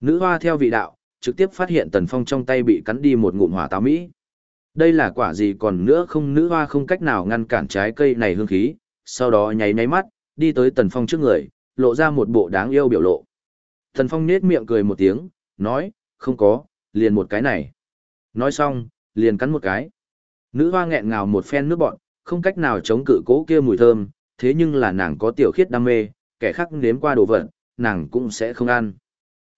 Nữ hoa theo vị đạo, trực tiếp phát hiện Tần Phong trong tay bị cắn đi một ngụm hỏa táo Mỹ. Đây là quả gì còn nữa không nữ hoa không cách nào ngăn cản trái cây này hương khí, sau đó nháy nháy mắt, đi tới Tần Phong trước người, lộ ra một bộ đáng yêu biểu lộ. Tần Phong nết miệng cười một tiếng, nói, không có, liền một cái này. Nói xong, liền cắn một cái. Nữ hoa nghẹn ngào một phen nước bọn, không cách nào chống cự cố kia mùi thơm, thế nhưng là nàng có tiểu khiết đam mê, kẻ khác nếm qua đồ vật, nàng cũng sẽ không ăn.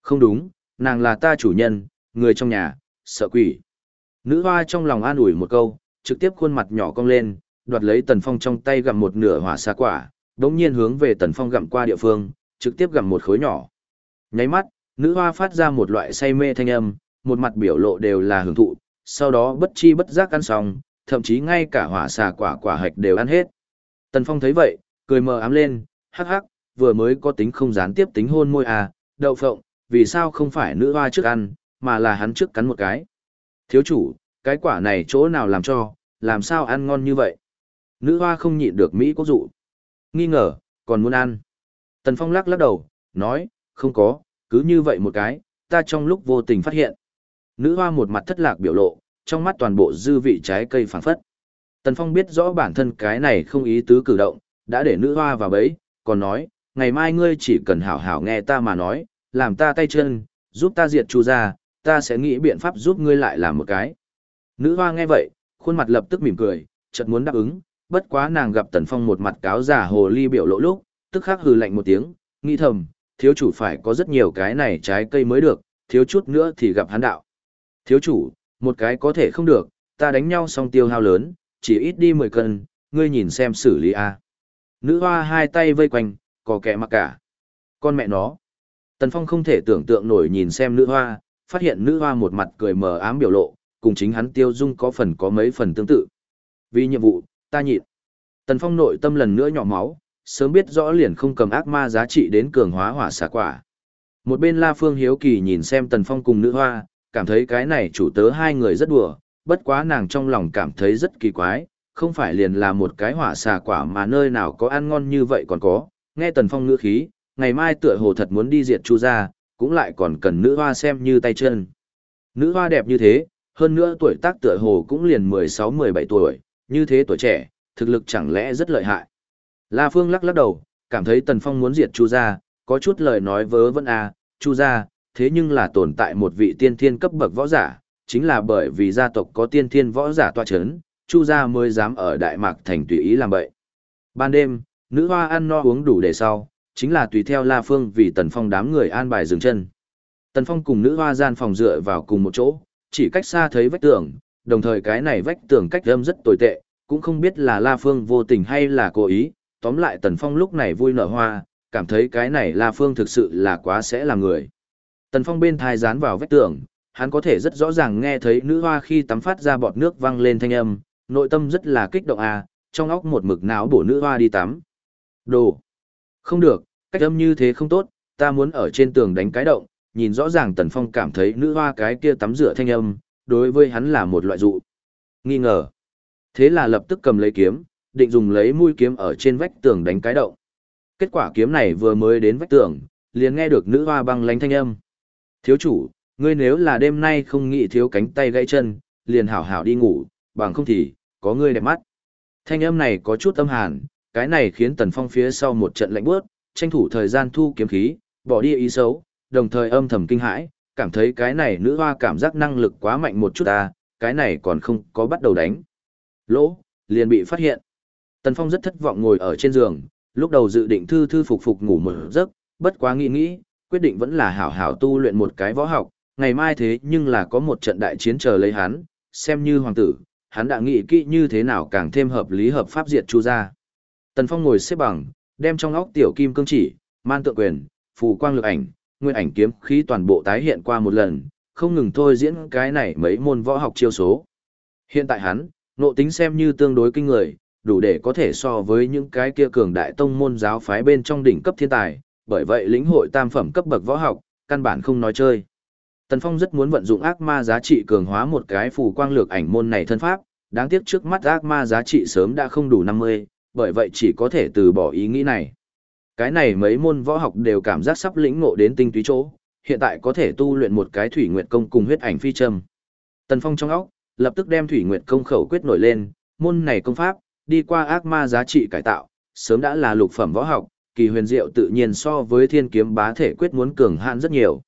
Không đúng, nàng là ta chủ nhân, người trong nhà, sợ quỷ. Nữ hoa trong lòng an ủi một câu, trực tiếp khuôn mặt nhỏ cong lên, đoạt lấy tần phong trong tay gặm một nửa hỏa xa quả, đống nhiên hướng về tần phong gặm qua địa phương, trực tiếp gặm một khối nhỏ. Nháy mắt, nữ hoa phát ra một loại say mê thanh âm, một mặt biểu lộ đều là hưởng thụ, sau đó bất chi bất giác ăn xong, thậm chí ngay cả hỏa xà quả quả hạch đều ăn hết. Tần Phong thấy vậy, cười mờ ám lên, hắc hắc, vừa mới có tính không gián tiếp tính hôn môi à, đậu phộng, vì sao không phải nữ hoa trước ăn, mà là hắn trước cắn một cái. Thiếu chủ, cái quả này chỗ nào làm cho, làm sao ăn ngon như vậy? Nữ hoa không nhịn được Mỹ quốc dụ. Nghi ngờ, còn muốn ăn. Tần Phong lắc lắc đầu, nói, không có, cứ như vậy một cái, ta trong lúc vô tình phát hiện. Nữ hoa một mặt thất lạc biểu lộ, trong mắt toàn bộ dư vị trái cây phảng phất. Tần Phong biết rõ bản thân cái này không ý tứ cử động, đã để nữ hoa vào bẫy, còn nói, ngày mai ngươi chỉ cần hảo hảo nghe ta mà nói, làm ta tay chân, giúp ta diệt chu ra, ta sẽ nghĩ biện pháp giúp ngươi lại làm một cái. Nữ hoa nghe vậy, khuôn mặt lập tức mỉm cười, chợt muốn đáp ứng, bất quá nàng gặp Tần Phong một mặt cáo giả hồ ly biểu lộ lúc, tức khắc hừ lạnh một tiếng, nghĩ thầm, thiếu chủ phải có rất nhiều cái này trái cây mới được, thiếu chút nữa thì gặp hắn đạo. Thiếu chủ, một cái có thể không được, ta đánh nhau xong tiêu hao lớn, chỉ ít đi 10 cân, ngươi nhìn xem xử lý a. Nữ hoa hai tay vây quanh, có kẻ mặc cả. Con mẹ nó. Tần Phong không thể tưởng tượng nổi nhìn xem nữ hoa, phát hiện nữ hoa một mặt cười mờ ám biểu lộ, cùng chính hắn tiêu dung có phần có mấy phần tương tự. Vì nhiệm vụ, ta nhịn. Tần Phong nội tâm lần nữa nhỏ máu, sớm biết rõ liền không cầm ác ma giá trị đến cường hóa hỏa xả quả. Một bên La Phương hiếu kỳ nhìn xem Tần Phong cùng nữ hoa, cảm thấy cái này chủ tớ hai người rất đùa, bất quá nàng trong lòng cảm thấy rất kỳ quái, không phải liền là một cái hỏa xà quả mà nơi nào có ăn ngon như vậy còn có, nghe Tần Phong ngữ khí, ngày mai tựa hồ thật muốn đi diệt chu ra, cũng lại còn cần nữ hoa xem như tay chân. Nữ hoa đẹp như thế, hơn nữa tuổi tác tựa hồ cũng liền 16-17 tuổi, như thế tuổi trẻ, thực lực chẳng lẽ rất lợi hại. La Phương lắc lắc đầu, cảm thấy Tần Phong muốn diệt chu Gia, có chút lời nói vớ vẩn à, chu Gia, thế nhưng là tồn tại một vị tiên thiên cấp bậc võ giả, chính là bởi vì gia tộc có tiên thiên võ giả tọa chấn, Chu gia mới dám ở Đại Mạc thành tùy ý làm vậy. Ban đêm, nữ hoa ăn no uống đủ để sau, chính là tùy theo La Phương vì Tần Phong đám người an bài dừng chân. Tần Phong cùng nữ hoa gian phòng dựa vào cùng một chỗ, chỉ cách xa thấy vách tường, đồng thời cái này vách tường cách âm rất tồi tệ, cũng không biết là La Phương vô tình hay là cố ý, tóm lại Tần Phong lúc này vui nở hoa, cảm thấy cái này La Phương thực sự là quá sẽ là người. Tần Phong bên thai dán vào vách tường, hắn có thể rất rõ ràng nghe thấy nữ hoa khi tắm phát ra bọt nước văng lên thanh âm, nội tâm rất là kích động à, trong óc một mực não bổ nữ hoa đi tắm. Đồ! Không được, cách âm như thế không tốt, ta muốn ở trên tường đánh cái động, nhìn rõ ràng Tần Phong cảm thấy nữ hoa cái kia tắm rửa thanh âm, đối với hắn là một loại dụ. Nghi ngờ. Thế là lập tức cầm lấy kiếm, định dùng lấy mũi kiếm ở trên vách tường đánh cái động. Kết quả kiếm này vừa mới đến vách tường, liền nghe được nữ hoa băng lánh thanh âm. Thiếu chủ, ngươi nếu là đêm nay không nghĩ thiếu cánh tay gãy chân, liền hảo hảo đi ngủ, bằng không thì, có ngươi đẹp mắt. Thanh âm này có chút âm hàn, cái này khiến Tần Phong phía sau một trận lạnh bước, tranh thủ thời gian thu kiếm khí, bỏ đi ý xấu, đồng thời âm thầm kinh hãi, cảm thấy cái này nữ hoa cảm giác năng lực quá mạnh một chút ta, cái này còn không có bắt đầu đánh. Lỗ, liền bị phát hiện. Tần Phong rất thất vọng ngồi ở trên giường, lúc đầu dự định thư thư phục phục ngủ một giấc, bất quá nghĩ nghĩ, quyết định vẫn là hảo hảo tu luyện một cái võ học, ngày mai thế nhưng là có một trận đại chiến chờ lấy hắn, xem như hoàng tử, hắn đã nghĩ kỹ như thế nào càng thêm hợp lý hợp pháp diệt chu ra. Tần Phong ngồi xếp bằng, đem trong óc tiểu kim cương chỉ, man tượng quyền, phù quang lực ảnh, nguyên ảnh kiếm khí toàn bộ tái hiện qua một lần, không ngừng thôi diễn cái này mấy môn võ học chiêu số. Hiện tại hắn, nộ tính xem như tương đối kinh người, đủ để có thể so với những cái kia cường đại tông môn giáo phái bên trong đỉnh cấp thiên tài, bởi vậy lĩnh hội tam phẩm cấp bậc võ học, căn bản không nói chơi. Tần Phong rất muốn vận dụng ác ma giá trị cường hóa một cái phù quang lược ảnh môn này thân pháp, đáng tiếc trước mắt ác ma giá trị sớm đã không đủ 50, bởi vậy chỉ có thể từ bỏ ý nghĩ này. Cái này mấy môn võ học đều cảm giác sắp lĩnh ngộ đến tinh túy chỗ, hiện tại có thể tu luyện một cái thủy nguyệt công cùng huyết ảnh phi châm. Tần Phong trong óc, lập tức đem thủy nguyệt công khẩu quyết nổi lên, môn này công pháp, đi qua ác ma giá trị cải tạo, sớm đã là lục phẩm võ học, kỳ huyền diệu tự nhiên so với thiên kiếm bá thể quyết muốn cường hạn rất nhiều.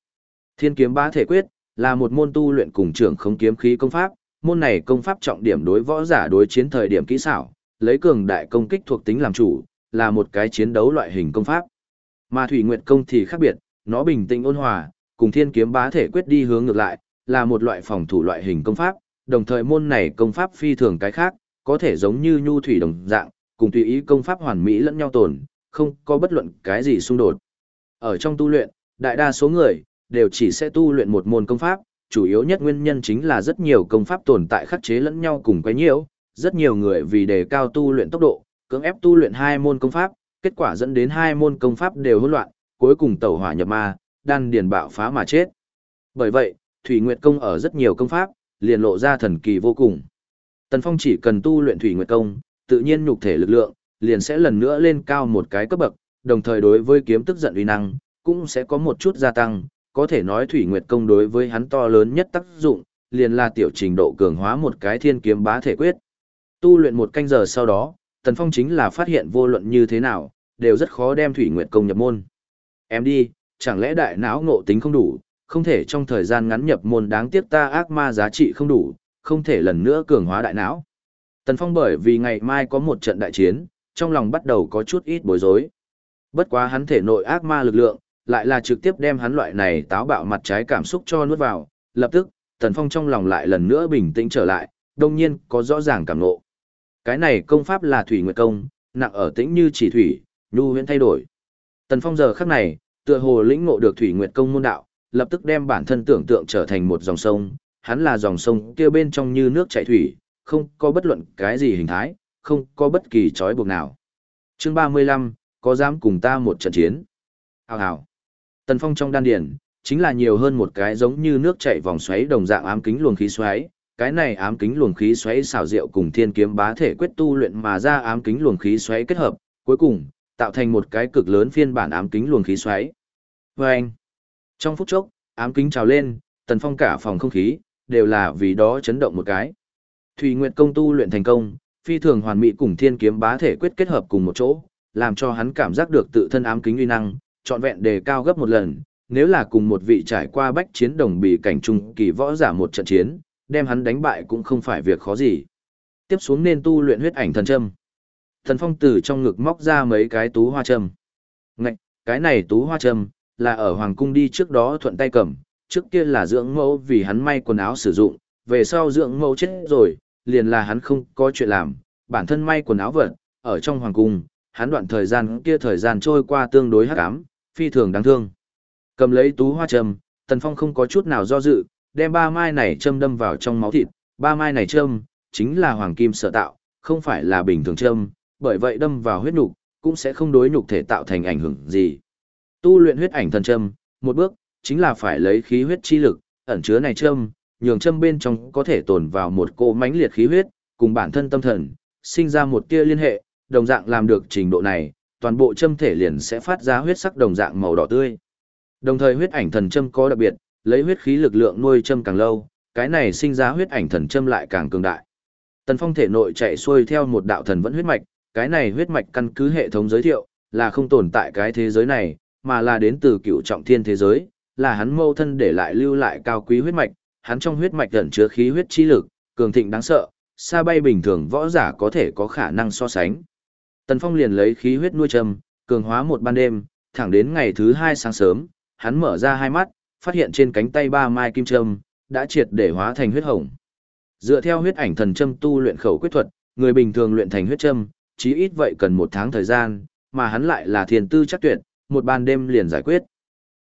Thiên kiếm bá thể quyết là một môn tu luyện cùng trưởng không kiếm khí công pháp, môn này công pháp trọng điểm đối võ giả đối chiến thời điểm kỹ xảo, lấy cường đại công kích thuộc tính làm chủ, là một cái chiến đấu loại hình công pháp. Mà Thủy Nguyệt công thì khác biệt, nó bình tĩnh ôn hòa, cùng Thiên kiếm bá thể quyết đi hướng ngược lại, là một loại phòng thủ loại hình công pháp, đồng thời môn này công pháp phi thường cái khác, có thể giống như nhu thủy đồng dạng, cùng tùy ý công pháp hoàn mỹ lẫn nhau tồn, không có bất luận cái gì xung đột. Ở trong tu luyện, đại đa số người đều chỉ sẽ tu luyện một môn công pháp, chủ yếu nhất nguyên nhân chính là rất nhiều công pháp tồn tại khắc chế lẫn nhau cùng quấy nhiễu, rất nhiều người vì đề cao tu luyện tốc độ, cưỡng ép tu luyện hai môn công pháp, kết quả dẫn đến hai môn công pháp đều hỗn loạn, cuối cùng tẩu hỏa nhập ma, đan điền bạo phá mà chết. Bởi vậy, Thủy Nguyệt công ở rất nhiều công pháp, liền lộ ra thần kỳ vô cùng. Tần Phong chỉ cần tu luyện Thủy Nguyệt công, tự nhiên nhục thể lực lượng liền sẽ lần nữa lên cao một cái cấp bậc, đồng thời đối với kiếm tức giận uy năng cũng sẽ có một chút gia tăng, có thể nói Thủy Nguyệt công đối với hắn to lớn nhất tác dụng, liền là tiểu trình độ cường hóa một cái thiên kiếm bá thể quyết. Tu luyện một canh giờ sau đó, Tần Phong chính là phát hiện vô luận như thế nào, đều rất khó đem Thủy Nguyệt công nhập môn. Em đi, chẳng lẽ đại não ngộ tính không đủ, không thể trong thời gian ngắn nhập môn đáng tiếc ta ác ma giá trị không đủ, không thể lần nữa cường hóa đại não. Tần Phong bởi vì ngày mai có một trận đại chiến, trong lòng bắt đầu có chút ít bối rối. Bất quá hắn thể nội ác ma lực lượng, lại là trực tiếp đem hắn loại này táo bạo mặt trái cảm xúc cho nuốt vào, lập tức, Tần Phong trong lòng lại lần nữa bình tĩnh trở lại, đồng nhiên có rõ ràng cảm ngộ. Cái này công pháp là thủy nguyệt công, nặng ở tĩnh như chỉ thủy, nhu huyễn thay đổi. Tần Phong giờ khắc này, tựa hồ lĩnh ngộ được thủy nguyệt công môn đạo, lập tức đem bản thân tưởng tượng trở thành một dòng sông, hắn là dòng sông kia bên trong như nước chảy thủy, không có bất luận cái gì hình thái, không có bất kỳ trói buộc nào. Chương 35, có dám cùng ta một trận chiến? Hào hào. Tần Phong trong đan điển, chính là nhiều hơn một cái giống như nước chảy vòng xoáy đồng dạng ám kính luồng khí xoáy, cái này ám kính luồng khí xoáy xảo diệu cùng thiên kiếm bá thể quyết tu luyện mà ra ám kính luồng khí xoáy kết hợp, cuối cùng tạo thành một cái cực lớn phiên bản ám kính luồng khí xoáy. Và anh, trong phút chốc, ám kính trào lên, tần phong cả phòng không khí, đều là vì đó chấn động một cái. Thủy Nguyệt công tu luyện thành công, phi thường hoàn mỹ cùng thiên kiếm bá thể quyết kết hợp cùng một chỗ, làm cho hắn cảm giác được tự thân ám kính uy năng, trọn vẹn đề cao gấp một lần, nếu là cùng một vị trải qua bách chiến đồng bị cảnh trung kỳ võ giả một trận chiến, đem hắn đánh bại cũng không phải việc khó gì. Tiếp xuống nên tu luyện huyết ảnh thần châm. Thần phong từ trong ngực móc ra mấy cái tú hoa châm. Ngạch, cái này tú hoa châm, là ở hoàng cung đi trước đó thuận tay cầm, trước kia là dưỡng mẫu vì hắn may quần áo sử dụng, về sau dưỡng mẫu chết rồi, liền là hắn không có chuyện làm, bản thân may quần áo vật, ở trong hoàng cung, hắn đoạn thời gian kia thời gian trôi qua tương đối hắc ám, phi thường đáng thương. Cầm lấy tú hoa châm, Tần Phong không có chút nào do dự, đem ba mai này châm đâm vào trong máu thịt, ba mai này châm chính là hoàng kim sở tạo, không phải là bình thường châm, bởi vậy đâm vào huyết nhục cũng sẽ không đối nhục thể tạo thành ảnh hưởng gì. Tu luyện huyết ảnh thần châm, một bước chính là phải lấy khí huyết chi lực, ẩn chứa này châm, nhường châm bên trong có thể tồn vào một cỗ mãnh liệt khí huyết, cùng bản thân tâm thần, sinh ra một tia liên hệ, đồng dạng làm được trình độ này, toàn bộ châm thể liền sẽ phát ra huyết sắc đồng dạng màu đỏ tươi. Đồng thời huyết ảnh thần châm có đặc biệt, lấy huyết khí lực lượng nuôi châm càng lâu, cái này sinh ra huyết ảnh thần châm lại càng cường đại. Tần Phong thể nội chạy xuôi theo một đạo thần vẫn huyết mạch, cái này huyết mạch căn cứ hệ thống giới thiệu, là không tồn tại cái thế giới này, mà là đến từ cựu trọng thiên thế giới, là hắn mâu thân để lại lưu lại cao quý huyết mạch, hắn trong huyết mạch ẩn chứa khí huyết chi lực, cường thịnh đáng sợ, xa bay bình thường võ giả có thể có khả năng so sánh. Tần Phong liền lấy khí huyết nuôi châm, cường hóa một ban đêm, thẳng đến ngày thứ hai sáng sớm, hắn mở ra hai mắt, phát hiện trên cánh tay ba mai kim châm, đã triệt để hóa thành huyết hồng. Dựa theo huyết ảnh thần châm tu luyện khẩu quyết thuật, người bình thường luyện thành huyết châm, chí ít vậy cần một tháng thời gian, mà hắn lại là thiền tư chắc tuyệt, một ban đêm liền giải quyết.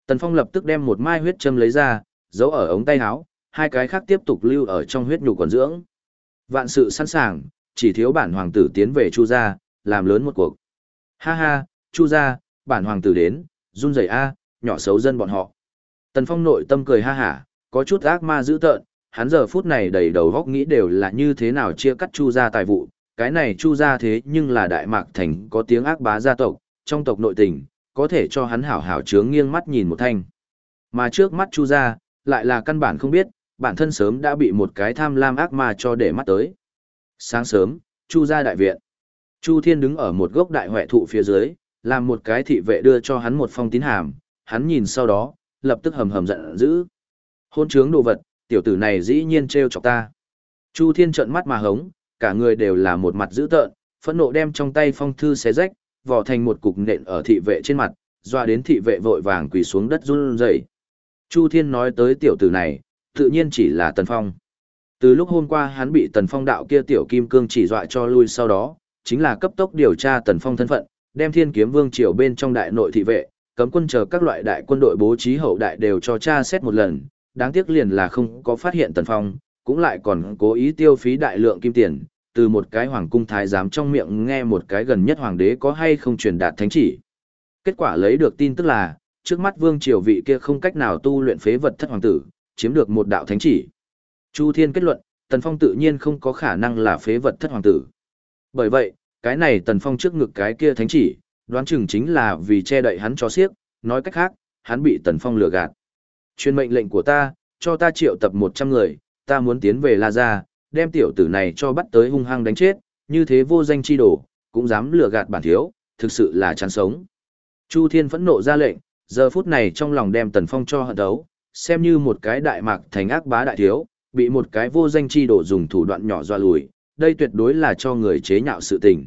Tần Phong lập tức đem một mai huyết châm lấy ra, giấu ở ống tay áo, hai cái khác tiếp tục lưu ở trong huyết nhục còn dưỡng. Vạn sự sẵn sàng, chỉ thiếu bản hoàng tử tiến về Chu gia, làm lớn một cuộc. Ha ha, Chu gia, bản hoàng tử đến, run rẩy a, nhỏ xấu dân bọn họ. Tần Phong nội tâm cười ha hả, có chút ác ma dữ tợn, hắn giờ phút này đầy đầu góc nghĩ đều là như thế nào chia cắt Chu gia tài vụ, cái này Chu gia thế nhưng là đại mạc thành có tiếng ác bá gia tộc, trong tộc nội tình, có thể cho hắn hảo hảo chướng nghiêng mắt nhìn một thanh. Mà trước mắt Chu gia, lại là căn bản không biết, bản thân sớm đã bị một cái tham lam ác ma cho để mắt tới. Sáng sớm, Chu gia đại viện. Chu Thiên đứng ở một gốc đại hoại thụ phía dưới, làm một cái thị vệ đưa cho hắn một phong tín hàm, hắn nhìn sau đó, lập tức hầm hầm giận dữ. Hôn trướng đồ vật, tiểu tử này dĩ nhiên trêu chọc ta. Chu Thiên trợn mắt mà hống, cả người đều là một mặt dữ tợn, phẫn nộ đem trong tay phong thư xé rách, vò thành một cục nện ở thị vệ trên mặt, doa đến thị vệ vội vàng quỳ xuống đất run rẩy. Chu Thiên nói tới tiểu tử này, tự nhiên chỉ là Tần Phong. Từ lúc hôm qua hắn bị Tần Phong đạo kia tiểu kim cương chỉ dọa cho lui sau đó, chính là cấp tốc điều tra Tần Phong thân phận, đem Thiên Kiếm Vương triều bên trong đại nội thị vệ, cấm quân chờ các loại đại quân đội bố trí hậu đại đều cho tra xét một lần, đáng tiếc liền là không có phát hiện Tần Phong, cũng lại còn cố ý tiêu phí đại lượng kim tiền, từ một cái hoàng cung thái giám trong miệng nghe một cái gần nhất hoàng đế có hay không truyền đạt thánh chỉ. Kết quả lấy được tin tức là, trước mắt vương triều vị kia không cách nào tu luyện phế vật thất hoàng tử, chiếm được một đạo thánh chỉ. Chu Thiên kết luận, Tần Phong tự nhiên không có khả năng là phế vật thất hoàng tử. Bởi vậy, cái này Tần Phong trước ngực cái kia thánh chỉ, đoán chừng chính là vì che đậy hắn cho xiếc, nói cách khác, hắn bị Tần Phong lừa gạt. Chuyên mệnh lệnh của ta, cho ta triệu tập 100 người, ta muốn tiến về La Gia, đem tiểu tử này cho bắt tới hung hăng đánh chết, như thế vô danh chi đổ, cũng dám lừa gạt bản thiếu, thực sự là chán sống. Chu Thiên phẫn nộ ra lệnh, giờ phút này trong lòng đem Tần Phong cho hận đấu, xem như một cái đại mạc thành ác bá đại thiếu, bị một cái vô danh chi đổ dùng thủ đoạn nhỏ doa lùi, đây tuyệt đối là cho người chế nhạo sự tình.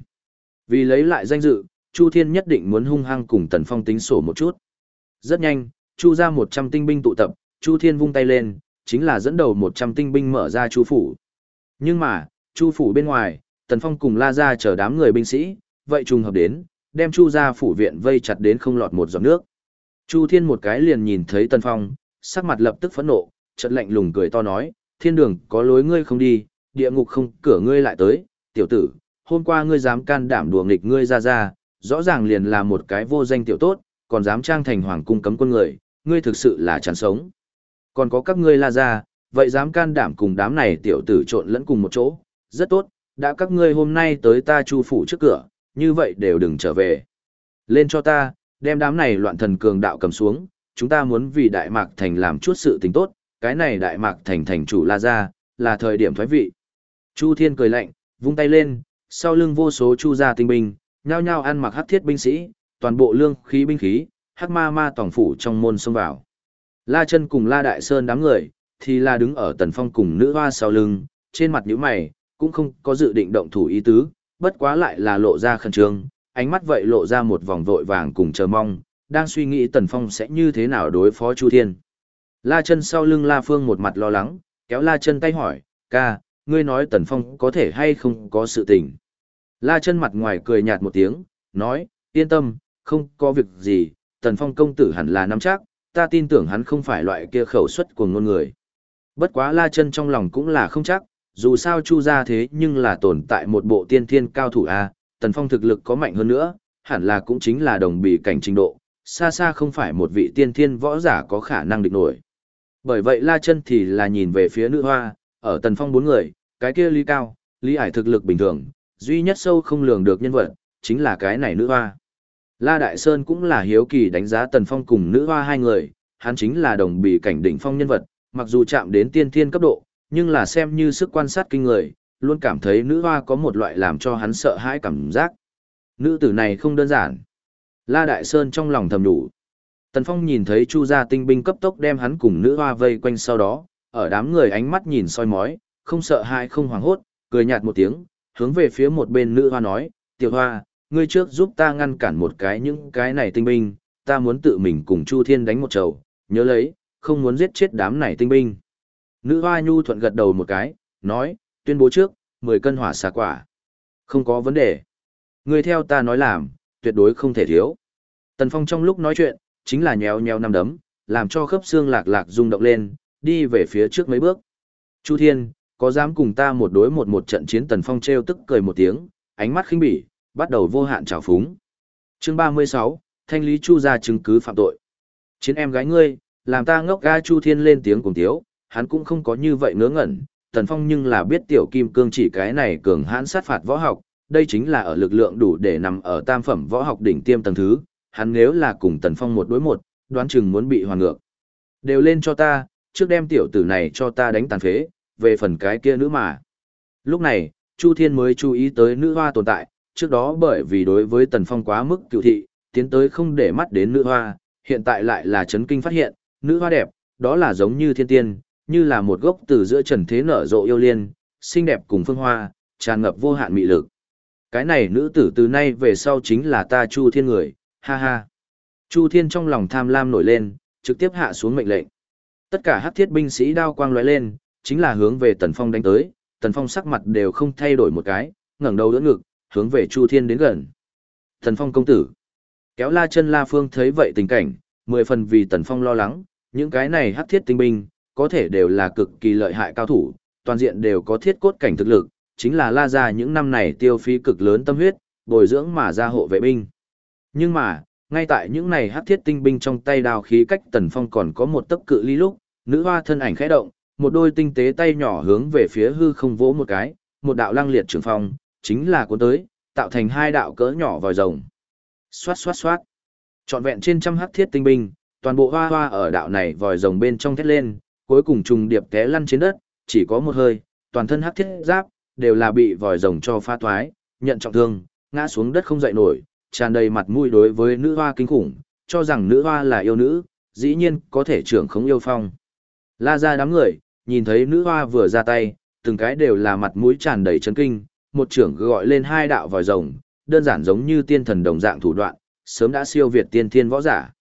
Vì lấy lại danh dự, Chu Thiên nhất định muốn hung hăng cùng Tần Phong tính sổ một chút. Rất nhanh, Chu ra 100 tinh binh tụ tập, Chu Thiên vung tay lên, chính là dẫn đầu 100 tinh binh mở ra Chu phủ. Nhưng mà, Chu phủ bên ngoài, Tần Phong cùng La ra chờ đám người binh sĩ, vậy trùng hợp đến, đem Chu ra phủ viện vây chặt đến không lọt một giọt nước. Chu Thiên một cái liền nhìn thấy Tần Phong, sắc mặt lập tức phẫn nộ, chợt lạnh lùng cười to nói, thiên đường có lối ngươi không đi, địa ngục không cửa ngươi lại tới, tiểu tử, hôm qua ngươi dám can đảm đùa nghịch ngươi ra ra, rõ ràng liền là một cái vô danh tiểu tốt, còn dám trang thành hoàng cung cấm quân người, ngươi thực sự là chán sống. Còn có các ngươi la ra, vậy dám can đảm cùng đám này tiểu tử trộn lẫn cùng một chỗ, rất tốt, đã các ngươi hôm nay tới ta chu phủ trước cửa, như vậy đều đừng trở về. Lên cho ta, đem đám này loạn thần cường đạo cầm xuống, chúng ta muốn vì Đại Mạc Thành làm chút sự tình tốt, cái này Đại Mạc Thành thành chủ la ra, là thời điểm thoái vị. Chu Thiên cười lạnh, vung tay lên, sau lưng vô số chu gia tinh binh, nhao nhao ăn mặc hắc thiết binh sĩ, toàn bộ lương khí binh khí, hắc ma ma tổng phủ trong môn xông vào. La chân cùng La Đại Sơn đám người, thì là đứng ở tần phong cùng nữ hoa sau lưng, trên mặt nhíu mày, cũng không có dự định động thủ ý tứ, bất quá lại là lộ ra khẩn trương, ánh mắt vậy lộ ra một vòng vội vàng cùng chờ mong, đang suy nghĩ tần phong sẽ như thế nào đối phó Chu Thiên. La chân sau lưng La Phương một mặt lo lắng, kéo La chân tay hỏi, ca, ngươi nói tần phong có thể hay không có sự tình. La chân mặt ngoài cười nhạt một tiếng, nói, yên tâm, không có việc gì, tần phong công tử hẳn là nắm chắc, ta tin tưởng hắn không phải loại kia khẩu suất của ngôn người. Bất quá la chân trong lòng cũng là không chắc, dù sao chu ra thế nhưng là tồn tại một bộ tiên thiên cao thủ A, tần phong thực lực có mạnh hơn nữa, hẳn là cũng chính là đồng bì cảnh trình độ, xa xa không phải một vị tiên thiên võ giả có khả năng địch nổi. Bởi vậy la chân thì là nhìn về phía nữ hoa, ở tần phong bốn người, cái kia lý cao, lý ải thực lực bình thường, duy nhất sâu không lường được nhân vật, chính là cái này nữ hoa. La Đại Sơn cũng là hiếu kỳ đánh giá Tần Phong cùng nữ hoa hai người, hắn chính là đồng bì cảnh đỉnh phong nhân vật, mặc dù chạm đến tiên thiên cấp độ, nhưng là xem như sức quan sát kinh người, luôn cảm thấy nữ hoa có một loại làm cho hắn sợ hãi cảm giác. Nữ tử này không đơn giản. La Đại Sơn trong lòng thầm đủ. Tần Phong nhìn thấy Chu gia tinh binh cấp tốc đem hắn cùng nữ hoa vây quanh sau đó, ở đám người ánh mắt nhìn soi mói, không sợ hãi không hoảng hốt, cười nhạt một tiếng, hướng về phía một bên nữ hoa nói, tiểu hoa, ngươi trước giúp ta ngăn cản một cái những cái này tinh binh, ta muốn tự mình cùng Chu Thiên đánh một trầu, nhớ lấy, không muốn giết chết đám này tinh binh. Nữ hoa nhu thuận gật đầu một cái, nói, tuyên bố trước, 10 cân hỏa xà quả. Không có vấn đề. Ngươi theo ta nói làm, tuyệt đối không thể thiếu. Tần Phong trong lúc nói chuyện, chính là nhéo nhéo năm đấm, làm cho khớp xương lạc lạc rung động lên, đi về phía trước mấy bước. Chu Thiên, có dám cùng ta một đối một một trận chiến Tần Phong treo tức cười một tiếng, ánh mắt khinh bỉ, bắt đầu vô hạn trào phúng. Chương 36, Thanh lý Chu ra chứng cứ phạm tội. Chiến em gái ngươi, làm ta ngốc ga Chu Thiên lên tiếng cùng tiếu, hắn cũng không có như vậy ngớ ngẩn, Tần Phong nhưng là biết tiểu kim cương chỉ cái này cường hãn sát phạt võ học, đây chính là ở lực lượng đủ để nằm ở tam phẩm võ học đỉnh tiêm tầng thứ, hắn nếu là cùng Tần Phong một đối một, đoán chừng muốn bị hoàn ngược. Đều lên cho ta, trước đem tiểu tử này cho ta đánh tàn phế, về phần cái kia nữ mà. Lúc này, Chu Thiên mới chú ý tới nữ hoa tồn tại, trước đó bởi vì đối với Tần Phong quá mức cựu thị, tiến tới không để mắt đến nữ hoa, hiện tại lại là chấn kinh phát hiện, nữ hoa đẹp, đó là giống như thiên tiên, như là một gốc từ giữa trần thế nở rộ yêu liên, xinh đẹp cùng phương hoa, tràn ngập vô hạn mị lực. Cái này nữ tử từ nay về sau chính là ta Chu Thiên người, ha ha. Chu Thiên trong lòng tham lam nổi lên, trực tiếp hạ xuống mệnh lệnh. Tất cả hắc thiết binh sĩ đao quang lóe lên, chính là hướng về Tần Phong đánh tới, Tần Phong sắc mặt đều không thay đổi một cái, ngẩng đầu đỡ ngực, hướng về Chu Thiên đến gần. Tần Phong công tử. Kéo La Chân La Phương thấy vậy tình cảnh, mười phần vì Tần Phong lo lắng, những cái này hắc thiết tinh binh, có thể đều là cực kỳ lợi hại cao thủ, toàn diện đều có thiết cốt cảnh thực lực, chính là La gia những năm này tiêu phí cực lớn tâm huyết, bồi dưỡng mà ra hộ vệ binh. Nhưng mà, ngay tại những này hắc thiết tinh binh trong tay đào khí cách Tần Phong còn có một tấc cự ly lúc, nữ hoa thân ảnh khẽ động, một đôi tinh tế tay nhỏ hướng về phía hư không vỗ một cái, một đạo lăng liệt trường phong, chính là cuốn tới, tạo thành hai đạo cỡ nhỏ vòi rồng. Xoát xoát xoát. Trọn vẹn trên trăm hắc thiết tinh binh, toàn bộ hoa hoa ở đạo này vòi rồng bên trong thét lên, cuối cùng trùng điệp té lăn trên đất, chỉ có một hơi, toàn thân hắc thiết giáp đều là bị vòi rồng cho pha thoái, nhận trọng thương, ngã xuống đất không dậy nổi, tràn đầy mặt mũi đối với nữ hoa kinh khủng, cho rằng nữ hoa là yêu nữ, dĩ nhiên có thể trưởng không yêu phong. La ra đám người, nhìn thấy nữ hoa vừa ra tay, từng cái đều là mặt mũi tràn đầy chấn kinh, một trưởng gọi lên hai đạo vòi rồng, đơn giản giống như tiên thần đồng dạng thủ đoạn, sớm đã siêu việt tiên thiên võ giả.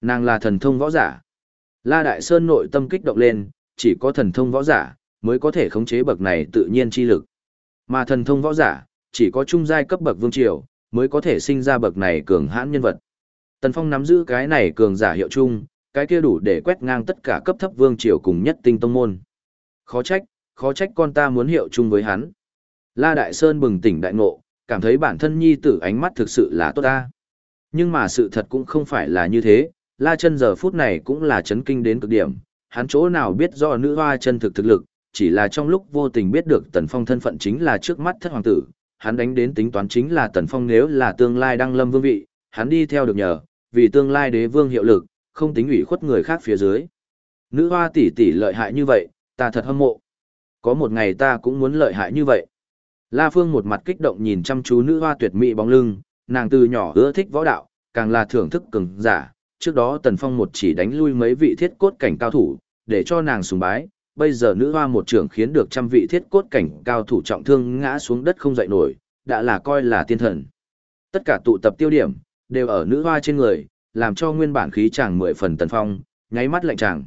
Nàng là thần thông võ giả. La Đại Sơn nội tâm kích động lên, chỉ có thần thông võ giả mới có thể khống chế bậc này tự nhiên chi lực. Mà thần thông võ giả, chỉ có trung giai cấp bậc vương triều mới có thể sinh ra bậc này cường hãn nhân vật. Tần Phong nắm giữ cái này cường giả hiệu chung, cái kia đủ để quét ngang tất cả cấp thấp vương triều cùng nhất tinh tông môn. Khó trách, khó trách con ta muốn hiệu chung với hắn. La Đại Sơn bừng tỉnh đại ngộ, cảm thấy bản thân nhi tử ánh mắt thực sự là tốt ta. Nhưng mà sự thật cũng không phải là như thế, La chân giờ phút này cũng là chấn kinh đến cực điểm, hắn chỗ nào biết do nữ hoa chân thực thực lực, chỉ là trong lúc vô tình biết được Tần Phong thân phận chính là trước mắt thất hoàng tử, hắn đánh đến tính toán chính là Tần Phong nếu là tương lai đăng lâm vương vị, hắn đi theo được nhờ, vì tương lai đế vương hiệu lực, không tính ủy khuất người khác phía dưới. Nữ hoa tỷ tỷ lợi hại như vậy, ta thật hâm mộ. Có một ngày ta cũng muốn lợi hại như vậy. La Phương một mặt kích động nhìn chăm chú nữ hoa tuyệt mỹ bóng lưng, nàng từ nhỏ ưa thích võ đạo, càng là thưởng thức cường giả. Trước đó Tần Phong một chỉ đánh lui mấy vị thiết cốt cảnh cao thủ, để cho nàng sùng bái. Bây giờ nữ hoa một trưởng khiến được trăm vị thiết cốt cảnh cao thủ trọng thương ngã xuống đất không dậy nổi, đã là coi là tiên thần. Tất cả tụ tập tiêu điểm, đều ở nữ hoa trên người, làm cho nguyên bản khí chàng mười phần Tần Phong, nháy mắt lạnh chàng.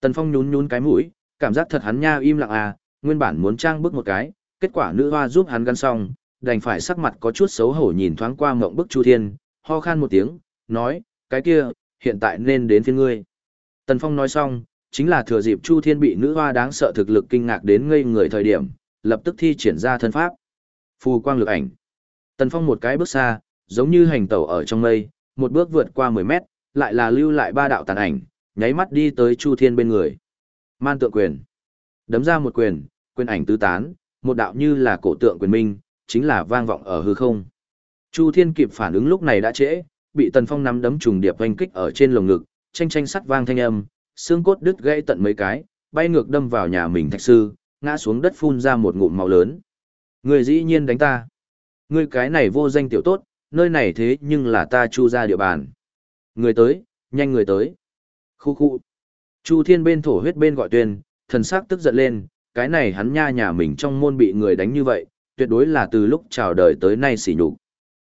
Tần Phong nhún nhún cái mũi, cảm giác thật hắn nha im lặng à, nguyên bản muốn trang bức một cái, kết quả nữ hoa giúp hắn gắn xong, đành phải sắc mặt có chút xấu hổ nhìn thoáng qua mộng bức Chu Thiên, ho khan một tiếng, nói, cái kia, hiện tại nên đến phiên ngươi. Tần Phong nói xong, chính là thừa dịp Chu Thiên bị nữ hoa đáng sợ thực lực kinh ngạc đến ngây người thời điểm, lập tức thi triển ra thân pháp. Phù quang lực ảnh. Tần Phong một cái bước xa, giống như hành tẩu ở trong mây, một bước vượt qua 10 mét, lại là lưu lại ba đạo tàn ảnh, nháy mắt đi tới Chu Thiên bên người. Man tượng quyền. Đấm ra một quyền, quyền ảnh tứ tán, một đạo như là cổ tượng quyền minh, chính là vang vọng ở hư không. Chu Thiên kịp phản ứng lúc này đã trễ, bị Tần Phong nắm đấm trùng điệp oanh kích ở trên lồng ngực, tranh tranh sắt vang thanh âm, xương cốt đứt gãy tận mấy cái, bay ngược đâm vào nhà mình thạch sư, ngã xuống đất phun ra một ngụm máu lớn. Người dĩ nhiên đánh ta. Người cái này vô danh tiểu tốt, nơi này thế nhưng là ta chu ra địa bàn. Người tới, nhanh người tới. Khu khu. Chu Thiên bên thổ huyết bên gọi tuyên, thần sắc tức giận lên, cái này hắn nha nhà mình trong môn bị người đánh như vậy, tuyệt đối là từ lúc chào đời tới nay xỉ nhục.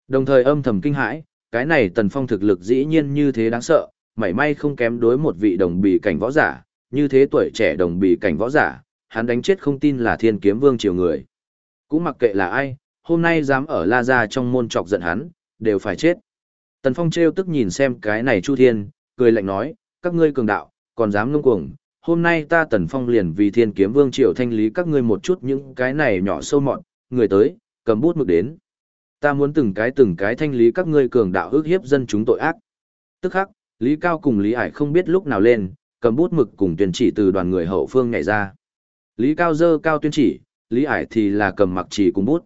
Đồng thời âm thầm kinh hãi, cái này tần phong thực lực dĩ nhiên như thế đáng sợ, mảy may không kém đối một vị đồng bì cảnh võ giả, như thế tuổi trẻ đồng bì cảnh võ giả, hắn đánh chết không tin là thiên kiếm vương triều người. Cũng mặc kệ là ai, hôm nay dám ở La Gia trong môn trọc giận hắn, đều phải chết. Tần Phong trêu tức nhìn xem cái này Chu Thiên, cười lạnh nói, các ngươi cường đạo, còn dám ngông cuồng, hôm nay ta Tần Phong liền vì thiên kiếm vương triều thanh lý các ngươi một chút những cái này nhỏ sâu mọn, người tới, cầm bút mực đến. Ta muốn từng cái từng cái thanh lý các ngươi cường đạo ước hiếp dân chúng tội ác. Tức khắc, Lý Cao cùng Lý Hải không biết lúc nào lên, cầm bút mực cùng tuyên chỉ từ đoàn người hậu phương nhảy ra. Lý Cao dơ cao tuyên chỉ, Lý Hải thì là cầm mặc chỉ cùng bút.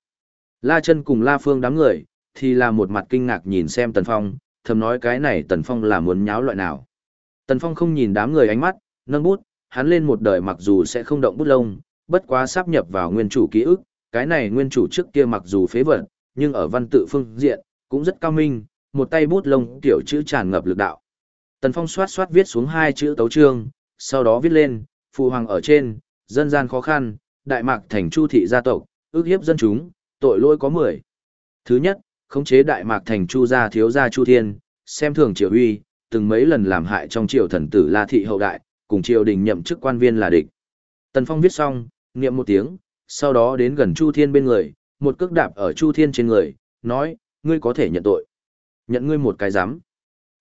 La chân cùng La Phương đám người, thì là một mặt kinh ngạc nhìn xem Tần Phong, thầm nói cái này Tần Phong là muốn nháo loại nào. Tần Phong không nhìn đám người ánh mắt, nâng bút, hắn lên một đời mặc dù sẽ không động bút lông, bất quá sắp nhập vào nguyên chủ ký ức, cái này nguyên chủ trước kia mặc dù phế vật, nhưng ở văn tự phương diện, cũng rất cao minh, một tay bút lông tiểu chữ tràn ngập lực đạo. Tần Phong xoát xoát viết xuống hai chữ tấu chương, sau đó viết lên, phụ hoàng ở trên, dân gian khó khăn, đại mạc thành chu thị gia tộc, ước hiếp dân chúng, tội lỗi có mười. Thứ nhất, khống chế đại mạc thành chu gia thiếu gia chu thiên, xem thường triều uy, từng mấy lần làm hại trong triều thần tử La thị hậu đại, cùng triều đình nhậm chức quan viên là địch. Tần Phong viết xong, niệm một tiếng, sau đó đến gần Chu Thiên bên người, một cước đạp ở Chu Thiên trên người, nói, ngươi có thể nhận tội. Nhận ngươi một cái giám.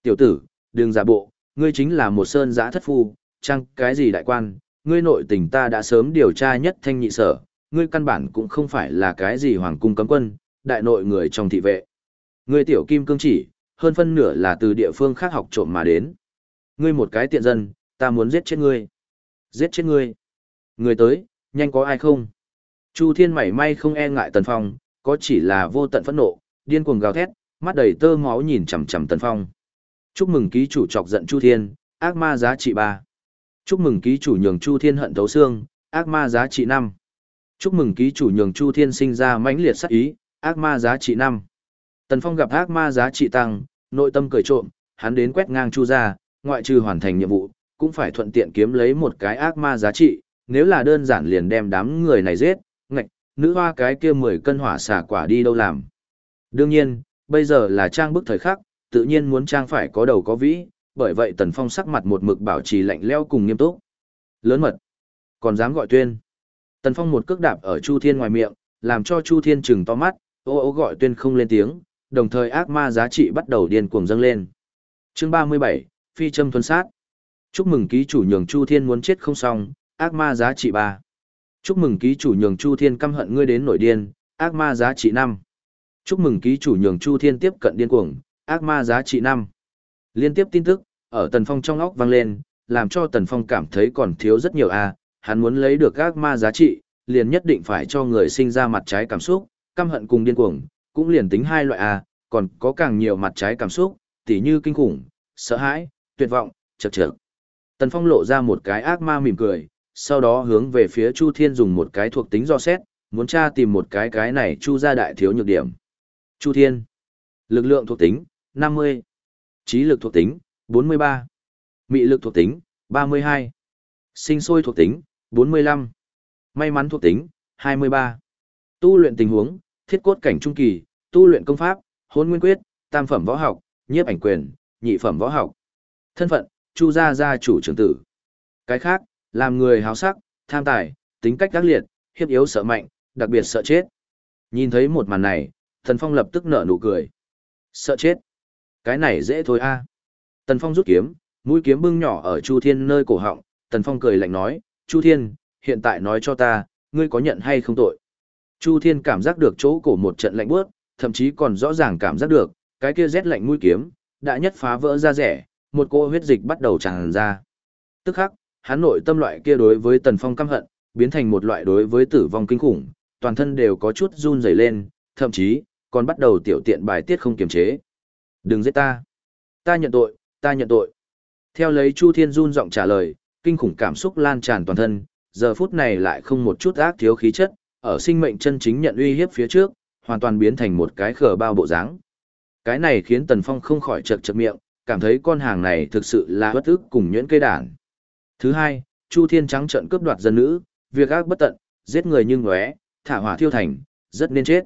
Tiểu tử, đừng giả bộ, ngươi chính là một sơn giã thất phu, chăng cái gì đại quan, ngươi nội tình ta đã sớm điều tra nhất thanh nhị sở, ngươi căn bản cũng không phải là cái gì hoàng cung cấm quân, đại nội người trong thị vệ. Ngươi tiểu kim cương chỉ, hơn phân nửa là từ địa phương khác học trộm mà đến. Ngươi một cái tiện dân, ta muốn giết chết ngươi. Giết chết ngươi. Ngươi tới, nhanh có ai không? Chu Thiên mảy may không e ngại Tần Phong, có chỉ là vô tận phẫn nộ, điên cuồng gào thét, mắt đầy tơ máu nhìn chằm chằm Tần Phong. Chúc mừng ký chủ chọc giận Chu Thiên, ác ma giá trị 3. Chúc mừng ký chủ nhường Chu Thiên hận thấu xương, ác ma giá trị 5. Chúc mừng ký chủ nhường Chu Thiên sinh ra mãnh liệt sắc ý, ác ma giá trị năm. Tần Phong gặp ác ma giá trị tăng, nội tâm cười trộm, hắn đến quét ngang Chu ra, ngoại trừ hoàn thành nhiệm vụ, cũng phải thuận tiện kiếm lấy một cái ác ma giá trị, nếu là đơn giản liền đem đám người này giết, ngạch, nữ hoa cái kia 10 cân hỏa xả quả đi đâu làm. Đương nhiên, bây giờ là trang bức thời khắc, tự nhiên muốn trang phải có đầu có vĩ, bởi vậy Tần Phong sắc mặt một mực bảo trì lạnh lẽo cùng nghiêm túc. Lớn mật, còn dám gọi tuyên. Tần Phong một cước đạp ở Chu Thiên ngoài miệng, làm cho Chu Thiên trừng to mắt, ô ô gọi tuyên không lên tiếng, đồng thời ác ma giá trị bắt đầu điên cuồng dâng lên. Chương 37, Phi châm thuần sát. Chúc mừng ký chủ nhường Chu Thiên muốn chết không xong, ác ma giá trị 3. Chúc mừng ký chủ nhường Chu Thiên căm hận ngươi đến nổi điên, ác ma giá trị 5. Chúc mừng ký chủ nhường Chu Thiên tiếp cận điên cuồng, ác ma giá trị 5. Liên tiếp tin tức, ở Tần Phong trong óc vang lên, làm cho Tần Phong cảm thấy còn thiếu rất nhiều a, hắn muốn lấy được ác ma giá trị, liền nhất định phải cho người sinh ra mặt trái cảm xúc, căm hận cùng điên cuồng, cũng liền tính hai loại a, còn có càng nhiều mặt trái cảm xúc, tỉ như kinh khủng, sợ hãi, tuyệt vọng, chật chật. Tần Phong lộ ra một cái ác ma mỉm cười, sau đó hướng về phía Chu Thiên dùng một cái thuộc tính do xét, muốn tra tìm một cái cái này Chu ra đại thiếu nhược điểm. Chu Thiên. Lực lượng thuộc tính, 50. Trí lực thuộc tính, 43. Mị lực thuộc tính, 32. Sinh sôi thuộc tính, 45. May mắn thuộc tính, 23. Tu luyện tình huống, thiết cốt cảnh trung kỳ, tu luyện công pháp, hôn nguyên quyết, tam phẩm võ học, nhiếp ảnh quyền, nhị phẩm võ học. Thân phận, Chu gia gia chủ trưởng tử. Cái khác, làm người háo sắc, tham tài, tính cách đắc liệt, hiếp yếu sợ mạnh, đặc biệt sợ chết. Nhìn thấy một màn này, Thần Phong lập tức nở nụ cười. Sợ chết. Cái này dễ thôi a. Tần Phong rút kiếm, mũi kiếm bưng nhỏ ở Chu Thiên nơi cổ họng, Tần Phong cười lạnh nói, Chu Thiên, hiện tại nói cho ta, ngươi có nhận hay không tội. Chu Thiên cảm giác được chỗ cổ một trận lạnh bước, thậm chí còn rõ ràng cảm giác được, cái kia rét lạnh mũi kiếm, đã nhất phá vỡ ra rẻ, một cô huyết dịch bắt đầu tràn ra. Tức khắc, hắn nội tâm loại kia đối với Tần Phong căm hận, biến thành một loại đối với tử vong kinh khủng, toàn thân đều có chút run rẩy lên, thậm chí, còn bắt đầu tiểu tiện bài tiết không kiềm chế. Đừng giết ta. Ta nhận tội, ta nhận tội. Theo lấy Chu Thiên run giọng trả lời, kinh khủng cảm xúc lan tràn toàn thân, giờ phút này lại không một chút ác thiếu khí chất, ở sinh mệnh chân chính nhận uy hiếp phía trước, hoàn toàn biến thành một cái khờ bao bộ dáng. Cái này khiến Tần Phong không khỏi chật chật miệng, cảm thấy con hàng này thực sự là bất ức cùng nhuyễn cây đản. Thứ hai, Chu Thiên trắng trợn cướp đoạt dân nữ, việc ác bất tận, giết người như ngóe, thả hỏa thiêu thành, rất nên chết.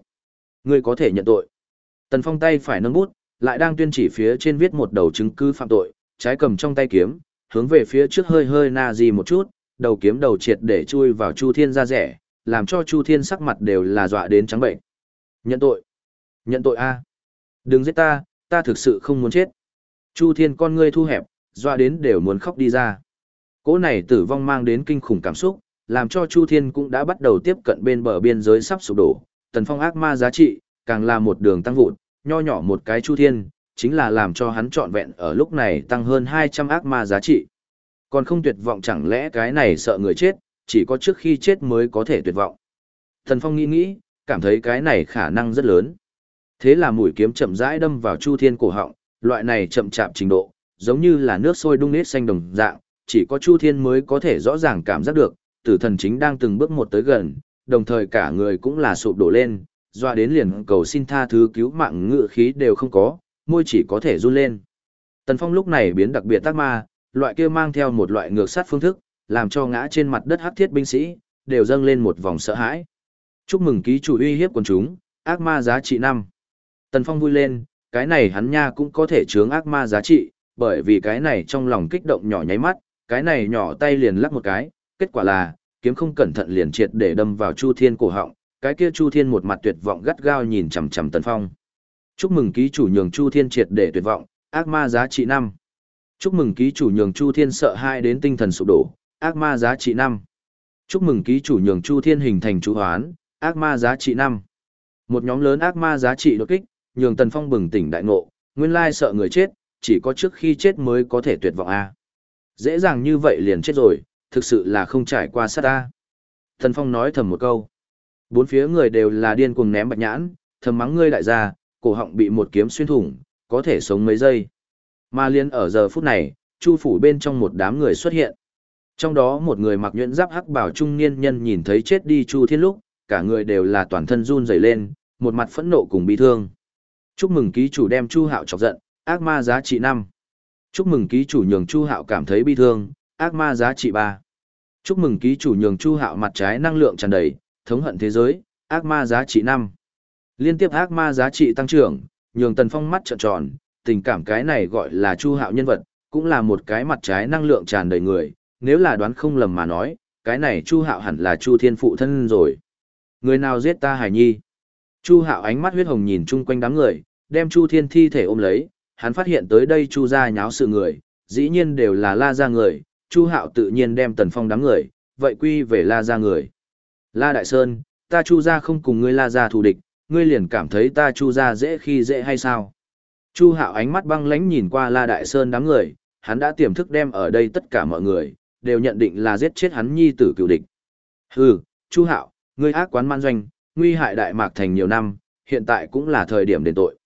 Ngươi có thể nhận tội. Tần Phong tay phải nâng bút, lại đang tuyên chỉ phía trên viết một đầu chứng cứ phạm tội, trái cầm trong tay kiếm, hướng về phía trước hơi hơi na gì một chút, đầu kiếm đầu triệt để chui vào Chu Thiên ra rẻ, làm cho Chu Thiên sắc mặt đều là dọa đến trắng bệnh. Nhận tội. Nhận tội a. Đừng giết ta, ta thực sự không muốn chết. Chu Thiên con ngươi thu hẹp, dọa đến đều muốn khóc đi ra. Cỗ này tử vong mang đến kinh khủng cảm xúc, làm cho Chu Thiên cũng đã bắt đầu tiếp cận bên bờ biên giới sắp sụp đổ. Tần Phong ác ma giá trị, càng là một đường tăng vụt, nho nhỏ một cái Chu Thiên, chính là làm cho hắn trọn vẹn ở lúc này tăng hơn 200 ác ma giá trị. Còn không tuyệt vọng chẳng lẽ cái này sợ người chết, chỉ có trước khi chết mới có thể tuyệt vọng. Thần Phong nghĩ nghĩ, cảm thấy cái này khả năng rất lớn. Thế là mũi kiếm chậm rãi đâm vào Chu Thiên cổ họng, loại này chậm chạp trình độ, giống như là nước sôi đung nết xanh đồng dạng, chỉ có Chu Thiên mới có thể rõ ràng cảm giác được, tử thần chính đang từng bước một tới gần, đồng thời cả người cũng là sụp đổ lên, doa đến liền cầu xin tha thứ cứu mạng ngự khí đều không có, môi chỉ có thể run lên. Tần Phong lúc này biến đặc biệt tác ma, loại kia mang theo một loại ngược sát phương thức, làm cho ngã trên mặt đất hắc thiết binh sĩ, đều dâng lên một vòng sợ hãi. Chúc mừng ký chủ uy hiếp quần chúng, ác ma giá trị 5. Tần Phong vui lên, cái này hắn nha cũng có thể chướng ác ma giá trị, bởi vì cái này trong lòng kích động nhỏ nháy mắt, cái này nhỏ tay liền lắc một cái, kết quả là, kiếm không cẩn thận liền triệt để đâm vào Chu Thiên cổ họng, cái kia Chu Thiên một mặt tuyệt vọng gắt gao nhìn chằm chằm Tần Phong. Chúc mừng ký chủ nhường Chu Thiên triệt để tuyệt vọng, ác ma giá trị 5. Chúc mừng ký chủ nhường Chu Thiên sợ hai đến tinh thần sụp đổ, ác ma giá trị 5. Chúc mừng ký chủ nhường Chu Thiên hình thành chú hoán, ác ma giá trị 5. Một nhóm lớn ác ma giá trị đột kích, nhường Tần Phong bừng tỉnh đại ngộ, nguyên lai sợ người chết, chỉ có trước khi chết mới có thể tuyệt vọng a. Dễ dàng như vậy liền chết rồi, thực sự là không trải qua sát a. Tần Phong nói thầm một câu. Bốn phía người đều là điên cuồng ném bạch nhãn, thầm mắng ngươi đại gia, cổ họng bị một kiếm xuyên thủng, có thể sống mấy giây. Mà liên ở giờ phút này, chu phủ bên trong một đám người xuất hiện. Trong đó một người mặc nhuyễn giáp hắc bảo trung niên nhân nhìn thấy chết đi chu thiên lúc, cả người đều là toàn thân run rẩy lên, một mặt phẫn nộ cùng bi thương. Chúc mừng ký chủ đem chu hạo chọc giận, ác ma giá trị 5. Chúc mừng ký chủ nhường chu hạo cảm thấy bi thương, ác ma giá trị 3. Chúc mừng ký chủ nhường chu hạo mặt trái năng lượng tràn đầy, thống hận thế giới, ác ma giá trị 5. Liên tiếp ác ma giá trị tăng trưởng, nhường Tần Phong mắt trợn tròn, tình cảm cái này gọi là Chu Hạo nhân vật, cũng là một cái mặt trái năng lượng tràn đầy người, nếu là đoán không lầm mà nói, cái này Chu Hạo hẳn là Chu Thiên phụ thân rồi. Người nào giết ta Hải Nhi? Chu Hạo ánh mắt huyết hồng nhìn chung quanh đám người, đem Chu Thiên thi thể ôm lấy, hắn phát hiện tới đây Chu gia nháo sự người, dĩ nhiên đều là La gia người, Chu Hạo tự nhiên đem Tần Phong đám người, vậy quy về La gia người. La Đại Sơn, ta Chu gia không cùng ngươi La gia thù địch, ngươi liền cảm thấy ta Chu ra dễ khi dễ hay sao? Chu Hạo ánh mắt băng lãnh nhìn qua La Đại Sơn đám người, hắn đã tiềm thức đem ở đây tất cả mọi người, đều nhận định là giết chết hắn nhi tử cựu địch. Hừ, Chu Hạo, ngươi ác quán man doanh, nguy hại Đại Mạc thành nhiều năm, hiện tại cũng là thời điểm đền tội.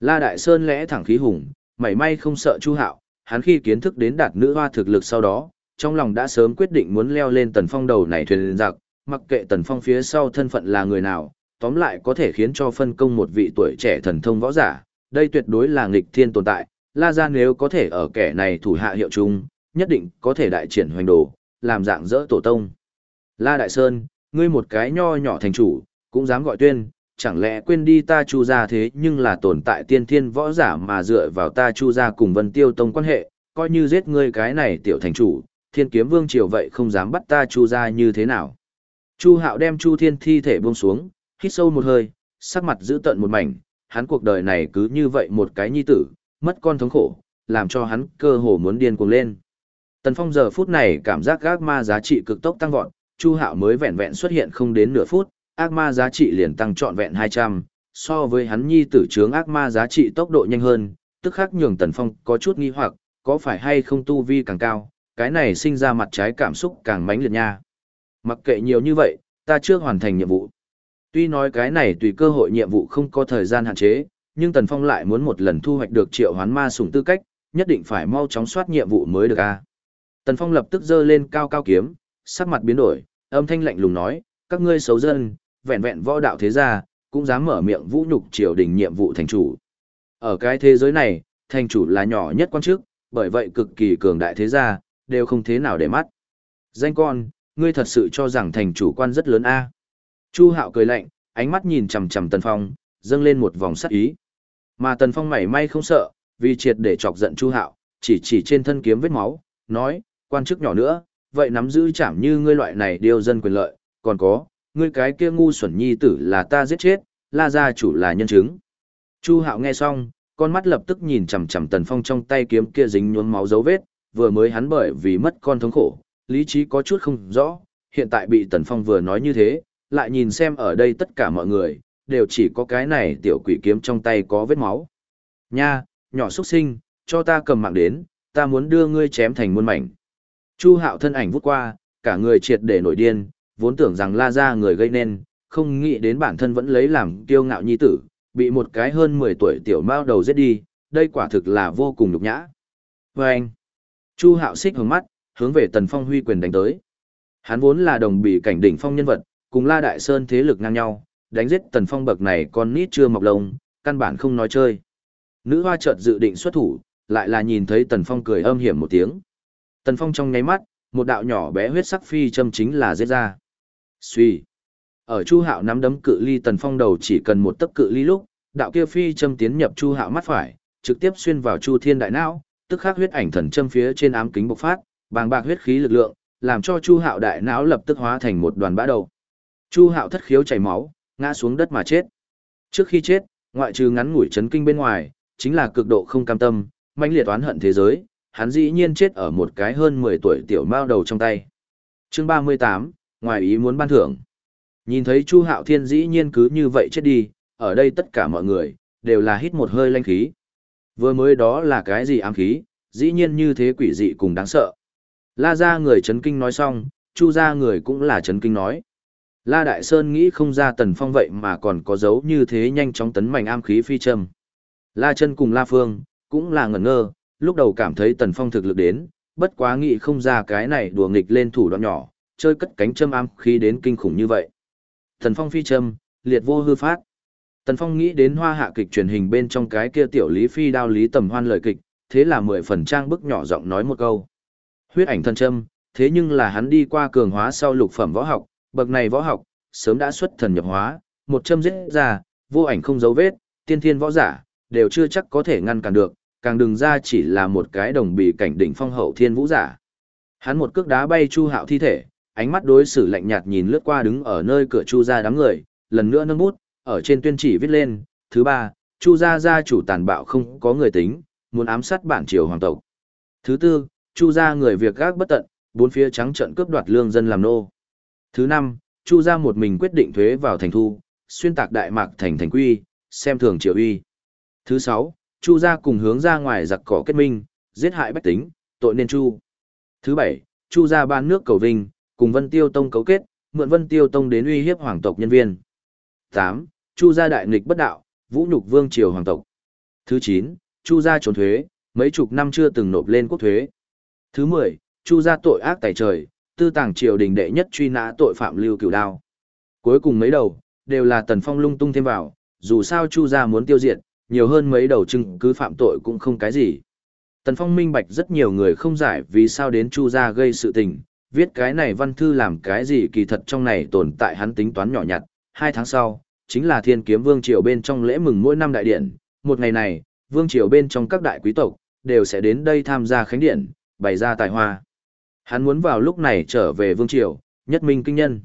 La Đại Sơn lẽ thẳng khí hùng, mảy may không sợ Chu Hạo, hắn khi kiến thức đến đạt nữ hoa thực lực sau đó, trong lòng đã sớm quyết định muốn leo lên tần phong đầu này thuyền giặc, mặc kệ tần phong phía sau thân phận là người nào, tóm lại có thể khiến cho phân công một vị tuổi trẻ thần thông võ giả, đây tuyệt đối là nghịch thiên tồn tại, La Gia nếu có thể ở kẻ này thủ hạ hiệu chung, nhất định có thể đại triển hoành đồ, làm dạng dỡ tổ tông. La Đại Sơn, ngươi một cái nho nhỏ thành chủ, cũng dám gọi tuyên, chẳng lẽ quên đi ta chu ra thế nhưng là tồn tại tiên thiên võ giả mà dựa vào ta chu ra cùng vân tiêu tông quan hệ, coi như giết ngươi cái này tiểu thành chủ, thiên kiếm vương triều vậy không dám bắt ta chu ra như thế nào. Chu hạo đem chu thiên thi thể buông xuống, hít sâu một hơi, sắc mặt giữ tận một mảnh, hắn cuộc đời này cứ như vậy một cái nhi tử, mất con thống khổ, làm cho hắn cơ hồ muốn điên cuồng lên. Tần Phong giờ phút này cảm giác ác ma giá trị cực tốc tăng vọt, Chu Hạo mới vẹn vẹn xuất hiện không đến nửa phút, ác ma giá trị liền tăng trọn vẹn 200, so với hắn nhi tử trướng ác ma giá trị tốc độ nhanh hơn, tức khắc nhường Tần Phong có chút nghi hoặc, có phải hay không tu vi càng cao, cái này sinh ra mặt trái cảm xúc càng mãnh liệt nha. Mặc kệ nhiều như vậy, ta chưa hoàn thành nhiệm vụ. Tuy nói cái này tùy cơ hội nhiệm vụ không có thời gian hạn chế, nhưng Tần Phong lại muốn một lần thu hoạch được triệu hoán ma sủng tư cách, nhất định phải mau chóng soát nhiệm vụ mới được a. Tần Phong lập tức giơ lên cao cao kiếm, sắc mặt biến đổi, âm thanh lạnh lùng nói, các ngươi xấu dân, vẹn vẹn võ đạo thế gia, cũng dám mở miệng vũ nhục triều đình nhiệm vụ thành chủ. Ở cái thế giới này, thành chủ là nhỏ nhất quan chức, bởi vậy cực kỳ cường đại thế gia, đều không thế nào để mắt. Danh con, ngươi thật sự cho rằng thành chủ quan rất lớn a? Chu Hạo cười lạnh, ánh mắt nhìn chằm chằm Tần Phong, dâng lên một vòng sắc ý. Mà Tần Phong mảy may không sợ, vì triệt để chọc giận Chu Hạo, chỉ chỉ trên thân kiếm vết máu, nói, quan chức nhỏ nữa, vậy nắm giữ chảm như ngươi loại này điều dân quyền lợi, còn có, ngươi cái kia ngu xuẩn nhi tử là ta giết chết, la gia chủ là nhân chứng. Chu Hạo nghe xong, con mắt lập tức nhìn chằm chằm Tần Phong trong tay kiếm kia dính nhuốm máu dấu vết, vừa mới hắn bởi vì mất con thống khổ, lý trí có chút không rõ, hiện tại bị Tần Phong vừa nói như thế, lại nhìn xem ở đây tất cả mọi người, đều chỉ có cái này tiểu quỷ kiếm trong tay có vết máu. Nha, nhỏ xuất sinh, cho ta cầm mạng đến, ta muốn đưa ngươi chém thành muôn mảnh. Chu hạo thân ảnh vút qua, cả người triệt để nổi điên, vốn tưởng rằng la ra người gây nên, không nghĩ đến bản thân vẫn lấy làm kiêu ngạo nhi tử, bị một cái hơn 10 tuổi tiểu mao đầu giết đi, đây quả thực là vô cùng nhục nhã. Và anh, Chu Hạo xích hướng mắt, hướng về Tần Phong huy quyền đánh tới. Hắn vốn là đồng bị cảnh đỉnh phong nhân vật, cùng La Đại Sơn thế lực ngang nhau, đánh giết Tần Phong bậc này con nít chưa mọc lông, căn bản không nói chơi. Nữ hoa chợt dự định xuất thủ, lại là nhìn thấy Tần Phong cười âm hiểm một tiếng. Tần Phong trong nháy mắt, một đạo nhỏ bé huyết sắc phi châm chính là giết ra. Suy. Ở Chu Hạo nắm đấm cự ly Tần Phong đầu chỉ cần một tấc cự ly lúc, đạo kia phi châm tiến nhập Chu Hạo mắt phải, trực tiếp xuyên vào Chu Thiên đại não, tức khắc huyết ảnh thần châm phía trên ám kính bộc phát, bàng bạc huyết khí lực lượng, làm cho Chu Hạo đại não lập tức hóa thành một đoàn bã đầu. Chu Hạo thất khiếu chảy máu, ngã xuống đất mà chết. Trước khi chết, ngoại trừ ngắn ngủi chấn kinh bên ngoài, chính là cực độ không cam tâm, mãnh liệt oán hận thế giới, hắn dĩ nhiên chết ở một cái hơn 10 tuổi tiểu mao đầu trong tay. Chương 38, ngoài ý muốn ban thưởng. Nhìn thấy Chu Hạo Thiên dĩ nhiên cứ như vậy chết đi, ở đây tất cả mọi người đều là hít một hơi lanh khí. Vừa mới đó là cái gì ám khí, dĩ nhiên như thế quỷ dị cùng đáng sợ. La ra người chấn kinh nói xong, Chu ra người cũng là chấn kinh nói. La Đại Sơn nghĩ không ra Tần Phong vậy mà còn có dấu như thế nhanh chóng tấn mạnh am khí phi châm. La chân cùng La Phương, cũng là ngẩn ngơ, lúc đầu cảm thấy Tần Phong thực lực đến, bất quá nghĩ không ra cái này đùa nghịch lên thủ đoạn nhỏ, chơi cất cánh châm am khí đến kinh khủng như vậy. Tần Phong phi châm, liệt vô hư phát. Tần Phong nghĩ đến hoa hạ kịch truyền hình bên trong cái kia tiểu lý phi đao lý tầm hoan lời kịch, thế là mười phần trang bức nhỏ giọng nói một câu. Huyết ảnh thân châm, thế nhưng là hắn đi qua cường hóa sau lục phẩm võ học, bậc này võ học, sớm đã xuất thần nhập hóa, một châm giết ra, vô ảnh không dấu vết, tiên thiên võ giả, đều chưa chắc có thể ngăn cản được, càng đừng ra chỉ là một cái đồng bị cảnh đỉnh phong hậu thiên vũ giả. Hắn một cước đá bay Chu Hạo thi thể, ánh mắt đối xử lạnh nhạt nhìn lướt qua đứng ở nơi cửa Chu gia đám người, lần nữa nâng bút, ở trên tuyên chỉ viết lên, thứ ba, Chu gia gia chủ tàn bạo không có người tính, muốn ám sát bản triều hoàng tộc. Thứ tư, Chu gia người việc gác bất tận, bốn phía trắng trận cướp đoạt lương dân làm nô. Thứ năm, Chu gia một mình quyết định thuế vào thành thu, xuyên tạc đại mạc thành thành quy, xem thường triều uy. Thứ sáu, Chu gia cùng hướng ra ngoài giặc cỏ kết minh, giết hại bách tính, tội nên Chu. Thứ bảy, Chu gia ban nước cầu vinh, cùng Vân Tiêu Tông cấu kết, mượn Vân Tiêu Tông đến uy hiếp hoàng tộc nhân viên. Tám, Chu gia đại nghịch bất đạo, vũ nhục vương triều hoàng tộc. Thứ chín, Chu gia trốn thuế, mấy chục năm chưa từng nộp lên quốc thuế. Thứ 10. Chu gia tội ác tại trời, tư tàng triều đình đệ nhất truy nã tội phạm lưu cửu đao. Cuối cùng mấy đầu, đều là tần phong lung tung thêm vào, dù sao chu gia muốn tiêu diệt, nhiều hơn mấy đầu chứng cứ phạm tội cũng không cái gì. Tần phong minh bạch rất nhiều người không giải vì sao đến chu gia gây sự tình, viết cái này văn thư làm cái gì kỳ thật trong này tồn tại hắn tính toán nhỏ nhặt. Hai tháng sau, chính là thiên kiếm vương triều bên trong lễ mừng mỗi năm đại điện, một ngày này, vương triều bên trong các đại quý tộc, đều sẽ đến đây tham gia khánh điện, bày ra tài hoa. Hắn muốn vào lúc này trở về vương triều, nhất minh kinh nhân.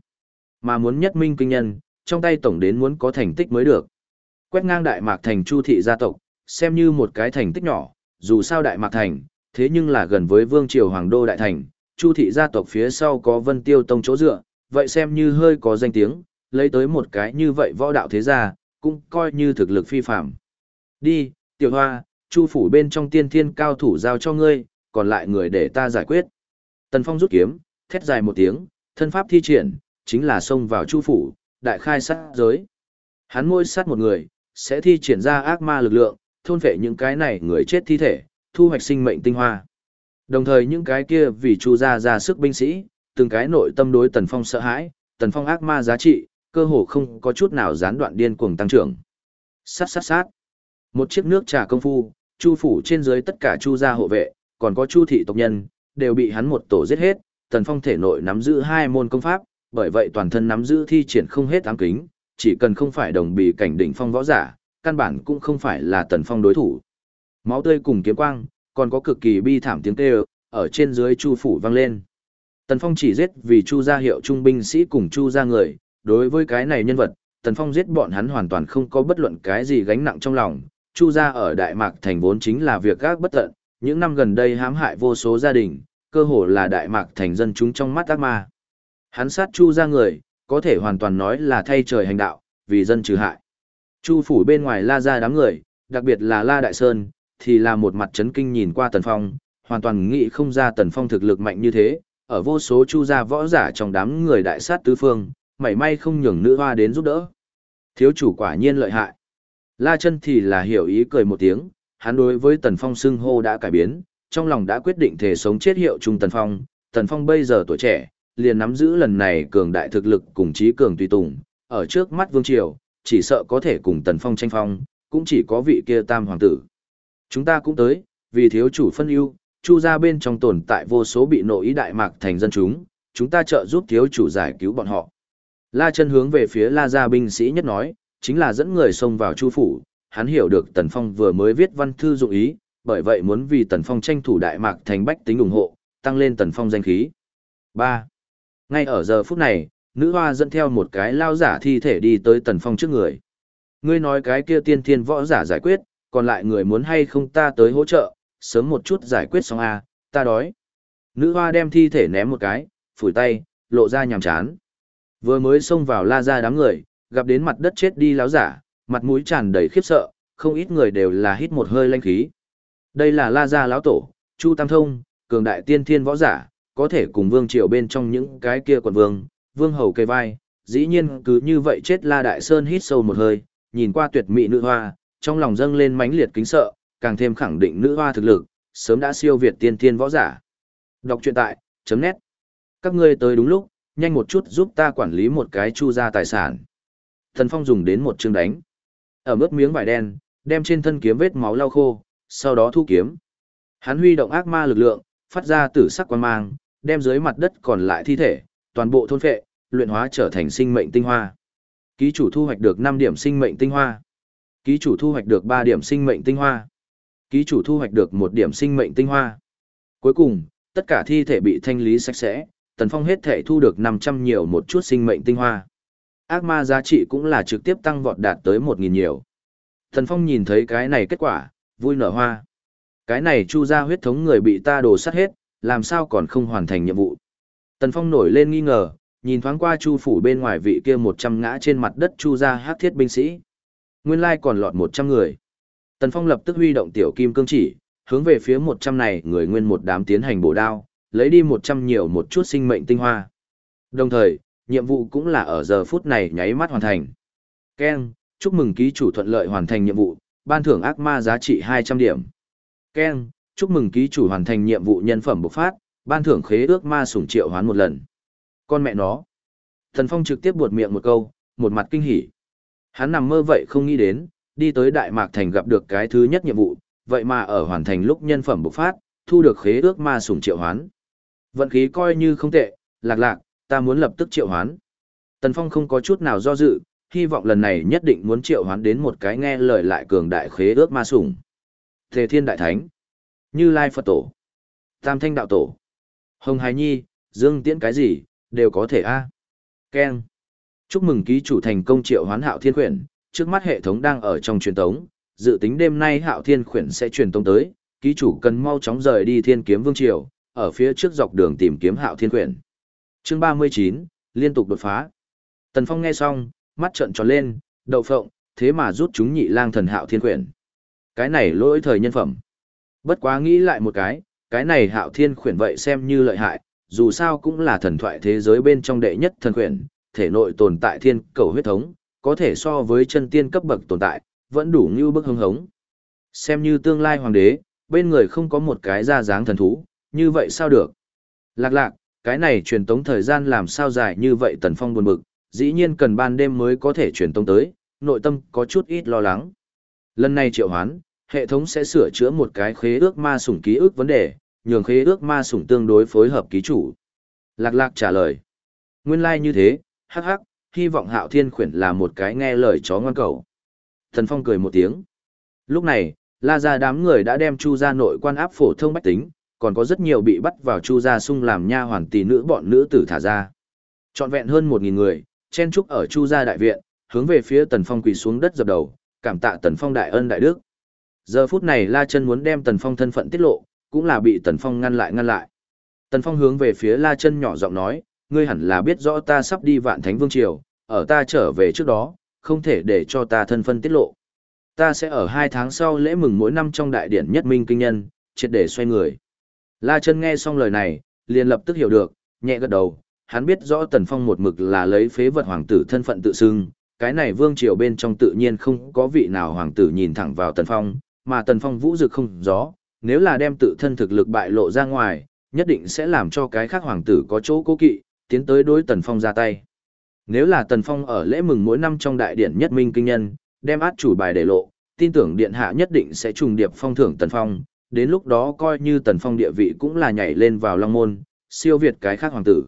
Mà muốn nhất minh kinh nhân, trong tay tổng đến muốn có thành tích mới được. Quét ngang Đại Mạc Thành Chu thị gia tộc, xem như một cái thành tích nhỏ, dù sao Đại Mạc Thành, thế nhưng là gần với vương triều Hoàng Đô Đại Thành, Chu thị gia tộc phía sau có Vân Tiêu Tông chỗ dựa, vậy xem như hơi có danh tiếng, lấy tới một cái như vậy võ đạo thế gia, cũng coi như thực lực phi phạm. Đi, tiểu hoa, Chu phủ bên trong tiên thiên cao thủ giao cho ngươi, còn lại người để ta giải quyết. Tần Phong rút kiếm, thét dài một tiếng, thân pháp thi triển, chính là xông vào chu phủ, đại khai sát giới. Hắn môi sát một người, sẽ thi triển ra ác ma lực lượng, thôn phệ những cái này người chết thi thể, thu hoạch sinh mệnh tinh hoa. Đồng thời những cái kia vì chu ra ra sức binh sĩ, từng cái nội tâm đối Tần Phong sợ hãi, Tần Phong ác ma giá trị, cơ hồ không có chút nào gián đoạn điên cuồng tăng trưởng. Sát sát sát. Một chiếc nước trà công phu, chu phủ trên dưới tất cả chu gia hộ vệ, còn có chu thị tộc nhân, đều bị hắn một tổ giết hết, Tần Phong thể nội nắm giữ hai môn công pháp, bởi vậy toàn thân nắm giữ thi triển không hết ám kính, chỉ cần không phải đồng bì cảnh đỉnh phong võ giả, căn bản cũng không phải là Tần Phong đối thủ. Máu tươi cùng kiếm quang, còn có cực kỳ bi thảm tiếng kêu, ở trên dưới chu phủ vang lên. Tần Phong chỉ giết vì chu gia hiệu trung binh sĩ cùng chu gia người, đối với cái này nhân vật, Tần Phong giết bọn hắn hoàn toàn không có bất luận cái gì gánh nặng trong lòng. Chu gia ở Đại Mạc thành vốn chính là việc gác bất tận, những năm gần đây hãm hại vô số gia đình, cơ hồ là đại mạc thành dân chúng trong mắt ác ma. Hắn sát Chu ra người, có thể hoàn toàn nói là thay trời hành đạo, vì dân trừ hại. Chu phủ bên ngoài la ra đám người, đặc biệt là La Đại Sơn, thì là một mặt chấn kinh nhìn qua Tần Phong, hoàn toàn nghĩ không ra Tần Phong thực lực mạnh như thế, ở vô số chu gia võ giả trong đám người đại sát tứ phương, mảy may không nhường nữ hoa đến giúp đỡ. Thiếu chủ quả nhiên lợi hại. La chân thì là hiểu ý cười một tiếng, hắn đối với Tần Phong xưng hô đã cải biến, trong lòng đã quyết định thể sống chết hiệu trung Tần Phong, Tần Phong bây giờ tuổi trẻ, liền nắm giữ lần này cường đại thực lực cùng trí cường tùy tùng, ở trước mắt Vương Triều, chỉ sợ có thể cùng Tần Phong tranh phong, cũng chỉ có vị kia tam hoàng tử. Chúng ta cũng tới, vì thiếu chủ phân ưu, chu ra bên trong tồn tại vô số bị nội ý đại mạc thành dân chúng, chúng ta trợ giúp thiếu chủ giải cứu bọn họ. La chân hướng về phía La gia binh sĩ nhất nói, chính là dẫn người xông vào chu phủ, hắn hiểu được Tần Phong vừa mới viết văn thư dụng ý, bởi vậy muốn vì Tần Phong tranh thủ đại mạc thành bách tính ủng hộ, tăng lên Tần Phong danh khí. 3. Ngay ở giờ phút này, nữ hoa dẫn theo một cái lao giả thi thể đi tới Tần Phong trước người. Ngươi nói cái kia tiên thiên võ giả giải quyết, còn lại người muốn hay không ta tới hỗ trợ, sớm một chút giải quyết xong a, ta đói. Nữ hoa đem thi thể ném một cái, phủi tay, lộ ra nhàm chán. Vừa mới xông vào la ra đám người, gặp đến mặt đất chết đi láo giả, mặt mũi tràn đầy khiếp sợ, không ít người đều là hít một hơi lanh khí. Đây là la gia lão tổ, Chu Tam Thông, cường đại tiên thiên võ giả, có thể cùng vương triều bên trong những cái kia quần vương, vương hầu cây vai, dĩ nhiên cứ như vậy chết la đại sơn hít sâu một hơi, nhìn qua tuyệt mỹ nữ hoa, trong lòng dâng lên mãnh liệt kính sợ, càng thêm khẳng định nữ hoa thực lực, sớm đã siêu việt tiên thiên võ giả. Đọc truyện tại, chấm nét. Các ngươi tới đúng lúc, nhanh một chút giúp ta quản lý một cái chu gia tài sản. Thần Phong dùng đến một chương đánh. Ở mức miếng vải đen, đem trên thân kiếm vết máu lau khô, sau đó thu kiếm. Hắn huy động ác ma lực lượng, phát ra tử sắc quan mang, đem dưới mặt đất còn lại thi thể, toàn bộ thôn phệ, luyện hóa trở thành sinh mệnh tinh hoa. Ký chủ thu hoạch được 5 điểm sinh mệnh tinh hoa. Ký chủ thu hoạch được 3 điểm sinh mệnh tinh hoa. Ký chủ thu hoạch được 1 điểm sinh mệnh tinh hoa. Cuối cùng, tất cả thi thể bị thanh lý sạch sẽ, Tần Phong hết thể thu được 500 nhiều một chút sinh mệnh tinh hoa. Ác ma giá trị cũng là trực tiếp tăng vọt đạt tới 1.000 nhiều. Thần Phong nhìn thấy cái này kết quả, vui nở hoa. Cái này chu ra huyết thống người bị ta đổ sát hết, làm sao còn không hoàn thành nhiệm vụ. Tần Phong nổi lên nghi ngờ, nhìn thoáng qua chu phủ bên ngoài vị kia 100 ngã trên mặt đất chu ra hát thiết binh sĩ. Nguyên lai còn lọt 100 người. Tần Phong lập tức huy động tiểu kim cương chỉ, hướng về phía 100 này người nguyên một đám tiến hành bổ đao, lấy đi 100 nhiều một chút sinh mệnh tinh hoa. Đồng thời, nhiệm vụ cũng là ở giờ phút này nháy mắt hoàn thành. Ken, chúc mừng ký chủ thuận lợi hoàn thành nhiệm vụ, ban thưởng ác ma giá trị 200 điểm. Ken, chúc mừng ký chủ hoàn thành nhiệm vụ nhân phẩm bộc phát, ban thưởng khế ước ma sủng triệu hoán một lần. Con mẹ nó. Thần Phong trực tiếp buột miệng một câu, một mặt kinh hỉ. Hắn nằm mơ vậy không nghĩ đến, đi tới Đại Mạc Thành gặp được cái thứ nhất nhiệm vụ, vậy mà ở hoàn thành lúc nhân phẩm bộc phát, thu được khế ước ma sủng triệu hoán. Vận khí coi như không tệ, lạc lạc, ta muốn lập tức triệu hoán. Tần Phong không có chút nào do dự, hy vọng lần này nhất định muốn triệu hoán đến một cái nghe lời lại cường đại khế ước ma sủng. Thề Thiên Đại Thánh, Như Lai Phật Tổ, Tam Thanh Đạo Tổ, Hồng Hải Nhi, Dương Tiễn cái gì, đều có thể a. À. Ken. Chúc mừng ký chủ thành công triệu hoán Hạo Thiên Quyển, trước mắt hệ thống đang ở trong truyền tống, dự tính đêm nay Hạo Thiên Quyển sẽ truyền tống tới, ký chủ cần mau chóng rời đi Thiên Kiếm Vương triều, ở phía trước dọc đường tìm kiếm Hạo Thiên Quyển. Chương 39, liên tục đột phá. Tần Phong nghe xong, mắt trợn tròn lên, đậu phộng, thế mà rút chúng nhị lang thần Hạo Thiên Quyển. Cái này lỗi thời nhân phẩm. Bất quá nghĩ lại một cái, cái này Hạo Thiên Quyển vậy xem như lợi hại, dù sao cũng là thần thoại thế giới bên trong đệ nhất thần quyển, thể nội tồn tại thiên cầu huyết thống, có thể so với chân tiên cấp bậc tồn tại, vẫn đủ như bức hưng hống. Xem như tương lai hoàng đế, bên người không có một cái ra dáng thần thú, như vậy sao được? Lạc lạc, cái này truyền tống thời gian làm sao dài như vậy tần phong buồn bực, dĩ nhiên cần ban đêm mới có thể truyền tống tới, nội tâm có chút ít lo lắng. Lần này triệu hoán, hệ thống sẽ sửa chữa một cái khế ước ma sủng ký ức vấn đề, nhường khế ước ma sủng tương đối phối hợp ký chủ. Lạc lạc trả lời. Nguyên lai like như thế, hắc hắc, hy vọng hạo thiên khuyển là một cái nghe lời chó ngoan cầu. Thần Phong cười một tiếng. Lúc này, la ra đám người đã đem chu ra nội quan áp phổ thông bách tính, còn có rất nhiều bị bắt vào chu gia sung làm nha hoàn tỷ nữ bọn nữ tử thả ra. Trọn vẹn hơn một nghìn người, chen trúc ở chu gia đại viện, hướng về phía Tần Phong quỳ xuống đất dập đầu, cảm tạ Tần Phong đại ân đại đức. Giờ phút này La Chân muốn đem Tần Phong thân phận tiết lộ, cũng là bị Tần Phong ngăn lại ngăn lại. Tần Phong hướng về phía La Chân nhỏ giọng nói, ngươi hẳn là biết rõ ta sắp đi Vạn Thánh Vương triều, ở ta trở về trước đó, không thể để cho ta thân phận tiết lộ. Ta sẽ ở hai tháng sau lễ mừng mỗi năm trong đại điển nhất minh kinh nhân, triệt để xoay người. La chân nghe xong lời này, liền lập tức hiểu được, nhẹ gật đầu, hắn biết rõ Tần Phong một mực là lấy phế vật hoàng tử thân phận tự xưng, cái này vương triều bên trong tự nhiên không có vị nào hoàng tử nhìn thẳng vào Tần Phong, mà Tần Phong vũ dực không rõ. nếu là đem tự thân thực lực bại lộ ra ngoài, nhất định sẽ làm cho cái khác hoàng tử có chỗ cố kỵ, tiến tới đối Tần Phong ra tay. Nếu là Tần Phong ở lễ mừng mỗi năm trong đại điện nhất minh kinh nhân, đem át chủ bài để lộ, tin tưởng điện hạ nhất định sẽ trùng điệp phong thưởng Tần Phong, đến lúc đó coi như Tần Phong địa vị cũng là nhảy lên vào long môn, siêu việt cái khác hoàng tử.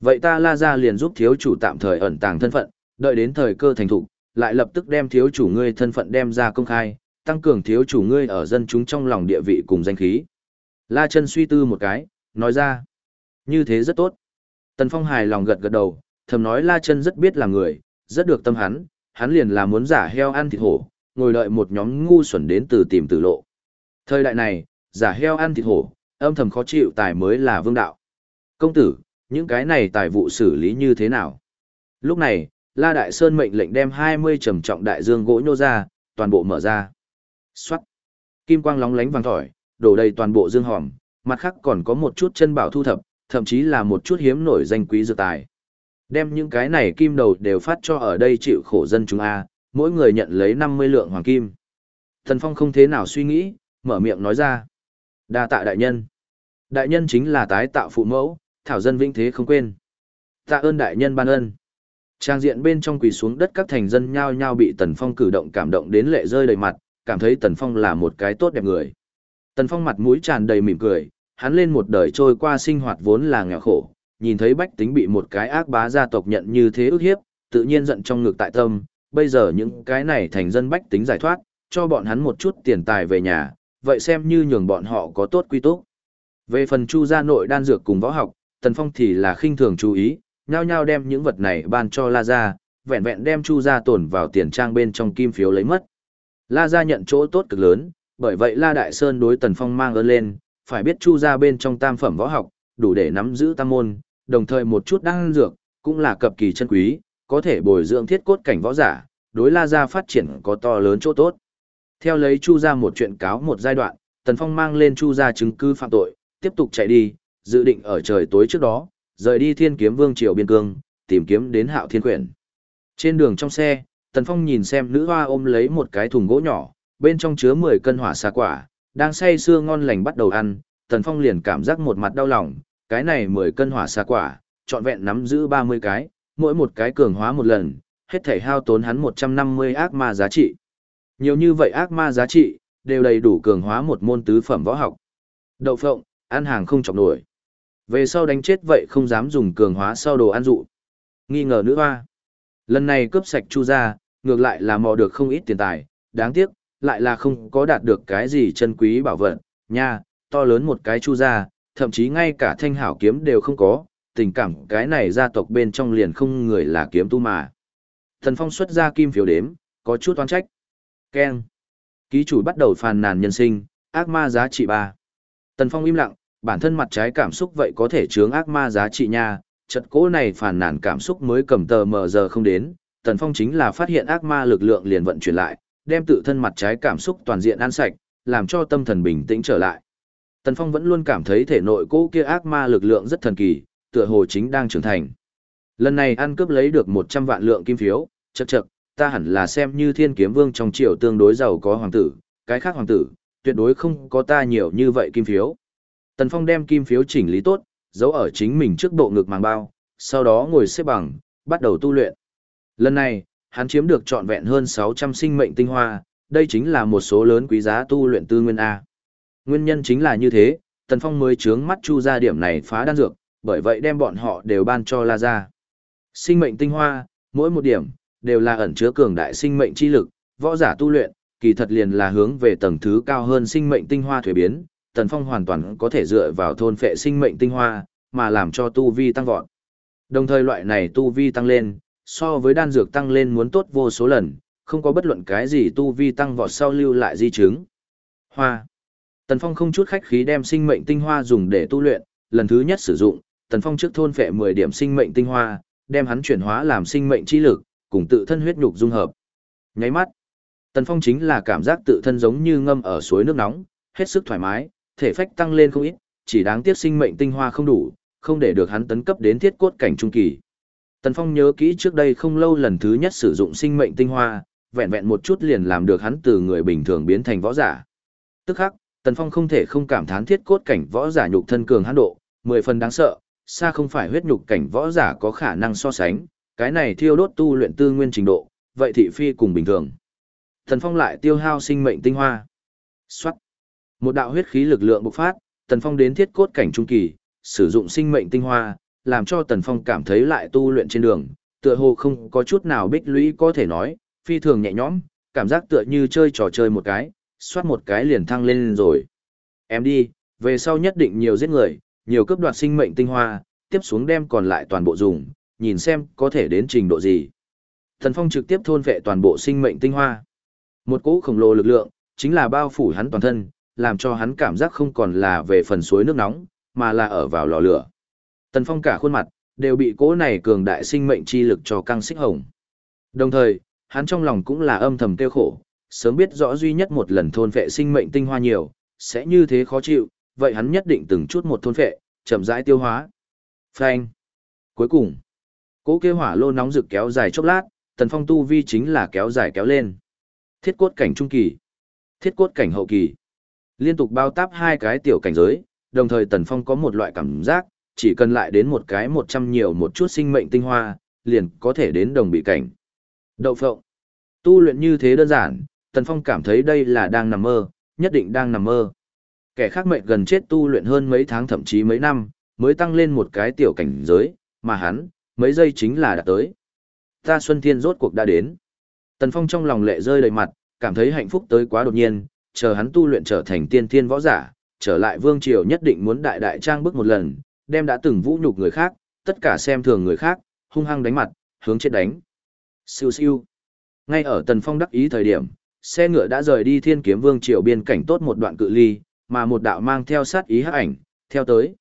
Vậy ta la ra liền giúp thiếu chủ tạm thời ẩn tàng thân phận, đợi đến thời cơ thành thục, lại lập tức đem thiếu chủ ngươi thân phận đem ra công khai, tăng cường thiếu chủ ngươi ở dân chúng trong lòng địa vị cùng danh khí. La chân suy tư một cái, nói ra. Như thế rất tốt. Tần Phong hài lòng gật gật đầu, thầm nói La chân rất biết là người, rất được tâm hắn, hắn liền là muốn giả heo ăn thịt hổ, ngồi đợi một nhóm ngu xuẩn đến từ tìm tử lộ. Thời đại này, giả heo ăn thịt hổ, âm thầm khó chịu tài mới là vương đạo. Công tử, những cái này tài vụ xử lý như thế nào? Lúc này, La Đại Sơn mệnh lệnh đem 20 trầm trọng đại dương gỗ nhô ra, toàn bộ mở ra. Xoát. Kim quang lóng lánh vàng thỏi, đổ đầy toàn bộ dương hòm, mặt khác còn có một chút chân bảo thu thập, thậm chí là một chút hiếm nổi danh quý dược tài. Đem những cái này kim đầu đều phát cho ở đây chịu khổ dân chúng A, mỗi người nhận lấy 50 lượng hoàng kim. Thần Phong không thế nào suy nghĩ, mở miệng nói ra. đa tạ đại nhân. Đại nhân chính là tái tạo phụ mẫu, thảo dân vinh thế không quên. Tạ ơn đại nhân ban ân. Trang diện bên trong quỳ xuống đất các thành dân nhao nhao bị Tần Phong cử động cảm động đến lệ rơi đầy mặt, cảm thấy Tần Phong là một cái tốt đẹp người. Tần Phong mặt mũi tràn đầy mỉm cười, hắn lên một đời trôi qua sinh hoạt vốn là nghèo khổ, nhìn thấy bách tính bị một cái ác bá gia tộc nhận như thế ức hiếp, tự nhiên giận trong ngực tại tâm, bây giờ những cái này thành dân bách tính giải thoát, cho bọn hắn một chút tiền tài về nhà, vậy xem như nhường bọn họ có tốt quy tốt. Về phần chu gia nội đan dược cùng võ học, Tần Phong thì là khinh thường chú ý, nhao nhao đem những vật này ban cho La Gia, vẹn vẹn đem chu gia tổn vào tiền trang bên trong kim phiếu lấy mất. La Gia nhận chỗ tốt cực lớn, bởi vậy La Đại Sơn đối Tần Phong mang ơn lên, phải biết chu gia bên trong tam phẩm võ học, đủ để nắm giữ tam môn, đồng thời một chút đan dược, cũng là cập kỳ chân quý, có thể bồi dưỡng thiết cốt cảnh võ giả, đối La Gia phát triển có to lớn chỗ tốt. Theo lấy Chu Gia một chuyện cáo một giai đoạn, Tần Phong mang lên Chu Gia chứng cứ phạm tội, tiếp tục chạy đi, dự định ở trời tối trước đó, rời đi Thiên Kiếm Vương triều biên cương, tìm kiếm đến Hạo Thiên Quyển. Trên đường trong xe, Tần Phong nhìn xem nữ hoa ôm lấy một cái thùng gỗ nhỏ, bên trong chứa 10 cân hỏa xà quả, đang say sưa ngon lành bắt đầu ăn, Tần Phong liền cảm giác một mặt đau lòng, cái này 10 cân hỏa xà quả, trọn vẹn nắm giữ 30 cái, mỗi một cái cường hóa một lần, hết thể hao tốn hắn 150 ác ma giá trị. Nhiều như vậy ác ma giá trị, đều đầy đủ cường hóa một môn tứ phẩm võ học. Đậu phộng, ăn hàng không chọc nổi. Về sau đánh chết vậy không dám dùng cường hóa sau đồ ăn dụ. Nghi ngờ nữ hoa. Lần này cướp sạch chu ra, ngược lại là mò được không ít tiền tài, đáng tiếc, lại là không có đạt được cái gì chân quý bảo vật, nha, to lớn một cái chu ra, thậm chí ngay cả thanh hảo kiếm đều không có, tình cảm cái này gia tộc bên trong liền không người là kiếm tu mà. Thần Phong xuất ra kim phiếu đếm, có chút oán trách keng Ký chủ bắt đầu phàn nàn nhân sinh, ác ma giá trị ba Tần Phong im lặng, bản thân mặt trái cảm xúc vậy có thể chướng ác ma giá trị nha, chật cỗ này phàn nàn cảm xúc mới cầm tờ mờ giờ không đến, Tần Phong chính là phát hiện ác ma lực lượng liền vận chuyển lại, đem tự thân mặt trái cảm xúc toàn diện ăn sạch, làm cho tâm thần bình tĩnh trở lại. Tần Phong vẫn luôn cảm thấy thể nội cỗ kia ác ma lực lượng rất thần kỳ, tựa hồ chính đang trưởng thành. Lần này ăn cướp lấy được 100 vạn lượng kim phiếu, chật chật ta hẳn là xem như thiên kiếm vương trong triều tương đối giàu có hoàng tử, cái khác hoàng tử, tuyệt đối không có ta nhiều như vậy kim phiếu. Tần Phong đem kim phiếu chỉnh lý tốt, giấu ở chính mình trước bộ ngực màng bao, sau đó ngồi xếp bằng, bắt đầu tu luyện. Lần này, hắn chiếm được trọn vẹn hơn 600 sinh mệnh tinh hoa, đây chính là một số lớn quý giá tu luyện tư nguyên A. Nguyên nhân chính là như thế, Tần Phong mới chướng mắt chu ra điểm này phá đan dược, bởi vậy đem bọn họ đều ban cho La Gia. Sinh mệnh tinh hoa, mỗi một điểm, đều là ẩn chứa cường đại sinh mệnh chi lực, võ giả tu luyện, kỳ thật liền là hướng về tầng thứ cao hơn sinh mệnh tinh hoa thuế biến, Tần Phong hoàn toàn có thể dựa vào thôn phệ sinh mệnh tinh hoa, mà làm cho tu vi tăng vọt. Đồng thời loại này tu vi tăng lên, so với đan dược tăng lên muốn tốt vô số lần, không có bất luận cái gì tu vi tăng vọt sau lưu lại di chứng. Hoa. Tần Phong không chút khách khí đem sinh mệnh tinh hoa dùng để tu luyện, lần thứ nhất sử dụng, Tần Phong trước thôn phệ 10 điểm sinh mệnh tinh hoa, đem hắn chuyển hóa làm sinh mệnh chi lực, cùng tự thân huyết nhục dung hợp. Nháy mắt, Tần Phong chính là cảm giác tự thân giống như ngâm ở suối nước nóng, hết sức thoải mái, thể phách tăng lên không ít, chỉ đáng tiếc sinh mệnh tinh hoa không đủ, không để được hắn tấn cấp đến thiết cốt cảnh trung kỳ. Tần Phong nhớ kỹ trước đây không lâu lần thứ nhất sử dụng sinh mệnh tinh hoa, vẹn vẹn một chút liền làm được hắn từ người bình thường biến thành võ giả. Tức khắc, Tần Phong không thể không cảm thán thiết cốt cảnh võ giả nhục thân cường hãn độ, mười phần đáng sợ, xa không phải huyết nhục cảnh võ giả có khả năng so sánh, cái này thiêu đốt tu luyện tư nguyên trình độ, vậy thị phi cùng bình thường. Tần Phong lại tiêu hao sinh mệnh tinh hoa. Xoát. Một đạo huyết khí lực lượng bộc phát, Tần Phong đến thiết cốt cảnh trung kỳ, sử dụng sinh mệnh tinh hoa, làm cho Tần Phong cảm thấy lại tu luyện trên đường, tựa hồ không có chút nào bích lũy có thể nói, phi thường nhẹ nhõm, cảm giác tựa như chơi trò chơi một cái, xoát một cái liền thăng lên rồi. Em đi, về sau nhất định nhiều giết người, nhiều cấp đoạt sinh mệnh tinh hoa, tiếp xuống đem còn lại toàn bộ dùng, nhìn xem có thể đến trình độ gì. Thần Phong trực tiếp thôn vệ toàn bộ sinh mệnh tinh hoa. Một cỗ khổng lồ lực lượng, chính là bao phủ hắn toàn thân, làm cho hắn cảm giác không còn là về phần suối nước nóng, mà là ở vào lò lửa. Tần Phong cả khuôn mặt, đều bị cỗ này cường đại sinh mệnh chi lực cho căng xích hồng. Đồng thời, hắn trong lòng cũng là âm thầm tiêu khổ, sớm biết rõ duy nhất một lần thôn vệ sinh mệnh tinh hoa nhiều, sẽ như thế khó chịu, vậy hắn nhất định từng chút một thôn vệ, chậm rãi tiêu hóa. Phanh. Cuối cùng, cỗ kia hỏa lô nóng rực kéo dài chốc lát, Tần Phong tu vi chính là kéo dài kéo lên. Thiết cốt cảnh trung kỳ, thiết cốt cảnh hậu kỳ. Liên tục bao táp hai cái tiểu cảnh giới, đồng thời Tần Phong có một loại cảm giác, chỉ cần lại đến một cái một trăm nhiều một chút sinh mệnh tinh hoa, liền có thể đến đồng bị cảnh. Đậu phộng. Tu luyện như thế đơn giản, Tần Phong cảm thấy đây là đang nằm mơ, nhất định đang nằm mơ. Kẻ khác mệnh gần chết tu luyện hơn mấy tháng thậm chí mấy năm, mới tăng lên một cái tiểu cảnh giới, mà hắn, mấy giây chính là đã tới. Ta Xuân Thiên rốt cuộc đã đến. Tần Phong trong lòng lệ rơi đầy mặt, cảm thấy hạnh phúc tới quá đột nhiên, chờ hắn tu luyện trở thành tiên thiên võ giả, trở lại vương triều nhất định muốn đại đại trang bước một lần, đem đã từng vũ nhục người khác, tất cả xem thường người khác, hung hăng đánh mặt, hướng chết đánh. Siêu siêu. Ngay ở Tần Phong đắc ý thời điểm, xe ngựa đã rời đi Thiên Kiếm Vương triều biên cảnh tốt một đoạn cự ly, mà một đạo mang theo sát ý hắc ảnh, theo tới.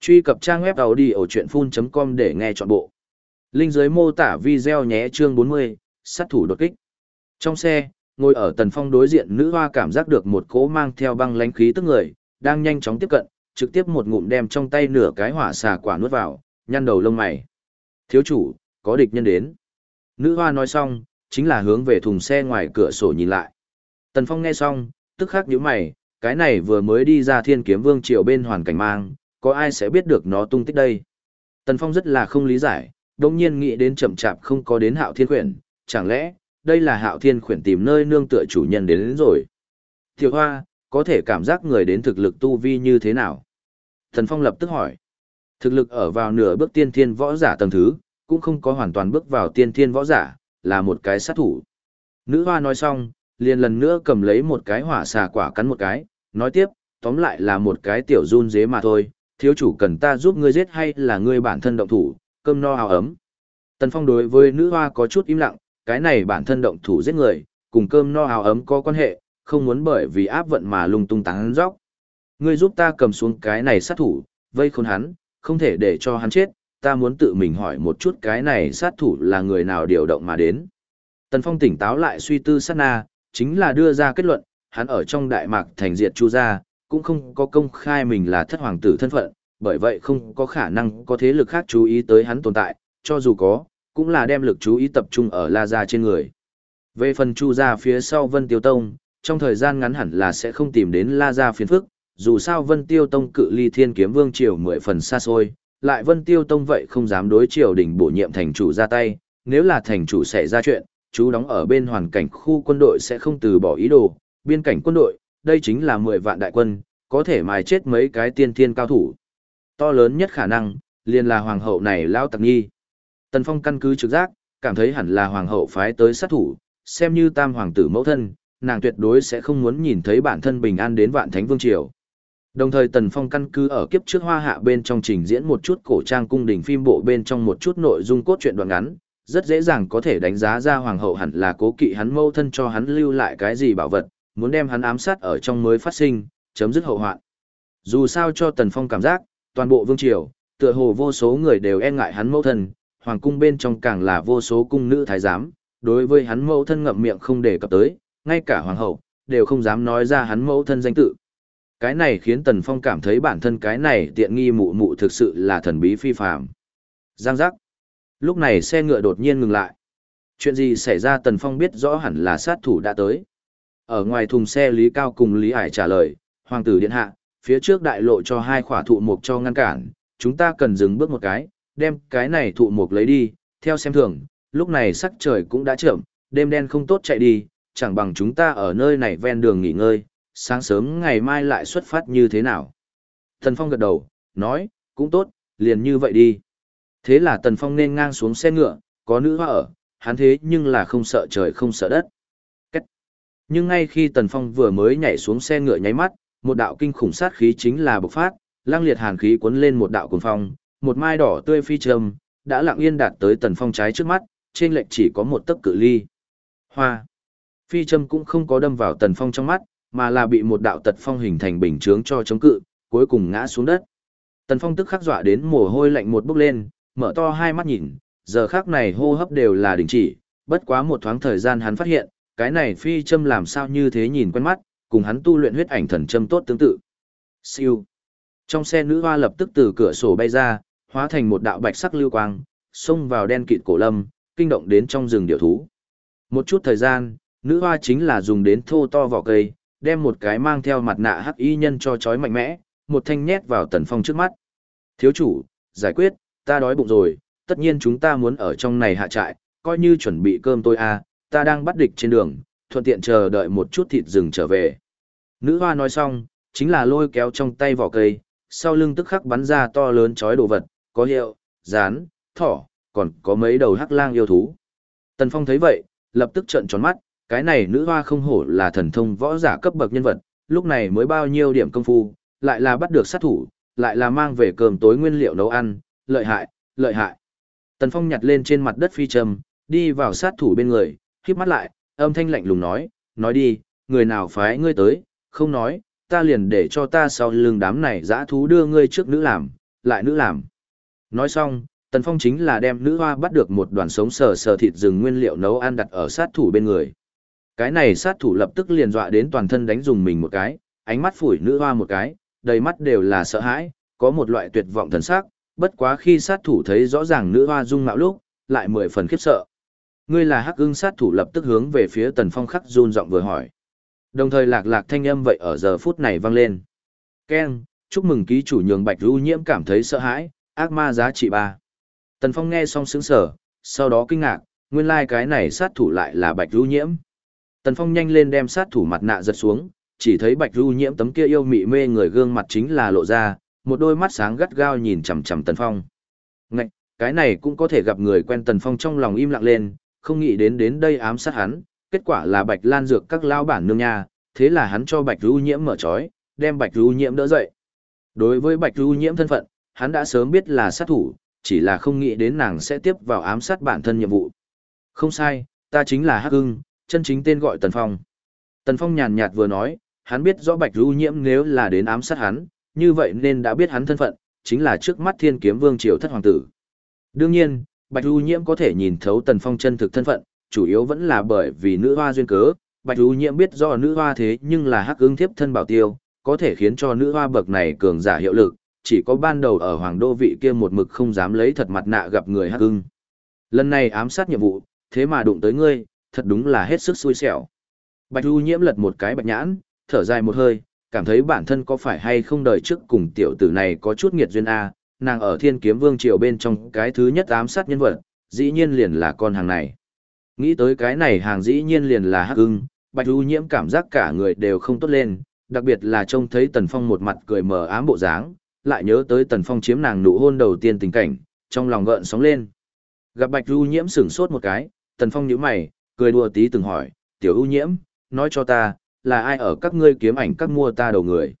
Truy cập trang web tàu đi ở audiochuyenphun.com để nghe chọn bộ. Linh dưới mô tả video nhé chương 40, sát thủ đột kích. Trong xe, ngồi ở Tần Phong đối diện nữ hoa cảm giác được một cỗ mang theo băng lãnh khí tức người, đang nhanh chóng tiếp cận, trực tiếp một ngụm đem trong tay nửa cái hỏa xà quả nuốt vào, nhăn đầu lông mày. Thiếu chủ, có địch nhân đến. Nữ hoa nói xong, chính là hướng về thùng xe ngoài cửa sổ nhìn lại. Tần Phong nghe xong, tức khắc nhíu mày, cái này vừa mới đi ra thiên kiếm vương triều bên hoàn cảnh mang, có ai sẽ biết được nó tung tích đây. Tần Phong rất là không lý giải, đồng nhiên nghĩ đến chậm chạp không có đến hạo thiên khuyển, chẳng lẽ, đây là hạo thiên khuyển tìm nơi nương tựa chủ nhân đến, đến rồi. Tiểu hoa, có thể cảm giác người đến thực lực tu vi như thế nào? Tần Phong lập tức hỏi. Thực lực ở vào nửa bước tiên thiên võ giả tầng thứ, cũng không có hoàn toàn bước vào tiên thiên võ giả, là một cái sát thủ. Nữ hoa nói xong, liền lần nữa cầm lấy một cái hỏa xà quả cắn một cái, nói tiếp, tóm lại là một cái tiểu run dế mà thôi, thiếu chủ cần ta giúp ngươi giết hay là ngươi bản thân động thủ, cơm no hào ấm. Tần Phong đối với nữ hoa có chút im lặng, cái này bản thân động thủ giết người, cùng cơm no hào ấm có quan hệ, không muốn bởi vì áp vận mà lung tung tán dốc. Ngươi giúp ta cầm xuống cái này sát thủ, vây khốn hắn, không thể để cho hắn chết, ta muốn tự mình hỏi một chút cái này sát thủ là người nào điều động mà đến. Tần Phong tỉnh táo lại suy tư sát na, chính là đưa ra kết luận, hắn ở trong Đại Mạc thành diệt Chu gia, cũng không có công khai mình là thất hoàng tử thân phận, bởi vậy không có khả năng có thế lực khác chú ý tới hắn tồn tại, cho dù có, cũng là đem lực chú ý tập trung ở La Gia trên người. Về phần Chu gia phía sau Vân Tiêu Tông, trong thời gian ngắn hẳn là sẽ không tìm đến La Gia phiền phức, dù sao Vân Tiêu Tông cự ly Thiên Kiếm Vương triều mười phần xa xôi, lại Vân Tiêu Tông vậy không dám đối triều đình bổ nhiệm thành chủ ra tay, nếu là thành chủ xảy ra chuyện, chú đóng ở bên hoàn cảnh khu quân đội sẽ không từ bỏ ý đồ, biên cảnh quân đội, đây chính là 10 vạn đại quân, có thể mài chết mấy cái tiên thiên cao thủ. To lớn nhất khả năng, liền là hoàng hậu này lao tặc nhi. Tần Phong căn cứ trực giác, cảm thấy hẳn là hoàng hậu phái tới sát thủ, xem như tam hoàng tử mẫu thân, nàng tuyệt đối sẽ không muốn nhìn thấy bản thân bình an đến vạn thánh vương triều. Đồng thời Tần Phong căn cứ ở kiếp trước hoa hạ bên trong trình diễn một chút cổ trang cung đình phim bộ bên trong một chút nội dung cốt truyện đoạn ngắn, rất dễ dàng có thể đánh giá ra hoàng hậu hẳn là cố kỵ hắn mâu thân cho hắn lưu lại cái gì bảo vật, muốn đem hắn ám sát ở trong mới phát sinh, chấm dứt hậu hoạn. Dù sao cho Tần Phong cảm giác, toàn bộ vương triều, tựa hồ vô số người đều e ngại hắn mẫu thân, hoàng cung bên trong càng là vô số cung nữ thái giám, đối với hắn mẫu thân ngậm miệng không đề cập tới, ngay cả hoàng hậu đều không dám nói ra hắn mẫu thân danh tự. Cái này khiến Tần Phong cảm thấy bản thân cái này tiện nghi mụ mụ thực sự là thần bí phi phàm. Giang giác. Lúc này xe ngựa đột nhiên ngừng lại. Chuyện gì xảy ra Tần Phong biết rõ hẳn là sát thủ đã tới. Ở ngoài thùng xe Lý Cao cùng Lý Hải trả lời, Hoàng tử điện hạ, phía trước đại lộ cho hai khỏa thụ mục cho ngăn cản, chúng ta cần dừng bước một cái, đem cái này thụ mục lấy đi, theo xem thường, lúc này sắc trời cũng đã chậm, đêm đen không tốt chạy đi, chẳng bằng chúng ta ở nơi này ven đường nghỉ ngơi, sáng sớm ngày mai lại xuất phát như thế nào. Tần Phong gật đầu, nói, cũng tốt, liền như vậy đi. Thế là Tần Phong nên ngang xuống xe ngựa, có nữ hoa ở, hắn thế nhưng là không sợ trời không sợ đất. Nhưng ngay khi Tần Phong vừa mới nhảy xuống xe ngựa nháy mắt, một đạo kinh khủng sát khí chính là bộc phát, lang liệt hàn khí cuốn lên một đạo cuồng phong, một mai đỏ tươi phi trầm, đã lặng yên đạt tới Tần Phong trái trước mắt, trên lệch chỉ có một tấc cự ly. Hoa. Phi châm cũng không có đâm vào Tần Phong trong mắt, mà là bị một đạo tật phong hình thành bình chướng cho chống cự, cuối cùng ngã xuống đất. Tần Phong tức khắc dọa đến mồ hôi lạnh một bốc lên, mở to hai mắt nhìn, giờ khắc này hô hấp đều là đình chỉ, bất quá một thoáng thời gian hắn phát hiện, cái này phi châm làm sao như thế nhìn quen mắt, cùng hắn tu luyện huyết ảnh thần châm tốt tương tự. Siêu. Trong xe nữ hoa lập tức từ cửa sổ bay ra, hóa thành một đạo bạch sắc lưu quang, xông vào đen kịt cổ lâm, kinh động đến trong rừng điểu thú. Một chút thời gian, nữ hoa chính là dùng đến thô to vỏ cây, đem một cái mang theo mặt nạ hắc y nhân cho chói mạnh mẽ, một thanh nhét vào tần phong trước mắt. Thiếu chủ, giải quyết, ta đói bụng rồi, tất nhiên chúng ta muốn ở trong này hạ trại, coi như chuẩn bị cơm tôi à, ta đang bắt địch trên đường, thuận tiện chờ đợi một chút thịt rừng trở về. Nữ hoa nói xong, chính là lôi kéo trong tay vỏ cây, sau lưng tức khắc bắn ra to lớn chói đồ vật, có hiệu, rán, thỏ, còn có mấy đầu hắc lang yêu thú. Tần Phong thấy vậy, lập tức trợn tròn mắt, cái này nữ hoa không hổ là thần thông võ giả cấp bậc nhân vật, lúc này mới bao nhiêu điểm công phu, lại là bắt được sát thủ, lại là mang về cơm tối nguyên liệu nấu ăn, lợi hại, lợi hại. Tần Phong nhặt lên trên mặt đất phi trầm, đi vào sát thủ bên người, khiếp mắt lại, âm thanh lạnh lùng nói, nói đi, người nào phái ngươi tới, không nói, ta liền để cho ta sau lưng đám này dã thú đưa ngươi trước nữ làm, lại nữ làm. Nói xong, Tần Phong chính là đem nữ hoa bắt được một đoàn sống sờ sờ thịt rừng nguyên liệu nấu ăn đặt ở sát thủ bên người. Cái này sát thủ lập tức liền dọa đến toàn thân đánh dùng mình một cái, ánh mắt phủi nữ hoa một cái, đầy mắt đều là sợ hãi, có một loại tuyệt vọng thần sắc, bất quá khi sát thủ thấy rõ ràng nữ hoa dung mạo lúc, lại mười phần khiếp sợ. Ngươi là hắc ưng sát thủ lập tức hướng về phía tần phong khắc run giọng vừa hỏi. Đồng thời lạc lạc thanh âm vậy ở giờ phút này vang lên. Ken, chúc mừng ký chủ nhường bạch lưu nhiễm cảm thấy sợ hãi, ác ma giá trị ba. Tần phong nghe xong sững sờ, sau đó kinh ngạc, nguyên lai like cái này sát thủ lại là bạch lưu nhiễm. Tần phong nhanh lên đem sát thủ mặt nạ giật xuống, chỉ thấy bạch lưu nhiễm tấm kia yêu mị mê người gương mặt chính là lộ ra, một đôi mắt sáng gắt gao nhìn chằm chằm Tần Phong. Ngạch, cái này cũng có thể gặp người quen Tần Phong trong lòng im lặng lên, không nghĩ đến đến đây ám sát hắn, kết quả là Bạch Lan dược các lao bản nương nha, thế là hắn cho Bạch Vũ Nhiễm mở trói, đem Bạch Vũ Nhiễm đỡ dậy. Đối với Bạch Vũ Nhiễm thân phận, hắn đã sớm biết là sát thủ, chỉ là không nghĩ đến nàng sẽ tiếp vào ám sát bản thân nhiệm vụ. Không sai, ta chính là Hắc Hưng, chân chính tên gọi Tần Phong. Tần Phong nhàn nhạt vừa nói, hắn biết rõ Bạch Vũ Nhiễm nếu là đến ám sát hắn, như vậy nên đã biết hắn thân phận, chính là trước mắt thiên kiếm vương triều thất hoàng tử. Đương nhiên, Bạch Du Nhiễm có thể nhìn thấu Tần Phong chân thực thân phận, chủ yếu vẫn là bởi vì nữ hoa duyên cớ, Bạch Du Nhiễm biết do nữ hoa thế nhưng là hắc ứng thiếp thân bảo tiêu, có thể khiến cho nữ hoa bậc này cường giả hiệu lực, chỉ có ban đầu ở hoàng đô vị kia một mực không dám lấy thật mặt nạ gặp người hắc ứng. Lần này ám sát nhiệm vụ, thế mà đụng tới ngươi, thật đúng là hết sức xui xẻo. Bạch Du Nhiễm lật một cái bạch nhãn, thở dài một hơi, cảm thấy bản thân có phải hay không đời trước cùng tiểu tử này có chút nghiệt duyên A, nàng ở thiên kiếm vương triều bên trong cái thứ nhất ám sát nhân vật, dĩ nhiên liền là con hàng này. Nghĩ tới cái này hàng dĩ nhiên liền là hắc ưng, bạch ưu nhiễm cảm giác cả người đều không tốt lên, đặc biệt là trông thấy tần phong một mặt cười mờ ám bộ dáng, lại nhớ tới tần phong chiếm nàng nụ hôn đầu tiên tình cảnh, trong lòng gợn sóng lên. Gặp bạch ưu nhiễm sửng sốt một cái, tần phong nhíu mày, cười đùa tí từng hỏi, tiểu ưu nhiễm, nói cho ta, là ai ở các ngươi kiếm ảnh các mua ta đầu người.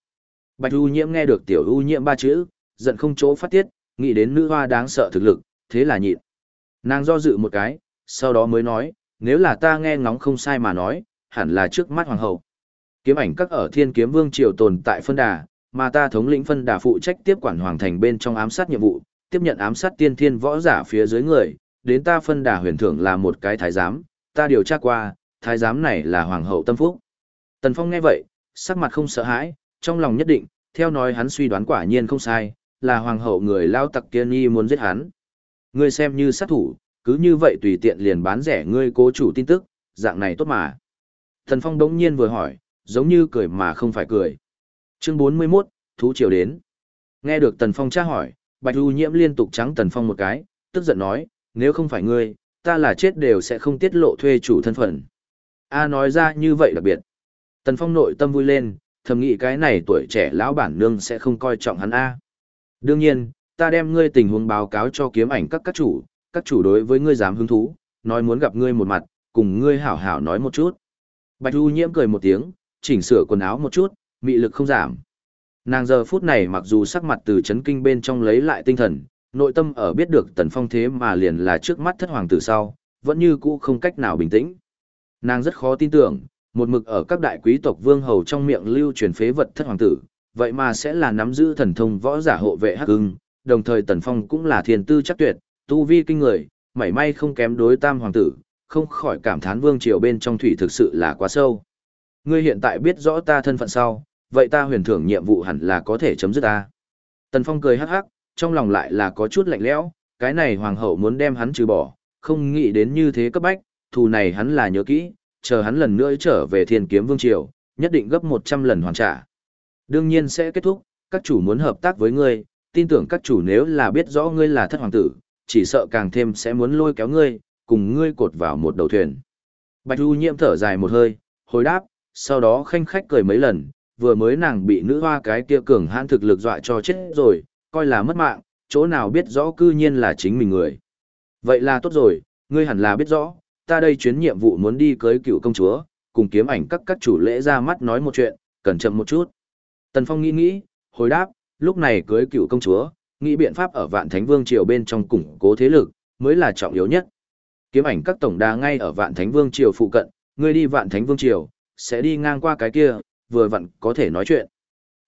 Bạch U nhiễm nghe được tiểu U nhiễm ba chữ, giận không chỗ phát tiết, nghĩ đến nữ hoa đáng sợ thực lực, thế là nhịn. Nàng do dự một cái, sau đó mới nói, nếu là ta nghe ngóng không sai mà nói, hẳn là trước mắt hoàng hậu. Kiếm ảnh các ở thiên kiếm vương triều tồn tại phân đà, mà ta thống lĩnh phân đà phụ trách tiếp quản hoàng thành bên trong ám sát nhiệm vụ, tiếp nhận ám sát tiên thiên võ giả phía dưới người, đến ta phân đà huyền thưởng là một cái thái giám, ta điều tra qua, thái giám này là hoàng hậu tâm phúc. Tần Phong nghe vậy, sắc mặt không sợ hãi, trong lòng nhất định, theo nói hắn suy đoán quả nhiên không sai, là hoàng hậu người lao tặc kia nhi muốn giết hắn. Ngươi xem như sát thủ, cứ như vậy tùy tiện liền bán rẻ ngươi cố chủ tin tức, dạng này tốt mà. Thần Phong đống nhiên vừa hỏi, giống như cười mà không phải cười. Chương 41, Thú Triều đến. Nghe được Tần Phong tra hỏi, Bạch Du Nhiễm liên tục trắng Tần Phong một cái, tức giận nói, nếu không phải ngươi, ta là chết đều sẽ không tiết lộ thuê chủ thân phận. A nói ra như vậy đặc biệt. Tần Phong nội tâm vui lên, thầm nghĩ cái này tuổi trẻ lão bản nương sẽ không coi trọng hắn A. Đương nhiên, ta đem ngươi tình huống báo cáo cho kiếm ảnh các các chủ, các chủ đối với ngươi dám hứng thú, nói muốn gặp ngươi một mặt, cùng ngươi hảo hảo nói một chút. Bạch Du Nhiễm cười một tiếng, chỉnh sửa quần áo một chút, mị lực không giảm. Nàng giờ phút này mặc dù sắc mặt từ chấn kinh bên trong lấy lại tinh thần, nội tâm ở biết được tần phong thế mà liền là trước mắt thất hoàng tử sau, vẫn như cũ không cách nào bình tĩnh. Nàng rất khó tin tưởng, một mực ở các đại quý tộc vương hầu trong miệng lưu truyền phế vật thất hoàng tử, vậy mà sẽ là nắm giữ thần thông võ giả hộ vệ hắc ưng, đồng thời tần phong cũng là thiền tư chắc tuyệt, tu vi kinh người, mảy may không kém đối tam hoàng tử, không khỏi cảm thán vương triều bên trong thủy thực sự là quá sâu. Ngươi hiện tại biết rõ ta thân phận sau, vậy ta huyền thưởng nhiệm vụ hẳn là có thể chấm dứt ta. Tần Phong cười hắc hắc, trong lòng lại là có chút lạnh lẽo, cái này hoàng hậu muốn đem hắn trừ bỏ, không nghĩ đến như thế cấp bách, thù này hắn là nhớ kỹ, chờ hắn lần nữa trở về thiên kiếm vương triều, nhất định gấp 100 lần hoàn trả. Đương nhiên sẽ kết thúc, các chủ muốn hợp tác với ngươi, tin tưởng các chủ nếu là biết rõ ngươi là thất hoàng tử, chỉ sợ càng thêm sẽ muốn lôi kéo ngươi, cùng ngươi cột vào một đầu thuyền. Bạch Du Nhiệm thở dài một hơi, hồi đáp, sau đó khanh khách cười mấy lần, vừa mới nàng bị nữ hoa cái kia cường hãn thực lực dọa cho chết rồi, coi là mất mạng, chỗ nào biết rõ cư nhiên là chính mình người. Vậy là tốt rồi, ngươi hẳn là biết rõ, ta đây chuyến nhiệm vụ muốn đi cưới cựu công chúa, cùng kiếm ảnh các các chủ lễ ra mắt nói một chuyện, cẩn chậm một chút. Tần Phong nghĩ nghĩ, hồi đáp, lúc này cưới cựu công chúa, nghĩ biện pháp ở vạn thánh vương triều bên trong củng cố thế lực, mới là trọng yếu nhất. Kiếm ảnh các tổng đà ngay ở vạn thánh vương triều phụ cận, ngươi đi vạn thánh vương triều, sẽ đi ngang qua cái kia, vừa vặn có thể nói chuyện.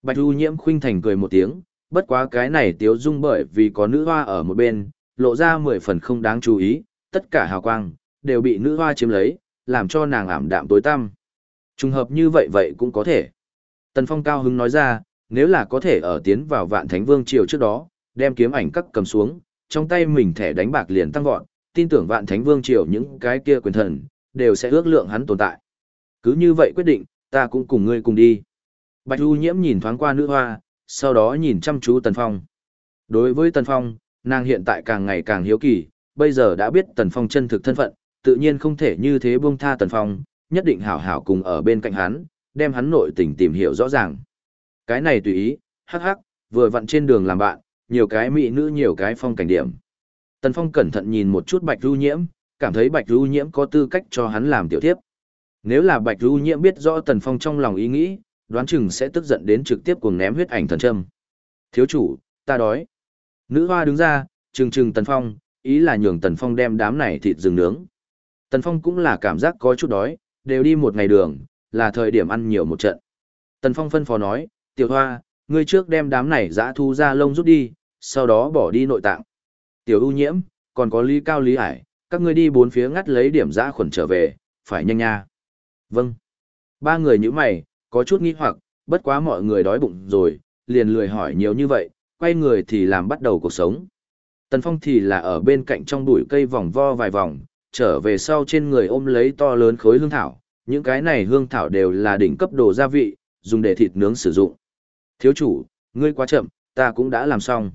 Bạch Du Nhiễm khinh thành cười một tiếng, bất quá cái này tiếu dung bởi vì có nữ hoa ở một bên, lộ ra mười phần không đáng chú ý, tất cả hào quang, đều bị nữ hoa chiếm lấy, làm cho nàng ảm đạm tối tăm. Trùng hợp như vậy vậy cũng có thể. Tần Phong cao hứng nói ra, nếu là có thể ở tiến vào vạn thánh vương triều trước đó, đem kiếm ảnh cắt cầm xuống, trong tay mình thẻ đánh bạc liền tăng vọt, tin tưởng vạn thánh vương triều những cái kia quyền thần, đều sẽ ước lượng hắn tồn tại. Cứ như vậy quyết định, ta cũng cùng ngươi cùng đi. Bạch Du Nhiễm nhìn thoáng qua nữ hoa, sau đó nhìn chăm chú Tần Phong. Đối với Tần Phong, nàng hiện tại càng ngày càng hiếu kỳ, bây giờ đã biết Tần Phong chân thực thân phận, tự nhiên không thể như thế buông tha Tần Phong, nhất định hảo hảo cùng ở bên cạnh hắn, đem hắn nội tình tìm hiểu rõ ràng. Cái này tùy ý, hắc hắc, vừa vặn trên đường làm bạn, nhiều cái mỹ nữ nhiều cái phong cảnh điểm. Tần Phong cẩn thận nhìn một chút Bạch Du Nhiễm, cảm thấy Bạch Du Nhiễm có tư cách cho hắn làm tiểu tiếp. Nếu là Bạch Du Nhiễm biết rõ Tần Phong trong lòng ý nghĩ, đoán chừng sẽ tức giận đến trực tiếp cuồng ném huyết ảnh thần châm. Thiếu chủ, ta đói. Nữ hoa đứng ra, trừng trừng Tần Phong, ý là nhường Tần Phong đem đám này thịt rừng nướng. Tần Phong cũng là cảm giác có chút đói, đều đi một ngày đường, là thời điểm ăn nhiều một trận. Tần Phong phân phó nói, tiểu hoa, ngươi trước đem đám này dã thu ra lông rút đi, sau đó bỏ đi nội tạng. Tiểu ưu nhiễm, còn có lý cao lý ải, các ngươi đi bốn phía ngắt lấy điểm dã khuẩn trở về, phải nhanh nha. Vâng. Ba người như mày, có chút nghi hoặc, bất quá mọi người đói bụng rồi, liền lười hỏi nhiều như vậy, quay người thì làm bắt đầu cuộc sống. Tần Phong thì là ở bên cạnh trong bụi cây vòng vo vài vòng, trở về sau trên người ôm lấy to lớn khối hương thảo, những cái này hương thảo đều là đỉnh cấp đồ gia vị, dùng để thịt nướng sử dụng. Thiếu chủ, ngươi quá chậm, ta cũng đã làm xong.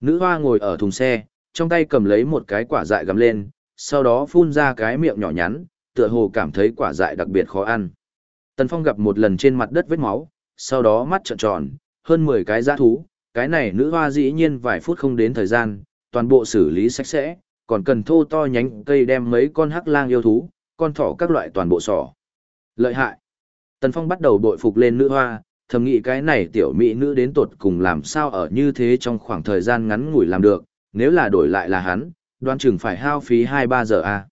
Nữ hoa ngồi ở thùng xe, trong tay cầm lấy một cái quả dại gầm lên, sau đó phun ra cái miệng nhỏ nhắn, tựa hồ cảm thấy quả dại đặc biệt khó ăn. Tần Phong gặp một lần trên mặt đất vết máu, sau đó mắt trợn tròn, hơn 10 cái giã thú, cái này nữ hoa dĩ nhiên vài phút không đến thời gian, toàn bộ xử lý sạch sẽ, còn cần thô to nhánh cây đem mấy con hắc lang yêu thú, con thỏ các loại toàn bộ sỏ. Lợi hại. Tần Phong bắt đầu bội phục lên nữ hoa, thầm nghĩ cái này tiểu mỹ nữ đến tột cùng làm sao ở như thế trong khoảng thời gian ngắn ngủi làm được, nếu là đổi lại là hắn, Đoan chừng phải hao phí 2-3 giờ a. À.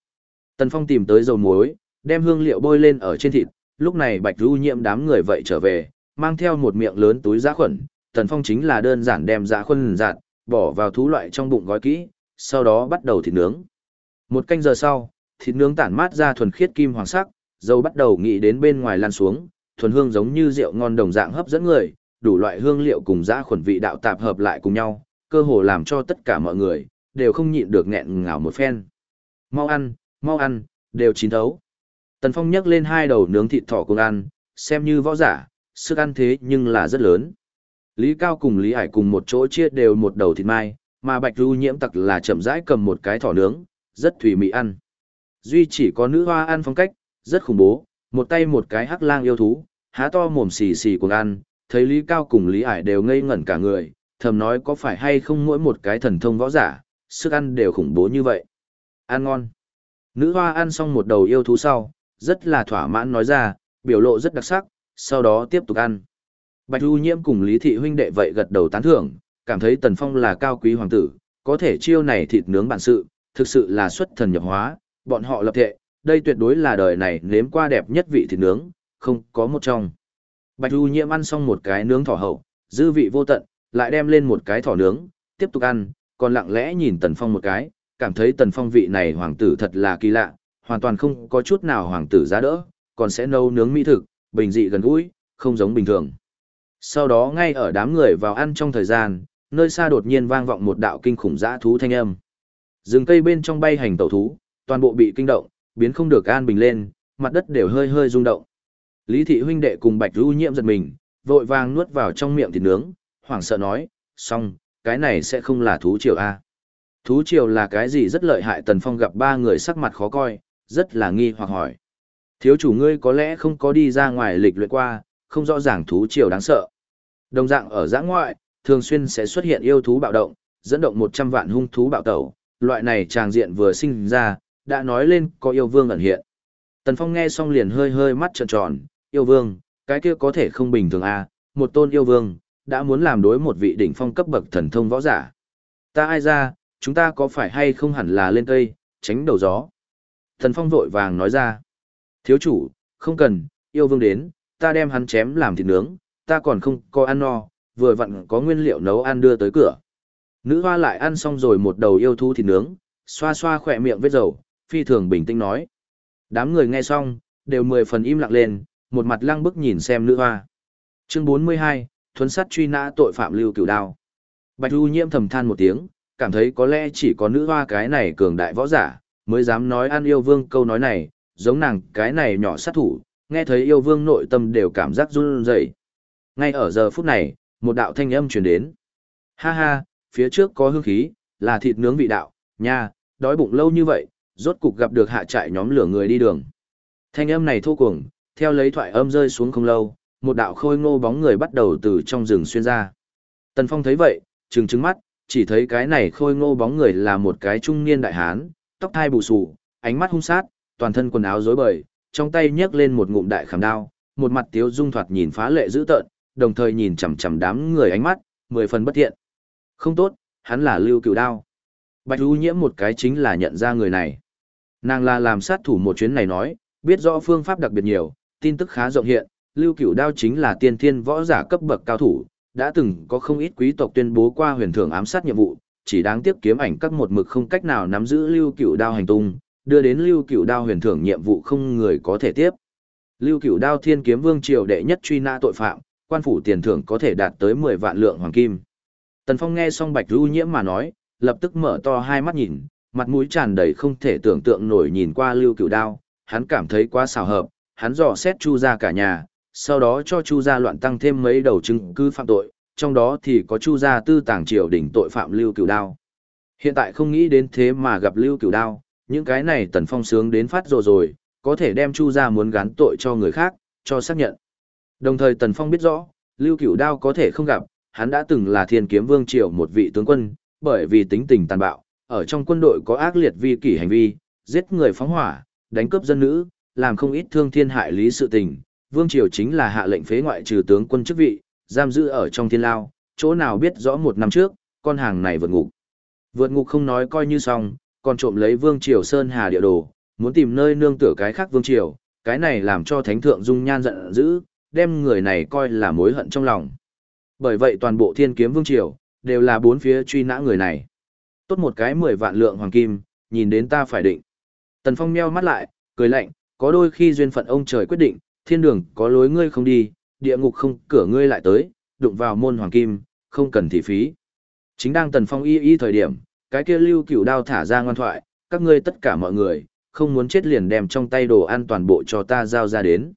Tần Phong tìm tới dầu muối, đem hương liệu bôi lên ở trên thịt, lúc này Bạch Du Nhiễm đám người vậy trở về, mang theo một miệng lớn túi giá khuẩn, Tần Phong chính là đơn giản đem giá khuẩn giặt, bỏ vào thú loại trong bụng gói kỹ, sau đó bắt đầu thịt nướng. Một canh giờ sau, thịt nướng tản mát ra thuần khiết kim hoàng sắc, dầu bắt đầu nghĩ đến bên ngoài lan xuống, thuần hương giống như rượu ngon đồng dạng hấp dẫn người, đủ loại hương liệu cùng giá khuẩn vị đạo tạp hợp lại cùng nhau, cơ hồ làm cho tất cả mọi người đều không nhịn được nghẹn ngào một phen. Mau ăn, mau ăn, đều chín thấu. Tần Phong nhấc lên hai đầu nướng thịt thỏ cùng ăn, xem như võ giả, sức ăn thế nhưng là rất lớn. Lý Cao cùng Lý Hải cùng một chỗ chia đều một đầu thịt mai, mà Bạch lưu nhiễm tặc là chậm rãi cầm một cái thỏ nướng, rất thủy mị ăn. Duy chỉ có nữ hoa ăn phong cách, rất khủng bố, một tay một cái hắc lang yêu thú, há to mồm xì xì cùng ăn, thấy Lý Cao cùng Lý Hải đều ngây ngẩn cả người, thầm nói có phải hay không mỗi một cái thần thông võ giả, sức ăn đều khủng bố như vậy. Ăn ngon. Nữ hoa ăn xong một đầu yêu thú sau, rất là thỏa mãn nói ra, biểu lộ rất đặc sắc, sau đó tiếp tục ăn. Bạch Du Nhiễm cùng Lý Thị huynh đệ vậy gật đầu tán thưởng, cảm thấy Tần Phong là cao quý hoàng tử, có thể chiêu này thịt nướng bản sự, thực sự là xuất thần nhập hóa, bọn họ lập thệ, đây tuyệt đối là đời này nếm qua đẹp nhất vị thịt nướng, không có một trong. Bạch Du Nhiễm ăn xong một cái nướng thỏ hậu, dư vị vô tận, lại đem lên một cái thỏ nướng, tiếp tục ăn, còn lặng lẽ nhìn Tần Phong một cái, cảm thấy Tần Phong vị này hoàng tử thật là kỳ lạ, hoàn toàn không có chút nào hoàng tử giá đỡ, còn sẽ nấu nướng mỹ thực, bình dị gần gũi, không giống bình thường. Sau đó ngay ở đám người vào ăn trong thời gian, nơi xa đột nhiên vang vọng một đạo kinh khủng dã thú thanh âm. Rừng cây bên trong bay hành tẩu thú, toàn bộ bị kinh động, biến không được an bình lên, mặt đất đều hơi hơi rung động. Lý thị huynh đệ cùng Bạch Du Nhiễm giật mình, vội vàng nuốt vào trong miệng thịt nướng, hoảng sợ nói, xong, cái này sẽ không là thú triều a. Thú triều là cái gì rất lợi hại Tần Phong gặp ba người sắc mặt khó coi, rất là nghi hoặc hỏi. Thiếu chủ ngươi có lẽ không có đi ra ngoài lịch luyện qua, không rõ ràng thú triều đáng sợ. Đồng dạng ở giã ngoại, thường xuyên sẽ xuất hiện yêu thú bạo động, dẫn động 100 vạn hung thú bạo tẩu, loại này tràng diện vừa sinh ra, đã nói lên có yêu vương ẩn hiện. Tần Phong nghe xong liền hơi hơi mắt trợn tròn, yêu vương, cái kia có thể không bình thường à, một tôn yêu vương, đã muốn làm đối một vị đỉnh phong cấp bậc thần thông võ giả. Ta ai ra, chúng ta có phải hay không hẳn là lên cây, tránh đầu gió. Thần Phong vội vàng nói ra, thiếu chủ, không cần, yêu vương đến, ta đem hắn chém làm thịt nướng, ta còn không có ăn no, vừa vặn có nguyên liệu nấu ăn đưa tới cửa. Nữ hoa lại ăn xong rồi một đầu yêu thú thịt nướng, xoa xoa khỏe miệng vết dầu, phi thường bình tĩnh nói. Đám người nghe xong, đều mười phần im lặng lên, một mặt lăng bức nhìn xem nữ hoa. Chương 42, thuấn sắt truy nã tội phạm lưu cửu đao. Bạch Du nhiễm thầm than một tiếng, cảm thấy có lẽ chỉ có nữ hoa cái này cường đại võ giả, mới dám nói ăn yêu vương câu nói này, giống nàng cái này nhỏ sát thủ, nghe thấy yêu vương nội tâm đều cảm giác run rẩy. Ngay ở giờ phút này, một đạo thanh âm truyền đến. Ha ha, phía trước có hương khí, là thịt nướng vị đạo, nha, đói bụng lâu như vậy, rốt cục gặp được hạ trại nhóm lửa người đi đường. Thanh âm này thô cuồng, theo lấy thoại âm rơi xuống không lâu, một đạo khôi ngô bóng người bắt đầu từ trong rừng xuyên ra. Tần Phong thấy vậy, trừng trừng mắt, chỉ thấy cái này khôi ngô bóng người là một cái trung niên đại hán, tóc thai bù xù, ánh mắt hung sát, toàn thân quần áo rối bời, trong tay nhấc lên một ngụm đại khảm đao, một mặt tiếu dung thoạt nhìn phá lệ dữ tợn, đồng thời nhìn chằm chằm đám người ánh mắt, mười phần bất thiện. Không tốt, hắn là Lưu Cửu Đao. Bạch U Nhiễm một cái chính là nhận ra người này. Nàng là làm sát thủ một chuyến này nói, biết rõ phương pháp đặc biệt nhiều, tin tức khá rộng hiện, Lưu Cửu Đao chính là tiên thiên võ giả cấp bậc cao thủ, đã từng có không ít quý tộc tuyên bố qua huyền thưởng ám sát nhiệm vụ, chỉ đáng tiếc kiếm ảnh các một mực không cách nào nắm giữ Lưu Cửu Đao hành tung, đưa đến Lưu Cửu Đao huyền thưởng nhiệm vụ không người có thể tiếp. Lưu Cửu Đao Thiên Kiếm Vương triều đệ nhất truy nã tội phạm, quan phủ tiền thưởng có thể đạt tới 10 vạn lượng hoàng kim. Tần Phong nghe xong Bạch Du Nhiễm mà nói, lập tức mở to hai mắt nhìn, mặt mũi tràn đầy không thể tưởng tượng nổi nhìn qua Lưu Cửu Đao, hắn cảm thấy quá xào hợp, hắn dò xét Chu gia cả nhà, sau đó cho Chu gia loạn tăng thêm mấy đầu chứng cứ phạm tội, trong đó thì có Chu gia tư tàng triều đỉnh tội phạm Lưu Cửu Đao. Hiện tại không nghĩ đến thế mà gặp Lưu Cửu Đao, những cái này Tần Phong sướng đến phát rồi rồi, có thể đem Chu gia muốn gán tội cho người khác, cho xác nhận. Đồng thời Tần Phong biết rõ, Lưu Cửu Đao có thể không gặp, hắn đã từng là Thiên Kiếm Vương triều một vị tướng quân, bởi vì tính tình tàn bạo, ở trong quân đội có ác liệt vi kỷ hành vi, giết người phóng hỏa, đánh cướp dân nữ, làm không ít thương thiên hại lý sự tình. Vương triều chính là hạ lệnh phế ngoại trừ tướng quân chức vị, giam giữ ở trong thiên lao, chỗ nào biết rõ một năm trước, con hàng này vượt ngục. Vượt ngục không nói coi như xong, còn trộm lấy Vương triều sơn hà địa đồ, muốn tìm nơi nương tựa cái khác Vương triều, cái này làm cho thánh thượng dung nhan giận dữ, đem người này coi là mối hận trong lòng. Bởi vậy toàn bộ thiên kiếm vương triều, đều là bốn phía truy nã người này. Tốt một cái mười vạn lượng hoàng kim, nhìn đến ta phải định. Tần Phong meo mắt lại, cười lạnh, có đôi khi duyên phận ông trời quyết định, thiên đường có lối ngươi không đi, địa ngục không cửa ngươi lại tới, đụng vào môn hoàng kim, không cần thị phí. Chính đang Tần Phong y y thời điểm, cái kia lưu cửu đao thả ra ngoan thoại, các ngươi tất cả mọi người, không muốn chết liền đem trong tay đồ ăn toàn bộ cho ta giao ra đến.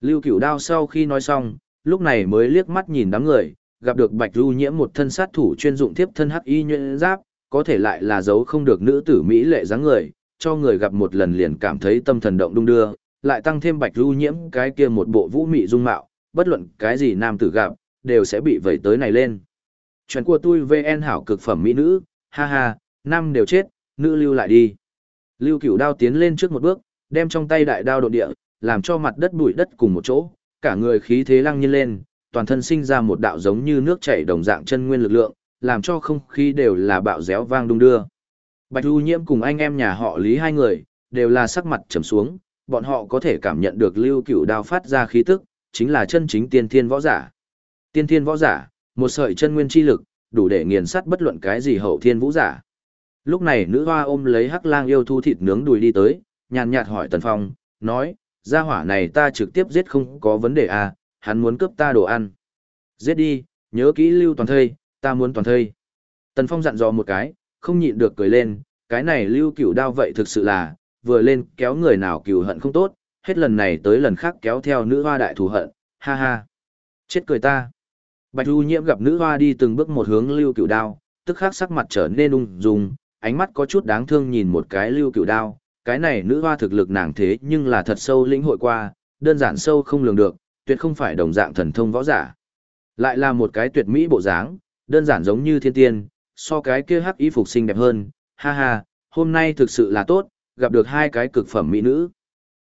Lưu cửu đao sau khi nói xong, lúc này mới liếc mắt nhìn đám người, gặp được Bạch Du nhiễm một thân sát thủ chuyên dụng thiếp thân hắc y nhuyễn giáp, có thể lại là giấu không được nữ tử mỹ lệ dáng người, cho người gặp một lần liền cảm thấy tâm thần động đung đưa, lại tăng thêm Bạch Du nhiễm cái kia một bộ vũ mị dung mạo, bất luận cái gì nam tử gặp, đều sẽ bị vẩy tới này lên. Chuyện của tôi VN hảo cực phẩm mỹ nữ, ha ha, nam đều chết, nữ lưu lại đi. Lưu Cửu Đao tiến lên trước một bước, đem trong tay đại đao đột địa, làm cho mặt đất bụi đất cùng một chỗ, cả người khí thế lăng nhiên lên, toàn thân sinh ra một đạo giống như nước chảy đồng dạng chân nguyên lực lượng, làm cho không khí đều là bạo réo vang đung đưa. Bạch Du Nhiễm cùng anh em nhà họ Lý hai người, đều là sắc mặt trầm xuống, bọn họ có thể cảm nhận được Lưu Cửu Đao phát ra khí tức, chính là chân chính tiên thiên võ giả. Tiên thiên võ giả, một sợi chân nguyên chi lực, đủ để nghiền sắt bất luận cái gì hậu thiên vũ giả. Lúc này nữ hoa ôm lấy hắc lang yêu thu thịt nướng đùi đi tới, nhàn nhạt hỏi Tần Phong, nói, gia hỏa này ta trực tiếp giết không có vấn đề à, hắn muốn cướp ta đồ ăn. Giết đi, nhớ kỹ lưu toàn thây, ta muốn toàn thây. Tần Phong dặn dò một cái, không nhịn được cười lên, cái này lưu cửu đao vậy thực sự là, vừa lên kéo người nào cửu hận không tốt, hết lần này tới lần khác kéo theo nữ hoa đại thù hận, ha ha. Chết cười ta. Bạch Du Nhiễm gặp nữ hoa đi từng bước một hướng lưu cửu đao, tức khắc sắc mặt trở nên ung dung, ánh mắt có chút đáng thương nhìn một cái lưu cửu đao, cái này nữ hoa thực lực nàng thế nhưng là thật sâu lĩnh hội qua, đơn giản sâu không lường được, tuyệt không phải đồng dạng thần thông võ giả. Lại là một cái tuyệt mỹ bộ dáng, đơn giản giống như thiên tiên, so cái kia hắc y phục xinh đẹp hơn, ha ha, hôm nay thực sự là tốt, gặp được hai cái cực phẩm mỹ nữ.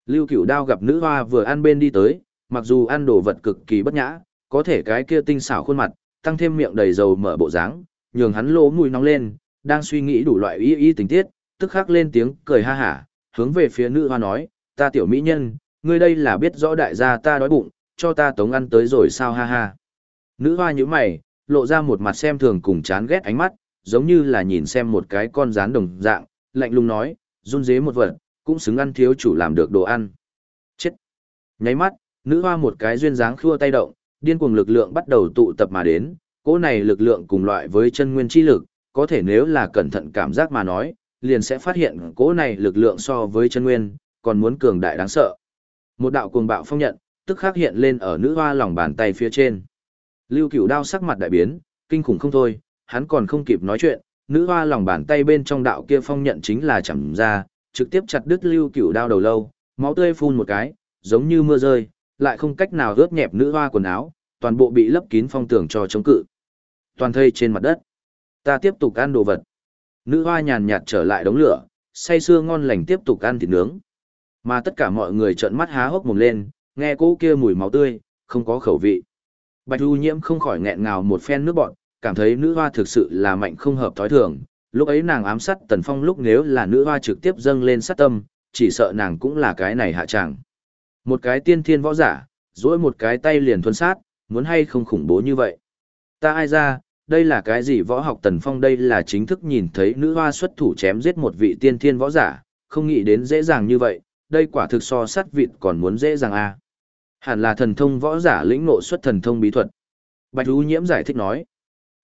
Lưu Cửu Đao gặp nữ hoa vừa ăn bên đi tới, mặc dù ăn đồ vật cực kỳ bất nhã, có thể cái kia tinh xảo khuôn mặt, tăng thêm miệng đầy dầu mở bộ dáng, nhường hắn lỗ mũi nóng lên, đang suy nghĩ đủ loại ý ý tình tiết, tức khắc lên tiếng cười ha hả, hướng về phía nữ hoa nói, ta tiểu mỹ nhân, ngươi đây là biết rõ đại gia ta đói bụng, cho ta tống ăn tới rồi sao ha ha. Nữ hoa như mày, lộ ra một mặt xem thường cùng chán ghét ánh mắt, giống như là nhìn xem một cái con rán đồng dạng, lạnh lùng nói, run dế một vật, cũng xứng ăn thiếu chủ làm được đồ ăn. Chết! Nháy mắt, nữ hoa một cái duyên dáng khua tay động, điên cuồng lực lượng bắt đầu tụ tập mà đến, cỗ này lực lượng cùng loại với chân nguyên chi lực, có thể nếu là cẩn thận cảm giác mà nói, liền sẽ phát hiện cỗ này lực lượng so với chân nguyên, còn muốn cường đại đáng sợ. Một đạo cuồng bạo phong nhận, tức khắc hiện lên ở nữ hoa lòng bàn tay phía trên. Lưu Cửu đao sắc mặt đại biến, kinh khủng không thôi, hắn còn không kịp nói chuyện, nữ hoa lòng bàn tay bên trong đạo kia phong nhận chính là chẩm ra, trực tiếp chặt đứt Lưu Cửu đao đầu lâu, máu tươi phun một cái, giống như mưa rơi, lại không cách nào ướt nhẹp nữ hoa quần áo, toàn bộ bị lấp kín phong tường cho chống cự. Toàn thây trên mặt đất. Ta tiếp tục ăn đồ vật. Nữ hoa nhàn nhạt trở lại đống lửa, say sưa ngon lành tiếp tục ăn thịt nướng. Mà tất cả mọi người trợn mắt há hốc mồm lên, nghe cô kia mùi máu tươi, không có khẩu vị. Bạch Du Nhiễm không khỏi nghẹn ngào một phen nước bọt, cảm thấy nữ hoa thực sự là mạnh không hợp thói thường. Lúc ấy nàng ám sát Tần Phong lúc nếu là nữ hoa trực tiếp dâng lên sát tâm, chỉ sợ nàng cũng là cái này hạ chẳng. Một cái tiên thiên võ giả, duỗi một cái tay liền thuần sát, muốn hay không khủng bố như vậy. Ta ai ra, đây là cái gì võ học Tần Phong đây là chính thức nhìn thấy nữ hoa xuất thủ chém giết một vị tiên thiên võ giả, không nghĩ đến dễ dàng như vậy, đây quả thực so sát vịt còn muốn dễ dàng a. À. Hẳn là thần thông võ giả lĩnh ngộ xuất thần thông bí thuật. Bạch Hữu Nhiễm giải thích nói.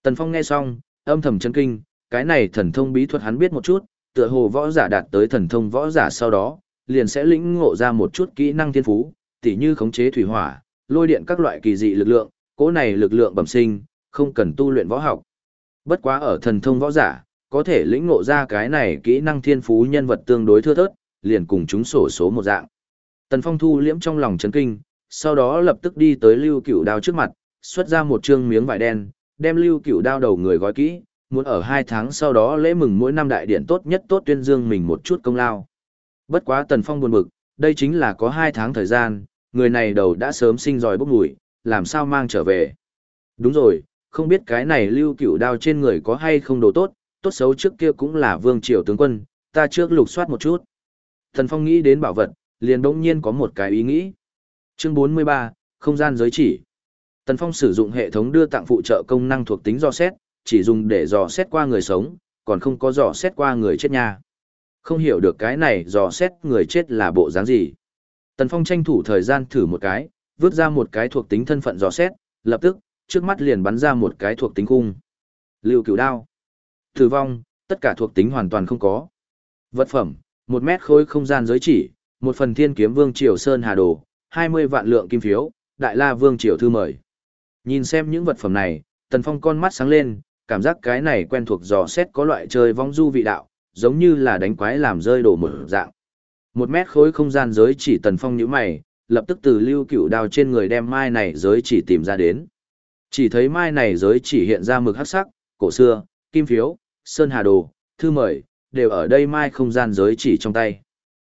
Tần Phong nghe xong, âm thầm chấn kinh, cái này thần thông bí thuật hắn biết một chút, tựa hồ võ giả đạt tới thần thông võ giả sau đó, liền sẽ lĩnh ngộ ra một chút kỹ năng thiên phú, tỉ như khống chế thủy hỏa, lôi điện các loại kỳ dị lực lượng, cỗ này lực lượng bẩm sinh, không cần tu luyện võ học. Bất quá ở thần thông võ giả, có thể lĩnh ngộ ra cái này kỹ năng thiên phú nhân vật tương đối thưa thớt, liền cùng chúng sổ số một dạng. Tần Phong thu liễm trong lòng chấn kinh, sau đó lập tức đi tới Lưu Cửu Đao trước mặt, xuất ra một trương miếng vải đen, đem Lưu Cửu Đao đầu người gói kỹ, muốn ở hai tháng sau đó lễ mừng mỗi năm đại điện tốt nhất tốt tuyên dương mình một chút công lao. Bất quá Tần Phong buồn bực, đây chính là có hai tháng thời gian, người này đầu đã sớm sinh giỏi bốc mùi, làm sao mang trở về. Đúng rồi, không biết cái này Lưu Cửu Đao trên người có hay không đồ tốt, tốt xấu trước kia cũng là vương triều tướng quân, ta trước lục soát một chút. Tần Phong nghĩ đến bảo vật, liền đỗng nhiên có một cái ý nghĩ. Chương 43, không gian giới chỉ. Tần Phong sử dụng hệ thống đưa tặng phụ trợ công năng thuộc tính dò xét, chỉ dùng để dò xét qua người sống, còn không có dò xét qua người chết nha. Không hiểu được cái này dò xét người chết là bộ dáng gì. Tần Phong tranh thủ thời gian thử một cái, vứt ra một cái thuộc tính thân phận dò xét, lập tức, trước mắt liền bắn ra một cái thuộc tính cung Lưu cửu đao. Tử vong, tất cả thuộc tính hoàn toàn không có. Vật phẩm, một mét khối không gian giới chỉ, một phần thiên kiếm vương triều sơn hà đồ, 20 vạn lượng kim phiếu, đại la vương triều thư mời. Nhìn xem những vật phẩm này, Tần Phong con mắt sáng lên, cảm giác cái này quen thuộc dò xét có loại chơi vong du vị đạo, giống như là đánh quái làm rơi đổ một dạng. Một mét khối không gian giới chỉ Tần Phong nhíu mày, lập tức từ lưu cựu đao trên người đem mai này giới chỉ tìm ra đến. Chỉ thấy mai này giới chỉ hiện ra mực hắc sắc, cổ xưa, kim phiếu, sơn hà đồ, thư mời, đều ở đây mai không gian giới chỉ trong tay.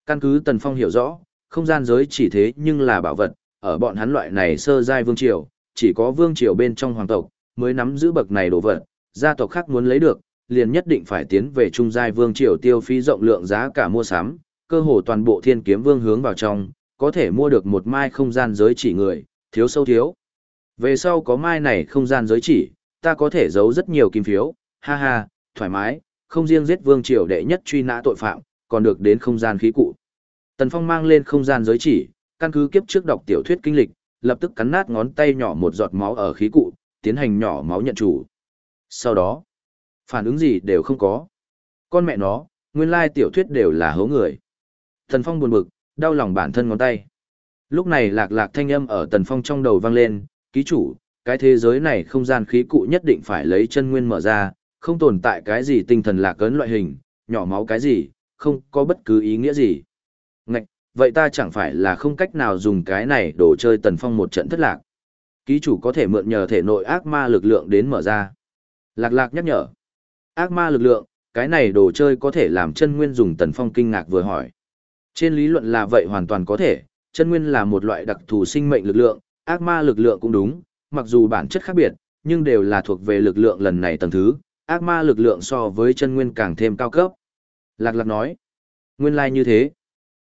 Căn cứ Tần Phong hiểu rõ, không gian giới chỉ thế nhưng là bảo vật, ở bọn hắn loại này sơ giai vương triều, chỉ có vương triều bên trong hoàng tộc mới nắm giữ bậc này đồ vật, gia tộc khác muốn lấy được, liền nhất định phải tiến về trung giai vương triều tiêu phí rộng lượng giá cả mua sắm, cơ hồ toàn bộ thiên kiếm vương hướng vào trong, có thể mua được một mai không gian giới chỉ người, thiếu sâu thiếu. Về sau có mai này không gian giới chỉ, ta có thể giấu rất nhiều kim phiếu, ha ha, thoải mái, không riêng giết vương triều đệ nhất truy nã tội phạm, còn được đến không gian khí cụ. Tần Phong mang lên không gian giới chỉ, căn cứ kiếp trước đọc tiểu thuyết kinh lịch, lập tức cắn nát ngón tay nhỏ một giọt máu ở khí cụ, tiến hành nhỏ máu nhận chủ. Sau đó, phản ứng gì đều không có. Con mẹ nó, nguyên lai tiểu thuyết đều là hố người. Tần Phong buồn bực, đau lòng bản thân ngón tay. Lúc này lạc lạc thanh âm ở Tần Phong trong đầu vang lên, ký chủ, cái thế giới này không gian khí cụ nhất định phải lấy chân nguyên mở ra, không tồn tại cái gì tinh thần lạc cấn loại hình, nhỏ máu cái gì, không có bất cứ ý nghĩa gì. Ngạch, vậy ta chẳng phải là không cách nào dùng cái này đồ chơi tần phong một trận thất lạc. Ký chủ có thể mượn nhờ thể nội ác ma lực lượng đến mở ra. Lạc lạc nhắc nhở. Ác ma lực lượng, cái này đồ chơi có thể làm chân nguyên dùng tần phong kinh ngạc vừa hỏi. Trên lý luận là vậy hoàn toàn có thể, chân nguyên là một loại đặc thù sinh mệnh lực lượng, ác ma lực lượng cũng đúng, mặc dù bản chất khác biệt, nhưng đều là thuộc về lực lượng lần này tầng thứ, ác ma lực lượng so với chân nguyên càng thêm cao cấp. Lạc lạc nói, nguyên lai like như thế.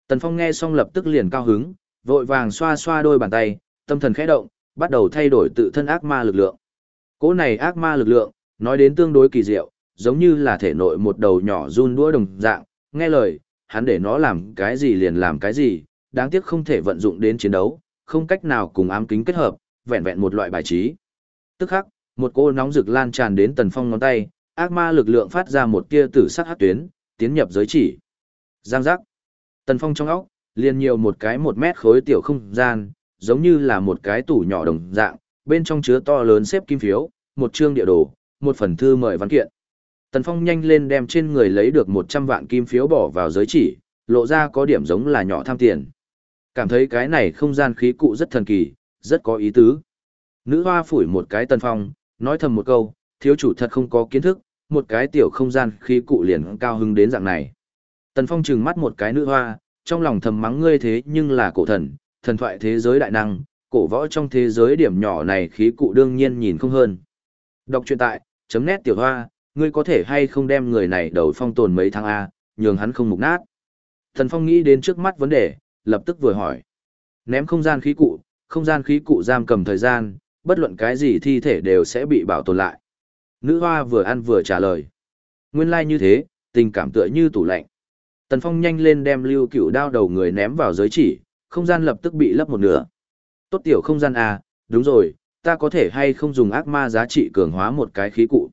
Tần Phong nghe xong lập tức liền cao hứng, vội vàng xoa xoa đôi bàn tay, tâm thần khẽ động, bắt đầu thay đổi tự thân ác ma lực lượng. Cỗ này ác ma lực lượng, nói đến tương đối kỳ diệu, giống như là thể nội một đầu nhỏ run đũa đồng dạng, nghe lời, hắn để nó làm cái gì liền làm cái gì, đáng tiếc không thể vận dụng đến chiến đấu, không cách nào cùng ám kính kết hợp, vẹn vẹn một loại bài trí. Tức khắc, một cô nóng rực lan tràn đến Tần Phong ngón tay, ác ma lực lượng phát ra một tia tử sắc hắc tuyến, tiến nhập giới chỉ. Giang giác. Tần Phong trong óc, liền nhiều một cái một mét khối tiểu không gian, giống như là một cái tủ nhỏ đồng dạng, bên trong chứa to lớn xếp kim phiếu, một chương địa đồ, một phần thư mời văn kiện. Tần Phong nhanh lên đem trên người lấy được 100 vạn kim phiếu bỏ vào giới chỉ, lộ ra có điểm giống là nhỏ tham tiền. Cảm thấy cái này không gian khí cụ rất thần kỳ, rất có ý tứ. Nữ hoa phủi một cái Tần Phong, nói thầm một câu, thiếu chủ thật không có kiến thức, một cái tiểu không gian khí cụ liền cao hứng đến dạng này. Tần Phong trừng mắt một cái nữ hoa, trong lòng thầm mắng ngươi thế nhưng là cổ thần, thần thoại thế giới đại năng, cổ võ trong thế giới điểm nhỏ này khí cụ đương nhiên nhìn không hơn. Đọc truyện tại, chấm nét tiểu hoa, ngươi có thể hay không đem người này đầu phong tồn mấy tháng A, nhường hắn không mục nát. Tần Phong nghĩ đến trước mắt vấn đề, lập tức vừa hỏi. Ném không gian khí cụ, không gian khí cụ giam cầm thời gian, bất luận cái gì thi thể đều sẽ bị bảo tồn lại. Nữ hoa vừa ăn vừa trả lời. Nguyên lai like như thế, tình cảm tựa như tủ lạnh. Tần Phong nhanh lên đem lưu cửu đao đầu người ném vào giới chỉ, không gian lập tức bị lấp một nửa. Tốt tiểu không gian à, đúng rồi, ta có thể hay không dùng ác ma giá trị cường hóa một cái khí cụ.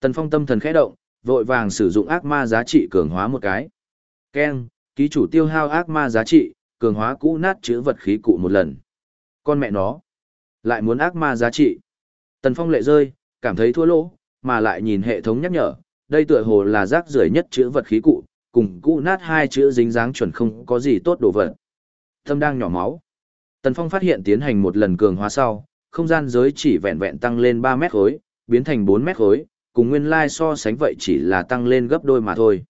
Tần Phong tâm thần khẽ động, vội vàng sử dụng ác ma giá trị cường hóa một cái. Ken, ký chủ tiêu hao ác ma giá trị, cường hóa cũ nát chữ vật khí cụ một lần. Con mẹ nó, lại muốn ác ma giá trị. Tần Phong lệ rơi, cảm thấy thua lỗ, mà lại nhìn hệ thống nhắc nhở, đây tựa hồ là rác rưởi nhất chữ vật khí cụ, cùng cũ nát hai chữ dính dáng chuẩn không có gì tốt đồ vật. Tâm đang nhỏ máu. Tần Phong phát hiện tiến hành một lần cường hóa sau, không gian giới chỉ vẹn vẹn tăng lên 3 mét khối, biến thành 4 mét khối, cùng nguyên lai so sánh vậy chỉ là tăng lên gấp đôi mà thôi.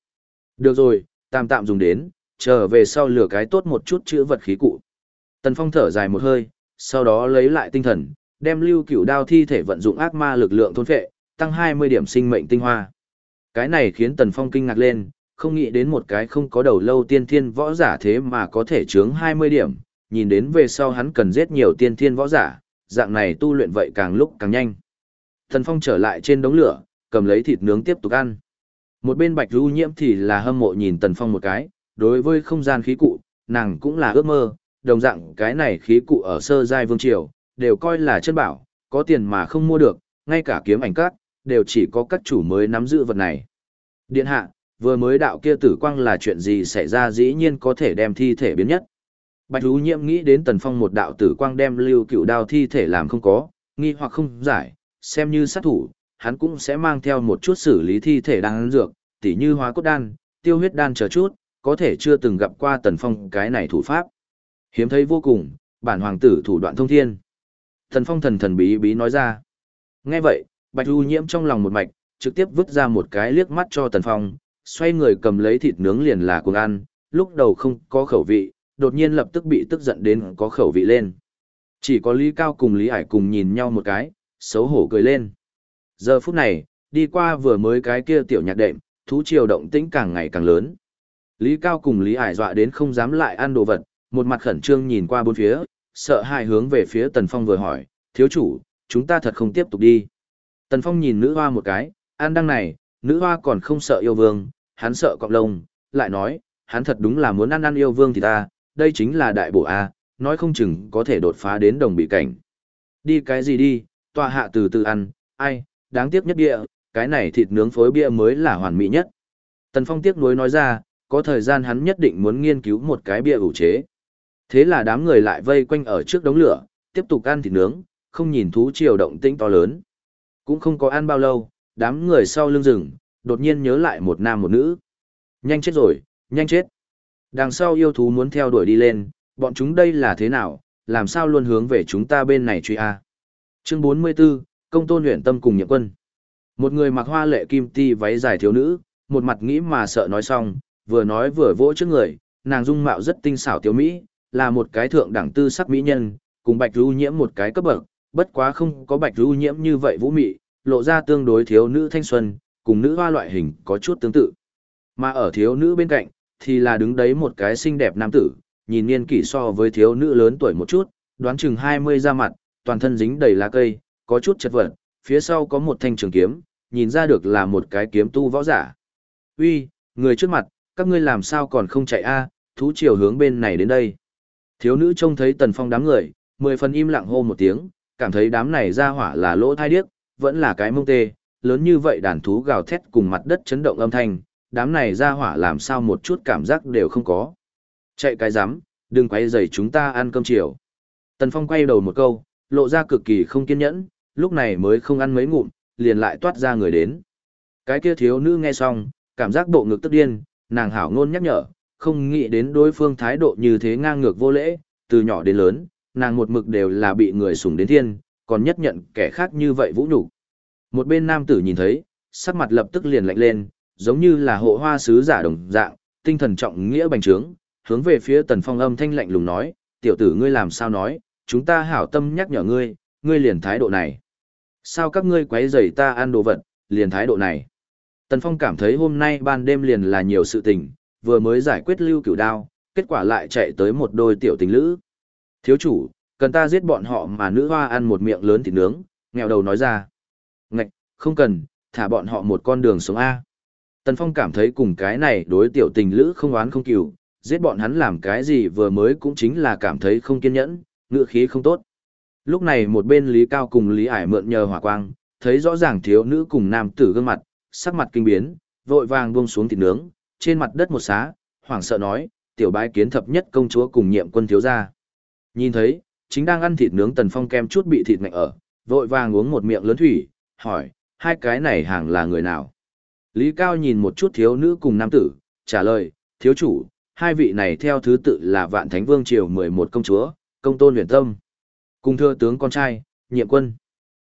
Được rồi, tạm tạm dùng đến, trở về sau lửa cái tốt một chút chữ vật khí cụ. Tần Phong thở dài một hơi, sau đó lấy lại tinh thần, đem lưu cửu đao thi thể vận dụng ác ma lực lượng thôn phệ, tăng 20 điểm sinh mệnh tinh hoa. Cái này khiến Tần Phong kinh ngạc lên, không nghĩ đến một cái không có đầu lâu tiên thiên võ giả thế mà có thể chướng 20 điểm, nhìn đến về sau hắn cần giết nhiều tiên thiên võ giả, dạng này tu luyện vậy càng lúc càng nhanh. Thần Phong trở lại trên đống lửa, cầm lấy thịt nướng tiếp tục ăn. Một bên Bạch lưu Nhiễm thì là hâm mộ nhìn Tần Phong một cái, đối với không gian khí cụ, nàng cũng là ước mơ, đồng dạng cái này khí cụ ở sơ giai vương triều, đều coi là chân bảo, có tiền mà không mua được, ngay cả kiếm ảnh các, đều chỉ có các chủ mới nắm giữ vật này. Điện hạ, vừa mới đạo kia tử quang là chuyện gì xảy ra dĩ nhiên có thể đem thi thể biến nhất. Bạch Hú Nhiễm nghĩ đến Tần Phong một đạo tử quang đem lưu cựu đao thi thể làm không có, nghi hoặc không giải, xem như sát thủ, hắn cũng sẽ mang theo một chút xử lý thi thể đang dược, tỉ như hóa cốt đan, tiêu huyết đan chờ chút, có thể chưa từng gặp qua Tần Phong cái này thủ pháp. Hiếm thấy vô cùng, bản hoàng tử thủ đoạn thông thiên. Tần Phong thần thần bí bí nói ra. Nghe vậy, Bạch Du nhiễm trong lòng một mạch, trực tiếp vứt ra một cái liếc mắt cho Tần Phong, xoay người cầm lấy thịt nướng liền là cuồng ăn, lúc đầu không có khẩu vị, đột nhiên lập tức bị tức giận đến có khẩu vị lên. Chỉ có Lý Cao cùng Lý Hải cùng nhìn nhau một cái, xấu hổ cười lên. Giờ phút này, đi qua vừa mới cái kia tiểu nhạc đệm, thú triều động tĩnh càng ngày càng lớn. Lý Cao cùng Lý Hải dọa đến không dám lại ăn đồ vật, một mặt khẩn trương nhìn qua bốn phía, sợ hãi hướng về phía Tần Phong vừa hỏi, thiếu chủ, chúng ta thật không tiếp tục đi. Tần Phong nhìn nữ hoa một cái, ăn đăng này, nữ hoa còn không sợ yêu vương, hắn sợ cọp lông, lại nói, hắn thật đúng là muốn ăn ăn yêu vương thì ta, đây chính là đại bổ A, nói không chừng có thể đột phá đến đồng bị cảnh. Đi cái gì đi, tòa hạ từ từ ăn, ai, đáng tiếc nhất địa, cái này thịt nướng phối bia mới là hoàn mỹ nhất. Tần Phong tiếc nuối nói ra, có thời gian hắn nhất định muốn nghiên cứu một cái bia ủ chế. Thế là đám người lại vây quanh ở trước đống lửa, tiếp tục ăn thịt nướng, không nhìn thú triều động tĩnh to lớn. Cũng không có ăn bao lâu, đám người sau lưng rừng, đột nhiên nhớ lại một nam một nữ. Nhanh chết rồi, nhanh chết. Đằng sau yêu thú muốn theo đuổi đi lên, bọn chúng đây là thế nào, làm sao luôn hướng về chúng ta bên này truy a. Chương 44, Công tôn luyện tâm cùng nhiệm quân. Một người mặc hoa lệ kim ti váy dài thiếu nữ, một mặt nghĩ mà sợ nói xong, vừa nói vừa vỗ trước người, nàng dung mạo rất tinh xảo tiểu mỹ, là một cái thượng đẳng tư sắc mỹ nhân, cùng bạch ru nhiễm một cái cấp bậc, bất quá không có bạch ru nhiễm như vậy vũ mị, lộ ra tương đối thiếu nữ thanh xuân, cùng nữ hoa loại hình có chút tương tự. Mà ở thiếu nữ bên cạnh, thì là đứng đấy một cái xinh đẹp nam tử, nhìn niên kỷ so với thiếu nữ lớn tuổi một chút, đoán chừng 20 ra mặt, toàn thân dính đầy lá cây, có chút chật vật, phía sau có một thanh trường kiếm, nhìn ra được là một cái kiếm tu võ giả. Uy, người trước mặt, các ngươi làm sao còn không chạy a? thú chiều hướng bên này đến đây. Thiếu nữ trông thấy tần phong đám người, mười phần im lặng hô một tiếng, cảm thấy đám này ra hỏa là lỗ thai điếc, vẫn là cái mông tê, lớn như vậy đàn thú gào thét cùng mặt đất chấn động âm thanh, đám này ra hỏa làm sao một chút cảm giác đều không có. Chạy cái rắm đừng quay dày chúng ta ăn cơm chiều. Tần Phong quay đầu một câu, lộ ra cực kỳ không kiên nhẫn, lúc này mới không ăn mấy ngụm, liền lại toát ra người đến. Cái kia thiếu nữ nghe xong, cảm giác bộ ngực tức điên, nàng hảo ngôn nhắc nhở, không nghĩ đến đối phương thái độ như thế ngang ngược vô lễ, từ nhỏ đến lớn, nàng một mực đều là bị người sủng đến thiên, còn nhất nhận kẻ khác như vậy vũ nhục. Một bên nam tử nhìn thấy, sắc mặt lập tức liền lạnh lên, giống như là hộ hoa sứ giả đồng dạng, tinh thần trọng nghĩa bành trướng, hướng về phía tần phong âm thanh lạnh lùng nói, tiểu tử ngươi làm sao nói, chúng ta hảo tâm nhắc nhở ngươi, ngươi liền thái độ này. Sao các ngươi quấy rầy ta ăn đồ vật, liền thái độ này. Tần Phong cảm thấy hôm nay ban đêm liền là nhiều sự tình, vừa mới giải quyết lưu cửu đao, kết quả lại chạy tới một đôi tiểu tình lữ. Thiếu chủ, cần ta giết bọn họ mà nữ hoa ăn một miệng lớn thịt nướng, nghèo đầu nói ra. Ngạch, không cần, thả bọn họ một con đường sống A. Tần Phong cảm thấy cùng cái này đối tiểu tình lữ không oán không cừu, giết bọn hắn làm cái gì vừa mới cũng chính là cảm thấy không kiên nhẫn, ngựa khí không tốt. Lúc này một bên Lý Cao cùng Lý Ải mượn nhờ hỏa quang, thấy rõ ràng thiếu nữ cùng nam tử gương mặt, sắc mặt kinh biến, vội vàng buông xuống thịt nướng, trên mặt đất một xá, hoảng sợ nói, tiểu bái kiến thập nhất công chúa cùng nhiệm quân thiếu gia. Nhìn thấy, chính đang ăn thịt nướng tần phong kem chút bị thịt ngạnh ở, vội vàng uống một miệng lớn thủy, hỏi, hai cái này hàng là người nào? Lý Cao nhìn một chút thiếu nữ cùng nam tử, trả lời, thiếu chủ, hai vị này theo thứ tự là vạn thánh vương triều 11 công chúa, công tôn huyền tâm. Cùng thưa tướng con trai, nhiệm quân.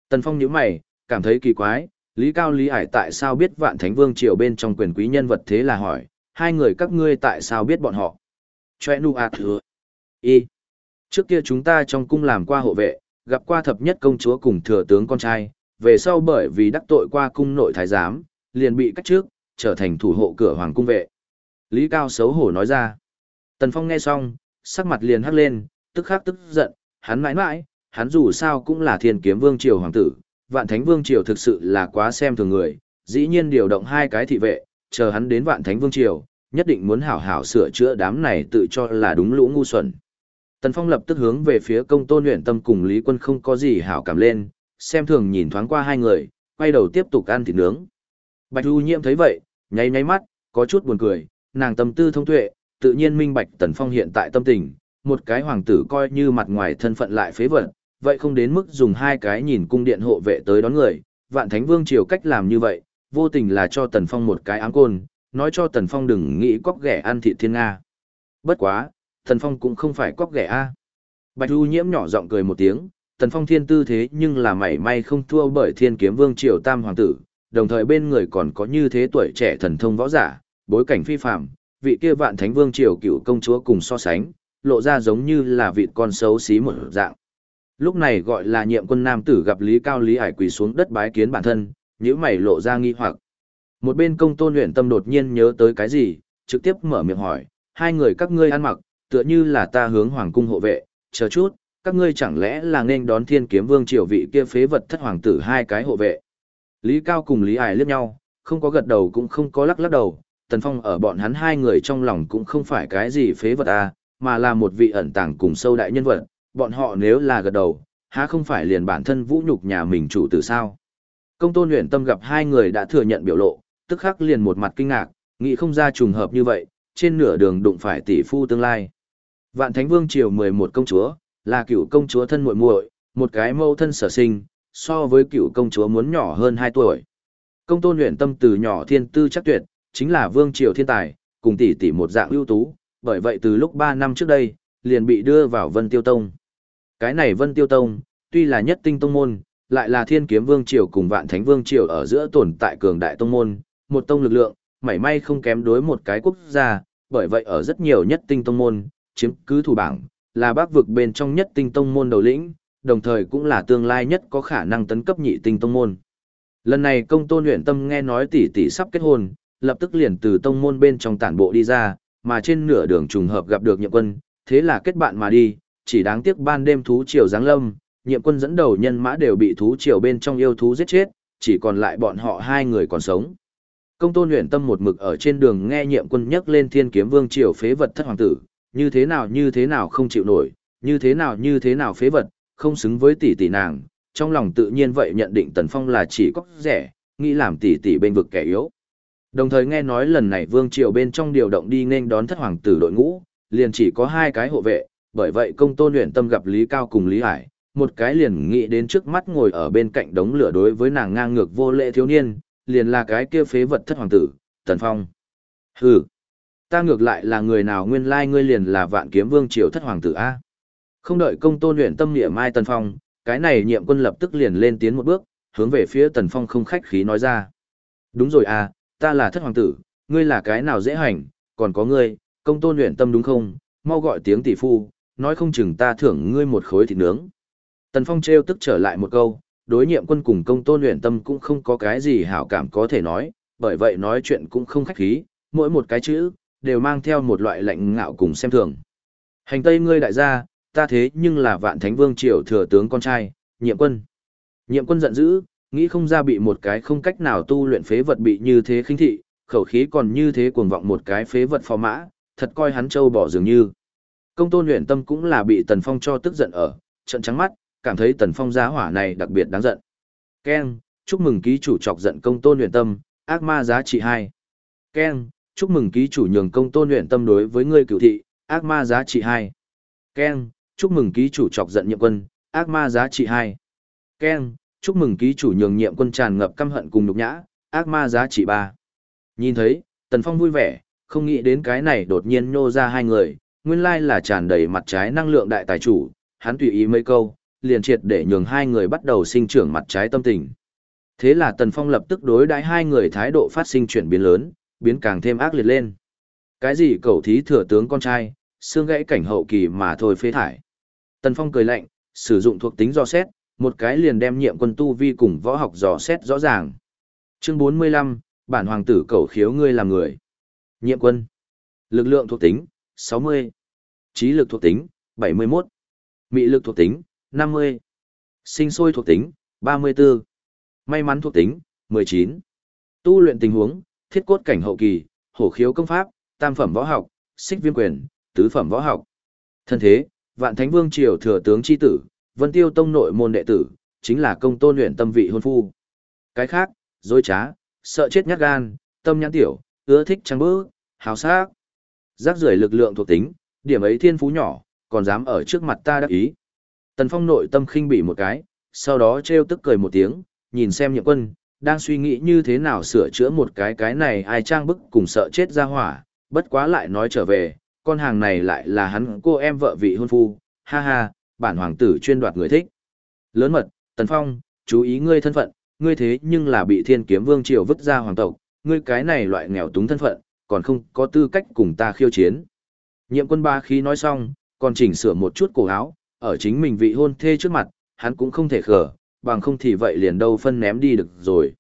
Tần Phong nhíu mày, cảm thấy kỳ quái, Lý Cao Lý Ải tại sao biết vạn thánh vương triều bên trong quyền quý nhân vật thế là hỏi, hai người các ngươi tại sao biết bọn họ? Choe nu ạt thừa. Y. Trước kia chúng ta trong cung làm qua hộ vệ, gặp qua thập nhất công chúa cùng thừa tướng con trai, về sau bởi vì đắc tội qua cung nội thái giám, liền bị cách trước, trở thành thủ hộ cửa hoàng cung vệ. Lý Cao xấu hổ nói ra. Tần Phong nghe xong, sắc mặt liền hắc lên, tức khắc tức giận, hắn mãi mãi, hắn dù sao cũng là thiên kiếm vương triều hoàng tử, vạn thánh vương triều thực sự là quá xem thường người, dĩ nhiên điều động hai cái thị vệ, chờ hắn đến vạn thánh vương triều, nhất định muốn hảo hảo sửa chữa đám này tự cho là đúng lũ ngu xuẩn. Tần Phong lập tức hướng về phía công tôn luyện tâm cùng Lý Quân không có gì hảo cảm lên, xem thường nhìn thoáng qua hai người, quay đầu tiếp tục ăn thịt nướng. Bạch Du Nhiễm thấy vậy, nháy nháy mắt, có chút buồn cười, nàng tâm tư thông tuệ, tự nhiên minh bạch Tần Phong hiện tại tâm tình, một cái hoàng tử coi như mặt ngoài thân phận lại phế vật, vậy không đến mức dùng hai cái nhìn cung điện hộ vệ tới đón người, vạn thánh vương triều cách làm như vậy, vô tình là cho Tần Phong một cái ám côn, nói cho Tần Phong đừng nghĩ cóc ghẻ ăn thịt thiên Nga. Bất quá, Thần Phong cũng không phải cóc ghẻ A. Bạch Du nhiễm nhỏ giọng cười một tiếng, Tần Phong thiên tư thế nhưng là mảy may không thua bởi thiên kiếm vương triều tam hoàng tử, đồng thời bên người còn có như thế tuổi trẻ thần thông võ giả, bối cảnh phi phạm, vị kia vạn thánh vương triều cựu công chúa cùng so sánh, lộ ra giống như là vị con xấu xí một dạng. Lúc này gọi là nhiệm quân nam tử gặp Lý Cao Lý Hải quỳ xuống đất bái kiến bản thân, nhíu mày lộ ra nghi hoặc. Một bên công tôn luyện tâm đột nhiên nhớ tới cái gì, trực tiếp mở miệng hỏi, hai người các ngươi ăn mặc, tựa như là ta hướng hoàng cung hộ vệ, chờ chút, các ngươi chẳng lẽ là nên đón thiên kiếm vương triều vị kia phế vật thất hoàng tử hai cái hộ vệ. Lý Cao cùng Lý Ải liếc nhau, không có gật đầu cũng không có lắc lắc đầu, Tần Phong ở bọn hắn hai người trong lòng cũng không phải cái gì phế vật à, mà là một vị ẩn tàng cùng sâu đại nhân vật, bọn họ nếu là gật đầu, há không phải liền bản thân vũ nhục nhà mình chủ tử sao. Công tôn luyện tâm gặp hai người đã thừa nhận biểu lộ, tức khắc liền một mặt kinh ngạc, nghĩ không ra trùng hợp như vậy, trên nửa đường đụng phải tỷ phu tương lai. Vạn Thánh Vương triều 11 công chúa, là cựu công chúa thân muội muội, một cái mâu thân sở sinh, so với cựu công chúa muốn nhỏ hơn 2 tuổi. Công tôn luyện tâm từ nhỏ thiên tư chắc tuyệt, chính là vương triều thiên tài, cùng tỷ tỷ một dạng ưu tú, bởi vậy từ lúc 3 năm trước đây, liền bị đưa vào Vân Tiêu Tông. Cái này Vân Tiêu Tông, tuy là nhất tinh tông môn, lại là thiên kiếm vương triều cùng vạn thánh vương triều ở giữa tồn tại cường đại tông môn, một tông lực lượng, mảy may không kém đối một cái quốc gia, bởi vậy ở rất nhiều nhất tinh tông môn, chiếm cứ thủ bảng, là bác vực bên trong nhất tinh tông môn đầu lĩnh, đồng thời cũng là tương lai nhất có khả năng tấn cấp nhị tinh tông môn. Lần này công tôn luyện tâm nghe nói tỷ tỷ sắp kết hôn, lập tức liền từ tông môn bên trong tản bộ đi ra, mà trên nửa đường trùng hợp gặp được nhiệm quân, thế là kết bạn mà đi, chỉ đáng tiếc ban đêm thú triều giáng lâm, nhiệm quân dẫn đầu nhân mã đều bị thú triều bên trong yêu thú giết chết, chỉ còn lại bọn họ hai người còn sống. Công tôn luyện tâm một mực ở trên đường nghe nhiệm quân nhắc lên thiên kiếm vương triều phế vật thất hoàng tử, như thế nào như thế nào không chịu nổi, như thế nào như thế nào phế vật, không xứng với tỷ tỷ nàng, trong lòng tự nhiên vậy nhận định Tần Phong là chỉ có rẻ, nghĩ làm tỷ tỷ bên vực kẻ yếu. Đồng thời nghe nói lần này vương triều bên trong điều động đi nên đón thất hoàng tử đội ngũ, liền chỉ có hai cái hộ vệ, bởi vậy công tôn luyện tâm gặp Lý Cao cùng Lý Hải, một cái liền nghĩ đến trước mắt ngồi ở bên cạnh đống lửa đối với nàng ngang ngược vô lệ thiếu niên, liền là cái kia phế vật thất hoàng tử, Tần Phong. Hừ, ta ngược lại là người nào nguyên lai ngươi liền là vạn kiếm vương triều thất hoàng tử A. Không đợi công tôn luyện tâm niệm mai Tần Phong, cái này nhiệm quân lập tức liền lên tiến một bước, hướng về phía Tần Phong không khách khí nói ra. Đúng rồi à, ta là thất hoàng tử, ngươi là cái nào dễ hành, còn có ngươi, công tôn luyện tâm đúng không, mau gọi tiếng tỷ phu, nói không chừng ta thưởng ngươi một khối thịt nướng. Tần Phong treo tức trở lại một câu, đối nhiệm quân cùng công tôn luyện tâm cũng không có cái gì hảo cảm có thể nói, bởi vậy nói chuyện cũng không khách khí, mỗi một cái chữ, đều mang theo một loại lạnh ngạo cùng xem thường. Hành tây ngươi đại gia, ta thế nhưng là vạn thánh vương triều thừa tướng con trai, nhiệm quân. Nhiệm quân giận dữ, nghĩ không ra bị một cái không cách nào tu luyện phế vật bị như thế khinh thị, khẩu khí còn như thế cuồng vọng một cái phế vật phò mã, thật coi hắn trâu bỏ dường như. Công tôn luyện tâm cũng là bị Tần Phong cho tức giận ở, trận trắng mắt, cảm thấy Tần Phong giá hỏa này đặc biệt đáng giận. Ken, chúc mừng ký chủ chọc giận công tôn luyện tâm, ác ma giá trị 2. Ken, chúc mừng ký chủ nhường công tôn luyện tâm đối với ngươi cựu thị, ác ma giá trị hai, Ken, chúc mừng ký chủ chọc giận nhiệm quân, ác ma giá trị hai, Ken, chúc mừng ký chủ nhường nhiệm quân tràn ngập căm hận cùng nhục nhã, ác ma giá trị ba. Nhìn thấy, Tần Phong vui vẻ, không nghĩ đến cái này đột nhiên nhô ra hai người, nguyên lai là tràn đầy mặt trái năng lượng đại tài chủ, hắn tùy ý mấy câu, liền triệt để nhường hai người bắt đầu sinh trưởng mặt trái tâm tình. Thế là Tần Phong lập tức đối đãi hai người thái độ phát sinh chuyển biến lớn, biến càng thêm ác liệt lên. Cái gì cầu thí thừa tướng con trai, xương gãy cảnh hậu kỳ mà thôi phế thải. Tần Phong cười lạnh, sử dụng thuộc tính do xét, một cái liền đem nhiệm quân tu vi cùng võ học dò xét rõ ràng. Chương 45, bản hoàng tử cầu khiếu ngươi làm người. Nhiệm quân. Lực lượng thuộc tính, 60. Trí lực thuộc tính, 71. Mị lực thuộc tính, 50. Sinh sôi thuộc tính, 34. May mắn thuộc tính, 19. Tu luyện tình huống, thiết cốt cảnh hậu kỳ, hổ khiếu công pháp, tam phẩm võ học, xích viêm quyền, tứ phẩm võ học. Thân thế, vạn thánh vương triều thừa tướng chi tử, vân tiêu tông nội môn đệ tử, chính là công tôn luyện tâm vị hôn phu. Cái khác, dối trá, sợ chết nhát gan, tâm nhãn tiểu, ưa thích trăng bơ, hào sắc. Giác rưởi lực lượng thuộc tính, điểm ấy thiên phú nhỏ, còn dám ở trước mặt ta đắc ý. Tần Phong nội tâm khinh bỉ một cái, sau đó trêu tức cười một tiếng, nhìn xem nhiệm quân, đang suy nghĩ như thế nào sửa chữa một cái cái này ai trang bức cùng sợ chết ra hỏa, bất quá lại nói trở về, con hàng này lại là hắn cô em vợ vị hôn phu, ha ha, bản hoàng tử chuyên đoạt người thích. Lớn mật, Tần Phong, chú ý ngươi thân phận, ngươi thế nhưng là bị thiên kiếm vương triều vứt ra hoàng tộc, ngươi cái này loại nghèo túng thân phận, còn không có tư cách cùng ta khiêu chiến. Nhiệm quân ba khí nói xong, còn chỉnh sửa một chút cổ áo, ở chính mình vị hôn thê trước mặt, hắn cũng không thể khở, bằng không thì vậy liền đâu phân ném đi được rồi.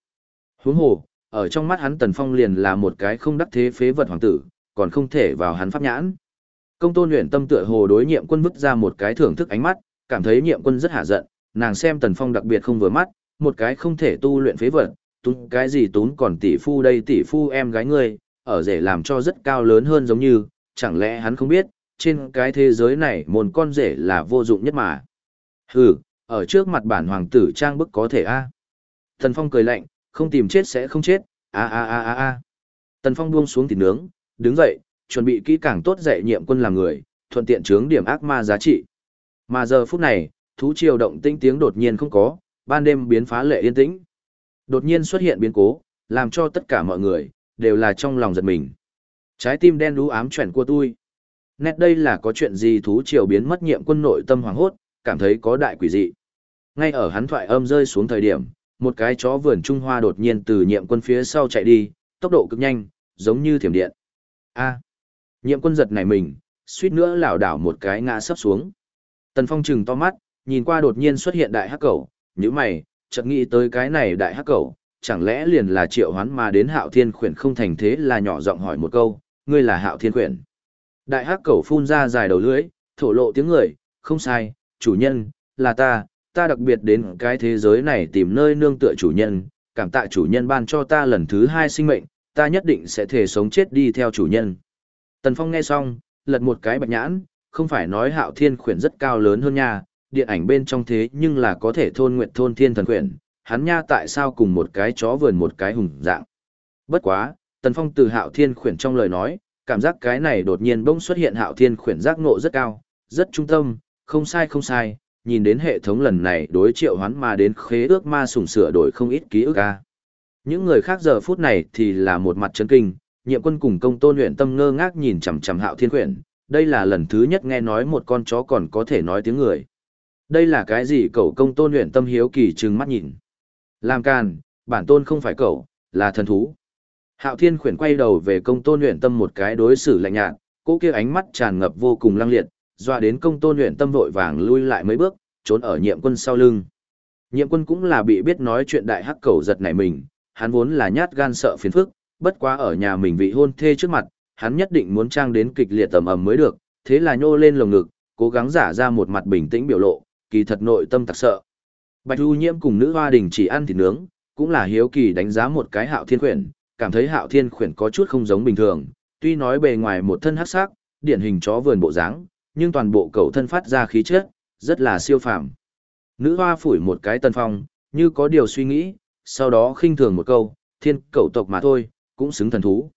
Huống hồ, ở trong mắt hắn Tần Phong liền là một cái không đắc thế phế vật hoàng tử, còn không thể vào hắn pháp nhãn. Công tôn luyện tâm tựa hồ đối nhiệm quân vứt ra một cái thưởng thức ánh mắt, cảm thấy nhiệm quân rất hạ giận, nàng xem Tần Phong đặc biệt không vừa mắt, một cái không thể tu luyện phế vật, tún cái gì tún còn tỷ phu đây tỷ phu em gái ngươi, ở rể làm cho rất cao lớn hơn giống như, chẳng lẽ hắn không biết, trên cái thế giới này một con rể là vô dụng nhất mà. Hừ, ở trước mặt bản hoàng tử trang bức có thể a. Tần Phong cười lạnh, không tìm chết sẽ không chết, a a a a a. Tần Phong buông xuống thịt nướng, đứng dậy, chuẩn bị kỹ càng tốt dạy nhiệm quân làm người, thuận tiện chướng điểm ác ma giá trị. Mà giờ phút này, thú triều động tinh tiếng đột nhiên không có, ban đêm biến phá lệ yên tĩnh. Đột nhiên xuất hiện biến cố, làm cho tất cả mọi người, đều là trong lòng giật mình. Trái tim đen đú ám chuẩn của tôi. Nét đây là có chuyện gì thú triều biến mất nhiệm quân nội tâm hoàng hốt, cảm thấy có đại quỷ dị. Ngay ở hắn thoại âm rơi xuống thời điểm, một cái chó vườn Trung Hoa đột nhiên từ nhiệm quân phía sau chạy đi, tốc độ cực nhanh, giống như thiểm điện. A. À. nhiệm quân giật này mình, suýt nữa lảo đảo một cái ngã sấp xuống. Tần Phong trừng to mắt, nhìn qua đột nhiên xuất hiện đại hắc cẩu, nhíu mày, chợt nghĩ tới cái này đại hắc cẩu, chẳng lẽ liền là triệu hoán mà đến hạo thiên khuyển không thành thế là nhỏ giọng hỏi một câu, ngươi là hạo thiên khuyển. Đại hắc cẩu phun ra dài đầu lưỡi, thổ lộ tiếng người, không sai, chủ nhân, là ta, ta đặc biệt đến cái thế giới này tìm nơi nương tựa chủ nhân, cảm tạ chủ nhân ban cho ta lần thứ hai sinh mệnh, ta nhất định sẽ thể sống chết đi theo chủ nhân. Tần Phong nghe xong, lật một cái bạch nhãn, không phải nói hạo thiên khuyển rất cao lớn hơn nha, điện ảnh bên trong thế nhưng là có thể thôn nguyện thôn thiên thần khuyển, hắn nha tại sao cùng một cái chó vườn một cái hùng dạng. Bất quá, Tần Phong từ hạo thiên khuyển trong lời nói, cảm giác cái này đột nhiên bỗng xuất hiện hạo thiên khuyển giác ngộ rất cao, rất trung tâm, không sai không sai, nhìn đến hệ thống lần này đối triệu hoán mà đến khế ước ma sủng sửa đổi không ít ký ức a. Những người khác giờ phút này thì là một mặt chấn kinh, nhiệm quân cùng công tôn luyện tâm ngơ ngác nhìn chằm chằm hạo thiên quyển. đây là lần thứ nhất nghe nói một con chó còn có thể nói tiếng người. Đây là cái gì cậu công tôn luyện tâm hiếu kỳ trừng mắt nhìn. Làm càn, bản tôn không phải cậu, là thần thú. Hạo thiên khuyển quay đầu về công tôn luyện tâm một cái đối xử lạnh nhạt, cô kia ánh mắt tràn ngập vô cùng lăng liệt, dọa đến công tôn luyện tâm vội vàng lui lại mấy bước, trốn ở nhiệm quân sau lưng. Nhiệm quân cũng là bị biết nói chuyện đại hắc cầu giật nảy mình, hắn vốn là nhát gan sợ phiền phức, bất quá ở nhà mình vị hôn thê trước mặt, hắn nhất định muốn trang đến kịch liệt tầm ầm mới được, thế là nhô lên lồng ngực, cố gắng giả ra một mặt bình tĩnh biểu lộ, kỳ thật nội tâm tặc sợ. Bạch Du Nhiễm cùng nữ hoa đình chỉ ăn thịt nướng, cũng là hiếu kỳ đánh giá một cái hạo thiên khuyển, cảm thấy hạo thiên khuyển có chút không giống bình thường, tuy nói bề ngoài một thân hắc sắc, điển hình chó vườn bộ dáng, nhưng toàn bộ cậu thân phát ra khí chất, rất là siêu phàm. Nữ hoa phủi một cái tân phong, như có điều suy nghĩ, sau đó khinh thường một câu, thiên cậu tộc mà thôi, cũng xứng thần thú.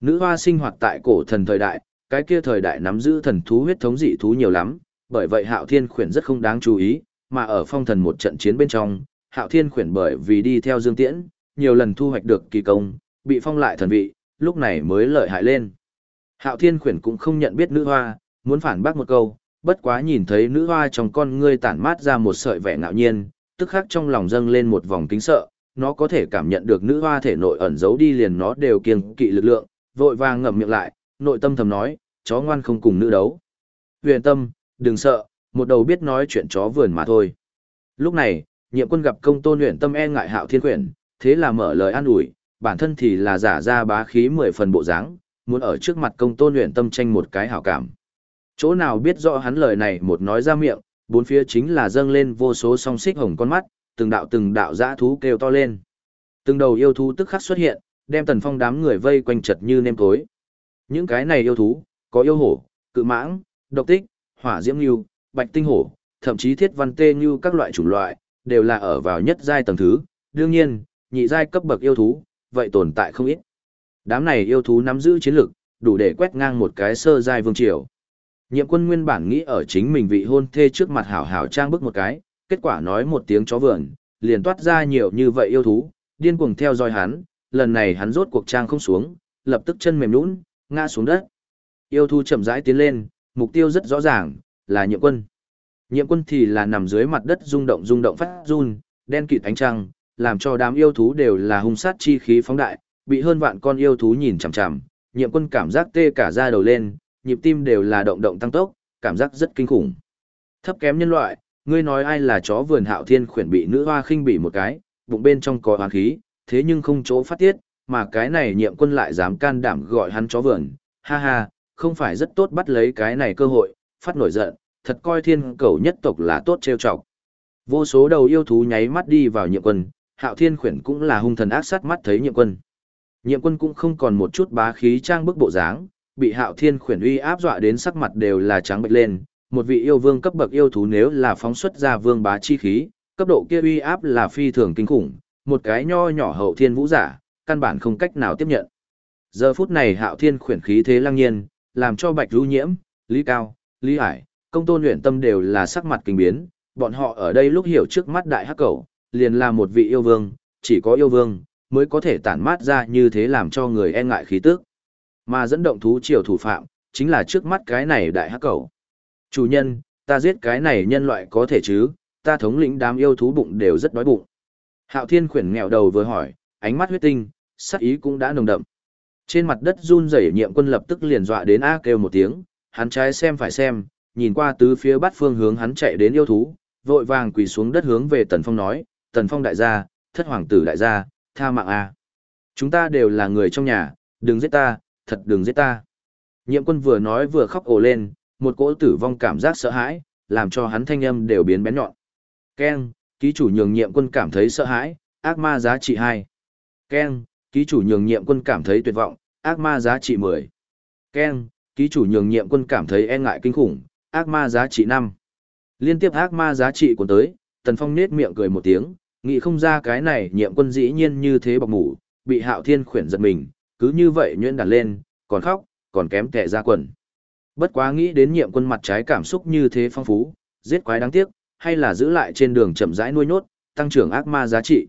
Nữ hoa sinh hoạt tại cổ thần thời đại, cái kia thời đại nắm giữ thần thú huyết thống dị thú nhiều lắm, bởi vậy hạo thiên khuyển rất không đáng chú ý, mà ở phong thần một trận chiến bên trong, hạo thiên khuyển bởi vì đi theo dương tiễn, nhiều lần thu hoạch được kỳ công, bị phong lại thần vị, lúc này mới lợi hại lên. Hạo thiên khuyển cũng không nhận biết nữ hoa, muốn phản bác một câu, bất quá nhìn thấy nữ hoa trong con ngươi tản mát ra một sợi vẻ ngạo nhiên, tức khắc trong lòng dâng lên một vòng kính sợ, nó có thể cảm nhận được nữ hoa thể nội ẩn giấu đi liền nó đều kiêng kỵ lực lượng, vội vàng ngậm miệng lại, nội tâm thầm nói, chó ngoan không cùng nữ đấu. Huyền tâm, đừng sợ, một đầu biết nói chuyện chó vườn mà thôi. Lúc này, nhiệm quân gặp công tôn Huyền tâm e ngại hạo thiên quyển, thế là mở lời an ủi, bản thân thì là giả ra bá khí mười phần bộ dáng, muốn ở trước mặt công tôn luyện tâm tranh một cái hảo cảm. Chỗ nào biết rõ hắn lời này một nói ra miệng, bốn phía chính là dâng lên vô số song xích hồng con mắt, từng đạo từng đạo dã thú kêu to lên. Từng đầu yêu thú tức khắc xuất hiện, đem tần phong đám người vây quanh chật như nêm tối. Những cái này yêu thú, có yêu hổ, cự mãng, độc tích, hỏa diễm lưu, bạch tinh hổ, thậm chí thiết văn tê như các loại chủng loại, đều là ở vào nhất giai tầng thứ. Đương nhiên, nhị giai cấp bậc yêu thú, vậy tồn tại không ít. Đám này yêu thú nắm giữ chiến lực, đủ để quét ngang một cái sơ giai vương triều. Nhiệm quân nguyên bản nghĩ ở chính mình vị hôn thê trước mặt hảo hảo trang bức một cái, kết quả nói một tiếng chó vườn, liền toát ra nhiều như vậy yêu thú, điên cuồng theo dõi hắn, lần này hắn rốt cuộc trang không xuống, lập tức chân mềm nhũn, ngã xuống đất. Yêu thú chậm rãi tiến lên, mục tiêu rất rõ ràng, là nhiệm quân. Nhiệm quân thì là nằm dưới mặt đất rung động rung động phát run, đen kịt ánh trăng, làm cho đám yêu thú đều là hung sát chi khí phóng đại, bị hơn vạn con yêu thú nhìn chằm chằm, nhiệm quân cảm giác tê cả da đầu lên, nhịp tim đều là động động tăng tốc, cảm giác rất kinh khủng. Thấp kém nhân loại, ngươi nói ai là chó vườn hạo thiên khuyển bị nữ hoa khinh bỉ một cái, bụng bên trong có hoàn khí, thế nhưng không chỗ phát tiết, mà cái này nhiệm quân lại dám can đảm gọi hắn chó vườn, ha ha, không phải rất tốt bắt lấy cái này cơ hội, phát nổi giận, thật coi thiên cầu nhất tộc là tốt trêu chọc. Vô số đầu yêu thú nháy mắt đi vào nhiệm quân, hạo thiên khuyển cũng là hung thần ác sát mắt thấy nhiệm quân. Nhiệm quân cũng không còn một chút bá khí trang bức bộ dáng, bị hạo thiên khuyển uy áp dọa đến sắc mặt đều là trắng bệch lên. Một vị yêu vương cấp bậc yêu thú nếu là phóng xuất ra vương bá chi khí, cấp độ kia uy áp là phi thường kinh khủng, một cái nho nhỏ hậu thiên vũ giả, căn bản không cách nào tiếp nhận. Giờ phút này hạo thiên khuyển khí thế lăng nhiên, làm cho bạch lưu nhiễm, lý cao, lý hải, công tôn luyện tâm đều là sắc mặt kinh biến, bọn họ ở đây lúc hiểu trước mắt đại hắc cầu, liền là một vị yêu vương, chỉ có yêu vương, mới có thể tản mát ra như thế làm cho người e ngại khí tức. Mà dẫn động thú triều thủ phạm, chính là trước mắt cái này đại hắc cầu. Chủ nhân, ta giết cái này nhân loại có thể chứ, ta thống lĩnh đám yêu thú bụng đều rất đói bụng. Hạo thiên khuyển nghèo đầu vừa hỏi, ánh mắt huyết tinh, sắc ý cũng đã nồng đậm. Trên mặt đất run rẩy nhiệm quân lập tức liền dọa đến a kêu một tiếng, hắn trái xem phải xem, nhìn qua tứ phía bắt phương hướng hắn chạy đến yêu thú, vội vàng quỳ xuống đất hướng về Tần Phong nói, Tần Phong đại gia, thất hoàng tử đại gia, tha mạng a. Chúng ta đều là người trong nhà, đừng giết ta, thật đừng giết ta. Nhiệm quân vừa nói vừa khóc ồ lên, một cỗ tử vong cảm giác sợ hãi, làm cho hắn thanh âm đều biến bén nhọn. Ken, ký chủ nhường nhiệm quân cảm thấy sợ hãi, ác ma giá trị 2. Ken, ký chủ nhường nhiệm quân cảm thấy tuyệt vọng, ác ma giá trị 10. Ken, ký chủ nhường nhiệm quân cảm thấy e ngại kinh khủng, ác ma giá trị 5. Liên tiếp ác ma giá trị của tới, Tần Phong nết miệng cười một tiếng, nghĩ không ra cái này nhiệm quân dĩ nhiên như thế bọc ngủ, bị hạo thiên khuyển giật mình, cứ như vậy nhuyễn đặt lên, còn khóc, còn kém tệ ra quần. Bất quá nghĩ đến nhiệm quân mặt trái cảm xúc như thế phong phú, giết quái đáng tiếc, hay là giữ lại trên đường chậm rãi nuôi nhốt, tăng trưởng ác ma giá trị.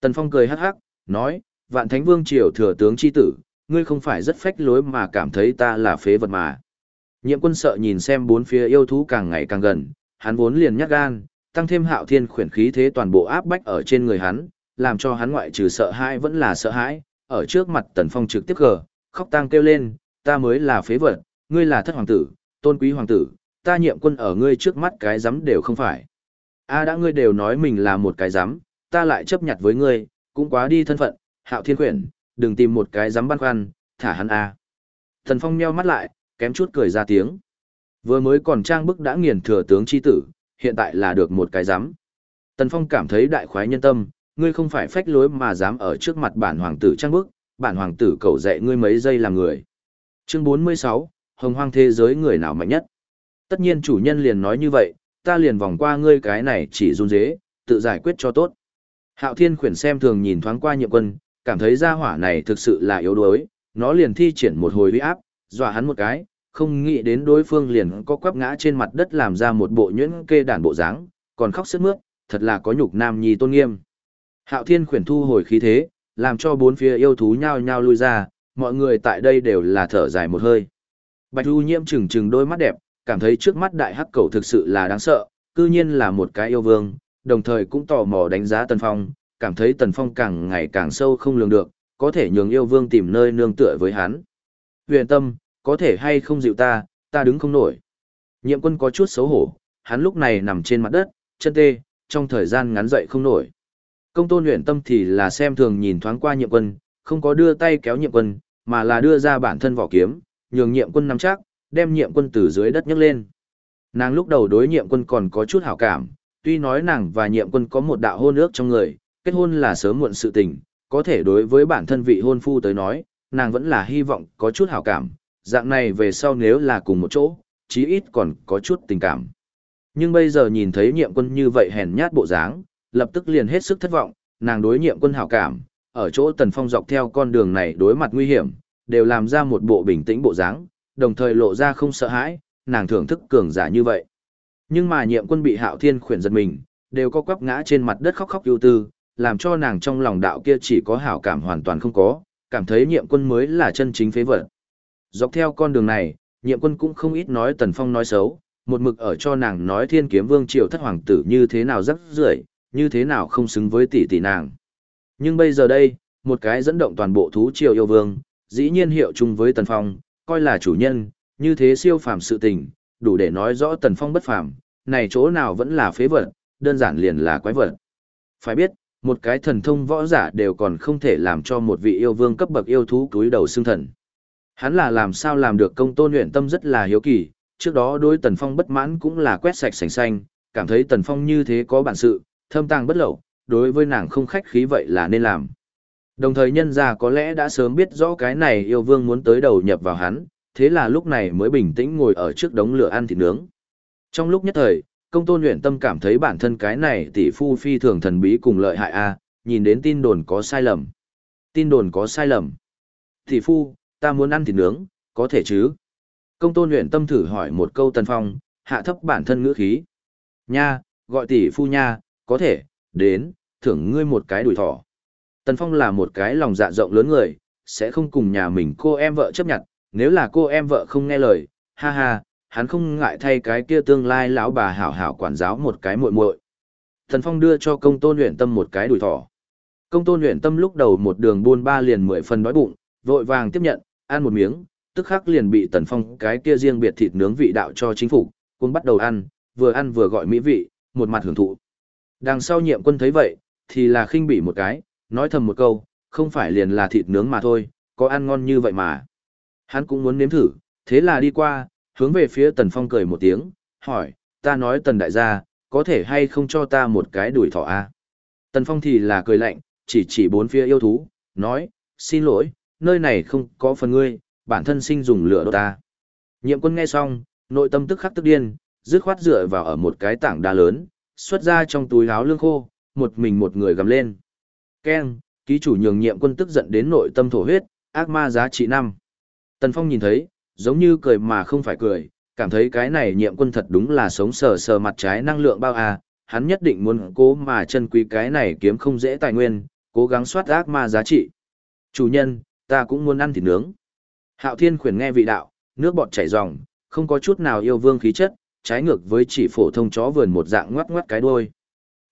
Tần Phong cười hắc hắc, nói, vạn thánh vương triều thừa tướng chi tử, ngươi không phải rất phách lối mà cảm thấy ta là phế vật mà. Nhiệm quân sợ nhìn xem bốn phía yêu thú càng ngày càng gần, hắn vốn liền nhát gan, tăng thêm hạo thiên khuyển khí thế toàn bộ áp bách ở trên người hắn, làm cho hắn ngoại trừ sợ hãi vẫn là sợ hãi, ở trước mặt tần phong trực tiếp gờ, khóc tang kêu lên, ta mới là phế vật, ngươi là thất hoàng tử, tôn quý hoàng tử, ta nhiệm quân ở ngươi trước mắt cái rắm đều không phải. A đã ngươi đều nói mình là một cái rắm, ta lại chấp nhận với ngươi, cũng quá đi thân phận, hạo thiên quyển, đừng tìm một cái rắm băn khoăn, thả hắn A. Thần phong nheo mắt lại, kém chút cười ra tiếng. Vừa mới còn trang bức đã nghiền thừa tướng chi tử, hiện tại là được một cái rắm. Tần phong cảm thấy đại khoái nhân tâm, ngươi không phải phách lối mà dám ở trước mặt bản hoàng tử trang bức, bản hoàng tử cầu dạy ngươi mấy giây làm người. Chương 46, Hồng hoang thế giới người nào mạnh nhất? Tất nhiên chủ nhân liền nói như vậy, ta liền vòng qua ngươi cái này chỉ run dế, tự giải quyết cho tốt. Hạo Thiên khuyển xem thường nhìn thoáng qua nhiệm quân, cảm thấy gia hỏa này thực sự là yếu đuối, nó liền thi triển một hồi uy áp, dọa hắn một cái, không nghĩ đến đối phương liền có quắp ngã trên mặt đất làm ra một bộ nhuyễn kê đàn bộ dáng, còn khóc sướt mướt, thật là có nhục nam nhi tôn nghiêm. Hạo Thiên khuyển thu hồi khí thế, làm cho bốn phía yêu thú nhao nhao lui ra, mọi người tại đây đều là thở dài một hơi. Bạch Du Nhiễm chừng chừng đôi mắt đẹp, cảm thấy trước mắt đại hắc cầu thực sự là đáng sợ, cư nhiên là một cái yêu vương, đồng thời cũng tò mò đánh giá Tần Phong, cảm thấy Tần Phong càng ngày càng sâu không lường được, có thể nhường yêu vương tìm nơi nương tựa với hắn. Huyền tâm, có thể hay không dịu ta, ta đứng không nổi. Nhiệm quân có chút xấu hổ, hắn lúc này nằm trên mặt đất, chân tê, trong thời gian ngắn dậy không nổi. Công tôn luyện tâm thì là xem thường nhìn thoáng qua nhiệm quân, không có đưa tay kéo nhiệm quân, mà là đưa ra bản thân vỏ kiếm, nhường nhiệm quân nắm chắc, đem nhiệm quân từ dưới đất nhấc lên. Nàng lúc đầu đối nhiệm quân còn có chút hảo cảm, tuy nói nàng và nhiệm quân có một đạo hôn ước trong người, kết hôn là sớm muộn sự tình, có thể đối với bản thân vị hôn phu tới nói, nàng vẫn là hy vọng có chút hảo cảm, dạng này về sau nếu là cùng một chỗ, chí ít còn có chút tình cảm. Nhưng bây giờ nhìn thấy nhiệm quân như vậy hèn nhát bộ dáng, lập tức liền hết sức thất vọng, nàng đối nhiệm quân hảo cảm, ở chỗ tần phong dọc theo con đường này đối mặt nguy hiểm, đều làm ra một bộ bình tĩnh bộ dáng, đồng thời lộ ra không sợ hãi, nàng thưởng thức cường giả như vậy. Nhưng mà nhiệm quân bị hạo thiên khuyển giật mình, đều có quắp ngã trên mặt đất khóc khóc ưu tư, làm cho nàng trong lòng đạo kia chỉ có hảo cảm hoàn toàn không có, cảm thấy nhiệm quân mới là chân chính phế vật. Dọc theo con đường này, nhiệm quân cũng không ít nói tần phong nói xấu, một mực ở cho nàng nói thiên kiếm vương triều thất hoàng tử như thế nào rắc rưởi như thế nào không xứng với tỷ tỷ nàng. Nhưng bây giờ đây, một cái dẫn động toàn bộ thú triều yêu vương, dĩ nhiên hiệu chung với tần phong, coi là chủ nhân, như thế siêu phàm sự tình, đủ để nói rõ tần phong bất phàm, này chỗ nào vẫn là phế vật, đơn giản liền là quái vật. Phải biết, một cái thần thông võ giả đều còn không thể làm cho một vị yêu vương cấp bậc yêu thú cúi đầu xương thần. Hắn là làm sao làm được công tôn luyện tâm rất là hiếu kỳ, trước đó đối Tần Phong bất mãn cũng là quét sạch sành xanh, cảm thấy Tần Phong như thế có bản sự, thâm tàng bất lậu, đối với nàng không khách khí vậy là nên làm. Đồng thời nhân gia có lẽ đã sớm biết rõ cái này yêu vương muốn tới đầu nhập vào hắn, thế là lúc này mới bình tĩnh ngồi ở trước đống lửa ăn thịt nướng. Trong lúc nhất thời, công tôn luyện tâm cảm thấy bản thân cái này tỷ phu phi thường thần bí cùng lợi hại a nhìn đến tin đồn có sai lầm. Tin đồn có sai lầm. Tỷ phu, ta muốn ăn thịt nướng, có thể chứ? Công tôn luyện tâm thử hỏi một câu tần phong, hạ thấp bản thân ngữ khí. Nha, gọi tỷ phu nha, có thể, đến, thưởng ngươi một cái đùi thỏ. Tần phong là một cái lòng dạ rộng lớn người, sẽ không cùng nhà mình cô em vợ chấp nhận, nếu là cô em vợ không nghe lời, ha ha, hắn không ngại thay cái kia tương lai lão bà hảo hảo quản giáo một cái muội muội. Tần Phong đưa cho công tôn luyện tâm một cái đùi thỏ. Công tôn luyện tâm lúc đầu một đường buôn ba liền mười phần đói bụng, vội vàng tiếp nhận, ăn một miếng, tức khắc liền bị Tần Phong cái kia riêng biệt thịt nướng vị đạo cho chính phủ, cũng bắt đầu ăn, vừa ăn vừa gọi mỹ vị, một mặt hưởng thụ. Đằng sau nhiệm quân thấy vậy, thì là khinh bỉ một cái, nói thầm một câu, không phải liền là thịt nướng mà thôi, có ăn ngon như vậy mà. Hắn cũng muốn nếm thử, thế là đi qua, hướng về phía Tần Phong cười một tiếng, hỏi, ta nói Tần đại gia, có thể hay không cho ta một cái đuổi thỏ a? Tần Phong thì là cười lạnh, chỉ chỉ bốn phía yêu thú, nói, xin lỗi, nơi này không có phần ngươi, bản thân sinh dùng lửa đốt ta. Nhiệm quân nghe xong, nội tâm tức khắc tức điên, dứt khoát dựa vào ở một cái tảng đá lớn, xuất ra trong túi áo lương khô, một mình một người gầm lên. Keng, ký chủ nhường nhiệm quân tức giận đến nội tâm thổ huyết, ác ma giá trị năm. Tần Phong nhìn thấy, giống như cười mà không phải cười, cảm thấy cái này nhiệm quân thật đúng là sống sờ sờ mặt trái năng lượng bao à, hắn nhất định muốn cố mà chân quý cái này kiếm không dễ tài nguyên, cố gắng soát ác ma giá trị. Chủ nhân, ta cũng muốn ăn thịt nướng. Hạo Thiên khuyển nghe vị đạo, nước bọt chảy ròng, không có chút nào yêu vương khí chất, trái ngược với chỉ phổ thông chó vườn một dạng ngoắt ngoắt cái đuôi.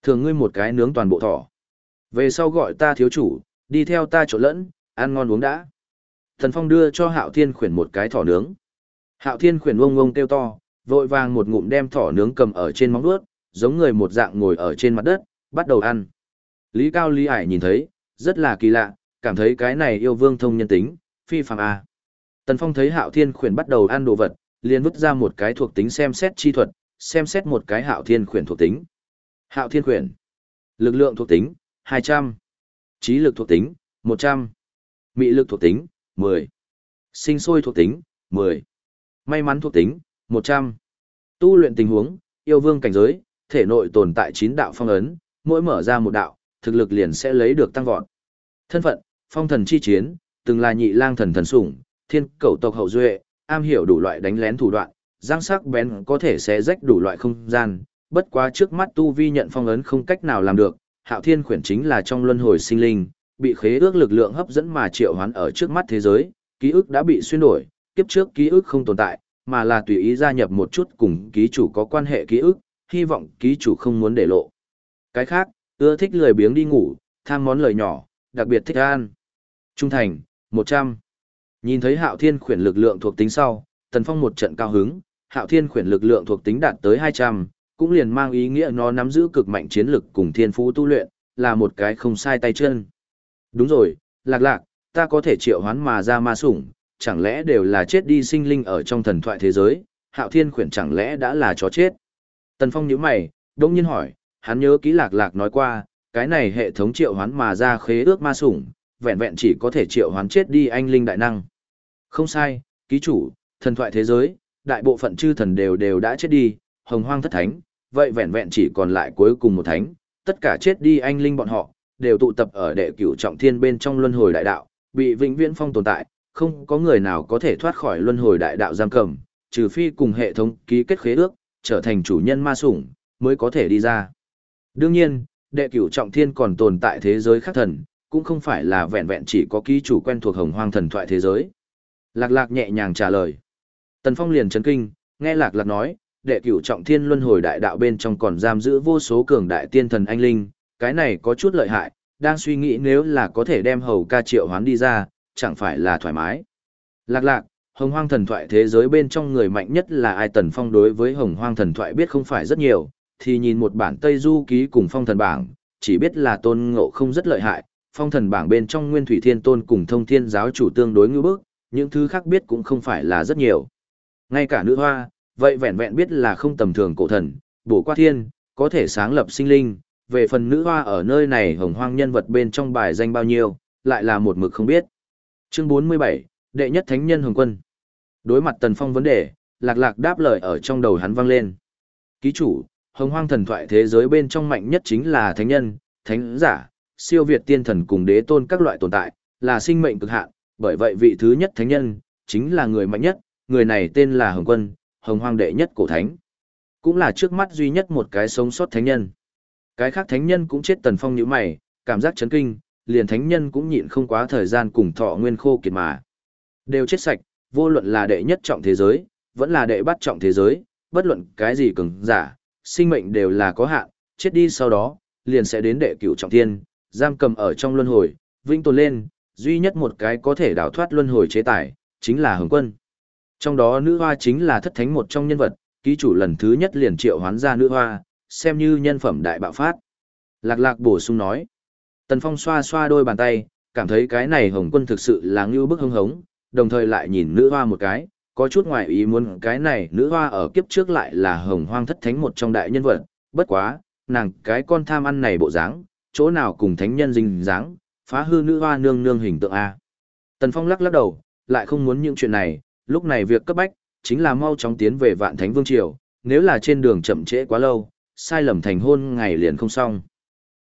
Thường ngươi một cái nướng toàn bộ thỏ. Về sau gọi ta thiếu chủ, đi theo ta chỗ lẫn, ăn ngon uống đã. Thần Phong đưa cho Hạo Thiên khuyển một cái thỏ nướng. Hạo Thiên khuyển ông ông kêu to, vội vàng một ngụm đem thỏ nướng cầm ở trên móng vuốt, giống người một dạng ngồi ở trên mặt đất, bắt đầu ăn. Lý Cao Lý Ải nhìn thấy, rất là kỳ lạ, cảm thấy cái này yêu vương thông nhân tính, phi phàm a. Tần Phong thấy Hạo Thiên khuyển bắt đầu ăn đồ vật, liền vứt ra một cái thuộc tính xem xét chi thuật, xem xét một cái Hạo Thiên khuyển thuộc tính. Hạo Thiên khuyển, lực lượng thuộc tính 200, trí lực thuộc tính 100, mị lực thuộc tính 10. Sinh sôi thuộc tính, 10. May mắn thuộc tính, 100. Tu luyện tình huống, yêu vương cảnh giới, thể nội tồn tại 9 đạo phong ấn, mỗi mở ra một đạo, thực lực liền sẽ lấy được tăng vọt. Thân phận, phong thần chi chiến, từng là nhị lang thần thần sủng, thiên cầu tộc hậu duệ, am hiểu đủ loại đánh lén thủ đoạn, giang sắc bén có thể xé rách đủ loại không gian, bất quá trước mắt tu vi nhận phong ấn không cách nào làm được, hạo thiên khuyển chính là trong luân hồi sinh linh, bị khế ước lực lượng hấp dẫn mà triệu hoán ở trước mắt thế giới, ký ức đã bị xuyên đổi, kiếp trước ký ức không tồn tại, mà là tùy ý gia nhập một chút cùng ký chủ có quan hệ ký ức, hy vọng ký chủ không muốn để lộ. Cái khác, ưa thích lười biếng đi ngủ, tham món lời nhỏ, đặc biệt thích ăn. Trung thành, 100. Nhìn thấy Hạo Thiên khuyển lực lượng thuộc tính sau, Tần Phong một trận cao hứng, Hạo Thiên khuyển lực lượng thuộc tính đạt tới 200, cũng liền mang ý nghĩa nó nắm giữ cực mạnh chiến lực cùng thiên phú tu luyện, là một cái không sai tay chân. Đúng rồi, lạc lạc, ta có thể triệu hoán mà ra ma sủng, chẳng lẽ đều là chết đi sinh linh ở trong thần thoại thế giới, hạo thiên khuyển chẳng lẽ đã là chó chết. Tần Phong nhíu mày, đông nhiên hỏi, hắn nhớ ký lạc lạc nói qua, cái này hệ thống triệu hoán mà ra khế ước ma sủng, vẹn vẹn chỉ có thể triệu hoán chết đi anh linh đại năng. Không sai, ký chủ, thần thoại thế giới, đại bộ phận chư thần đều đều đã chết đi, hồng hoang thất thánh, vậy vẹn vẹn chỉ còn lại cuối cùng một thánh, tất cả chết đi anh linh bọn họ, đều tụ tập ở đệ cửu trọng thiên bên trong luân hồi đại đạo, bị vĩnh viễn phong tồn tại, không có người nào có thể thoát khỏi luân hồi đại đạo giam cầm, trừ phi cùng hệ thống ký kết khế ước, trở thành chủ nhân ma sủng, mới có thể đi ra. Đương nhiên, đệ cửu trọng thiên còn tồn tại thế giới khác thần, cũng không phải là vẹn vẹn chỉ có ký chủ quen thuộc hồng hoang thần thoại thế giới. Lạc lạc nhẹ nhàng trả lời. Tần Phong liền chấn kinh, nghe lạc lạc nói, đệ cửu trọng thiên luân hồi đại đạo bên trong còn giam giữ vô số cường đại tiên thần anh linh, cái này có chút lợi hại, đang suy nghĩ nếu là có thể đem hầu ca triệu hoán đi ra, chẳng phải là thoải mái. Lạc lạc, hồng hoang thần thoại thế giới bên trong người mạnh nhất là ai tần phong đối với hồng hoang thần thoại biết không phải rất nhiều, thì nhìn một bản Tây Du ký cùng phong thần bảng, chỉ biết là tôn ngộ không rất lợi hại, phong thần bảng bên trong nguyên thủy thiên tôn cùng thông thiên giáo chủ tương đối ngưỡng bức, những thứ khác biết cũng không phải là rất nhiều. Ngay cả nữ hoa, vậy vẹn vẹn biết là không tầm thường cổ thần, bổ qua thiên, có thể sáng lập sinh linh, về phần nữ hoa ở nơi này hồng hoang nhân vật bên trong bài danh bao nhiêu, lại là một mực không biết. Chương 47, Đệ nhất Thánh nhân Hồng Quân. Đối mặt Tần Phong vấn đề, lạc lạc đáp lời ở trong đầu hắn vang lên. Ký chủ, hồng hoang thần thoại thế giới bên trong mạnh nhất chính là thánh nhân, thánh giả, siêu việt tiên thần cùng đế tôn các loại tồn tại, là sinh mệnh cực hạn, bởi vậy vị thứ nhất thánh nhân, chính là người mạnh nhất, người này tên là Hồng Quân, hồng hoang đệ nhất cổ thánh. Cũng là trước mắt duy nhất một cái sống sót thánh nhân. Cái khác thánh nhân cũng chết tần phong như mày, cảm giác chấn kinh, liền thánh nhân cũng nhịn không quá thời gian cùng thọ nguyên khô kiệt mà. Đều chết sạch, vô luận là đệ nhất trọng thế giới, vẫn là đệ bắt trọng thế giới, bất luận cái gì cường giả, sinh mệnh đều là có hạn, chết đi sau đó, liền sẽ đến đệ cửu trọng thiên, giam cầm ở trong luân hồi, vinh tồn lên, duy nhất một cái có thể đào thoát luân hồi chế tài, chính là Hồng Quân. Trong đó nữ hoa chính là thất thánh một trong nhân vật, ký chủ lần thứ nhất liền triệu hoán ra nữ hoa, xem như nhân phẩm đại bạo phát. Lạc lạc bổ sung nói. Tần Phong xoa xoa đôi bàn tay, cảm thấy cái này Hồng Quân thực sự là ngưu bức hưng hống, đồng thời lại nhìn nữ hoa một cái, có chút ngoài ý muốn cái này nữ hoa ở kiếp trước lại là hồng hoang thất thánh một trong đại nhân vật, bất quá, nàng cái con tham ăn này bộ dáng, chỗ nào cùng thánh nhân dinh dáng, phá hư nữ hoa nương nương hình tượng A. Tần Phong lắc lắc đầu, lại không muốn những chuyện này, lúc này việc cấp bách, chính là mau chóng tiến về vạn thánh vương triều, nếu là trên đường chậm trễ quá lâu, sai lầm thành hôn ngày liền không xong.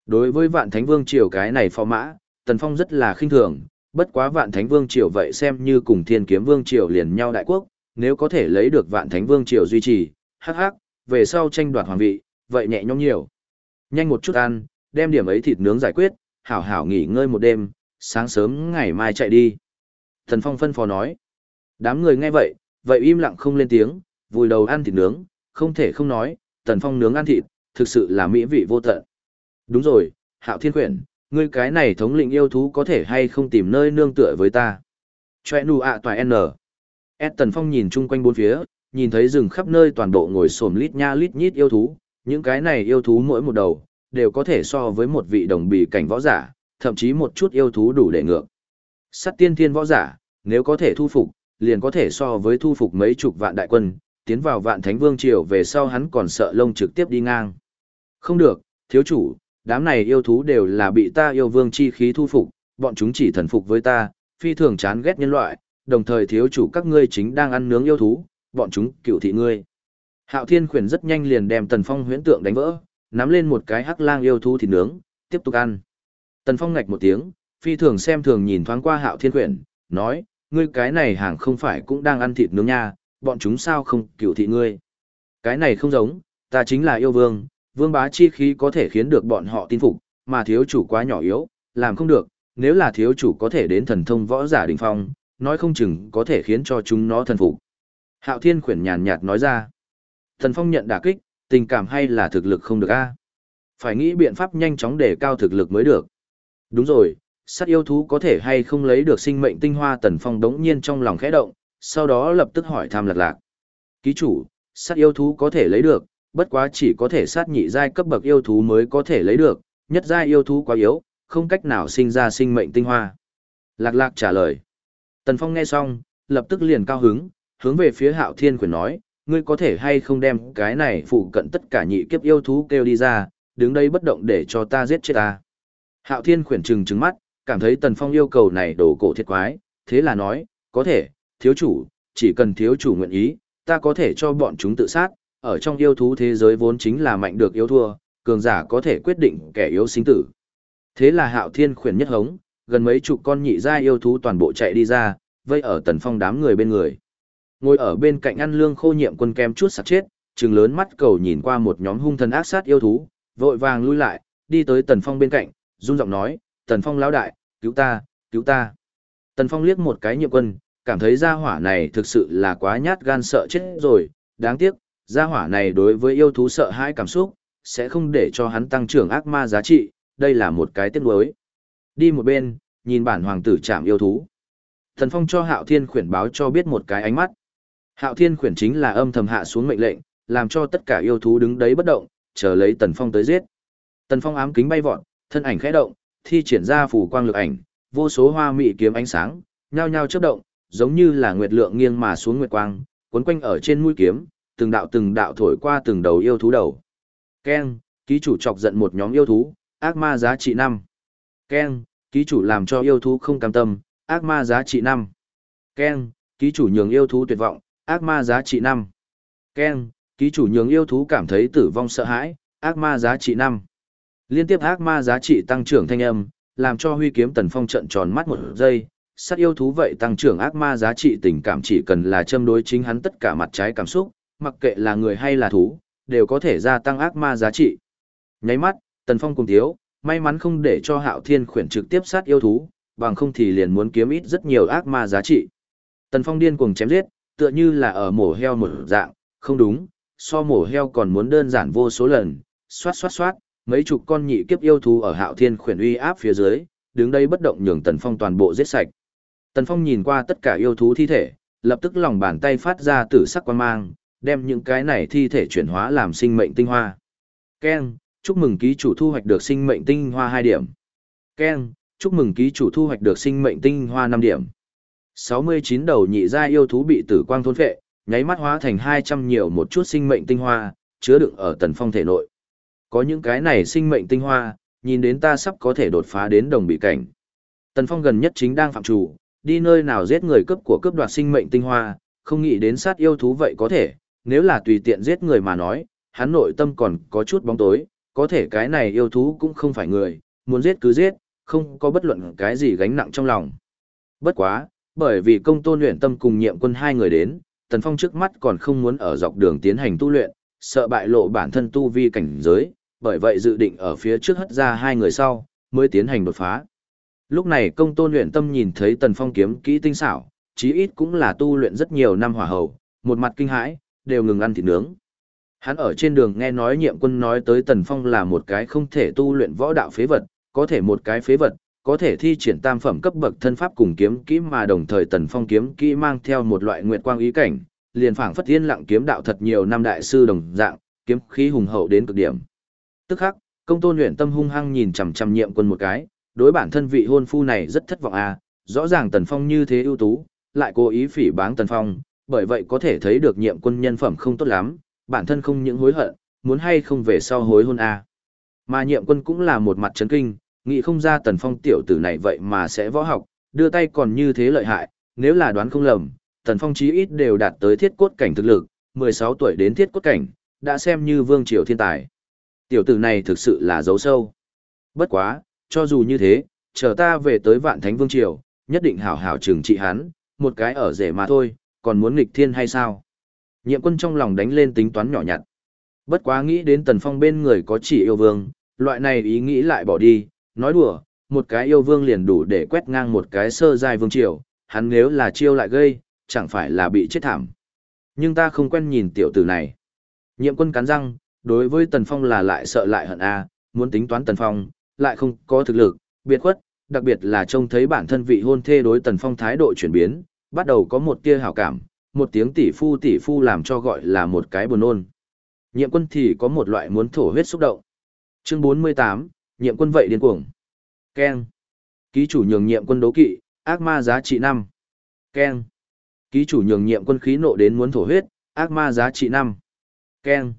Đối với vạn thánh vương triều cái này phò mã, Tần Phong rất là khinh thường, bất quá vạn thánh vương triều vậy xem như cùng thiên kiếm vương triều liền nhau đại quốc, nếu có thể lấy được vạn thánh vương triều duy trì, hắc hắc, về sau tranh đoạt hoàng vị, vậy nhẹ nhõm nhiều. Nhanh một chút ăn, đem điểm ấy thịt nướng giải quyết, hảo hảo nghỉ ngơi một đêm, sáng sớm ngày mai chạy đi. Thần Phong phân phó nói. Đám người nghe vậy, vậy im lặng không lên tiếng, vùi đầu ăn thịt nướng, không thể không nói, Tần Phong nướng ăn thịt, thực sự là mỹ vị vô tận. Đúng rồi, Hạo Thiên Quyển, ngươi cái này thống lĩnh yêu thú có thể hay không tìm nơi nương tựa với ta. Chòe nụ ạ tòa N. S Tần Phong nhìn chung quanh bốn phía, nhìn thấy rừng khắp nơi toàn bộ ngồi xổm lít nha lít nhít yêu thú, những cái này yêu thú mỗi một đầu, đều có thể so với một vị đồng bì cảnh võ giả, thậm chí một chút yêu thú đủ để ngược. Sắt tiên thiên võ giả, nếu có thể thu phục, liền có thể so với thu phục mấy chục vạn đại quân, tiến vào vạn thánh vương triều về sau hắn còn sợ lông trực tiếp đi ngang. Không được, thiếu chủ, đám này yêu thú đều là bị ta yêu vương chi khí thu phục, bọn chúng chỉ thần phục với ta, phi thường chán ghét nhân loại, đồng thời thiếu chủ các ngươi chính đang ăn nướng yêu thú, bọn chúng cựu thị ngươi. Hạo Thiên khuyển rất nhanh liền đem Tần Phong huyễn tượng đánh vỡ, nắm lên một cái hắc lang yêu thú thịt nướng, tiếp tục ăn. Tần Phong ngạch một tiếng, phi thường xem thường nhìn thoáng qua Hạo Thiên quyển nói, ngươi cái này hàng không phải cũng đang ăn thịt nướng nha, bọn chúng sao không cựu thị ngươi. Cái này không giống, ta chính là yêu vương, vương bá chi khí có thể khiến được bọn họ tin phục, mà thiếu chủ quá nhỏ yếu, làm không được, nếu là thiếu chủ có thể đến thần thông võ giả đỉnh phong, nói không chừng có thể khiến cho chúng nó thần phục. Hạo Thiên quyển nhàn nhạt nói ra. Thần Phong nhận đả kích, tình cảm hay là thực lực không được a? Phải nghĩ biện pháp nhanh chóng để cao thực lực mới được. Đúng rồi, sát yêu thú có thể hay không lấy được sinh mệnh tinh hoa Tần Phong đống nhiên trong lòng khẽ động, sau đó lập tức hỏi tham lạc lạc. Ký chủ, sát yêu thú có thể lấy được, bất quá chỉ có thể sát nhị giai cấp bậc yêu thú mới có thể lấy được, nhất giai yêu thú quá yếu, không cách nào sinh ra sinh mệnh tinh hoa. Lạc lạc trả lời. Tần Phong nghe xong, lập tức liền cao hứng, hướng về phía hạo thiên quyền nói, ngươi có thể hay không đem cái này phụ cận tất cả nhị kiếp yêu thú kêu đi ra, đứng đây bất động để cho ta giết chết ta. Hạo thiên khuyển trừng trừng mắt, cảm thấy Tần Phong yêu cầu này đổ cổ thiệt quái, thế là nói, có thể, thiếu chủ, chỉ cần thiếu chủ nguyện ý, ta có thể cho bọn chúng tự sát, ở trong yêu thú thế giới vốn chính là mạnh được yếu thua, cường giả có thể quyết định kẻ yếu sinh tử. Thế là hạo thiên khuyển nhất hống, gần mấy chục con nhị gia yêu thú toàn bộ chạy đi ra, vây ở tần phong đám người bên người. Ngồi ở bên cạnh ăn lương khô nhiệm quân kem chút sạc chết, trừng lớn mắt cầu nhìn qua một nhóm hung thần ác sát yêu thú, vội vàng lui lại, đi tới Tần Phong bên cạnh, run giọng nói, Tần Phong lão đại, cứu ta, cứu ta. Tần Phong liếc một cái nhiệm quân, cảm thấy gia hỏa này thực sự là quá nhát gan sợ chết rồi, đáng tiếc, gia hỏa này đối với yêu thú sợ hãi cảm xúc, sẽ không để cho hắn tăng trưởng ác ma giá trị, đây là một cái tiếc nuối. Đi một bên, nhìn bản hoàng tử chạm yêu thú. Tần Phong cho Hạo Thiên khuyển báo cho biết một cái ánh mắt. Hạo Thiên khuyển chính là âm thầm hạ xuống mệnh lệnh, làm cho tất cả yêu thú đứng đấy bất động, chờ lấy Tần Phong tới giết. Tần Phong ám kính bay vọt, thân ảnh khẽ động, thi triển ra phủ quang lực ảnh, vô số hoa mỹ kiếm ánh sáng, nhao nhao chớp động, giống như là nguyệt lượng nghiêng mà xuống nguyệt quang, cuốn quanh ở trên mũi kiếm, từng đạo từng đạo thổi qua từng đầu yêu thú đầu. Keng, ký chủ chọc giận một nhóm yêu thú, ác ma giá trị 5. Keng, ký chủ làm cho yêu thú không cam tâm, ác ma giá trị 5. Keng, ký chủ nhường yêu thú tuyệt vọng, ác ma giá trị 5. Keng, ký chủ nhường yêu thú cảm thấy tử vong sợ hãi, ác ma giá trị 5. Liên tiếp ác ma giá trị tăng trưởng thanh âm, làm cho huy kiếm tần phong trận tròn mắt một giây, sát yêu thú vậy tăng trưởng ác ma giá trị tình cảm chỉ cần là châm đối chính hắn tất cả mặt trái cảm xúc, mặc kệ là người hay là thú, đều có thể gia tăng ác ma giá trị. Nháy mắt, tần phong cùng thiếu, may mắn không để cho hạo thiên khuyển trực tiếp sát yêu thú, bằng không thì liền muốn kiếm ít rất nhiều ác ma giá trị. Tần phong điên cuồng chém giết, tựa như là ở mổ heo một dạng, không đúng, so mổ heo còn muốn đơn giản vô số lần, xoát xoát xoát, mấy chục con nhị kiếp yêu thú ở hạo thiên khuyển uy áp phía dưới, đứng đây bất động nhường Tần Phong toàn bộ giết sạch. Tần Phong nhìn qua tất cả yêu thú thi thể, lập tức lòng bàn tay phát ra tử sắc quan mang, đem những cái này thi thể chuyển hóa làm sinh mệnh tinh hoa. Ken, chúc mừng ký chủ thu hoạch được sinh mệnh tinh hoa 2 điểm. Ken, chúc mừng ký chủ thu hoạch được sinh mệnh tinh hoa 5 điểm. 69 đầu nhị gia yêu thú bị tử quang thôn phệ, nháy mắt hóa thành 200 nhiều một chút sinh mệnh tinh hoa, chứa đựng ở Tần Phong thể nội. Có những cái này sinh mệnh tinh hoa, nhìn đến ta sắp có thể đột phá đến đồng bị cảnh. Tần Phong gần nhất chính đang phạm chủ, đi nơi nào giết người cướp của cướp đoạt sinh mệnh tinh hoa, không nghĩ đến sát yêu thú vậy có thể, nếu là tùy tiện giết người mà nói, hắn nội tâm còn có chút bóng tối, có thể cái này yêu thú cũng không phải người, muốn giết cứ giết, không có bất luận cái gì gánh nặng trong lòng. Bất quá, bởi vì công tôn luyện tâm cùng nhiệm quân hai người đến, Tần Phong trước mắt còn không muốn ở dọc đường tiến hành tu luyện, sợ bại lộ bản thân tu vi cảnh giới, bởi vậy dự định ở phía trước hất ra hai người sau, mới tiến hành đột phá. Lúc này công tôn luyện tâm nhìn thấy tần phong kiếm kỹ tinh xảo, chí ít cũng là tu luyện rất nhiều năm hỏa hầu, một mặt kinh hãi, đều ngừng ăn thịt nướng. Hắn ở trên đường nghe nói nhiệm quân nói tới tần phong là một cái không thể tu luyện võ đạo phế vật, có thể một cái phế vật, có thể thi triển tam phẩm cấp bậc thân pháp cùng kiếm kỹ mà đồng thời tần phong kiếm kỹ mang theo một loại nguyện quang ý cảnh, liền phảng phất yên lặng kiếm đạo thật nhiều năm đại sư đồng dạng, kiếm khí hùng hậu đến cực điểm. Tức khắc, công tôn luyện tâm hung hăng nhìn chằm chằm nhiệm quân một cái, đối bản thân vị hôn phu này rất thất vọng à, rõ ràng Tần Phong như thế ưu tú, lại cố ý phỉ báng Tần Phong, bởi vậy có thể thấy được nhiệm quân nhân phẩm không tốt lắm, bản thân không những hối hận, muốn hay không về sau hối hôn à. Mà nhiệm quân cũng là một mặt trấn kinh, nghĩ không ra Tần Phong tiểu tử này vậy mà sẽ võ học, đưa tay còn như thế lợi hại, nếu là đoán không lầm, Tần Phong chí ít đều đạt tới thiết cốt cảnh thực lực, 16 tuổi đến thiết cốt cảnh, đã xem như vương triều thiên tài. Tiểu tử này thực sự là dấu sâu. Bất quá, cho dù như thế, chờ ta về tới vạn thánh vương triều, nhất định hảo hảo trừng trị hắn, một cái ở rể mà thôi, còn muốn nghịch thiên hay sao? Nhiệm quân trong lòng đánh lên tính toán nhỏ nhặt. Bất quá nghĩ đến tần phong bên người có chỉ yêu vương, loại này ý nghĩ lại bỏ đi, nói đùa, một cái yêu vương liền đủ để quét ngang một cái sơ giai vương triều, hắn nếu là chiêu lại gây, chẳng phải là bị chết thảm. Nhưng ta không quen nhìn tiểu tử này. Nhiệm quân cắn răng, đối với Tần Phong là lại sợ lại hận a, muốn tính toán Tần Phong, lại không có thực lực, biệt khuất, đặc biệt là trông thấy bản thân vị hôn thê đối Tần Phong thái độ chuyển biến, bắt đầu có một tia hảo cảm, một tiếng tỷ phu tỷ phu làm cho gọi là một cái buồn nôn. Nhiệm quân thì có một loại muốn thổ huyết xúc động. Chương 48, nhiệm quân vậy điên cuồng. Ken. Ký chủ nhường nhiệm quân đấu kỵ, ác ma giá trị 5. Ken. Ký chủ nhường nhiệm quân khí nộ đến muốn thổ huyết, ác ma giá trị 5. Ken.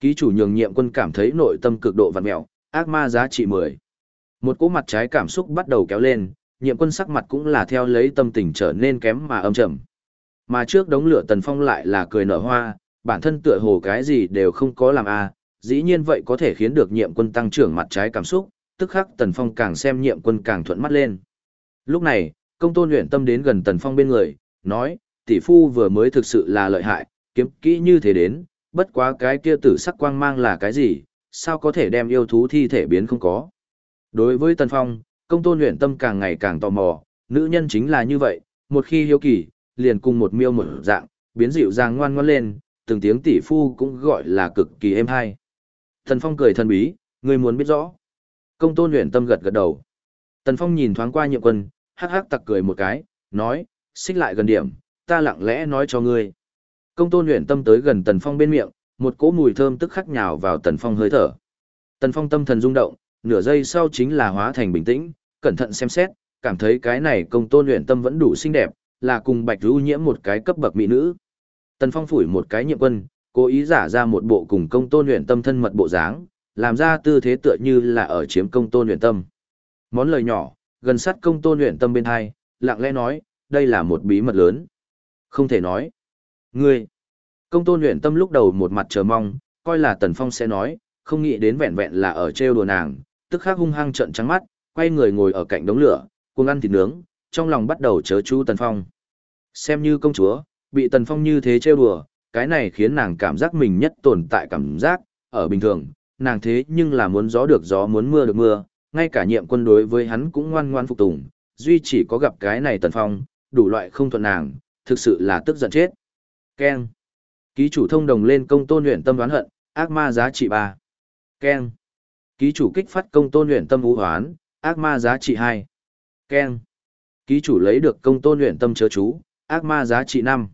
Ký chủ nhường nhiệm quân cảm thấy nội tâm cực độ vặn mẹo, ác ma giá trị 10. Một cỗ mặt trái cảm xúc bắt đầu kéo lên, nhiệm quân sắc mặt cũng là theo lấy tâm tình trở nên kém mà âm trầm. Mà trước đống lửa tần phong lại là cười nở hoa, bản thân tựa hồ cái gì đều không có làm a, dĩ nhiên vậy có thể khiến được nhiệm quân tăng trưởng mặt trái cảm xúc, tức khắc tần phong càng xem nhiệm quân càng thuận mắt lên. Lúc này, công tôn luyện tâm đến gần tần phong bên người, nói, tỷ phu vừa mới thực sự là lợi hại, kiếm kỹ như thế đến, bất quá cái kia tử sắc quang mang là cái gì, sao có thể đem yêu thú thi thể biến không có. Đối với Tần Phong, công tôn luyện tâm càng ngày càng tò mò, nữ nhân chính là như vậy, một khi hiếu kỳ, liền cùng một miêu một dạng, biến dịu dàng ngoan ngoãn lên, từng tiếng tỷ phu cũng gọi là cực kỳ êm hay. Tần Phong cười thần bí, người muốn biết rõ. Công tôn luyện tâm gật gật đầu. Tần Phong nhìn thoáng qua nhiệm quân, hắc hắc tặc cười một cái, nói, xích lại gần điểm, ta lặng lẽ nói cho ngươi. Công tôn luyện tâm tới gần Tần Phong bên miệng, một cỗ mùi thơm tức khắc nhào vào Tần Phong hơi thở. Tần Phong tâm thần rung động, nửa giây sau chính là hóa thành bình tĩnh, cẩn thận xem xét, cảm thấy cái này công tôn luyện tâm vẫn đủ xinh đẹp, là cùng bạch lưu nhiễm một cái cấp bậc mỹ nữ. Tần Phong phủi một cái nhiệm quân, cố ý giả ra một bộ cùng công tôn luyện tâm thân mật bộ dáng, làm ra tư thế tựa như là ở chiếm công tôn luyện tâm. Món lời nhỏ, gần sát công tôn luyện tâm bên hai, lặng lẽ nói, đây là một bí mật lớn. Không thể nói. Ngươi. Công tôn luyện tâm lúc đầu một mặt chờ mong, coi là Tần Phong sẽ nói, không nghĩ đến vẹn vẹn là ở trêu đùa nàng, tức khắc hung hăng trợn trắng mắt, quay người ngồi ở cạnh đống lửa, cuồng ăn thịt nướng, trong lòng bắt đầu chớ chú Tần Phong. Xem như công chúa, bị Tần Phong như thế trêu đùa, cái này khiến nàng cảm giác mình nhất tồn tại cảm giác, ở bình thường, nàng thế nhưng là muốn gió được gió muốn mưa được mưa, ngay cả nhiệm quân đối với hắn cũng ngoan ngoan phục tùng, duy chỉ có gặp cái này Tần Phong, đủ loại không thuận nàng, thực sự là tức giận chết. Ken. Ký chủ thông đồng lên công tôn luyện tâm đoán hận, ác ma giá trị 3. Ken. Ký chủ kích phát công tôn luyện tâm ưu hoán, ác ma giá trị 2. Ken. Ký chủ lấy được công tôn luyện tâm chớ chú, ác ma giá trị 5.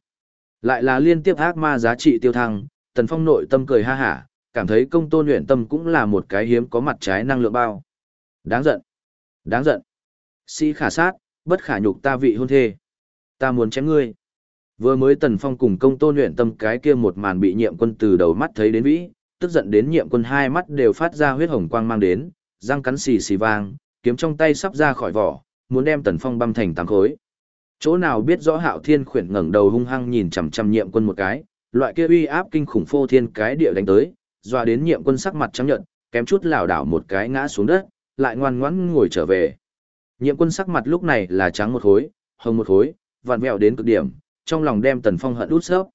Lại là liên tiếp ác ma giá trị tiêu thăng, tần phong nội tâm cười ha hả, cảm thấy công tôn luyện tâm cũng là một cái hiếm có mặt trái năng lượng bao. Đáng giận. Đáng giận. Sĩ khả sát, bất khả nhục ta vị hôn thê. Ta muốn chém ngươi. Vừa mới tần phong cùng công tôn luyện tâm cái kia một màn bị nhiệm quân từ đầu mắt thấy đến vĩ, tức giận đến nhiệm quân hai mắt đều phát ra huyết hồng quang mang đến, răng cắn xì xì vang, kiếm trong tay sắp ra khỏi vỏ, muốn đem tần phong băm thành tám khối. Chỗ nào biết rõ hạo thiên khuyển ngẩng đầu hung hăng nhìn chằm chằm nhiệm quân một cái, loại kia uy áp kinh khủng phô thiên cái địa đánh tới, doa đến nhiệm quân sắc mặt trắng nhợt, kém chút lảo đảo một cái ngã xuống đất, lại ngoan ngoãn ngồi trở về. Nhiệm quân sắc mặt lúc này là trắng một khối, hồng một khối, vặn vẹo đến cực điểm, trong lòng đem tần phong hận út xớp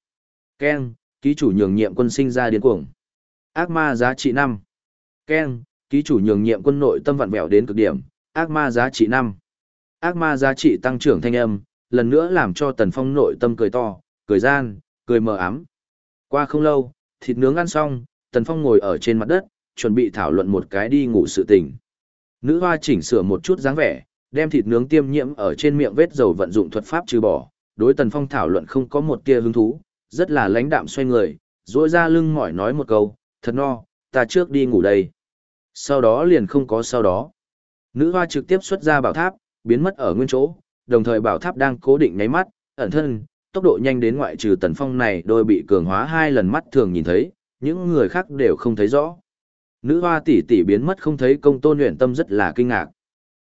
Ken, ký chủ nhường nhiệm quân sinh ra điên cuồng. Ác ma giá trị năm Ken, ký chủ nhường nhiệm quân nội tâm vặn vẹo đến cực điểm, ác ma giá trị năm Ác ma giá trị tăng trưởng thanh âm, lần nữa làm cho tần phong nội tâm cười to, cười gian, cười mờ ám. Qua không lâu, thịt nướng ăn xong, tần phong ngồi ở trên mặt đất, chuẩn bị thảo luận một cái đi ngủ sự tình. Nữ hoa chỉnh sửa một chút dáng vẻ, đem thịt nướng tiêm nhiễm ở trên miệng vết dầu vận dụng thuật pháp trừ bỏ, đối tần phong thảo luận không có một tia hứng thú, rất là lãnh đạm xoay người, duỗi ra lưng mỏi nói một câu, thật no, ta trước đi ngủ đây. Sau đó liền không có sau đó. Nữ hoa trực tiếp xuất ra bảo tháp, biến mất ở nguyên chỗ, đồng thời bảo tháp đang cố định nháy mắt, ẩn thân, tốc độ nhanh đến ngoại trừ tần phong này đôi bị cường hóa hai lần mắt thường nhìn thấy, những người khác đều không thấy rõ. Nữ hoa tỷ tỷ biến mất không thấy công tôn luyện tâm rất là kinh ngạc.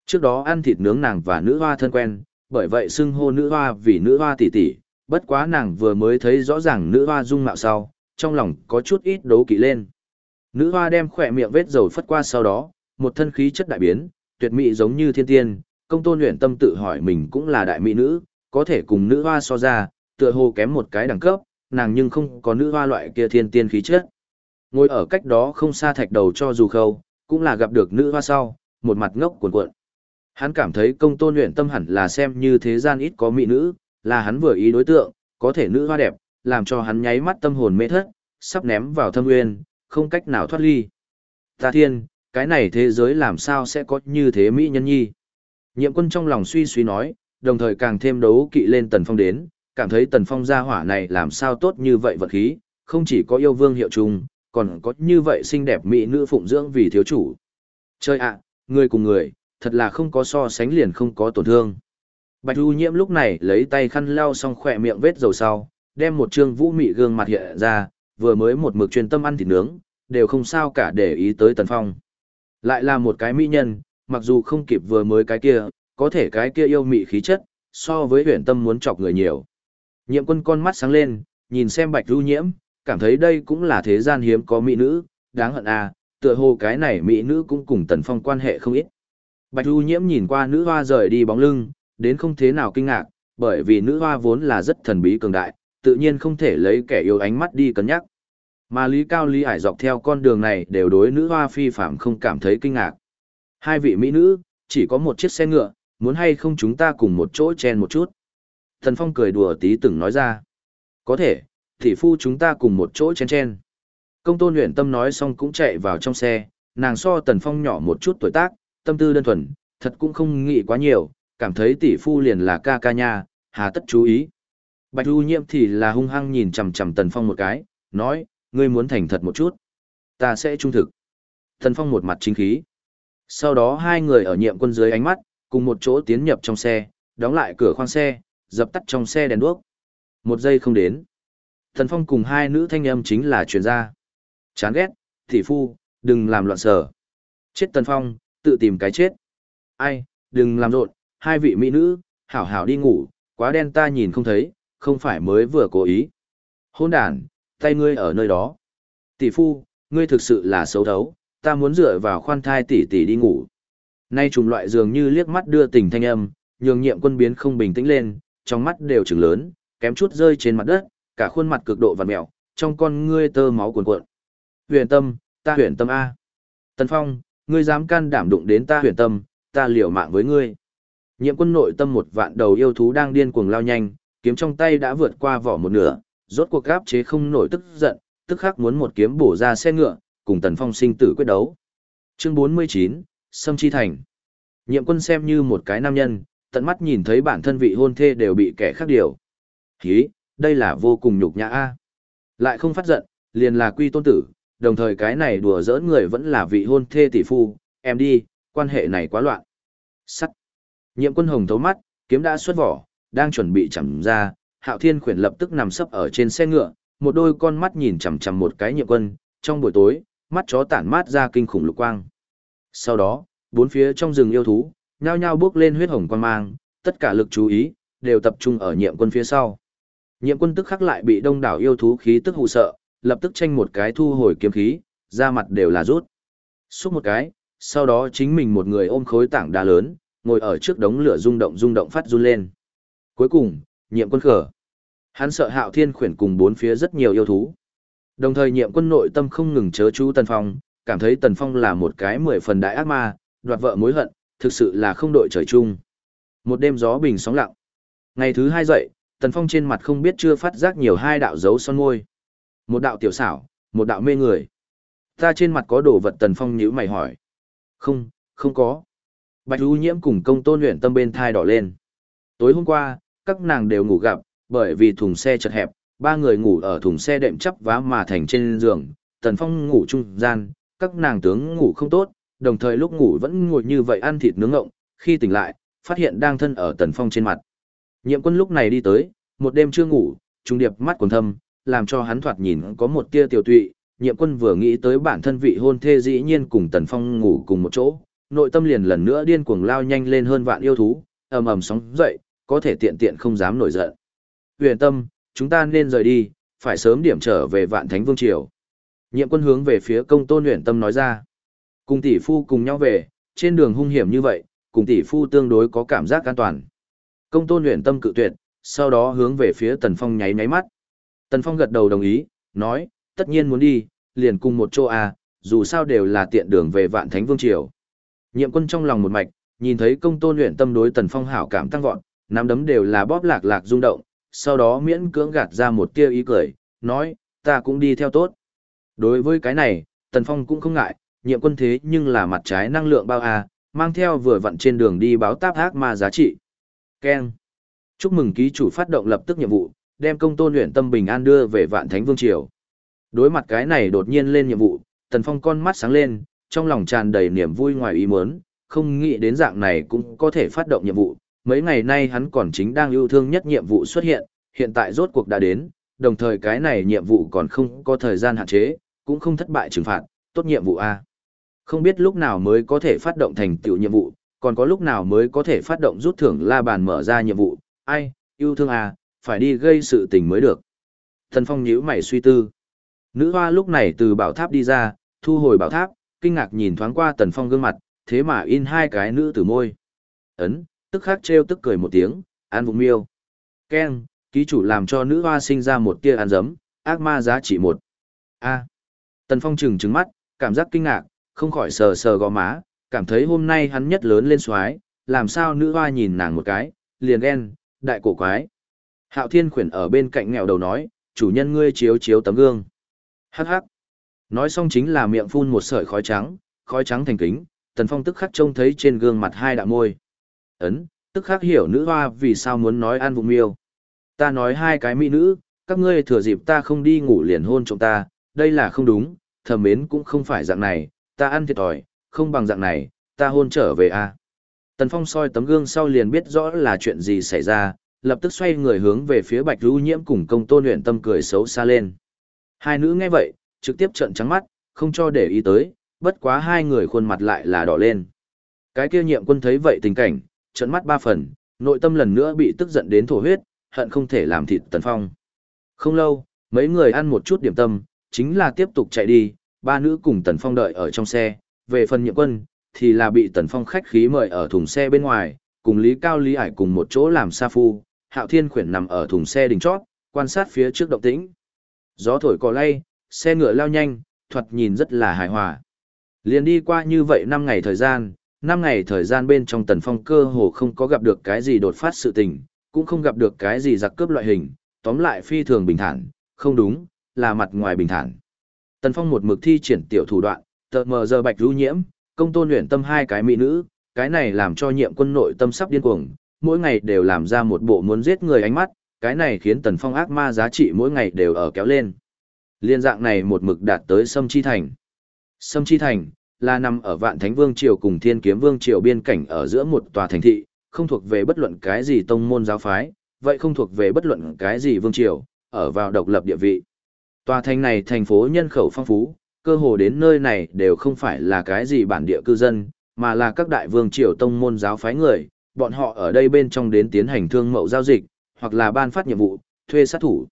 Trước đó ăn thịt nướng nàng và nữ hoa thân quen, bởi vậy xưng hô nữ hoa vì nữ hoa tỷ tỷ, bất quá nàng vừa mới thấy rõ ràng nữ hoa dung mạo sau, trong lòng có chút ít đấu kỵ lên. Nữ hoa đem khỏe miệng vết dầu phất qua sau đó, một thân khí chất đại biến, tuyệt mỹ giống như thiên tiên, công tôn luyện tâm tự hỏi mình cũng là đại mỹ nữ, có thể cùng nữ hoa so ra, tựa hồ kém một cái đẳng cấp, nàng nhưng không có nữ hoa loại kia thiên tiên khí chất. Ngồi ở cách đó không xa thạch đầu cho dù khâu, cũng là gặp được nữ hoa sau, một mặt ngốc cuộn cuộn. Hắn cảm thấy công tôn luyện tâm hẳn là xem như thế gian ít có mỹ nữ, là hắn vừa ý đối tượng, có thể nữ hoa đẹp, làm cho hắn nháy mắt tâm hồn mê thất, sắp ném vào thâm nguyên, không cách nào thoát ly. Ta thiên, cái này thế giới làm sao sẽ có như thế mỹ nhân nhi. Nhiệm quân trong lòng suy suy nói, đồng thời càng thêm đấu kỵ lên tần phong đến, cảm thấy tần phong gia hỏa này làm sao tốt như vậy vật khí, không chỉ có yêu vương hiệu trùng, còn có như vậy xinh đẹp mỹ nữ phụng dưỡng vì thiếu chủ. Chơi ạ, người cùng người, thật là không có so sánh liền không có tổn thương. Bạch Du Nhiễm lúc này lấy tay khăn lau xong khỏe miệng vết dầu sau, đem một trương vũ mị gương mặt hiện ra, vừa mới một mực chuyên tâm ăn thịt nướng, đều không sao cả để ý tới Tần Phong. Lại là một cái mỹ nhân, mặc dù không kịp vừa mới cái kia, có thể cái kia yêu mị khí chất, so với huyền tâm muốn chọc người nhiều. Nhiệm quân con mắt sáng lên, nhìn xem Bạch Du Nhiễm, cảm thấy đây cũng là thế gian hiếm có mỹ nữ, đáng hận à, tựa hồ cái này mỹ nữ cũng cùng Tần Phong quan hệ không ít. Bạch Du Nhiễm nhìn qua nữ hoa rời đi bóng lưng, đến không thế nào kinh ngạc, Bởi vì nữ hoa vốn là rất thần bí cường đại, tự nhiên không thể lấy kẻ yêu ánh mắt đi cân nhắc. Mà Lý Cao Lý Hải dọc theo con đường này đều đối nữ hoa phi phạm không cảm thấy kinh ngạc. Hai vị mỹ nữ, chỉ có một chiếc xe ngựa, muốn hay không chúng ta cùng một chỗ chen một chút. Thần Phong cười đùa tí từng nói ra. Có thể, thị phu chúng ta cùng một chỗ chen chen. Công tôn luyện tâm nói xong cũng chạy vào trong xe, nàng so Tần Phong nhỏ một chút tuổi tác, tâm tư đơn thuần, thật cũng không nghĩ quá nhiều, cảm thấy tỷ phu liền là ca ca nha, hà tất chú ý. Bạch Du Nhiệm thì là hung hăng nhìn chằm chằm Tần Phong một cái, nói, ngươi muốn thành thật một chút. Ta sẽ trung thực. Tần Phong một mặt chính khí. Sau đó hai người ở nhiệm quân dưới ánh mắt, cùng một chỗ tiến nhập trong xe, đóng lại cửa khoang xe, dập tắt trong xe đèn đuốc. Một giây không đến. thần Phong cùng hai nữ thanh âm chính là truyền ra. Chán ghét, tỷ phu, đừng làm loạn sở. Chết Tần Phong, tự tìm cái chết. Ai, đừng làm rộn, hai vị mỹ nữ, hảo hảo đi ngủ, quá đen ta nhìn không thấy, không phải mới vừa cố ý. Hôn đàn, tay ngươi ở nơi đó. Tỷ phu, ngươi thực sự là xấu thấu, ta muốn dựa vào khoan thai tỷ tỷ đi ngủ. Nay trùng loại dường như liếc mắt đưa tình thanh âm, nhường nhiệm quân biến không bình tĩnh lên, trong mắt đều trừng lớn, kém chút rơi trên mặt đất, cả khuôn mặt cực độ vằn mèo, trong con ngươi tơ máu cuồn cuộn. Huyền tâm, ta huyền tâm A. Tần Phong, ngươi dám can đảm đụng đến ta huyền tâm, ta liều mạng với ngươi. Nhiệm quân nội tâm một vạn đầu yêu thú đang điên cuồng lao nhanh, kiếm trong tay đã vượt qua vỏ một nửa, rốt cuộc gáp chế không nổi tức giận, tức khắc muốn một kiếm bổ ra xe ngựa, cùng Tần Phong sinh tử quyết đấu. Chương 49, Sâm Chi Thành. Nhiệm quân xem như một cái nam nhân, tận mắt nhìn thấy bản thân vị hôn thê đều bị kẻ khác điều. Hí, đây là vô cùng nhục nhã a. Lại không phát giận, liền là quy tôn tử, đồng thời cái này đùa giỡn người vẫn là vị hôn thê tỷ phu, em đi, quan hệ này quá loạn. Sắt. Nhiệm quân hồng thấu mắt, kiếm đã xuất vỏ, đang chuẩn bị chầm ra, hạo thiên khuyển lập tức nằm sấp ở trên xe ngựa, một đôi con mắt nhìn chằm chằm một cái nhiệm quân, trong buổi tối, mắt chó tản mát ra kinh khủng lục quang. Sau đó, bốn phía trong rừng yêu thú, nhao nhao bước lên huyết hồng quang mang, tất cả lực chú ý, đều tập trung ở nhiệm quân phía sau. Nhiệm quân tức khắc lại bị đông đảo yêu thú khí tức hù sợ, lập tức tranh một cái thu hồi kiếm khí, ra mặt đều là rút. Xúc một cái, sau đó chính mình một người ôm khối tảng đá lớn, ngồi ở trước đống lửa rung động rung động phát run lên. Cuối cùng, nhiệm quân khở. Hắn sợ hạo thiên khuyển cùng bốn phía rất nhiều yêu thú. Đồng thời nhiệm quân nội tâm không ngừng chớ chú Tần Phong, cảm thấy Tần Phong là một cái mười phần đại ác ma, đoạt vợ mối hận, thực sự là không đội trời chung. Một đêm gió bình sóng lặng. Ngày thứ hai dậy, Tần Phong trên mặt không biết chưa phát giác nhiều hai đạo dấu son môi. Một đạo tiểu xảo, một đạo mê người. Ta trên mặt có đồ vật Tần Phong nhíu mày hỏi. Không, không có. Bạch U Nhiễm cùng công tôn luyện tâm bên thai đỏ lên. Tối hôm qua, các nàng đều ngủ gặp, bởi vì thùng xe chật hẹp, ba người ngủ ở thùng xe đệm chắp vá mà thành trên giường, Tần Phong ngủ trung gian, các nàng tướng ngủ không tốt, đồng thời lúc ngủ vẫn ngồi như vậy ăn thịt nướng ngộng, khi tỉnh lại, phát hiện đang thân ở Tần Phong trên mặt. Nhiệm quân lúc này đi tới, một đêm chưa ngủ, trung điệp mắt quần thâm, làm cho hắn thoạt nhìn có một tia tiểu tụy, nhiệm quân vừa nghĩ tới bản thân vị hôn thê dĩ nhiên cùng Tần Phong ngủ cùng một chỗ, nội tâm liền lần nữa điên cuồng lao nhanh lên hơn vạn yêu thú, ầm ầm sóng dậy, có thể tiện tiện không dám nổi giận. Huyền tâm, chúng ta nên rời đi, phải sớm điểm trở về vạn thánh vương triều. Nhiệm quân hướng về phía công tôn huyền tâm nói ra. Cùng tỷ phu cùng nhau về, trên đường hung hiểm như vậy, cùng tỷ phu tương đối có cảm giác an toàn. Công tôn huyền tâm cự tuyệt, sau đó hướng về phía tần phong nháy nháy mắt. Tần phong gật đầu đồng ý, nói, tất nhiên muốn đi, liền cùng một chỗ à, dù sao đều là tiện đường về vạn thánh vương triều. Nhiệm quân trong lòng một mạch, nhìn thấy công tôn luyện tâm đối tần phong hảo cảm tăng vọt, nắm đấm đều là bóp lạc lạc rung động, sau đó miễn cưỡng gạt ra một tia ý cười, nói, ta cũng đi theo tốt. Đối với cái này, tần phong cũng không ngại, nhiệm quân thế nhưng là mặt trái năng lượng bao à, mang theo vừa vặn trên đường đi báo táp ác ma giá trị. Ken. Chúc mừng ký chủ phát động lập tức nhiệm vụ, đem công tôn luyện tâm bình an đưa về vạn thánh vương triều. Đối mặt cái này đột nhiên lên nhiệm vụ, tần phong con mắt sáng lên, trong lòng tràn đầy niềm vui ngoài ý muốn, không nghĩ đến dạng này cũng có thể phát động nhiệm vụ. Mấy ngày nay hắn còn chính đang yêu thương nhất nhiệm vụ xuất hiện, hiện tại rốt cuộc đã đến, đồng thời cái này nhiệm vụ còn không có thời gian hạn chế, cũng không thất bại trừng phạt, tốt nhiệm vụ A. Không biết lúc nào mới có thể phát động thành tựu nhiệm vụ, còn có lúc nào mới có thể phát động rút thưởng la bàn mở ra nhiệm vụ, ai, yêu thương A, phải đi gây sự tình mới được. Thần Phong nhíu mày suy tư. Nữ hoa lúc này từ bảo tháp đi ra, thu hồi bảo tháp, kinh ngạc nhìn thoáng qua tần phong gương mặt, thế mà in hai cái nữ tử môi. Ấn, tức khắc trêu tức cười một tiếng, an vụng miêu. Ken, ký chủ làm cho nữ hoa sinh ra một tia ăn dấm, ác ma giá trị một. A. Tần Phong trừng trừng mắt, cảm giác kinh ngạc, không khỏi sờ sờ gò má, cảm thấy hôm nay hắn nhất lớn lên xoái, làm sao nữ hoa nhìn nàng một cái, liền ghen, đại cổ quái. Hạo Thiên khuyển ở bên cạnh nghèo đầu nói, chủ nhân ngươi chiếu chiếu tấm gương. Hắc hắc. Nói xong chính là miệng phun một sợi khói trắng, khói trắng thành kính, Tần Phong tức khắc trông thấy trên gương mặt hai đạo môi. Ấn, tức khắc hiểu nữ hoa vì sao muốn nói ăn vụ miêu. Ta nói hai cái mỹ nữ, các ngươi thừa dịp ta không đi ngủ liền hôn chồng ta, đây là không đúng, thầm mến cũng không phải dạng này, ta ăn thiệt thòi, không bằng dạng này, ta hôn trở về a. Tần Phong soi tấm gương sau liền biết rõ là chuyện gì xảy ra, lập tức xoay người hướng về phía Bạch Lưu Nhiễm cùng công tôn luyện tâm cười xấu xa lên. Hai nữ nghe vậy, trực tiếp trợn trắng mắt, không cho để ý tới, bất quá hai người khuôn mặt lại là đỏ lên. Cái kia nhiệm quân thấy vậy tình cảnh, trận mắt ba phần, nội tâm lần nữa bị tức giận đến thổ huyết, hận không thể làm thịt Tần Phong. Không lâu, mấy người ăn một chút điểm tâm, chính là tiếp tục chạy đi, ba nữ cùng Tần Phong đợi ở trong xe, về phần nhiệm quân, thì là bị Tần Phong khách khí mời ở thùng xe bên ngoài, cùng Lý Cao Lý Ải cùng một chỗ làm sa phu, Hạo Thiên khuyển nằm ở thùng xe đỉnh chót, quan sát phía trước động tĩnh. Gió thổi cò lay, xe ngựa lao nhanh, thoạt nhìn rất là hài hòa. Liền đi qua như vậy 5 ngày thời gian, Năm ngày thời gian bên trong Tần Phong cơ hồ không có gặp được cái gì đột phát sự tình, cũng không gặp được cái gì giặc cướp loại hình, tóm lại phi thường bình thản, không đúng, là mặt ngoài bình thản. Tần Phong một mực thi triển tiểu thủ đoạn, tờ mờ giờ bạch lưu nhiễm, công tôn luyện tâm hai cái mỹ nữ, cái này làm cho nhiệm quân nội tâm sắp điên cuồng, mỗi ngày đều làm ra một bộ muốn giết người ánh mắt, cái này khiến Tần Phong ác ma giá trị mỗi ngày đều ở kéo lên. Liên dạng này một mực đạt tới Sâm Chi Thành. Sâm Chi Thành, là nằm ở Vạn Thánh Vương Triều cùng Thiên Kiếm Vương Triều biên cảnh ở giữa một tòa thành thị, không thuộc về bất luận cái gì tông môn giáo phái, vậy không thuộc về bất luận cái gì vương triều, ở vào độc lập địa vị. Tòa thành này thành phố nhân khẩu phong phú, cơ hồ đến nơi này đều không phải là cái gì bản địa cư dân, mà là các đại vương triều tông môn giáo phái người, bọn họ ở đây bên trong đến tiến hành thương mậu giao dịch, hoặc là ban phát nhiệm vụ, thuê sát thủ.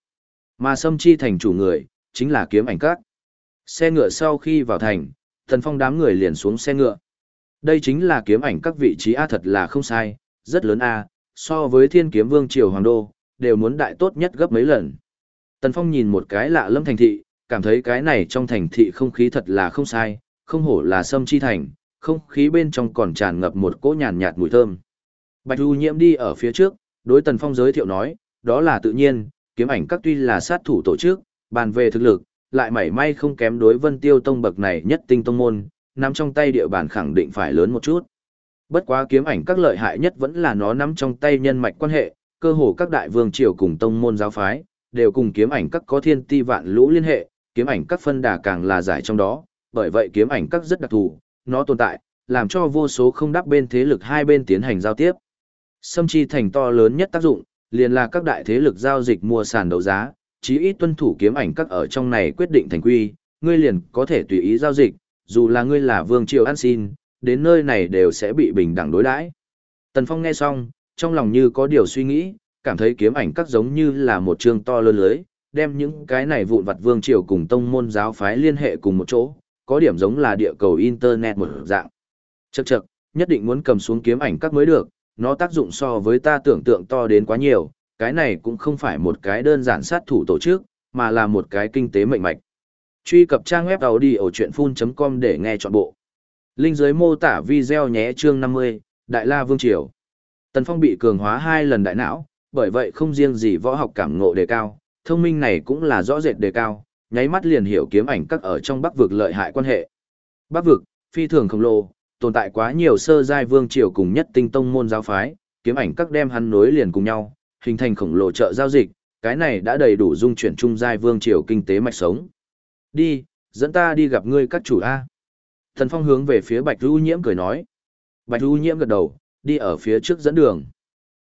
Mà xâm chi thành chủ người, chính là kiếm ảnh các. Xe ngựa sau khi vào thành, thần phong đám người liền xuống xe ngựa. Đây chính là kiếm ảnh các vị trí A thật là không sai, rất lớn A, so với thiên kiếm vương triều hoàng đô, đều muốn đại tốt nhất gấp mấy lần. Tần Phong nhìn một cái lạ lâm thành thị, cảm thấy cái này trong thành thị không khí thật là không sai, không hổ là sâm chi thành, không khí bên trong còn tràn ngập một cỗ nhàn nhạt mùi thơm. Bạch Du Nhiễm đi ở phía trước, đối Tần Phong giới thiệu nói, đó là tự nhiên, kiếm ảnh các tuy là sát thủ tổ chức, bàn về thực lực, lại mảy may không kém đối Vân Tiêu Tông bậc này nhất tinh tông môn, nắm trong tay địa bàn khẳng định phải lớn một chút. Bất quá kiếm ảnh các lợi hại nhất vẫn là nó nắm trong tay nhân mạch quan hệ, cơ hồ các đại vương triều cùng tông môn giáo phái, đều cùng kiếm ảnh các có thiên ti vạn lũ liên hệ, kiếm ảnh các phân đà càng là giải trong đó, bởi vậy kiếm ảnh các rất đặc thù, nó tồn tại, làm cho vô số không đáp bên thế lực hai bên tiến hành giao tiếp. Sâm chi thành to lớn nhất tác dụng, liền là các đại thế lực giao dịch mua sàn đấu giá, chí ít tuân thủ kiếm ảnh các ở trong này quyết định thành quy, ngươi liền có thể tùy ý giao dịch, dù là ngươi là vương triều ăn xin, đến nơi này đều sẽ bị bình đẳng đối đãi. Tần Phong nghe xong, trong lòng như có điều suy nghĩ, cảm thấy kiếm ảnh các giống như là một trường to lớn lưới, đem những cái này vụn vặt vương triều cùng tông môn giáo phái liên hệ cùng một chỗ, có điểm giống là địa cầu internet một dạng. Chậc chậc, nhất định muốn cầm xuống kiếm ảnh các mới được, nó tác dụng so với ta tưởng tượng to đến quá nhiều, cái này cũng không phải một cái đơn giản sát thủ tổ chức, mà là một cái kinh tế mệnh mạch. Truy cập trang web audiochuyenphun.com để nghe trọn bộ. Linh dưới mô tả video nhé chương 50, Đại La Vương Triều. Tần Phong bị cường hóa hai lần đại não, bởi vậy không riêng gì võ học cảm ngộ đề cao, thông minh này cũng là rõ rệt đề cao, nháy mắt liền hiểu kiếm ảnh các ở trong bắc vực lợi hại quan hệ. Bắc vực, phi thường khổng lồ, tồn tại quá nhiều sơ giai vương triều cùng nhất tinh tông môn giáo phái, kiếm ảnh các đem hắn nối liền cùng nhau, hình thành khổng lồ chợ giao dịch, cái này đã đầy đủ dung chuyển trung giai vương triều kinh tế mạch sống. Đi, dẫn ta đi gặp ngươi các chủ A. Thần Phong hướng về phía Bạch Du Nhiễm cười nói. Bạch Du Nhiễm gật đầu, đi ở phía trước dẫn đường.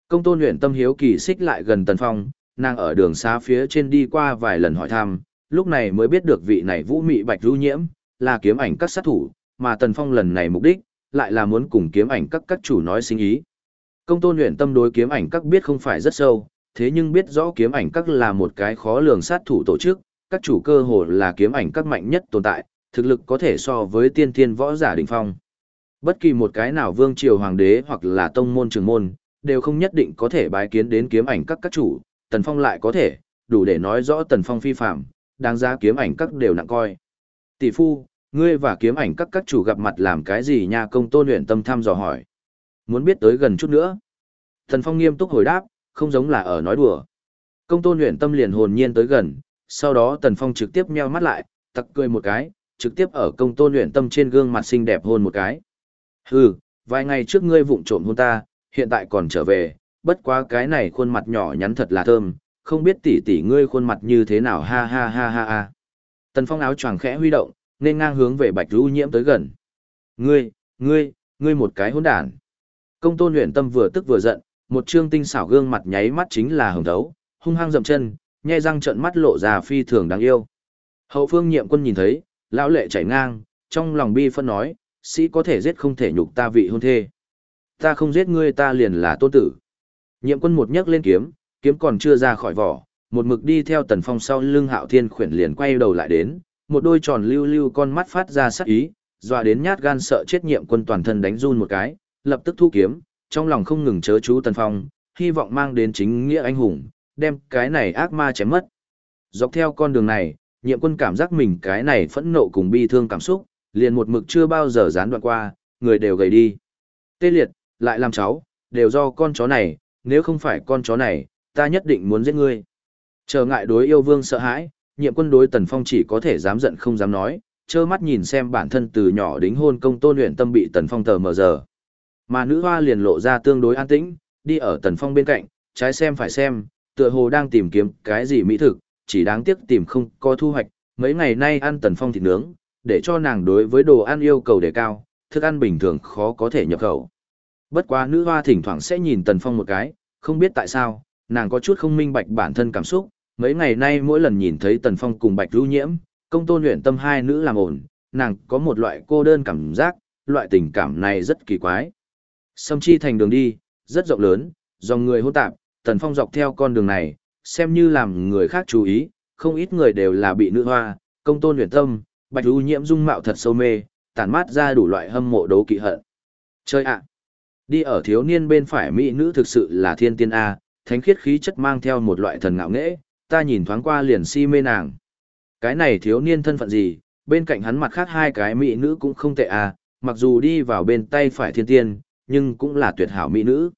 Công tôn luyện tâm hiếu kỳ xích lại gần Tần Phong, nàng ở đường xa phía trên đi qua vài lần hỏi thăm, lúc này mới biết được vị này vũ mị Bạch Du Nhiễm, là kiếm ảnh các sát thủ, mà Tần Phong lần này mục đích, lại là muốn cùng kiếm ảnh các các chủ nói sinh ý. Công tôn luyện tâm đối kiếm ảnh các biết không phải rất sâu, thế nhưng biết rõ kiếm ảnh các là một cái khó lường sát thủ tổ chức, các chủ cơ hồ là kiếm ảnh các mạnh nhất tồn tại, thực lực có thể so với tiên thiên võ giả đỉnh phong. Bất kỳ một cái nào vương triều hoàng đế hoặc là tông môn trường môn, đều không nhất định có thể bái kiến đến kiếm ảnh các các chủ, Tần Phong lại có thể, đủ để nói rõ Tần Phong phi phạm, đáng giá kiếm ảnh các đều nặng coi. Tỷ phu, ngươi và kiếm ảnh các các chủ gặp mặt làm cái gì nha công tôn luyện tâm thăm dò hỏi. Muốn biết tới gần chút nữa. thần Phong nghiêm túc hồi đáp, không giống là ở nói đùa. Công tôn luyện tâm liền hồn nhiên tới gần, sau đó Tần Phong trực tiếp nheo mắt lại, tặc cười một cái, trực tiếp ở công tôn luyện tâm trên gương mặt xinh đẹp hôn một cái. Hừ, vài ngày trước ngươi vụng trộm hôn ta, hiện tại còn trở về, bất quá cái này khuôn mặt nhỏ nhắn thật là thơm, không biết tỷ tỷ ngươi khuôn mặt như thế nào ha ha ha ha ha. Tần Phong áo choàng khẽ huy động, nên ngang hướng về Bạch lưu Nhiễm tới gần. Ngươi, ngươi, ngươi một cái hỗn đản. Công tôn luyện tâm vừa tức vừa giận, một trương tinh xảo gương mặt nháy mắt chính là hồng thấu, hung hăng dậm chân, nhai răng trợn mắt lộ ra phi thường đáng yêu. Hậu phương nhiệm quân nhìn thấy, lão lệ chảy ngang, trong lòng bi phân nói, sĩ có thể giết không thể nhục ta vị hôn thê. Ta không giết ngươi ta liền là tôn tử. Nhiệm quân một nhấc lên kiếm, kiếm còn chưa ra khỏi vỏ, một mực đi theo tần phong sau lưng hạo thiên khuyển liền quay đầu lại đến, một đôi tròn lưu lưu con mắt phát ra sắc ý, dọa đến nhát gan sợ chết nhiệm quân toàn thân đánh run một cái, lập tức thu kiếm, trong lòng không ngừng chớ chú tần phong, hy vọng mang đến chính nghĩa anh hùng, đem cái này ác ma chém mất. Dọc theo con đường này, nhiệm quân cảm giác mình cái này phẫn nộ cùng bi thương cảm xúc, liền một mực chưa bao giờ gián đoạn qua, người đều gầy đi. Tê liệt, lại làm cháu, đều do con chó này, nếu không phải con chó này, ta nhất định muốn giết ngươi. Trở ngại đối yêu vương sợ hãi, nhiệm quân đối tần phong chỉ có thể dám giận không dám nói, trơ mắt nhìn xem bản thân từ nhỏ đính hôn công tôn luyện tâm bị tần phong tờ mờ giờ. Mà nữ hoa liền lộ ra tương đối an tĩnh, đi ở tần phong bên cạnh, trái xem phải xem, tựa hồ đang tìm kiếm cái gì mỹ thực, chỉ đáng tiếc tìm không có thu hoạch, mấy ngày nay ăn tần phong thịt nướng, để cho nàng đối với đồ ăn yêu cầu đề cao, thức ăn bình thường khó có thể nhập khẩu. Bất quá nữ hoa thỉnh thoảng sẽ nhìn tần phong một cái, không biết tại sao, nàng có chút không minh bạch bản thân cảm xúc, mấy ngày nay mỗi lần nhìn thấy tần phong cùng bạch lưu nhiễm, công tôn luyện tâm hai nữ làm ổn, nàng có một loại cô đơn cảm giác, loại tình cảm này rất kỳ quái. Sâm chi thành đường đi, rất rộng lớn, dòng người hỗn tạp, tần phong dọc theo con đường này, xem như làm người khác chú ý, không ít người đều là bị nữ hoa, công tôn huyền tâm, bạch lưu nhiễm dung mạo thật sâu mê, tản mát ra đủ loại hâm mộ đấu kỵ hận. Chơi ạ! À, đi ở thiếu niên bên phải mỹ nữ thực sự là thiên tiên A, thánh khiết khí chất mang theo một loại thần ngạo nghễ, ta nhìn thoáng qua liền si mê nàng. Cái này thiếu niên thân phận gì, bên cạnh hắn mặt khác hai cái mỹ nữ cũng không tệ A, mặc dù đi vào bên tay phải thiên tiên, nhưng cũng là tuyệt hảo mỹ nữ.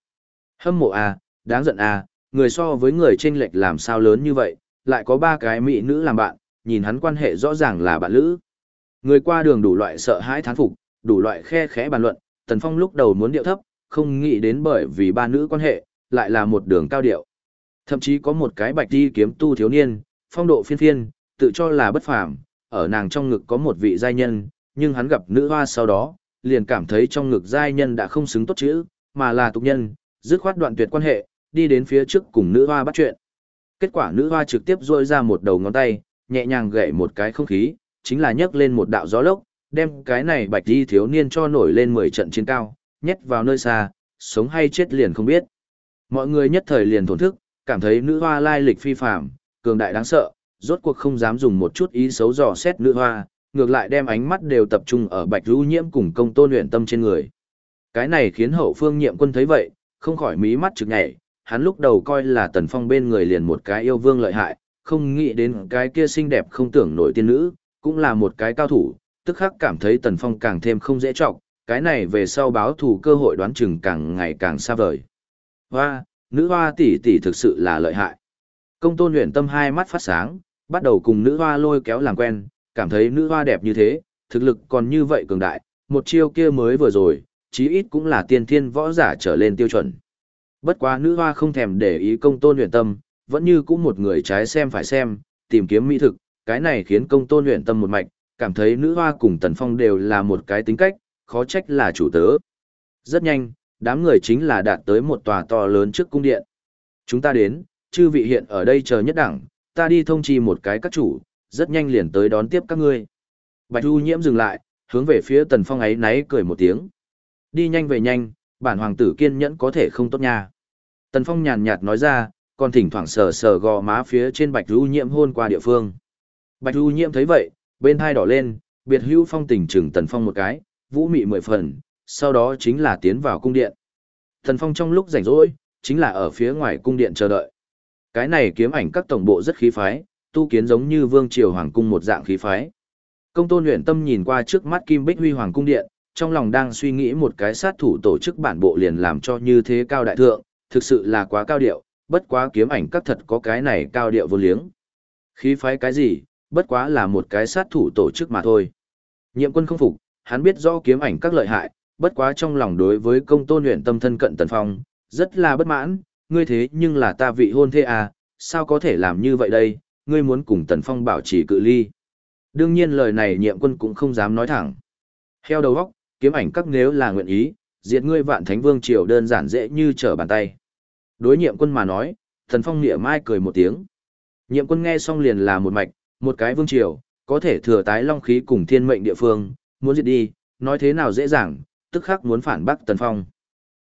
Hâm mộ à, đáng giận à, người so với người chênh lệch làm sao lớn như vậy, lại có ba cái mỹ nữ làm bạn, nhìn hắn quan hệ rõ ràng là bạn lữ. Người qua đường đủ loại sợ hãi thán phục, đủ loại khe khẽ bàn luận, Tần Phong lúc đầu muốn điệu thấp, không nghĩ đến bởi vì ba nữ quan hệ, lại là một đường cao điệu. Thậm chí có một cái bạch đi kiếm tu thiếu niên, phong độ phiên phiên, tự cho là bất phàm, ở nàng trong ngực có một vị giai nhân, nhưng hắn gặp nữ hoa sau đó, liền cảm thấy trong ngực giai nhân đã không xứng tốt chữ, mà là tục nhân, dứt khoát đoạn tuyệt quan hệ, đi đến phía trước cùng nữ hoa bắt chuyện. Kết quả nữ hoa trực tiếp rôi ra một đầu ngón tay, nhẹ nhàng gậy một cái không khí, chính là nhấc lên một đạo gió lốc, đem cái này bạch đi thiếu niên cho nổi lên 10 trận chiến cao, nhét vào nơi xa, sống hay chết liền không biết. Mọi người nhất thời liền thổn thức, cảm thấy nữ hoa lai lịch phi phạm, cường đại đáng sợ, rốt cuộc không dám dùng một chút ý xấu dò xét nữ hoa, ngược lại đem ánh mắt đều tập trung ở bạch rũ nhiễm cùng công tôn luyện tâm trên người. Cái này khiến hậu phương nhiệm quân thấy vậy, không khỏi mí mắt chực nhảy, hắn lúc đầu coi là tần phong bên người liền một cái yêu vương lợi hại, không nghĩ đến cái kia xinh đẹp không tưởng nổi tiên nữ, cũng là một cái cao thủ, tức khắc cảm thấy tần phong càng thêm không dễ chọc, cái này về sau báo thù cơ hội đoán chừng càng ngày càng xa vời. Hoa, nữ hoa tỷ tỷ thực sự là lợi hại. Công tôn luyện tâm hai mắt phát sáng, bắt đầu cùng nữ hoa lôi kéo làm quen, cảm thấy nữ hoa đẹp như thế, thực lực còn như vậy cường đại, một chiêu kia mới vừa rồi, chí ít cũng là tiên thiên võ giả trở lên tiêu chuẩn. Bất quá nữ hoa không thèm để ý công tôn luyện tâm, vẫn như cũng một người trái xem phải xem, tìm kiếm mỹ thực, cái này khiến công tôn luyện tâm một mạch, cảm thấy nữ hoa cùng tần phong đều là một cái tính cách, khó trách là chủ tớ. Rất nhanh, đám người chính là đạt tới một tòa to lớn trước cung điện. Chúng ta đến, chư vị hiện ở đây chờ nhất đẳng, ta đi thông chi một cái các chủ, rất nhanh liền tới đón tiếp các ngươi. Bạch Du Nhiễm dừng lại, hướng về phía Tần Phong ấy náy cười một tiếng. Đi nhanh về nhanh, bản hoàng tử kiên nhẫn có thể không tốt nha. Tần Phong nhàn nhạt nói ra, còn thỉnh thoảng sờ sờ gò má phía trên Bạch Du Nhiễm hôn qua địa phương. Bạch Du Nhiễm thấy vậy, bên thai đỏ lên, biệt hữu phong tình trừng Tần Phong một cái, vũ mị mười phần, sau đó chính là tiến vào cung điện. Tần Phong trong lúc rảnh rỗi, chính là ở phía ngoài cung điện chờ đợi. Cái này kiếm ảnh các tổng bộ rất khí phái, tu kiến giống như vương triều hoàng cung một dạng khí phái. Công tôn luyện tâm nhìn qua trước mắt Kim Bích Huy Hoàng cung điện, trong lòng đang suy nghĩ một cái sát thủ tổ chức bản bộ liền làm cho như thế cao đại thượng, thực sự là quá cao điệu, bất quá kiếm ảnh các thật có cái này cao điệu vô liếng. Khí phái cái gì, bất quá là một cái sát thủ tổ chức mà thôi. Nhiệm quân không phục, hắn biết rõ kiếm ảnh các lợi hại, bất quá trong lòng đối với công tôn luyện tâm thân cận tần phong, rất là bất mãn, ngươi thế nhưng là ta vị hôn thê à, sao có thể làm như vậy đây, ngươi muốn cùng tần phong bảo trì cự ly. Đương nhiên lời này nhiệm quân cũng không dám nói thẳng. Heo đầu góc, kiếm ảnh các nếu là nguyện ý, diệt ngươi vạn thánh vương triều đơn giản dễ như trở bàn tay. Đối nhiệm quân mà nói, thần phong nghĩa mai cười một tiếng. Nhiệm quân nghe xong liền là một mạch, một cái vương triều, có thể thừa tái long khí cùng thiên mệnh địa phương, muốn diệt đi, nói thế nào dễ dàng, tức khắc muốn phản bác tần phong.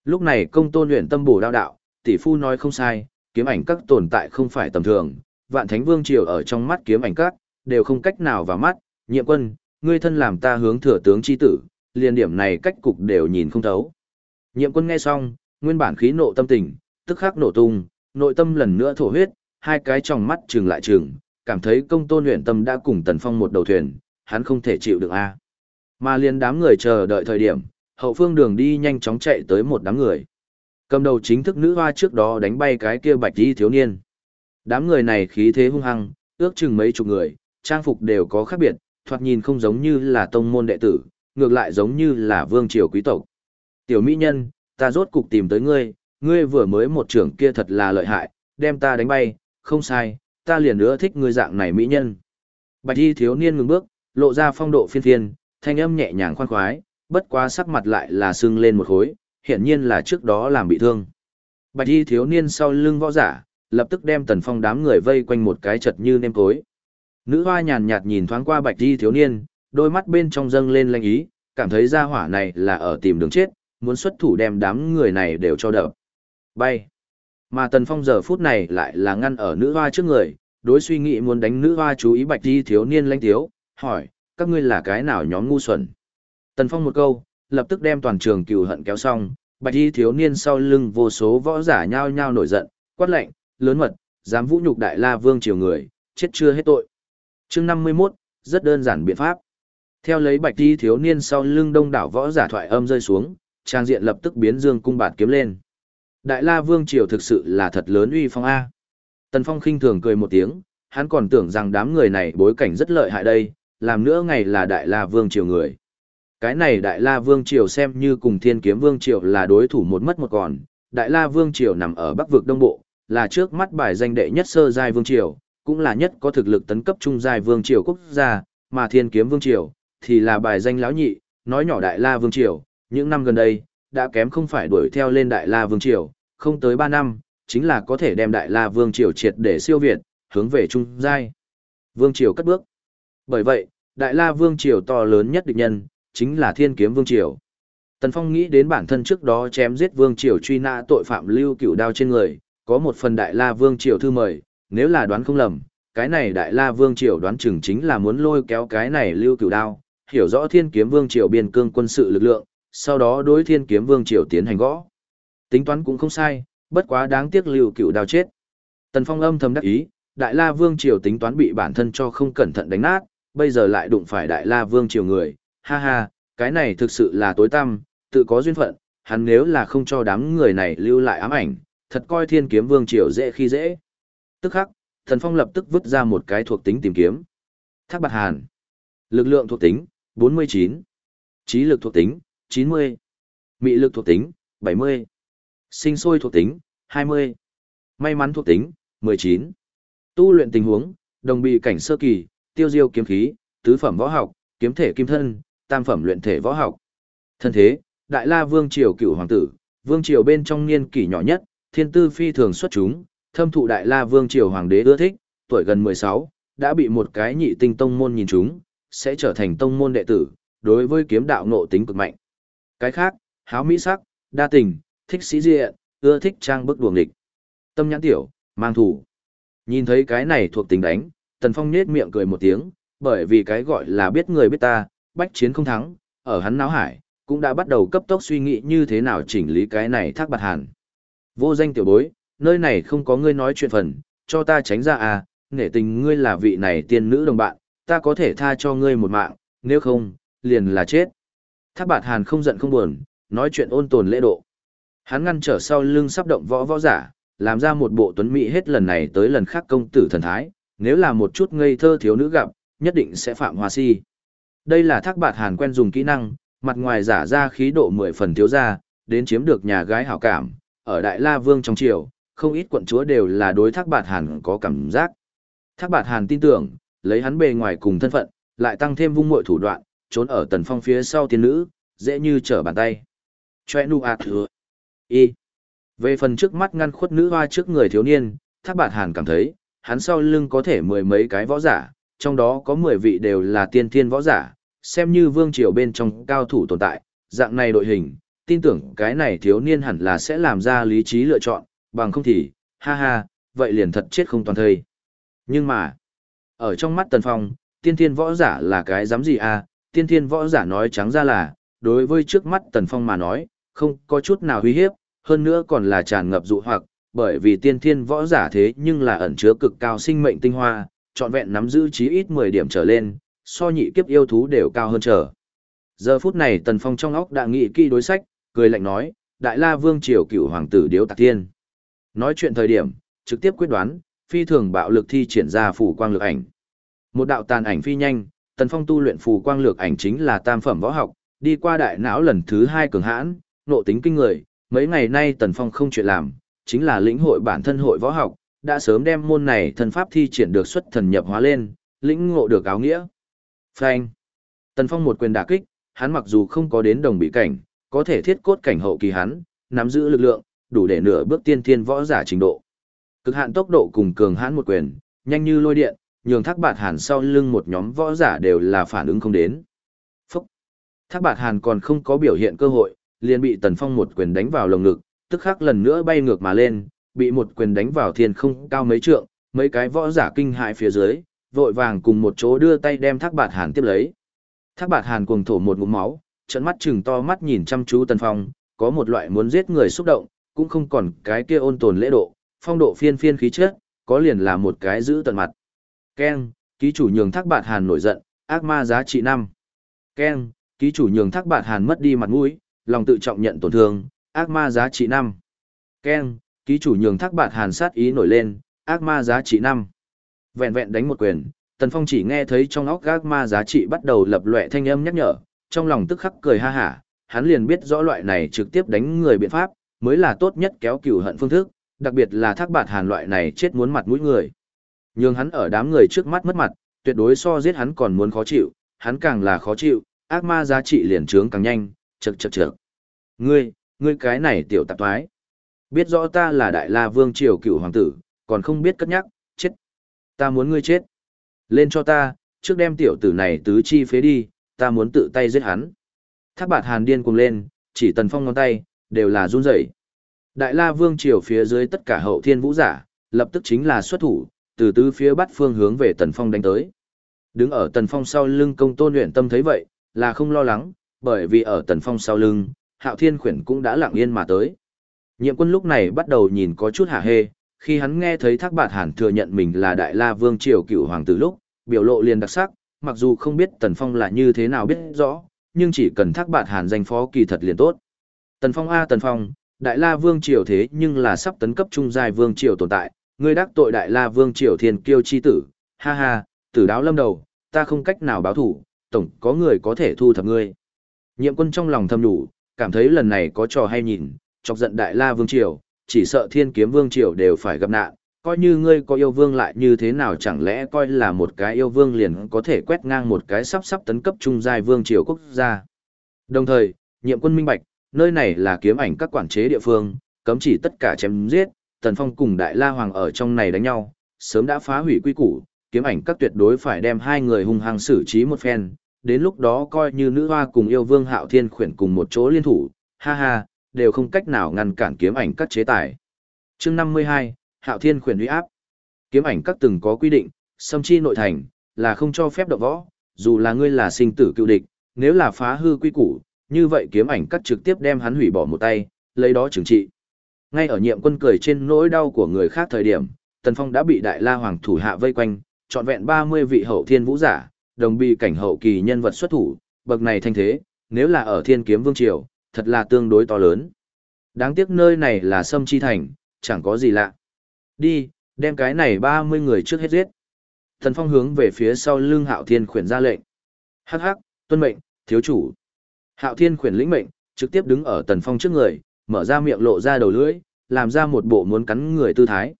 Lúc này công tôn luyện tâm bổ đao đạo, tỷ phu nói không sai, kiếm ảnh các tồn tại không phải tầm thường, vạn thánh vương triều ở trong mắt kiếm ảnh các, đều không cách nào vào mắt, nhiệm quân, ngươi thân làm ta hướng thừa tướng chi tử, liền điểm này cách cục đều nhìn không thấu. Nhiệm quân nghe xong, nguyên bản khí nộ tâm tình, tức khắc nổ tung, nội tâm lần nữa thổ huyết, hai cái tròng mắt trừng lại trừng, cảm thấy công tôn luyện tâm đã cùng tần phong một đầu thuyền, hắn không thể chịu được a. Mà liền đám người chờ đợi thời điểm, hậu phương đường đi nhanh chóng chạy tới một đám người. Cầm đầu chính thức nữ hoa trước đó đánh bay cái kia bạch đi thiếu niên. Đám người này khí thế hung hăng, ước chừng mấy chục người, trang phục đều có khác biệt, thoạt nhìn không giống như là tông môn đệ tử, ngược lại giống như là vương triều quý tộc. Tiểu mỹ nhân, ta rốt cục tìm tới ngươi, ngươi vừa mới một trưởng kia thật là lợi hại, đem ta đánh bay, không sai, ta liền nữa thích ngươi dạng này mỹ nhân. Bạch y thiếu niên ngừng bước, lộ ra phong độ phiên phiên, thanh âm nhẹ nhàng khoan khoái, bất quá sắc mặt lại là sưng lên một khối, hiển nhiên là trước đó làm bị thương. Bạch y thiếu niên sau lưng võ giả, lập tức đem tần phong đám người vây quanh một cái chật như nêm cối. Nữ hoa nhàn nhạt nhìn thoáng qua bạch di thiếu niên, đôi mắt bên trong dâng lên lanh ý, cảm thấy gia hỏa này là ở tìm đường chết, muốn xuất thủ đem đám người này đều cho đập. Bay. Mà tần phong giờ phút này lại là ngăn ở nữ hoa trước người, đối suy nghĩ muốn đánh nữ hoa chú ý bạch di thiếu niên lanh thiếu, hỏi, các ngươi là cái nào nhóm ngu xuẩn. Tần phong một câu, lập tức đem toàn trường cừu hận kéo xong, bạch di thiếu niên sau lưng vô số võ giả nhao nhao nổi giận, quát lệnh, lớn mật, dám vũ nhục đại la vương triều người, chết chưa hết tội. chương 51, rất đơn giản biện pháp. Theo lấy bạch y thiếu niên sau lưng đông đảo võ giả thoại âm rơi xuống, trang diện lập tức biến dương cung bạt kiếm lên. Đại la vương triều thực sự là thật lớn uy phong A. Tần Phong khinh thường cười một tiếng, hắn còn tưởng rằng đám người này bối cảnh rất lợi hại đây, làm nữa ngày là đại la vương triều người. Cái này đại la vương triều xem như cùng thiên kiếm vương triều là đối thủ một mất một còn, đại la vương triều nằm ở bắc vực đông bộ, là trước mắt bài danh đệ nhất sơ giai vương triều, cũng là nhất có thực lực tấn cấp trung giai vương triều quốc gia, mà thiên kiếm vương triều thì là bài danh lão nhị, nói nhỏ đại la vương triều, những năm gần đây đã kém không phải đuổi theo lên đại la vương triều, không tới 3 năm, chính là có thể đem đại la vương triều triệt để siêu việt, hướng về trung giai. Vương triều cất bước. Bởi vậy, đại la vương triều to lớn nhất địch nhân chính là thiên kiếm vương triều. Tần Phong nghĩ đến bản thân trước đó chém giết vương triều truy nã tội phạm lưu cửu đao trên người, có một phần đại la vương triều thư mời, nếu là đoán không lầm, cái này đại la vương triều đoán chừng chính là muốn lôi kéo cái này lưu cửu đao, hiểu rõ thiên kiếm vương triều biên cương quân sự lực lượng, sau đó đối thiên kiếm vương triều tiến hành gõ. Tính toán cũng không sai, bất quá đáng tiếc lưu cửu đao chết. Tần Phong âm thầm đắc ý, đại la vương triều tính toán bị bản thân cho không cẩn thận đánh nát, bây giờ lại đụng phải đại la vương triều người, ha ha, cái này thực sự là tối tăm, tự có duyên phận, hắn nếu là không cho đám người này lưu lại ám ảnh, thật coi thiên kiếm vương triều dễ khi dễ. Tức khắc, thần phong lập tức vứt ra một cái thuộc tính tìm kiếm. Thác bạc hàn. Lực lượng thuộc tính, 49. Trí lực thuộc tính, 90. Mị lực thuộc tính, 70. Sinh sôi thuộc tính, 20. May mắn thuộc tính, 19. Tu luyện tình huống, đồng bị cảnh sơ kỳ, tiêu diêu kiếm khí, tứ phẩm võ học, kiếm thể kim thân, tam phẩm luyện thể võ học. Thân thế, Đại La Vương triều cựu hoàng tử, vương triều bên trong niên kỷ nhỏ nhất, thiên tư phi thường xuất chúng, thâm thụ Đại La Vương triều hoàng đế ưa thích, tuổi gần 16, đã bị một cái nhị tinh tông môn nhìn chúng, sẽ trở thành tông môn đệ tử, đối với kiếm đạo nộ tính cực mạnh. Cái khác, háo mỹ sắc, đa tình, thích sĩ diện, ưa thích trang bức đuồng địch. Tâm nhãn tiểu, mang thủ. Nhìn thấy cái này thuộc tính đánh, Tần Phong nết miệng cười một tiếng, bởi vì cái gọi là biết người biết ta, bách chiến không thắng, ở hắn náo hải, cũng đã bắt đầu cấp tốc suy nghĩ như thế nào chỉnh lý cái này thác bạt hàn. Vô danh tiểu bối, nơi này không có ngươi nói chuyện phần, cho ta tránh ra à, nể tình ngươi là vị này tiên nữ đồng bạn, ta có thể tha cho ngươi một mạng, nếu không, liền là chết. Thác bạt hàn không giận không buồn, nói chuyện ôn tồn lễ độ. Hắn ngăn trở sau lưng sắp động võ võ giả, làm ra một bộ tuấn mỹ hết lần này tới lần khác công tử thần thái, nếu là một chút ngây thơ thiếu nữ gặp, nhất định sẽ phạm hoa si. Đây là thác bạt hàn quen dùng kỹ năng, mặt ngoài giả ra khí độ mười phần thiếu ra, đến chiếm được nhà gái hảo cảm, ở Đại La Vương trong triều, không ít quận chúa đều là đối thác bạt hàn có cảm giác. Thác bạt hàn tin tưởng, lấy hắn bề ngoài cùng thân phận, lại tăng thêm vung mội thủ đoạn, trốn ở tần phong phía sau tiên nữ, dễ như trở bàn tay. Choe nu ạt thừa. Y. Về phần trước mắt ngăn khuất nữ hoa trước người thiếu niên, thác bạt hàn cảm thấy, hắn sau lưng có thể mười mấy cái võ giả, trong đó có mười vị đều là tiên thiên võ giả, xem như vương triều bên trong cao thủ tồn tại, dạng này đội hình, tin tưởng cái này thiếu niên hẳn là sẽ làm ra lý trí lựa chọn, bằng không thì, ha ha, vậy liền thật chết không toàn thây. Nhưng mà, ở trong mắt Tần Phong, tiên thiên võ giả là cái dám gì à, tiên thiên võ giả nói trắng ra là, đối với trước mắt Tần Phong mà nói, không có chút nào uy hiếp, hơn nữa còn là tràn ngập dụ hoặc, bởi vì tiên thiên võ giả thế nhưng là ẩn chứa cực cao sinh mệnh tinh hoa, trọn vẹn nắm giữ chí ít 10 điểm trở lên, so nhị kiếp yêu thú đều cao hơn trở. Giờ phút này Tần Phong trong óc đã nghĩ kỹ đối sách, cười lạnh nói, Đại La Vương triều cửu hoàng tử Điếu Tạc Thiên. Nói chuyện thời điểm, trực tiếp quyết đoán, phi thường bạo lực thi triển ra phủ quang lược ảnh. Một đạo tàn ảnh phi nhanh, Tần Phong tu luyện phủ quang lược ảnh chính là tam phẩm võ học, đi qua đại não lần thứ hai cường hãn, nộ tính kinh người, mấy ngày nay Tần Phong không chuyện làm, chính là lĩnh hội bản thân hội võ học, đã sớm đem môn này thần pháp thi triển được xuất thần nhập hóa lên, lĩnh ngộ được áo nghĩa. Phanh. Tần Phong một quyền đả kích, hắn mặc dù không có đến đồng bị cảnh, có thể thiết cốt cảnh hậu kỳ hắn, nắm giữ lực lượng, đủ để nửa bước tiên thiên võ giả trình độ. Cực hạn tốc độ cùng cường hãn một quyền, nhanh như lôi điện, nhường Thác Bạt Hàn sau lưng một nhóm võ giả đều là phản ứng không đến. Phúc. Thác Bạt Hàn còn không có biểu hiện cơ hội, liền bị Tần Phong một quyền đánh vào lồng ngực, tức khắc lần nữa bay ngược mà lên, bị một quyền đánh vào thiên không cao mấy trượng, mấy cái võ giả kinh hại phía dưới, vội vàng cùng một chỗ đưa tay đem Thác Bạt Hàn tiếp lấy. Thác Bạt Hàn cuồng thổ một ngụm máu, trận mắt chừng to mắt nhìn chăm chú Tần Phong, có một loại muốn giết người xúc động, cũng không còn cái kia ôn tồn lễ độ, phong độ phiên phiên khí chất, có liền là một cái giữ tận mặt. Ken, ký chủ nhường Thác Bạt Hàn nổi giận, ác ma giá trị năm. Ken, ký chủ nhường Thác Bạt Hàn mất đi mặt mũi, lòng tự trọng nhận tổn thương, ác ma giá trị năm. Ken, ký chủ nhường Thác Bạt Hàn sát ý nổi lên, ác ma giá trị năm. Vẹn vẹn đánh một quyền, Tần Phong chỉ nghe thấy trong óc ác ma giá trị bắt đầu lập lệ thanh âm nhắc nhở, trong lòng tức khắc cười ha hả, hắn liền biết rõ loại này trực tiếp đánh người biện pháp, mới là tốt nhất kéo cừu hận phương thức, đặc biệt là thác bạt hàn loại này chết muốn mặt mũi người. Nhưng hắn ở đám người trước mắt mất mặt, tuyệt đối so giết hắn còn muốn khó chịu, hắn càng là khó chịu, ác ma giá trị liền trướng càng nhanh, chật chật chật. Ngươi, ngươi cái này tiểu tạp thoái. Biết rõ ta là đại la vương triều cựu hoàng tử, còn không biết cất nhắc, chết. Ta muốn ngươi chết. Lên cho ta, trước đem tiểu tử này tứ chi phế đi, ta muốn tự tay giết hắn. Thác bạt hàn điên cuồng lên, chỉ tần phong ngón tay, đều là run rẩy. Đại la vương triều phía dưới tất cả hậu thiên vũ giả, lập tức chính là xuất thủ, từ tứ phía bắt phương hướng về tần phong đánh tới. Đứng ở tần phong sau lưng công tôn luyện tâm thấy vậy, là không lo lắng, bởi vì ở tần phong sau lưng, hạo thiên khuyển cũng đã lặng yên mà tới. Nhiệm quân lúc này bắt đầu nhìn có chút hả hê, khi hắn nghe thấy thác bạt hàn thừa nhận mình là đại la vương triều cựu hoàng tử lúc, biểu lộ liền đặc sắc, mặc dù không biết tần phong là như thế nào biết rõ, nhưng chỉ cần thác bạt hàn danh phó kỳ thật liền tốt. Tần phong A tần phong, đại la vương triều thế nhưng là sắp tấn cấp trung giai vương triều tồn tại, ngươi đắc tội đại la vương triều thiên kiêu chi tử, ha ha, tử đáo lâm đầu, ta không cách nào báo thủ, tổng có người có thể thu thập ngươi. Nhiệm quân trong lòng thầm đủ, cảm thấy lần này có trò hay nhìn, chọc giận đại la vương triều, chỉ sợ thiên kiếm vương triều đều phải gặp nạn, coi như ngươi có yêu vương lại như thế nào chẳng lẽ coi là một cái yêu vương liền có thể quét ngang một cái sắp sắp tấn cấp trung giai vương triều quốc gia. Đồng thời, nhiệm quân minh bạch, nơi này là kiếm ảnh các quản chế địa phương, cấm chỉ tất cả chém giết, Tần Phong cùng Đại La Hoàng ở trong này đánh nhau, sớm đã phá hủy quy củ, kiếm ảnh các tuyệt đối phải đem hai người hung hăng xử trí một phen, đến lúc đó coi như nữ hoa cùng yêu vương Hạo Thiên khuyển cùng một chỗ liên thủ, ha ha, đều không cách nào ngăn cản kiếm ảnh các chế tài. Chương 52, Hạo Thiên khuyển uy áp. Kiếm ảnh các từng có quy định, xâm chi nội thành là không cho phép động võ, dù là ngươi là sinh tử cựu địch, nếu là phá hư quy củ, như vậy kiếm ảnh cắt trực tiếp đem hắn hủy bỏ một tay, lấy đó trừng trị. Ngay ở nhiệm quân cười trên nỗi đau của người khác thời điểm, Tần Phong đã bị Đại La Hoàng thủ hạ vây quanh, trọn vẹn 30 vị hậu thiên vũ giả, đồng bi cảnh hậu kỳ nhân vật xuất thủ, bậc này thanh thế, nếu là ở Thiên Kiếm Vương triều, thật là tương đối to lớn. Đáng tiếc nơi này là Sâm Chi Thành, chẳng có gì lạ. Đi, đem cái này 30 người trước hết giết. Thần Phong hướng về phía sau lưng Hạo Thiên khuyển ra lệnh. Hắc hắc, tuân mệnh, thiếu chủ. Hạo Thiên khuyển lĩnh mệnh, trực tiếp đứng ở Tần Phong trước người, mở ra miệng lộ ra đầu lưỡi, làm ra một bộ muốn cắn người tư thái.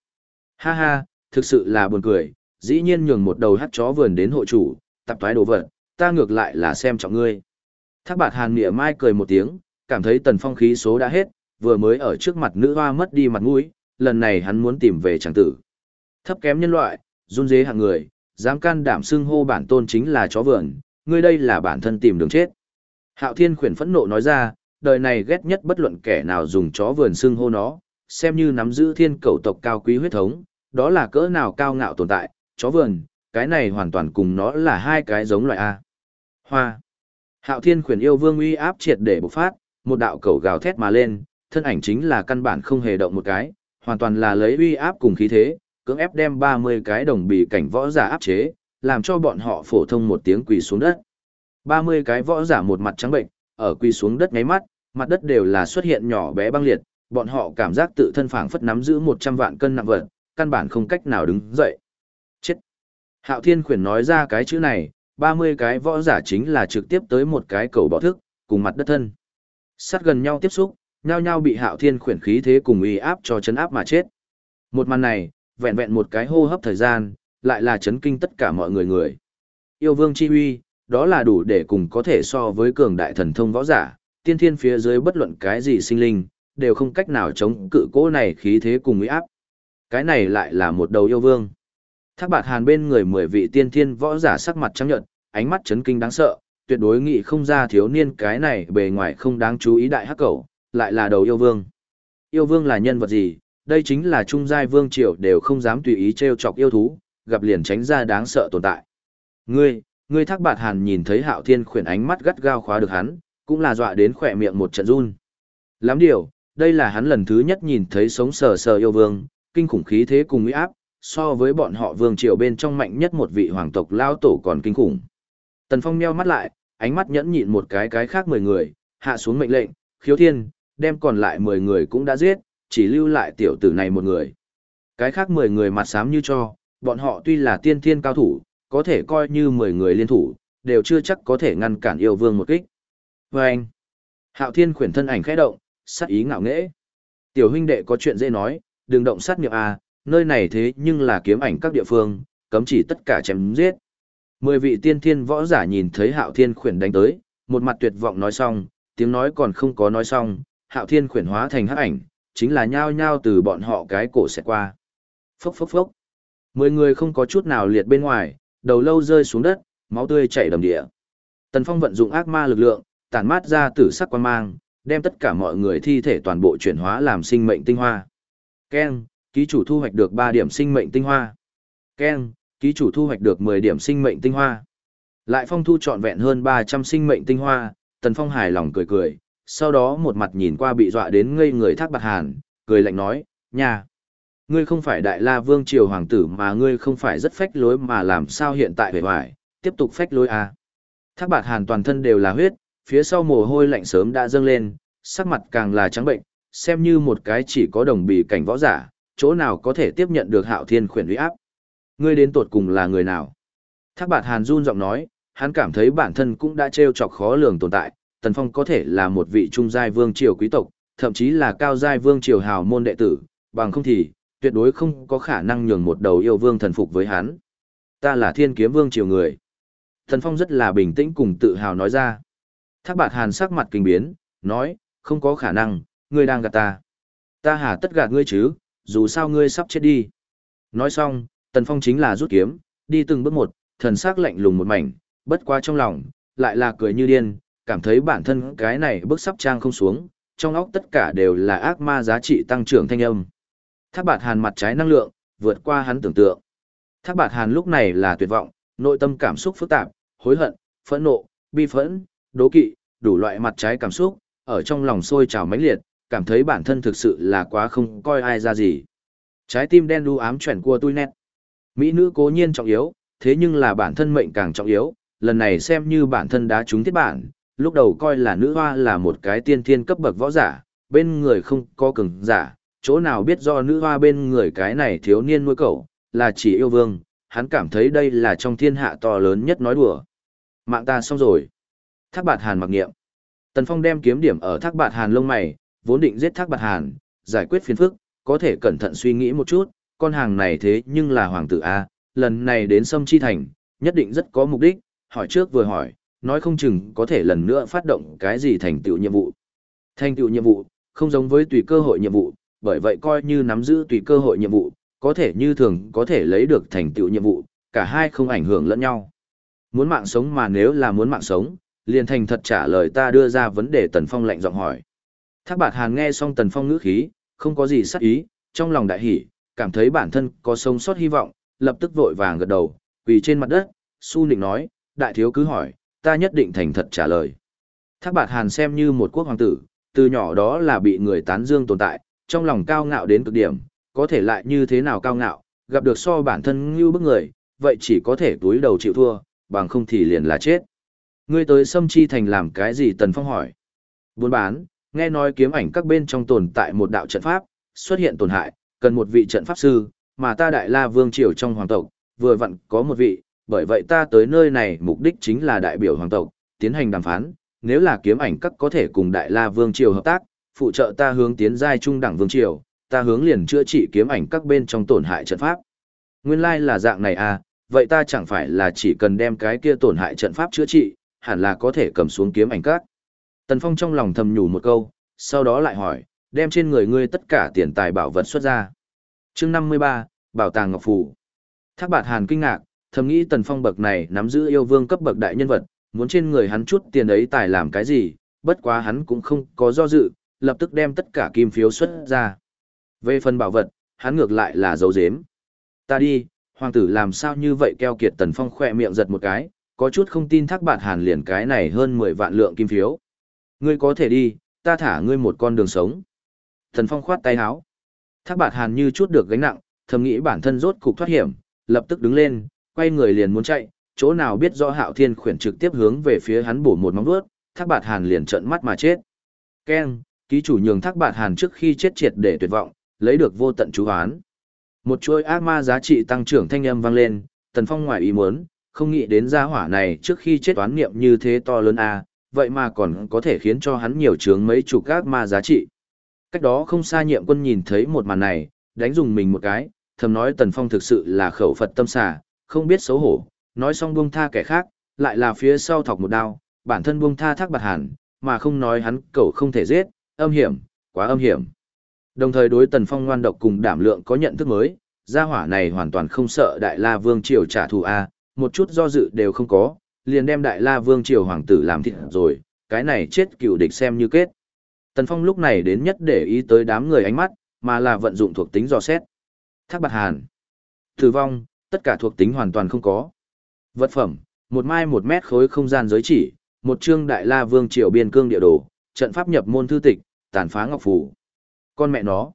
Ha ha, thực sự là buồn cười, dĩ nhiên nhường một đầu hắt chó vườn đến hộ chủ, tập toái đồ vật, ta ngược lại là xem trọng ngươi. Thác bạt hàn mỉa mai cười một tiếng, cảm thấy tần phong khí số đã hết, vừa mới ở trước mặt nữ hoa mất đi mặt mũi, lần này hắn muốn tìm về chẳng tử. Thấp kém nhân loại, run dế hạng người, dám can đảm xưng hô bản tôn chính là chó vườn, ngươi đây là bản thân tìm đường chết. Hạo thiên khuyển phẫn nộ nói ra, đời này ghét nhất bất luận kẻ nào dùng chó vườn xưng hô nó, xem như nắm giữ thiên cầu tộc cao quý huyết thống, đó là cỡ nào cao ngạo tồn tại, chó vườn, cái này hoàn toàn cùng nó là hai cái giống loại A. Hoa. Hạo thiên khuyển yêu vương uy áp triệt để bộc phát, một đạo cầu gào thét mà lên, thân ảnh chính là căn bản không hề động một cái, hoàn toàn là lấy uy áp cùng khí thế, cưỡng ép đem 30 cái đồng bì cảnh võ giả áp chế, làm cho bọn họ phổ thông một tiếng quỳ xuống đất. 30 cái võ giả một mặt trắng bệnh, ở quỳ xuống đất ngáy mắt, mặt đất đều là xuất hiện nhỏ bé băng liệt, bọn họ cảm giác tự thân phảng phất nắm giữ 100 vạn cân nặng vật, căn bản không cách nào đứng dậy. Chết! Hạo Thiên Khuyển nói ra cái chữ này, 30 cái võ giả chính là trực tiếp tới một cái cầu bỏ thức, cùng mặt đất thân. Sát gần nhau tiếp xúc, nhao nhao bị Hạo Thiên Khuyển khí thế cùng uy áp cho chấn áp mà chết. Một màn này, vẹn vẹn một cái hô hấp thời gian, lại là chấn kinh tất cả mọi người người. Yêu vương chi uy, đó là đủ để cùng có thể so với cường đại thần thông võ giả, tiên thiên phía dưới bất luận cái gì sinh linh, đều không cách nào chống cự cố này khí thế cùng uy áp. Cái này lại là một đầu yêu vương. Thác bạt hàn bên người mười vị tiên thiên võ giả sắc mặt trắng nhợt, ánh mắt chấn kinh đáng sợ, tuyệt đối nghĩ không ra thiếu niên cái này bề ngoài không đáng chú ý đại hắc cầu, lại là đầu yêu vương. Yêu vương là nhân vật gì? Đây chính là trung giai vương triều đều không dám tùy ý trêu chọc yêu thú, gặp liền tránh ra đáng sợ tồn tại. Ngươi, ngươi thác bạt hàn nhìn thấy hạo thiên khuyển ánh mắt gắt gao khóa được hắn, cũng là dọa đến khỏe miệng một trận run. Lắm điều, đây là hắn lần thứ nhất nhìn thấy sống sờ sờ yêu vương, kinh khủng khí thế cùng uy áp, so với bọn họ vương triều bên trong mạnh nhất một vị hoàng tộc lao tổ còn kinh khủng. Tần Phong meo mắt lại, ánh mắt nhẫn nhịn một cái cái khác mười người, hạ xuống mệnh lệnh, khiếu thiên, đem còn lại mười người cũng đã giết, chỉ lưu lại tiểu tử này một người. Cái khác mười người mặt xám như cho, bọn họ tuy là tiên thiên cao thủ, có thể coi như mười người liên thủ, đều chưa chắc có thể ngăn cản yêu vương một kích. Và anh, hạo thiên khuyển thân ảnh khẽ động, sát ý ngạo nghễ. Tiểu huynh đệ có chuyện dễ nói, đừng động sát nghiệp à, nơi này thế nhưng là kiếm ảnh các địa phương, cấm chỉ tất cả chém giết. Mười vị tiên thiên võ giả nhìn thấy hạo thiên khuyển đánh tới, một mặt tuyệt vọng nói xong, tiếng nói còn không có nói xong, hạo thiên khuyển hóa thành hắc ảnh, chính là nhao nhao từ bọn họ cái cổ sẽ qua. Phốc phốc phốc. Mười người không có chút nào liệt bên ngoài, đầu lâu rơi xuống đất, máu tươi chảy đầm địa. Tần Phong vận dụng ác ma lực lượng, tản mát ra tử sắc quan mang, đem tất cả mọi người thi thể toàn bộ chuyển hóa làm sinh mệnh tinh hoa. Ken, ký chủ thu hoạch được 3 điểm sinh mệnh tinh hoa. Ken, ký chủ thu hoạch được 10 điểm sinh mệnh tinh hoa. Lại phong thu trọn vẹn hơn 300 sinh mệnh tinh hoa, Tần Phong hài lòng cười cười, sau đó một mặt nhìn qua bị dọa đến ngây người thác bạc hàn, cười lạnh nói, nhà. Ngươi không phải đại la vương triều hoàng tử mà ngươi không phải rất phách lối mà làm sao hiện tại vẻ hoài, tiếp tục phách lối à. Thác bạc hàn toàn thân đều là huyết, phía sau mồ hôi lạnh sớm đã dâng lên, sắc mặt càng là trắng bệnh, xem như một cái chỉ có đồng bì cảnh võ giả, chỗ nào có thể tiếp nhận được hạo thiên khuyển uy áp. Ngươi đến tột cùng là người nào? Thác bạt hàn run giọng nói, hắn cảm thấy bản thân cũng đã trêu chọc khó lường tồn tại, Tần Phong có thể là một vị trung giai vương triều quý tộc, thậm chí là cao giai vương triều hào môn đệ tử, bằng không thì, tuyệt đối không có khả năng nhường một đầu yêu vương thần phục với hắn. Ta là thiên kiếm vương triều người. Tần Phong rất là bình tĩnh cùng tự hào nói ra. Thác bạt hàn sắc mặt kinh biến, nói, không có khả năng, ngươi đang gạt ta. Ta hà tất gạt ngươi chứ, dù sao ngươi sắp chết đi. Nói xong, Tần Phong chính là rút kiếm, đi từng bước một, thần sắc lạnh lùng một mảnh, bất quá trong lòng, lại là cười như điên, cảm thấy bản thân cái này bước sắp trang không xuống, trong óc tất cả đều là ác ma giá trị tăng trưởng thanh âm. Thác bạt hàn mặt trái năng lượng, vượt qua hắn tưởng tượng. Thác bạt hàn lúc này là tuyệt vọng, nội tâm cảm xúc phức tạp, hối hận, phẫn nộ, bi phẫn, đố kỵ, đủ loại mặt trái cảm xúc, ở trong lòng sôi trào mãnh liệt, cảm thấy bản thân thực sự là quá không coi ai ra gì. Trái tim đen đu ám chuyển qua tôi nét. Mỹ nữ cố nhiên trọng yếu, thế nhưng là bản thân mệnh càng trọng yếu, lần này xem như bản thân đã trúng thiết bản, lúc đầu coi là nữ hoa là một cái tiên thiên cấp bậc võ giả, bên người không có cường giả, chỗ nào biết do nữ hoa bên người cái này thiếu niên nuôi cậu, là chỉ yêu vương, hắn cảm thấy đây là trong thiên hạ to lớn nhất nói đùa. Mạng ta xong rồi. Thác bạt hàn mặc nghiệm. Tần Phong đem kiếm điểm ở thác bạt hàn lông mày, vốn định giết thác bạt hàn, giải quyết phiền phức, có thể cẩn thận suy nghĩ một chút, con hàng này thế nhưng là hoàng tử A, lần này đến sâm chi thành, nhất định rất có mục đích, hỏi trước vừa hỏi, nói không chừng có thể lần nữa phát động cái gì thành tựu nhiệm vụ. Thành tựu nhiệm vụ, không giống với tùy cơ hội nhiệm vụ, bởi vậy coi như nắm giữ tùy cơ hội nhiệm vụ, có thể như thường có thể lấy được thành tựu nhiệm vụ, cả hai không ảnh hưởng lẫn nhau. Muốn mạng sống mà nếu là muốn mạng sống, liền thành thật trả lời ta đưa ra vấn đề Tần Phong lạnh giọng hỏi. Thác bạt hàn nghe xong Tần Phong ngữ khí, không có gì sắc ý, trong lòng đại hỉ, cảm thấy bản thân có sống sót hy vọng, lập tức vội vàng gật đầu, quỳ trên mặt đất, su nịnh nói, đại thiếu cứ hỏi, ta nhất định thành thật trả lời. Thác bạt hàn xem như một quốc hoàng tử, từ nhỏ đó là bị người tán dương tồn tại, trong lòng cao ngạo đến cực điểm, có thể lại như thế nào cao ngạo, gặp được so bản thân như bức người, vậy chỉ có thể túi đầu chịu thua, bằng không thì liền là chết. Ngươi tới Sâm Chi Thành làm cái gì Tần Phong hỏi. Buôn bán, nghe nói kiếm ảnh các bên trong tồn tại một đạo trận pháp, xuất hiện tổn hại, cần một vị trận pháp sư, mà ta đại la vương triều trong hoàng tộc, vừa vặn có một vị, bởi vậy ta tới nơi này mục đích chính là đại biểu hoàng tộc, tiến hành đàm phán, nếu là kiếm ảnh các có thể cùng đại la vương triều hợp tác, phụ trợ ta hướng tiến giai trung đẳng vương triều, ta hướng liền chữa trị kiếm ảnh các bên trong tổn hại trận pháp. Nguyên lai là dạng này à, vậy ta chẳng phải là chỉ cần đem cái kia tổn hại trận pháp chữa trị, hẳn là có thể cầm xuống kiếm ảnh các. Tần Phong trong lòng thầm nhủ một câu, sau đó lại hỏi, đem trên người ngươi tất cả tiền tài bảo vật xuất ra. chương 53, Bảo tàng Ngọc Phủ. Thác bạt hàn kinh ngạc, thầm nghĩ Tần Phong bậc này nắm giữ yêu vương cấp bậc đại nhân vật, muốn trên người hắn chút tiền ấy tài làm cái gì, bất quá hắn cũng không có do dự, lập tức đem tất cả kim phiếu xuất ra. Về phần bảo vật, hắn ngược lại là dấu dếm. Ta đi, hoàng tử làm sao như vậy keo kiệt Tần Phong khỏe miệng giật một cái, có chút không tin thác bạt hàn liền cái này hơn 10 vạn lượng kim phiếu. Ngươi có thể đi, ta thả ngươi một con đường sống. Tần Phong khoát tay háo Thác bạt hàn như chút được gánh nặng, thầm nghĩ bản thân rốt cục thoát hiểm, lập tức đứng lên, quay người liền muốn chạy, chỗ nào biết rõ hạo thiên khuyển trực tiếp hướng về phía hắn bổ một móng vuốt, thác bạt hàn liền trợn mắt mà chết. Ken, ký chủ nhường thác bạt hàn trước khi chết triệt để tuyệt vọng, lấy được vô tận chú hoán. Một chuỗi ác ma giá trị tăng trưởng thanh âm vang lên, tần phong ngoài ý muốn, không nghĩ đến gia hỏa này trước khi chết toán niệm như thế to lớn a, vậy mà còn có thể khiến cho hắn nhiều chướng mấy chục ác ma giá trị. Cách đó không xa nhiệm quân nhìn thấy một màn này, đánh dùng mình một cái, thầm nói tần phong thực sự là khẩu Phật tâm xà, không biết xấu hổ, nói xong buông tha kẻ khác, lại là phía sau thọc một đao, bản thân buông tha thác bạt hàn, mà không nói hắn cậu không thể giết, âm hiểm, quá âm hiểm. Đồng thời đối Tần Phong ngoan độc cùng đảm lượng có nhận thức mới, gia hỏa này hoàn toàn không sợ Đại La Vương Triều trả thù A, một chút do dự đều không có, liền đem Đại La Vương Triều hoàng tử làm thịt rồi, cái này chết cựu địch xem như kết. Tần Phong lúc này đến nhất để ý tới đám người ánh mắt, mà là vận dụng thuộc tính dò xét. Thác bạc hàn. Tử vong, tất cả thuộc tính hoàn toàn không có. Vật phẩm, một mai một mét khối không gian giới chỉ, một chương Đại La Vương Triều biên cương địa đồ, trận pháp nhập môn thư tịch, tàn phá ngọc phủ. Con mẹ nó.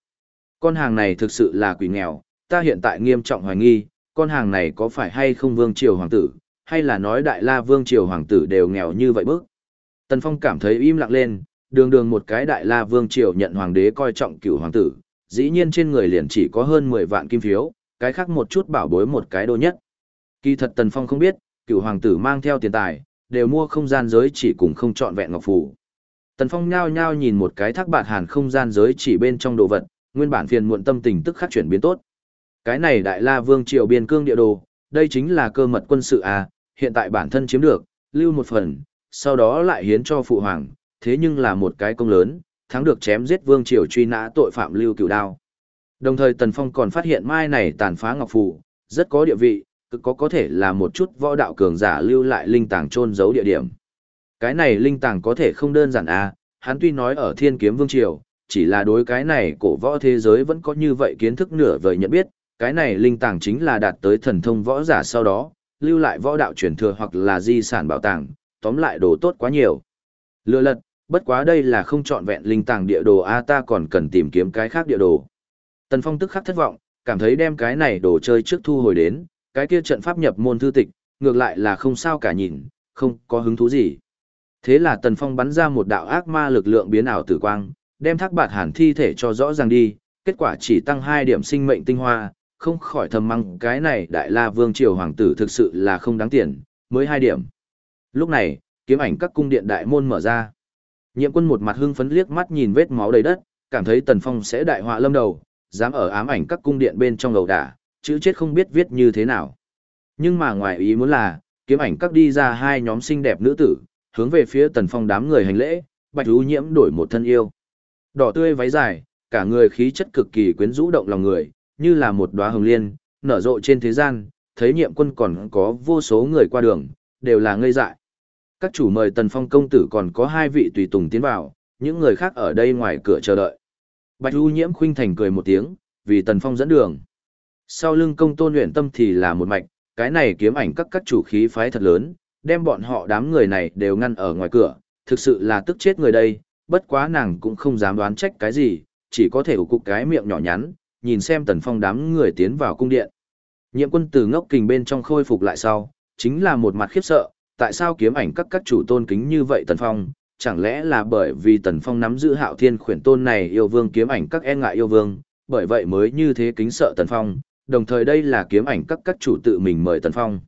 Con hàng này thực sự là quỷ nghèo, ta hiện tại nghiêm trọng hoài nghi, con hàng này có phải hay không vương triều hoàng tử, hay là nói đại la vương triều hoàng tử đều nghèo như vậy bức. Tần Phong cảm thấy im lặng lên, đường đường một cái đại la vương triều nhận hoàng đế coi trọng cửu hoàng tử, dĩ nhiên trên người liền chỉ có hơn 10 vạn kim phiếu, cái khác một chút bảo bối một cái đô nhất. Kỳ thật Tần Phong không biết, cựu hoàng tử mang theo tiền tài, đều mua không gian giới chỉ cùng không chọn vẹn ngọc phủ. Tần Phong nhao nhao nhìn một cái thác bạt hàn không gian giới chỉ bên trong đồ vật, nguyên bản phiền muộn tâm tình tức khắc chuyển biến tốt. Cái này đại la vương triều biên cương địa đồ, đây chính là cơ mật quân sự à, hiện tại bản thân chiếm được, lưu một phần, sau đó lại hiến cho phụ hoàng, thế nhưng là một cái công lớn, thắng được chém giết vương triều truy nã tội phạm lưu cửu đao. Đồng thời Tần Phong còn phát hiện mai này tàn phá ngọc phù, rất có địa vị, cực có có thể là một chút võ đạo cường giả lưu lại linh tàng trôn giấu địa điểm. Cái này linh tàng có thể không đơn giản à, hắn tuy nói ở thiên kiếm vương triều, chỉ là đối cái này cổ võ thế giới vẫn có như vậy kiến thức nửa vời nhận biết, cái này linh tàng chính là đạt tới thần thông võ giả sau đó, lưu lại võ đạo truyền thừa hoặc là di sản bảo tàng, tóm lại đồ tốt quá nhiều. Lừa lật, bất quá đây là không chọn vẹn linh tàng địa đồ a ta còn cần tìm kiếm cái khác địa đồ. Tần Phong tức khắc thất vọng, cảm thấy đem cái này đồ chơi trước thu hồi đến, cái kia trận pháp nhập môn thư tịch, ngược lại là không sao cả nhìn, không có hứng thú gì. Thế là Tần Phong bắn ra một đạo ác ma lực lượng biến ảo tử quang, đem thác bạt hàn thi thể cho rõ ràng đi, kết quả chỉ tăng 2 điểm sinh mệnh tinh hoa, không khỏi thầm mắng cái này đại la vương triều hoàng tử thực sự là không đáng tiền, mới 2 điểm. Lúc này, kiếm ảnh các cung điện đại môn mở ra. Nhiệm quân một mặt hưng phấn liếc mắt nhìn vết máu đầy đất, cảm thấy Tần Phong sẽ đại họa lâm đầu, dám ở ám ảnh các cung điện bên trong lầu đả, chữ chết không biết viết như thế nào. Nhưng mà ngoài ý muốn là, kiếm ảnh các đi ra hai nhóm xinh đẹp nữ tử, hướng về phía Tần Phong đám người hành lễ, Bạch Vũ Nhiễm đổi một thân yêu. Đỏ tươi váy dài, cả người khí chất cực kỳ quyến rũ động lòng người, như là một đóa hồng liên, nở rộ trên thế gian, thấy nhiệm quân còn có vô số người qua đường, đều là ngây dại. Các chủ mời Tần Phong công tử còn có hai vị tùy tùng tiến vào, những người khác ở đây ngoài cửa chờ đợi. Bạch U Nhiễm khuynh thành cười một tiếng, vì Tần Phong dẫn đường. Sau lưng công tôn luyện tâm thì là một mạch, cái này kiếm ảnh các các chủ khí phái thật lớn, đem bọn họ đám người này đều ngăn ở ngoài cửa, thực sự là tức chết người đây, bất quá nàng cũng không dám đoán trách cái gì, chỉ có thể ủ cục cái miệng nhỏ nhắn, nhìn xem Tần Phong đám người tiến vào cung điện. Nhiệm quân từ ngốc kình bên trong khôi phục lại sau, chính là một mặt khiếp sợ, tại sao kiếm ảnh các các chủ tôn kính như vậy Tần Phong, chẳng lẽ là bởi vì Tần Phong nắm giữ hạo thiên khuyển tôn này yêu vương kiếm ảnh các e ngại yêu vương, bởi vậy mới như thế kính sợ Tần Phong, đồng thời đây là kiếm ảnh các các chủ tự mình mời Tần Phong.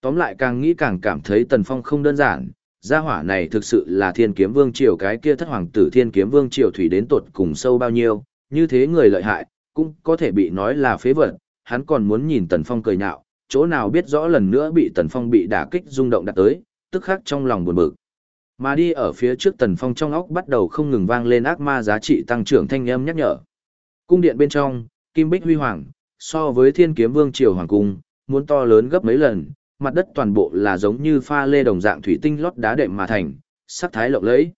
Tóm lại càng nghĩ càng cảm thấy Tần Phong không đơn giản, gia hỏa này thực sự là thiên kiếm vương triều cái kia thất hoàng tử thiên kiếm vương triều thủy đến tột cùng sâu bao nhiêu, như thế người lợi hại, cũng có thể bị nói là phế vật, hắn còn muốn nhìn Tần Phong cười nhạo, chỗ nào biết rõ lần nữa bị Tần Phong bị đả kích rung động đặt tới, tức khắc trong lòng buồn bực. Mà đi ở phía trước Tần Phong trong óc bắt đầu không ngừng vang lên ác ma giá trị tăng trưởng thanh âm nhắc nhở. Cung điện bên trong, kim bích huy hoàng, so với Thiên Kiếm Vương triều hoàng cung, muốn to lớn gấp mấy lần, mặt đất toàn bộ là giống như pha lê đồng dạng thủy tinh lót đá đệm mà thành, sắc thái lộng lẫy.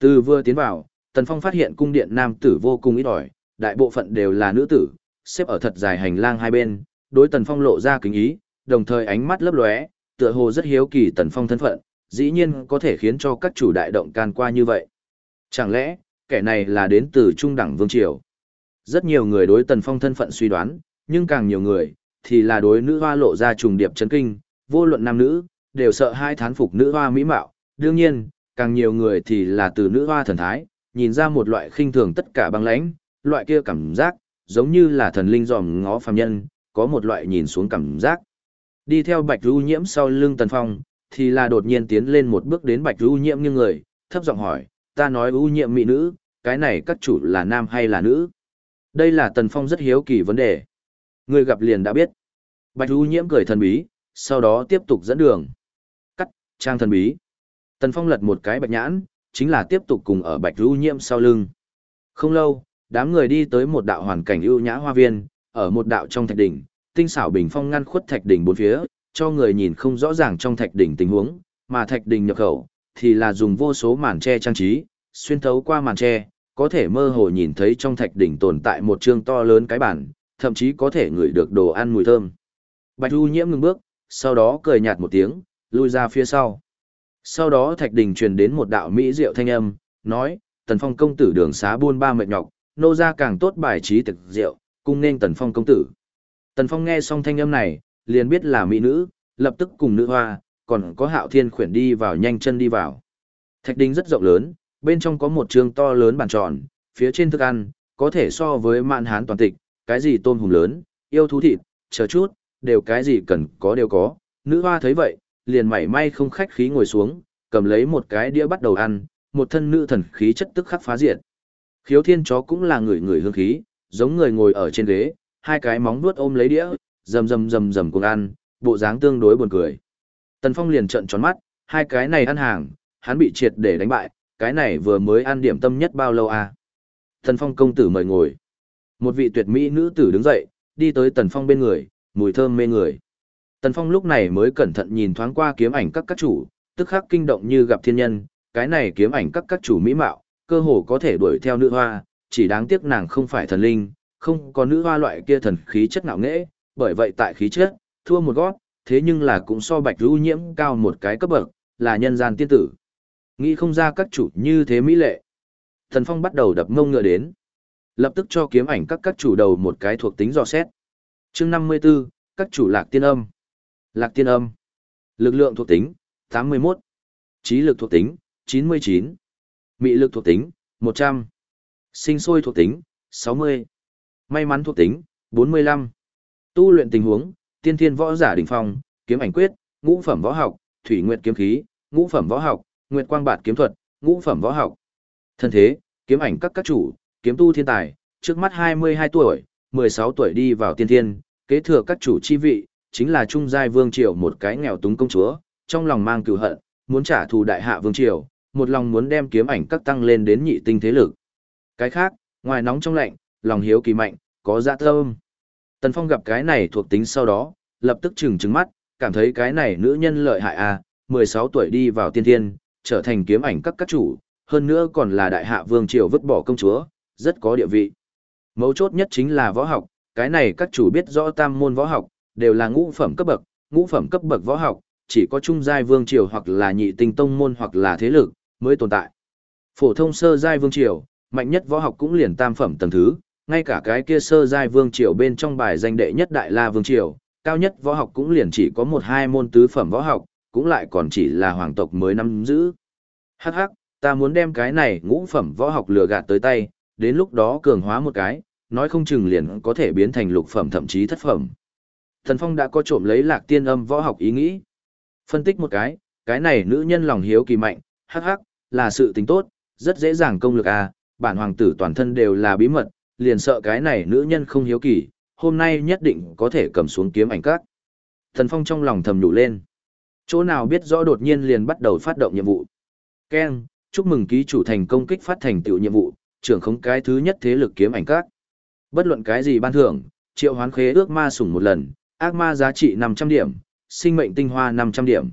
Từ vừa tiến vào, Tần Phong phát hiện cung điện nam tử vô cùng ít ỏi, đại bộ phận đều là nữ tử, xếp ở thật dài hành lang hai bên, đối Tần Phong lộ ra kính ý, đồng thời ánh mắt lấp lóe, tựa hồ rất hiếu kỳ Tần Phong thân phận, dĩ nhiên có thể khiến cho các chủ đại động can qua như vậy. Chẳng lẽ, kẻ này là đến từ trung đẳng vương triều? Rất nhiều người đối Tần Phong thân phận suy đoán, nhưng càng nhiều người, thì là đối nữ hoa lộ ra trùng điệp chấn kinh, vô luận nam nữ, đều sợ hai thán phục nữ hoa mỹ mạo. Đương nhiên, càng nhiều người thì là từ nữ hoa thần thái, nhìn ra một loại khinh thường tất cả băng lãnh, loại kia cảm giác, giống như là thần linh dòm ngó phàm nhân, có một loại nhìn xuống cảm giác. Đi theo Bạch Du Nhiễm sau lưng Tần Phong, thì là đột nhiên tiến lên một bước đến Bạch ưu Nhiễm như người, thấp giọng hỏi, ta nói ưu nhiễm mỹ nữ, cái này các chủ là nam hay là nữ? Đây là Tần Phong rất hiếu kỳ vấn đề. Người gặp liền đã biết. Bạch ưu Nhiễm cười thần bí, sau đó tiếp tục dẫn đường. Cắt, trang thần bí. Tần Phong lật một cái bạch nhãn, chính là tiếp tục cùng ở Bạch ưu Nhiễm sau lưng. Không lâu, đám người đi tới một đạo hoàn cảnh ưu nhã hoa viên, ở một đạo trong thạch đỉnh, tinh xảo bình phong ngăn khuất thạch đỉnh bốn phía, cho người nhìn không rõ ràng trong thạch đỉnh tình huống, mà thạch đỉnh nhập khẩu thì là dùng vô số màn che trang trí, xuyên thấu qua màn che, có thể mơ hồ nhìn thấy trong thạch đỉnh tồn tại một chương to lớn cái bản, thậm chí có thể ngửi được đồ ăn mùi thơm. Bạch Du Nhiễm ngừng bước, sau đó cười nhạt một tiếng, lui ra phía sau. Sau đó thạch đỉnh truyền đến một đạo mỹ diệu thanh âm, nói, Tần Phong công tử đường xá buôn ba mệt nhọc, nô ra càng tốt bài trí thực rượu, cung nên Tần Phong công tử. Tần Phong nghe xong thanh âm này, liền biết là mỹ nữ, lập tức cùng nữ hoa, còn có hạo thiên khuyển đi vào nhanh chân đi vào. Thạch đinh rất rộng lớn, bên trong có một trường to lớn bàn tròn, phía trên thức ăn, có thể so với mạn hán toàn tịch, cái gì tôm hùm lớn, yêu thú thịt, chờ chút, đều cái gì cần có đều có. Nữ hoa thấy vậy, liền mảy may không khách khí ngồi xuống, cầm lấy một cái đĩa bắt đầu ăn, một thân nữ thần khí chất tức khắc phá diệt. Khiếu thiên chó cũng là người người hương khí, giống người ngồi ở trên ghế, hai cái móng vuốt ôm lấy đĩa, rầm rầm rầm rầm cùng ăn, bộ dáng tương đối buồn cười. Tần Phong liền trợn tròn mắt, hai cái này ăn hàng, hắn bị triệt để đánh bại, cái này vừa mới ăn điểm tâm nhất bao lâu à? Tần Phong công tử mời ngồi. Một vị tuyệt mỹ nữ tử đứng dậy, đi tới Tần Phong bên người, mùi thơm mê người. Tần Phong lúc này mới cẩn thận nhìn thoáng qua kiếm ảnh các các chủ, tức khắc kinh động như gặp thiên nhân, cái này kiếm ảnh các các chủ mỹ mạo, cơ hồ có thể đuổi theo nữ hoa, chỉ đáng tiếc nàng không phải thần linh, không có nữ hoa loại kia thần khí chất ngạo nghễ, bởi vậy tại khí chất, thua một gót, thế nhưng là cũng so bạch lưu nhiễm cao một cái cấp bậc, là nhân gian tiên tử. Nghĩ không ra các chủ như thế mỹ lệ. Thần Phong bắt đầu đập ngông ngựa đến. Lập tức cho kiếm ảnh các các chủ đầu một cái thuộc tính dò xét. chương 54, các chủ lạc tiên âm. Lạc tiên âm. Lực lượng thuộc tính, 81. Trí lực thuộc tính, 99. Mị lực thuộc tính, 100. Sinh sôi thuộc tính, 60. May mắn thuộc tính, 45. Tu luyện tình huống, tiên thiên võ giả đỉnh phong, kiếm ảnh quyết, ngũ phẩm võ học, thủy nguyệt kiếm khí, ngũ phẩm võ học, nguyệt quang bạt kiếm thuật, ngũ phẩm võ học. Thân thế, kiếm ảnh các các chủ, kiếm tu thiên tài, trước mắt 22 tuổi, 16 tuổi đi vào tiên thiên, kế thừa các chủ chi vị, chính là trung giai vương triều một cái nghèo túng công chúa, trong lòng mang cừu hận, muốn trả thù đại hạ vương triều, một lòng muốn đem kiếm ảnh các tăng lên đến nhị tinh thế lực. Cái khác, ngoài nóng trong lạnh, lòng hiếu kỳ mạnh, có dạ tâm. Tần Phong gặp cái này thuộc tính sau đó, lập tức trừng trừng mắt, cảm thấy cái này nữ nhân lợi hại à, 16 tuổi đi vào tiên thiên, trở thành kiếm ảnh các các chủ, hơn nữa còn là đại hạ vương triều vứt bỏ công chúa, rất có địa vị. Mấu chốt nhất chính là võ học, cái này các chủ biết rõ tam môn võ học, đều là ngũ phẩm cấp bậc, ngũ phẩm cấp bậc võ học, chỉ có trung giai vương triều hoặc là nhị tinh tông môn hoặc là thế lực mới tồn tại. Phổ thông sơ giai vương triều, mạnh nhất võ học cũng liền tam phẩm tầng thứ, ngay cả cái kia sơ giai vương triều bên trong bài danh đệ nhất đại la vương triều, cao nhất võ học cũng liền chỉ có một hai môn tứ phẩm võ học, cũng lại còn chỉ là hoàng tộc mới nắm giữ. Hắc hắc, ta muốn đem cái này ngũ phẩm võ học lừa gạt tới tay, đến lúc đó cường hóa một cái, nói không chừng liền có thể biến thành lục phẩm thậm chí thất phẩm. Thần Phong đã có trộm lấy lạc tiên âm võ học ý nghĩ. Phân tích một cái, cái này nữ nhân lòng hiếu kỳ mạnh, hắc hắc, là sự tình tốt, rất dễ dàng công lực à, bản hoàng tử toàn thân đều là bí mật, liền sợ cái này nữ nhân không hiếu kỳ, hôm nay nhất định có thể cầm xuống kiếm ảnh các. Thần Phong trong lòng thầm nhủ lên. Chỗ nào biết rõ đột nhiên liền bắt đầu phát động nhiệm vụ. Ken, chúc mừng ký chủ thành công kích phát thành tựu nhiệm vụ, trưởng không cái thứ nhất thế lực kiếm ảnh các. Bất luận cái gì ban thưởng, triệu hoán khế ước ma sủng một lần, ác ma giá trị 500 điểm, sinh mệnh tinh hoa 500 điểm.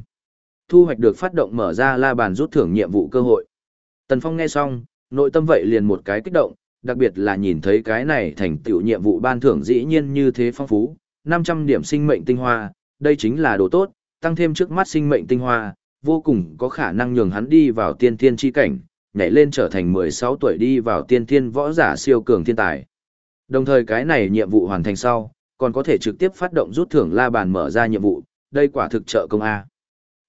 Thu hoạch được phát động mở ra la bàn rút thưởng nhiệm vụ cơ hội. Tần Phong nghe xong, nội tâm vậy liền một cái kích động, đặc biệt là nhìn thấy cái này thành tựu nhiệm vụ ban thưởng dĩ nhiên như thế phong phú, 500 điểm sinh mệnh tinh hoa, đây chính là đồ tốt, tăng thêm trước mắt sinh mệnh tinh hoa, vô cùng có khả năng nhường hắn đi vào tiên thiên chi cảnh, nhảy lên trở thành 16 tuổi đi vào tiên thiên võ giả siêu cường thiên tài. Đồng thời cái này nhiệm vụ hoàn thành sau, còn có thể trực tiếp phát động rút thưởng la bàn mở ra nhiệm vụ, đây quả thực trợ công A.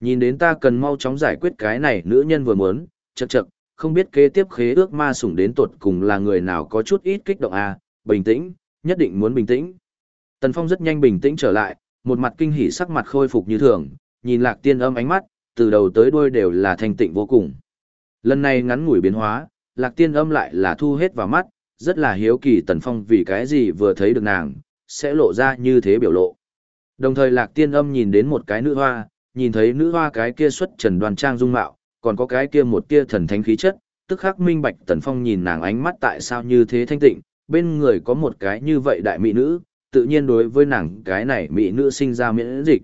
Nhìn đến ta cần mau chóng giải quyết cái này nữ nhân vừa muốn, chậc chậc, không biết kế tiếp khế ước ma sủng đến tột cùng là người nào có chút ít kích động à? bình tĩnh, nhất định muốn bình tĩnh. Tần Phong rất nhanh bình tĩnh trở lại, một mặt kinh hỉ sắc mặt khôi phục như thường, nhìn lạc tiên âm ánh mắt, từ đầu tới đuôi đều là thanh tịnh vô cùng. Lần này ngắn ngủi biến hóa, lạc tiên âm lại là thu hết vào mắt, rất là hiếu kỳ tần phong vì cái gì vừa thấy được nàng, sẽ lộ ra như thế biểu lộ. Đồng thời lạc tiên âm nhìn đến một cái nữ hoa, nhìn thấy nữ hoa cái kia xuất trần đoàn trang dung mạo, còn có cái kia một tia thần thánh khí chất, tức khắc minh bạch tần phong nhìn nàng ánh mắt tại sao như thế thanh tịnh, bên người có một cái như vậy đại mỹ nữ, tự nhiên đối với nàng cái này mỹ nữ sinh ra miễn dịch.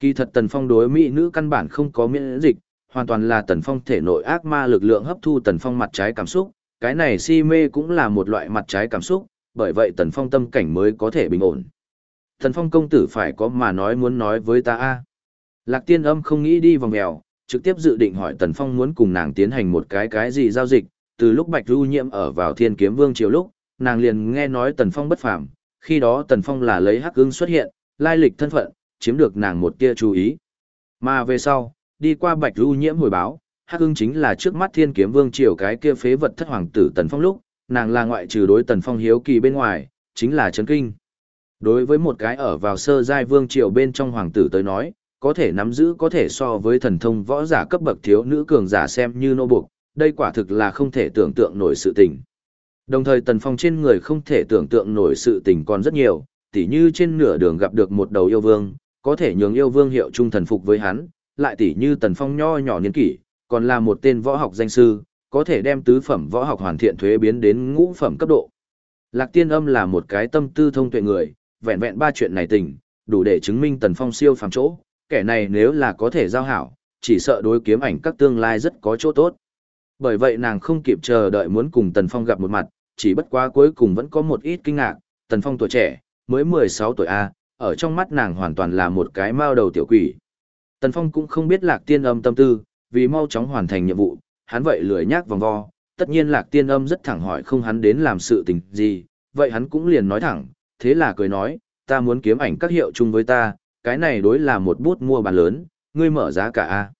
Kỳ thật tần phong đối mỹ nữ căn bản không có miễn dịch, hoàn toàn là tần phong thể nội ác ma lực lượng hấp thu tần phong mặt trái cảm xúc, cái này si mê cũng là một loại mặt trái cảm xúc, bởi vậy tần phong tâm cảnh mới có thể bình ổn. Tần phong công tử phải có mà nói muốn nói với ta a Lạc tiên âm không nghĩ đi vòng mèo, trực tiếp dự định hỏi tần phong muốn cùng nàng tiến hành một cái cái gì giao dịch, từ lúc bạch Du nhiễm ở vào thiên kiếm vương triều lúc, nàng liền nghe nói tần phong bất phàm, khi đó tần phong là lấy hắc ưng xuất hiện, lai lịch thân phận, chiếm được nàng một tia chú ý. Mà về sau, đi qua bạch Du nhiễm hồi báo, hắc ưng chính là trước mắt thiên kiếm vương triều cái kia phế vật thất hoàng tử tần phong lúc, nàng là ngoại trừ đối tần phong hiếu kỳ bên ngoài, chính là chấn kinh. Đối với một cái ở vào sơ giai vương triều bên trong hoàng tử tới nói, có thể nắm giữ có thể so với thần thông võ giả cấp bậc thiếu nữ cường giả xem như nô buộc, đây quả thực là không thể tưởng tượng nổi sự tình. Đồng thời tần phong trên người không thể tưởng tượng nổi sự tình còn rất nhiều, tỉ như trên nửa đường gặp được một đầu yêu vương, có thể nhường yêu vương hiệu trung thần phục với hắn, lại tỉ như tần phong nho nhỏ niên kỷ, còn là một tên võ học danh sư, có thể đem tứ phẩm võ học hoàn thiện thuế biến đến ngũ phẩm cấp độ. Lạc tiên âm là một cái tâm tư thông tuệ người, vẹn vẹn ba chuyện này tình, đủ để chứng minh tần phong siêu phàm chỗ, kẻ này nếu là có thể giao hảo, chỉ sợ đối kiếm ảnh các tương lai rất có chỗ tốt. Bởi vậy nàng không kịp chờ đợi muốn cùng tần phong gặp một mặt, chỉ bất quá cuối cùng vẫn có một ít kinh ngạc, tần phong tuổi trẻ, mới 16 tuổi A, ở trong mắt nàng hoàn toàn là một cái mao đầu tiểu quỷ. Tần phong cũng không biết lạc tiên âm tâm tư, vì mau chóng hoàn thành nhiệm vụ, hắn vậy lười nhác vòng vo, tất nhiên lạc tiên âm rất thẳng hỏi không hắn đến làm sự tình gì, vậy hắn cũng liền nói thẳng, thế là cười nói, ta muốn kiếm ảnh các hiệu chung với ta, cái này đối là một bút mua bán lớn, ngươi mở giá cả a.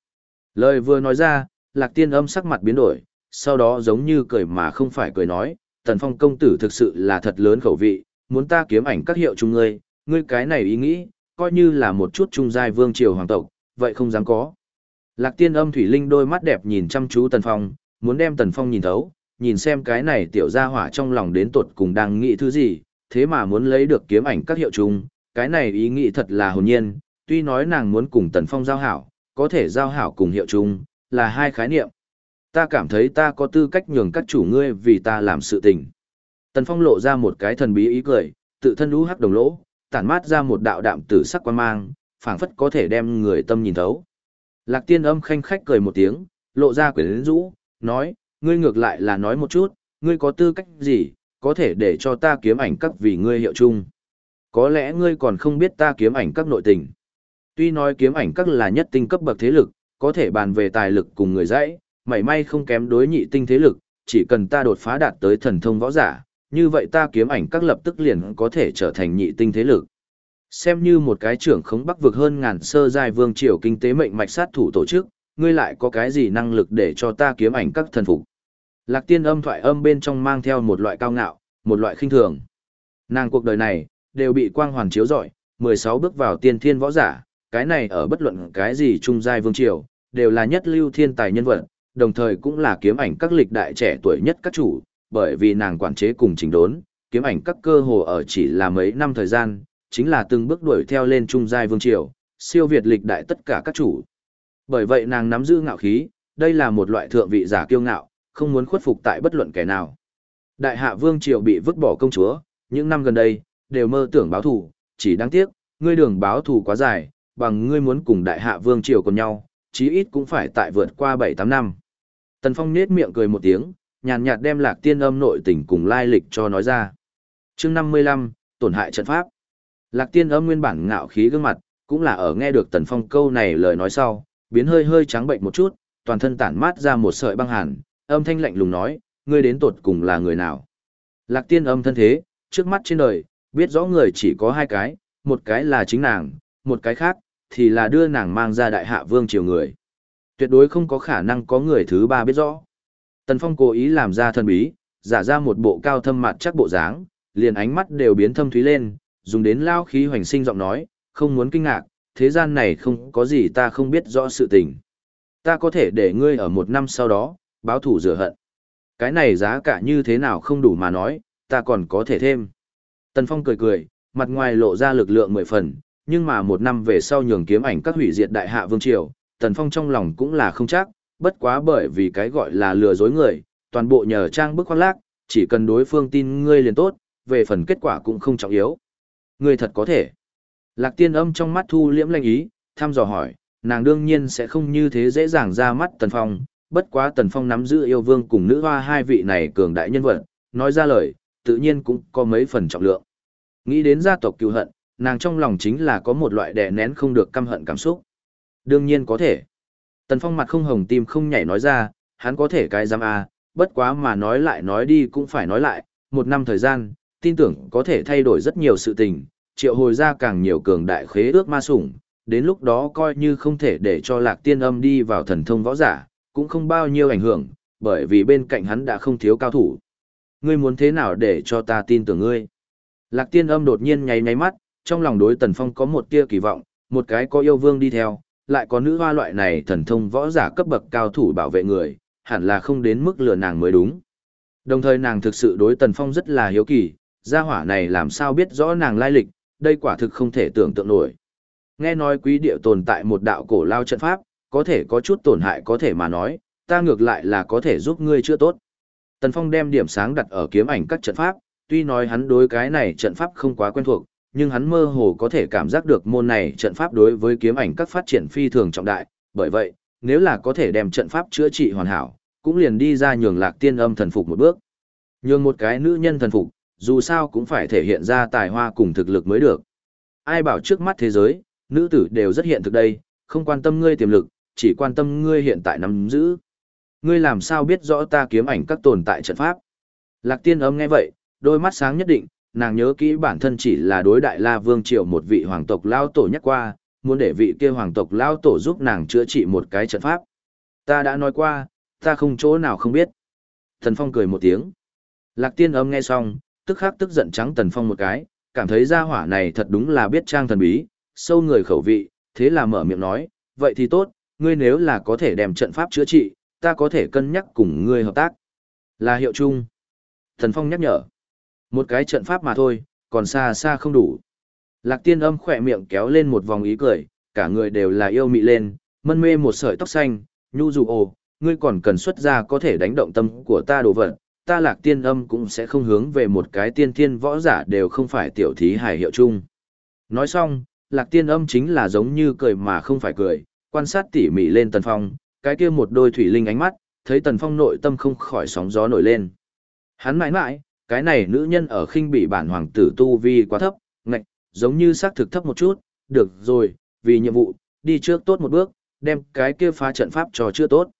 Lời vừa nói ra, lạc tiên âm sắc mặt biến đổi, sau đó giống như cười mà không phải cười nói, tần phong công tử thực sự là thật lớn khẩu vị, muốn ta kiếm ảnh các hiệu chung ngươi, ngươi cái này ý nghĩ, coi như là một chút trung giai vương triều hoàng tộc, vậy không dám có. Lạc tiên âm thủy linh đôi mắt đẹp nhìn chăm chú tần phong, muốn đem tần phong nhìn thấu, nhìn xem cái này tiểu gia hỏa trong lòng đến tột cùng đang nghĩ thứ gì, thế mà muốn lấy được kiếm ảnh các hiệu chung, cái này ý nghĩ thật là hồn nhiên, tuy nói nàng muốn cùng tần phong giao hảo, có thể giao hảo cùng hiệu chung, là hai khái niệm. Ta cảm thấy ta có tư cách nhường các chủ ngươi vì ta làm sự tình. Tần phong lộ ra một cái thần bí ý cười, tự thân lũ hắc đồng lỗ, tản mát ra một đạo đạm tử sắc quan mang, phảng phất có thể đem người tâm nhìn thấu. Lạc tiên âm khanh khách cười một tiếng, lộ ra quyển rũ, nói, ngươi ngược lại là nói một chút, ngươi có tư cách gì, có thể để cho ta kiếm ảnh các vì ngươi hiệu chung. Có lẽ ngươi còn không biết ta kiếm ảnh các nội tình. Tuy nói kiếm ảnh các là nhất tinh cấp bậc thế lực, có thể bàn về tài lực cùng người dãy, mảy may không kém đối nhị tinh thế lực, chỉ cần ta đột phá đạt tới thần thông võ giả, như vậy ta kiếm ảnh các lập tức liền có thể trở thành nhị tinh thế lực. Xem như một cái trưởng khống bắc vực hơn ngàn sơ giai vương triều kinh tế mệnh mạch sát thủ tổ chức, ngươi lại có cái gì năng lực để cho ta kiếm ảnh các thần phục. Lạc tiên âm thoại âm bên trong mang theo một loại cao ngạo, một loại khinh thường. Nàng cuộc đời này, đều bị quang hoàn chiếu rọi, 16 bước vào tiên thiên võ giả, cái này ở bất luận cái gì trung giai vương triều, đều là nhất lưu thiên tài nhân vật, đồng thời cũng là kiếm ảnh các lịch đại trẻ tuổi nhất các chủ, bởi vì nàng quản chế cùng trình đốn, kiếm ảnh các cơ hồ ở chỉ là mấy năm thời gian, chính là từng bước đuổi theo lên trung giai vương triều, siêu việt lịch đại tất cả các chủ. Bởi vậy nàng nắm giữ ngạo khí, đây là một loại thượng vị giả kiêu ngạo, không muốn khuất phục tại bất luận kẻ nào. Đại hạ vương triều bị vứt bỏ công chúa, những năm gần đây, đều mơ tưởng báo thù, chỉ đáng tiếc, ngươi đường báo thù quá dài, bằng ngươi muốn cùng đại hạ vương triều cùng nhau, chí ít cũng phải tại vượt qua 7-8 năm. Tần Phong nết miệng cười một tiếng, nhàn nhạt đem lạc tiên âm nội tình cùng lai lịch cho nói ra. chương 55, tổn hại trận pháp. Lạc tiên âm nguyên bản ngạo khí gương mặt, cũng là ở nghe được Tần Phong câu này lời nói sau, biến hơi hơi trắng bệnh một chút, toàn thân tản mát ra một sợi băng hàn, âm thanh lạnh lùng nói, ngươi đến tột cùng là người nào. Lạc tiên âm thân thế, trước mắt trên đời, biết rõ người chỉ có hai cái, một cái là chính nàng, một cái khác, thì là đưa nàng mang ra đại hạ vương triều người. Tuyệt đối không có khả năng có người thứ ba biết rõ. Tần Phong cố ý làm ra thần bí, giả ra một bộ cao thâm mặt chắc bộ dáng, liền ánh mắt đều biến thâm thúy lên, dùng đến lao khí hoành sinh giọng nói, không muốn kinh ngạc, thế gian này không có gì ta không biết rõ sự tình. Ta có thể để ngươi ở một năm sau đó, báo thủ rửa hận. Cái này giá cả như thế nào không đủ mà nói, ta còn có thể thêm. Tần Phong cười cười, mặt ngoài lộ ra lực lượng mười phần, nhưng mà một năm về sau nhường kiếm ảnh các hủy diệt đại hạ vương triều, Tần Phong trong lòng cũng là không chắc, bất quá bởi vì cái gọi là lừa dối người, toàn bộ nhờ trang bức khoác lác, chỉ cần đối phương tin ngươi liền tốt, về phần kết quả cũng không trọng yếu. Ngươi thật có thể. Lạc tiên âm trong mắt thu liễm lanh ý, thăm dò hỏi, nàng đương nhiên sẽ không như thế dễ dàng ra mắt Tần Phong, bất quá Tần Phong nắm giữ yêu vương cùng nữ hoa hai vị này cường đại nhân vật, nói ra lời, tự nhiên cũng có mấy phần trọng lượng. Nghĩ đến gia tộc cựu hận, nàng trong lòng chính là có một loại đè nén không được căm hận cảm xúc. Đương nhiên có thể. Tần Phong mặt không hồng tim không nhảy nói ra, hắn có thể cái giam à bất quá mà nói lại nói đi cũng phải nói lại, một năm thời gian, tin tưởng có thể thay đổi rất nhiều sự tình, triệu hồi ra càng nhiều cường đại khế ước ma sủng, đến lúc đó coi như không thể để cho lạc tiên âm đi vào thần thông võ giả, cũng không bao nhiêu ảnh hưởng, bởi vì bên cạnh hắn đã không thiếu cao thủ. Ngươi muốn thế nào để cho ta tin tưởng ngươi? Lạc tiên âm đột nhiên nháy nháy mắt, trong lòng đối tần phong có một tia kỳ vọng, một cái có yêu vương đi theo, lại có nữ hoa loại này thần thông võ giả cấp bậc cao thủ bảo vệ người, hẳn là không đến mức lừa nàng mới đúng. Đồng thời nàng thực sự đối tần phong rất là hiếu kỳ, gia hỏa này làm sao biết rõ nàng lai lịch, đây quả thực không thể tưởng tượng nổi. Nghe nói quý địa tồn tại một đạo cổ lao trận pháp, có thể có chút tổn hại có thể mà nói, ta ngược lại là có thể giúp ngươi chữa tốt. Tần Phong đem điểm sáng đặt ở kiếm ảnh các trận pháp, tuy nói hắn đối cái này trận pháp không quá quen thuộc, nhưng hắn mơ hồ có thể cảm giác được môn này trận pháp đối với kiếm ảnh các phát triển phi thường trọng đại, bởi vậy, nếu là có thể đem trận pháp chữa trị hoàn hảo, cũng liền đi ra nhường lạc tiên âm thần phục một bước. Nhường một cái nữ nhân thần phục, dù sao cũng phải thể hiện ra tài hoa cùng thực lực mới được. Ai bảo trước mắt thế giới, nữ tử đều rất hiện thực đây, không quan tâm ngươi tiềm lực, chỉ quan tâm ngươi hiện tại nắm giữ. Ngươi làm sao biết rõ ta kiếm ảnh các tồn tại trận pháp? Lạc tiên âm nghe vậy, đôi mắt sáng nhất định, nàng nhớ kỹ bản thân chỉ là đối đại la vương triều một vị hoàng tộc lao tổ nhắc qua, muốn để vị kia hoàng tộc lao tổ giúp nàng chữa trị một cái trận pháp. Ta đã nói qua, ta không chỗ nào không biết. Thần Phong cười một tiếng. Lạc tiên âm nghe xong, tức khắc tức giận trắng Tần Phong một cái, cảm thấy gia hỏa này thật đúng là biết trang thần bí, sâu người khẩu vị, thế là mở miệng nói, vậy thì tốt, ngươi nếu là có thể đem trận pháp chữa trị, ta có thể cân nhắc cùng ngươi hợp tác. Là hiệu chung. Thần Phong nhắc nhở. Một cái trận pháp mà thôi, còn xa xa không đủ. Lạc tiên âm khỏe miệng kéo lên một vòng ý cười, cả người đều là yêu mị lên, mân mê một sợi tóc xanh, nhu dù ồ, ngươi còn cần xuất ra có thể đánh động tâm của ta đồ vật, ta lạc tiên âm cũng sẽ không hướng về một cái tiên thiên võ giả đều không phải tiểu thí hài hiệu chung. Nói xong, lạc tiên âm chính là giống như cười mà không phải cười, quan sát tỉ mỉ lên tần phong, cái kia một đôi thủy linh ánh mắt, thấy tần phong nội tâm không khỏi sóng gió nổi lên. Hắn mãi mãi, cái này nữ nhân ở khinh bị bản hoàng tử tu vi quá thấp, ngạch, giống như xác thực thấp một chút, được rồi, vì nhiệm vụ, đi trước tốt một bước, đem cái kia phá trận pháp cho chưa tốt.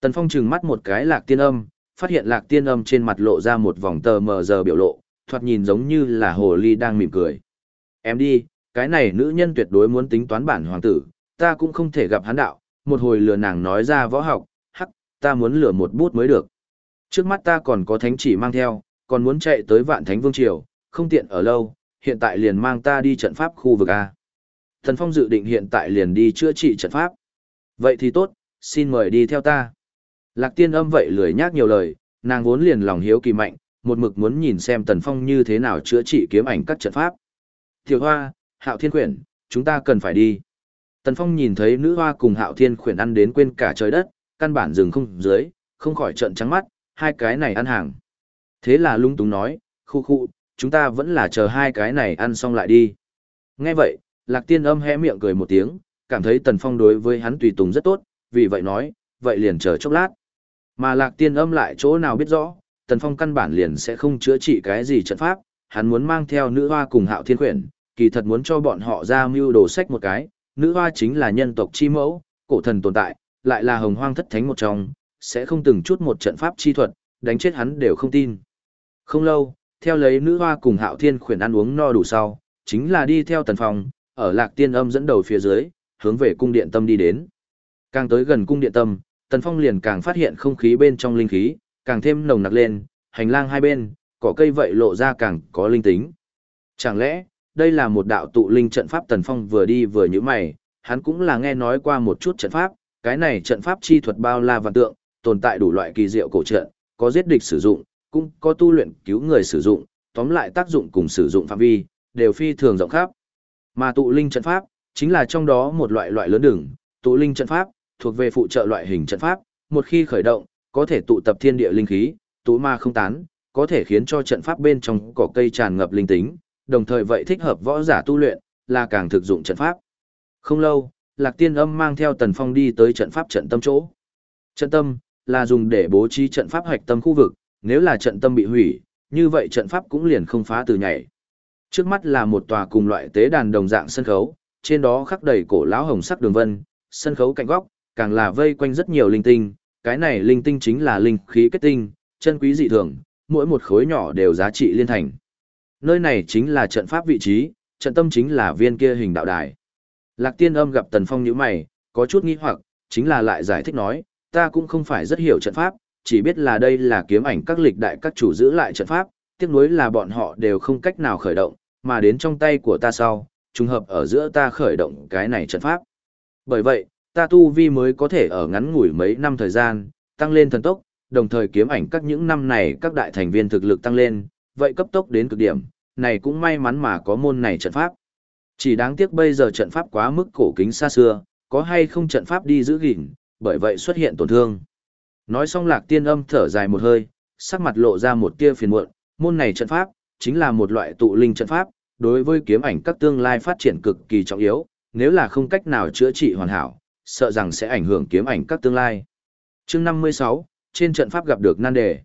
Tần Phong trừng mắt một cái lạc tiên âm, phát hiện lạc tiên âm trên mặt lộ ra một vòng tờ mờ giờ biểu lộ, thoạt nhìn giống như là hồ ly đang mỉm cười. Em đi, cái này nữ nhân tuyệt đối muốn tính toán bản hoàng tử, ta cũng không thể gặp hắn đạo, một hồi lừa nàng nói ra võ học, hắc, ta muốn lừa một bút mới được. Trước mắt ta còn có thánh chỉ mang theo, còn muốn chạy tới vạn thánh vương triều, không tiện ở lâu, hiện tại liền mang ta đi trận pháp khu vực A. Thần Phong dự định hiện tại liền đi chữa trị trận pháp. Vậy thì tốt, xin mời đi theo ta. Lạc tiên âm vậy lười nhác nhiều lời, nàng vốn liền lòng hiếu kỳ mạnh, một mực muốn nhìn xem Tần Phong như thế nào chữa trị kiếm ảnh các trận pháp. Tiểu hoa, hạo thiên quyển, chúng ta cần phải đi. Tần Phong nhìn thấy nữ hoa cùng hạo thiên khuyển ăn đến quên cả trời đất, căn bản dừng không dưới, không khỏi trợn trắng mắt, hai cái này ăn hàng. Thế là lung túng nói, khu khu, chúng ta vẫn là chờ hai cái này ăn xong lại đi. Nghe vậy, lạc tiên âm hé miệng cười một tiếng, cảm thấy Tần Phong đối với hắn tùy tùng rất tốt, vì vậy nói, vậy liền chờ chốc lát. Mà lạc tiên âm lại chỗ nào biết rõ, Tần Phong căn bản liền sẽ không chữa trị cái gì trận pháp, hắn muốn mang theo nữ hoa cùng hạo thiên khuyển, kỳ thật muốn cho bọn họ ra mưu đồ sách một cái, nữ hoa chính là nhân tộc chi mẫu, cổ thần tồn tại, lại là hồng hoang thất thánh một trong, sẽ không từng chút một trận pháp chi thuật, đánh chết hắn đều không tin. Không lâu, theo lấy nữ hoa cùng hạo thiên khuyển ăn uống no đủ sau, chính là đi theo tần phong, ở lạc tiên âm dẫn đầu phía dưới, hướng về cung điện tâm đi đến. Càng tới gần cung điện tâm, tần phong liền càng phát hiện không khí bên trong linh khí, càng thêm nồng nặc lên, hành lang hai bên, cỏ cây vậy lộ ra càng có linh tính. Chẳng lẽ, đây là một đạo tụ linh trận pháp tần phong vừa đi vừa như mày, hắn cũng là nghe nói qua một chút trận pháp, cái này trận pháp chi thuật bao la vạn tượng, tồn tại đủ loại kỳ diệu cổ trận, có giết địch sử dụng, cũng có tu luyện cứu người sử dụng, tóm lại tác dụng cùng sử dụng phạm vi, đều phi thường rộng khắp. Mà tụ linh trận pháp, chính là trong đó một loại loại lớn đường, tụ linh trận pháp, thuộc về phụ trợ loại hình trận pháp, một khi khởi động, có thể tụ tập thiên địa linh khí, tụ ma không tán, có thể khiến cho trận pháp bên trong cỏ cây tràn ngập linh tính, đồng thời vậy thích hợp võ giả tu luyện, là càng thực dụng trận pháp. Không lâu, Lạc Tiên Âm mang theo Tần Phong đi tới trận pháp trận tâm chỗ. Trận tâm là dùng để bố trí trận pháp hoạch tâm khu vực, nếu là trận tâm bị hủy, như vậy trận pháp cũng liền không phá từ nhảy. Trước mắt là một tòa cùng loại tế đàn đồng dạng sân khấu, trên đó khắc đầy cổ lão hồng sắc đường vân, sân khấu cạnh góc, càng là vây quanh rất nhiều linh tinh, cái này linh tinh chính là linh khí kết tinh, chân quý dị thường, mỗi một khối nhỏ đều giá trị liên thành. Nơi này chính là trận pháp vị trí, trận tâm chính là viên kia hình đạo đài. Lạc Tiên Âm gặp Tần Phong nhíu mày, có chút nghi hoặc, chính là lại giải thích nói, ta cũng không phải rất hiểu trận pháp, chỉ biết là đây là kiếm ảnh các lịch đại các chủ giữ lại trận pháp, tiếc nuối là bọn họ đều không cách nào khởi động, mà đến trong tay của ta sau, trùng hợp ở giữa ta khởi động cái này trận pháp. Bởi vậy, ta tu vi mới có thể ở ngắn ngủi mấy năm thời gian, tăng lên thần tốc, đồng thời kiếm ảnh các những năm này các đại thành viên thực lực tăng lên, vậy cấp tốc đến cực điểm, này cũng may mắn mà có môn này trận pháp. Chỉ đáng tiếc bây giờ trận pháp quá mức cổ kính xa xưa, có hay không trận pháp đi giữ gìn, bởi vậy xuất hiện tổn thương. Nói xong lạc tiên âm thở dài một hơi, sắc mặt lộ ra một tia phiền muộn, môn này trận pháp, chính là một loại tụ linh trận pháp, đối với kiếm ảnh các tương lai phát triển cực kỳ trọng yếu, nếu là không cách nào chữa trị hoàn hảo, sợ rằng sẽ ảnh hưởng kiếm ảnh các tương lai. chương 56, trên trận pháp gặp được nan đề.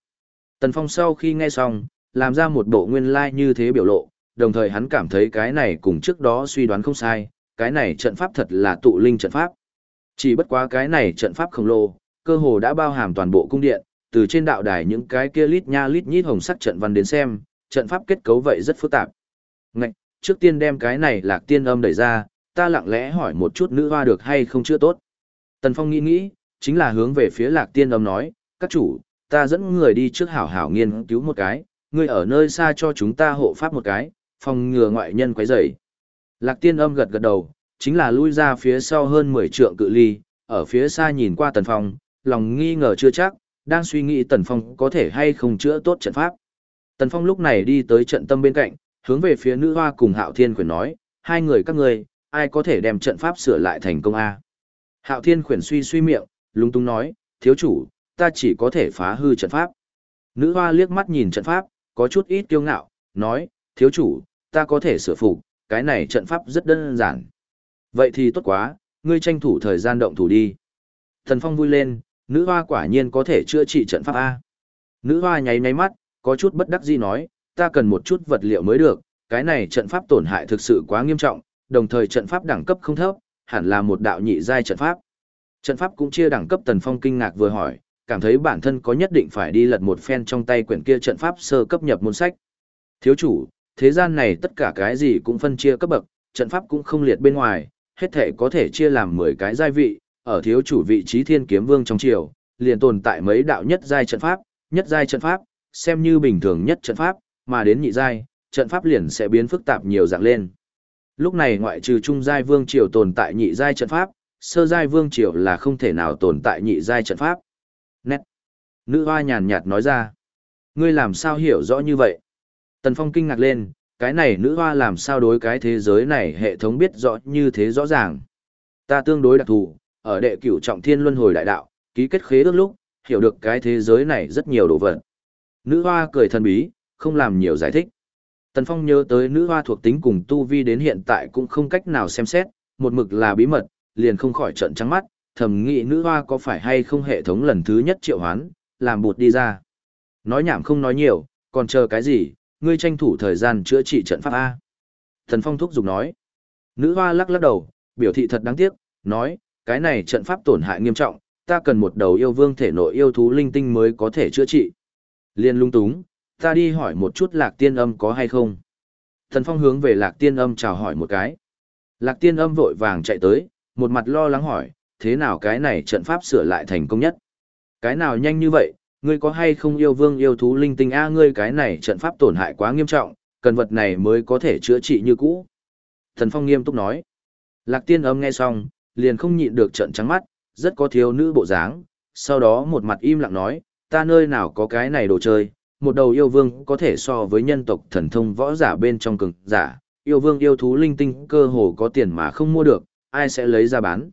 Tần Phong sau khi nghe xong, làm ra một bộ nguyên lai like như thế biểu lộ, đồng thời hắn cảm thấy cái này cùng trước đó suy đoán không sai, cái này trận pháp thật là tụ linh trận pháp. Chỉ bất quá cái này trận pháp khổng lồ, cơ hồ đã bao hàm toàn bộ cung điện, từ trên đạo đài những cái kia lít nha lít nhít hồng sắc trận văn đến xem, trận pháp kết cấu vậy rất phức tạp. Ngạch, trước tiên đem cái này lạc tiên âm đẩy ra, ta lặng lẽ hỏi một chút nữ hoa được hay không chưa tốt. Tần Phong nghĩ nghĩ, chính là hướng về phía lạc tiên âm nói, các chủ, ta dẫn người đi trước hảo hảo nghiên cứu một cái, Ngươi ở nơi xa cho chúng ta hộ pháp một cái, phòng ngừa ngoại nhân quấy rầy. Lạc tiên âm gật gật đầu, chính là lui ra phía sau hơn 10 trượng cự ly, ở phía xa nhìn qua Tần Phong, lòng nghi ngờ chưa chắc, đang suy nghĩ Tần Phong có thể hay không chữa tốt trận pháp. Tần Phong lúc này đi tới trận tâm bên cạnh, hướng về phía nữ hoa cùng Hạo Thiên quyền nói, hai người các ngươi, ai có thể đem trận pháp sửa lại thành công A. Hạo Thiên quyền suy suy miệng, lung tung nói, thiếu chủ, ta chỉ có thể phá hư trận pháp. Nữ hoa liếc mắt nhìn trận pháp, có chút ít kiêu ngạo, nói, thiếu chủ, ta có thể sửa phục, cái này trận pháp rất đơn giản. Vậy thì tốt quá, ngươi tranh thủ thời gian động thủ đi. Thần Phong vui lên, nữ hoa quả nhiên có thể chữa trị trận pháp A. Nữ hoa nháy nháy mắt, có chút bất đắc dĩ nói, ta cần một chút vật liệu mới được, cái này trận pháp tổn hại thực sự quá nghiêm trọng, đồng thời trận pháp đẳng cấp không thấp, hẳn là một đạo nhị giai trận pháp. Trận pháp cũng chia đẳng cấp Tần Phong kinh ngạc vừa hỏi, cảm thấy bản thân có nhất định phải đi lật một phen trong tay quyển kia trận pháp sơ cấp nhập môn sách. Thiếu chủ, thế gian này tất cả cái gì cũng phân chia cấp bậc, trận pháp cũng không liệt bên ngoài, hết thể có thể chia làm 10 cái giai vị, ở thiếu chủ vị trí thiên kiếm vương trong triều, liền tồn tại mấy đạo nhất giai trận pháp, nhất giai trận pháp, xem như bình thường nhất trận pháp, mà đến nhị giai, trận pháp liền sẽ biến phức tạp nhiều dạng lên. Lúc này ngoại trừ trung giai vương triều tồn tại nhị giai trận pháp, sơ giai vương triều là không thể nào tồn tại nhị giai trận pháp. Nét. Nữ hoa nhàn nhạt nói ra. Ngươi làm sao hiểu rõ như vậy? Tần Phong kinh ngạc lên, cái này nữ hoa làm sao đối cái thế giới này hệ thống biết rõ như thế rõ ràng. Ta tương đối đặc thù, ở đệ cửu trọng thiên luân hồi đại đạo, ký kết khế ước lúc, hiểu được cái thế giới này rất nhiều đồ vật. Nữ hoa cười thần bí, không làm nhiều giải thích. Tần Phong nhớ tới nữ hoa thuộc tính cùng tu vi đến hiện tại cũng không cách nào xem xét, một mực là bí mật, liền không khỏi trận trắng mắt, thầm nghĩ nữ hoa có phải hay không hệ thống lần thứ nhất triệu hoán, làm bụt đi ra. Nói nhảm không nói nhiều, còn chờ cái gì, ngươi tranh thủ thời gian chữa trị trận pháp A. Thần Phong thúc giục nói. Nữ hoa lắc lắc đầu, biểu thị thật đáng tiếc, nói, cái này trận pháp tổn hại nghiêm trọng, ta cần một đầu yêu vương thể nội yêu thú linh tinh mới có thể chữa trị. Liên lung túng, ta đi hỏi một chút lạc tiên âm có hay không. Thần Phong hướng về lạc tiên âm chào hỏi một cái. Lạc tiên âm vội vàng chạy tới, một mặt lo lắng hỏi, thế nào cái này trận pháp sửa lại thành công nhất? Cái nào nhanh như vậy, ngươi có hay không yêu vương yêu thú linh tinh a ngươi cái này trận pháp tổn hại quá nghiêm trọng, cần vật này mới có thể chữa trị như cũ. Thần Phong nghiêm túc nói. Lạc tiên âm nghe xong, liền không nhịn được trận trắng mắt, rất có thiếu nữ bộ dáng, sau đó một mặt im lặng nói, ta nơi nào có cái này đồ chơi, một đầu yêu vương có thể so với nhân tộc thần thông võ giả bên trong cường giả, yêu vương yêu thú linh tinh cơ hồ có tiền mà không mua được, ai sẽ lấy ra bán.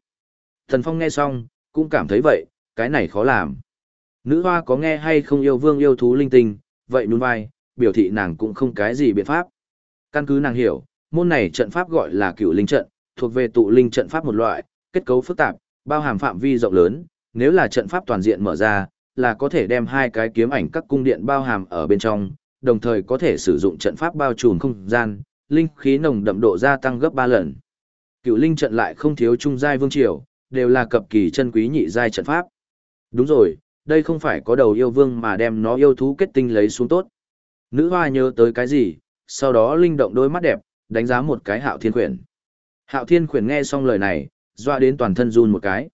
Thần Phong nghe xong, cũng cảm thấy vậy, cái này khó làm. Nữ hoa có nghe hay không yêu vương yêu thú linh tinh, vậy nhún vai, biểu thị nàng cũng không cái gì biện pháp. Căn cứ nàng hiểu, môn này trận pháp gọi là cựu linh trận, thuộc về tụ linh trận pháp một loại, kết cấu phức tạp, bao hàm phạm vi rộng lớn, nếu là trận pháp toàn diện mở ra, là có thể đem hai cái kiếm ảnh các cung điện bao hàm ở bên trong, đồng thời có thể sử dụng trận pháp bao trùm không gian, linh khí nồng đậm độ gia tăng gấp 3 lần. Cựu linh trận lại không thiếu trung giai vương triều, đều là cập kỳ chân quý nhị giai trận pháp. Đúng rồi, đây không phải có đầu yêu vương mà đem nó yêu thú kết tinh lấy xuống tốt. Nữ hoa nhớ tới cái gì, sau đó linh động đôi mắt đẹp, đánh giá một cái hạo thiên khuyển. Hạo thiên khuyển nghe xong lời này, doa đến toàn thân run một cái.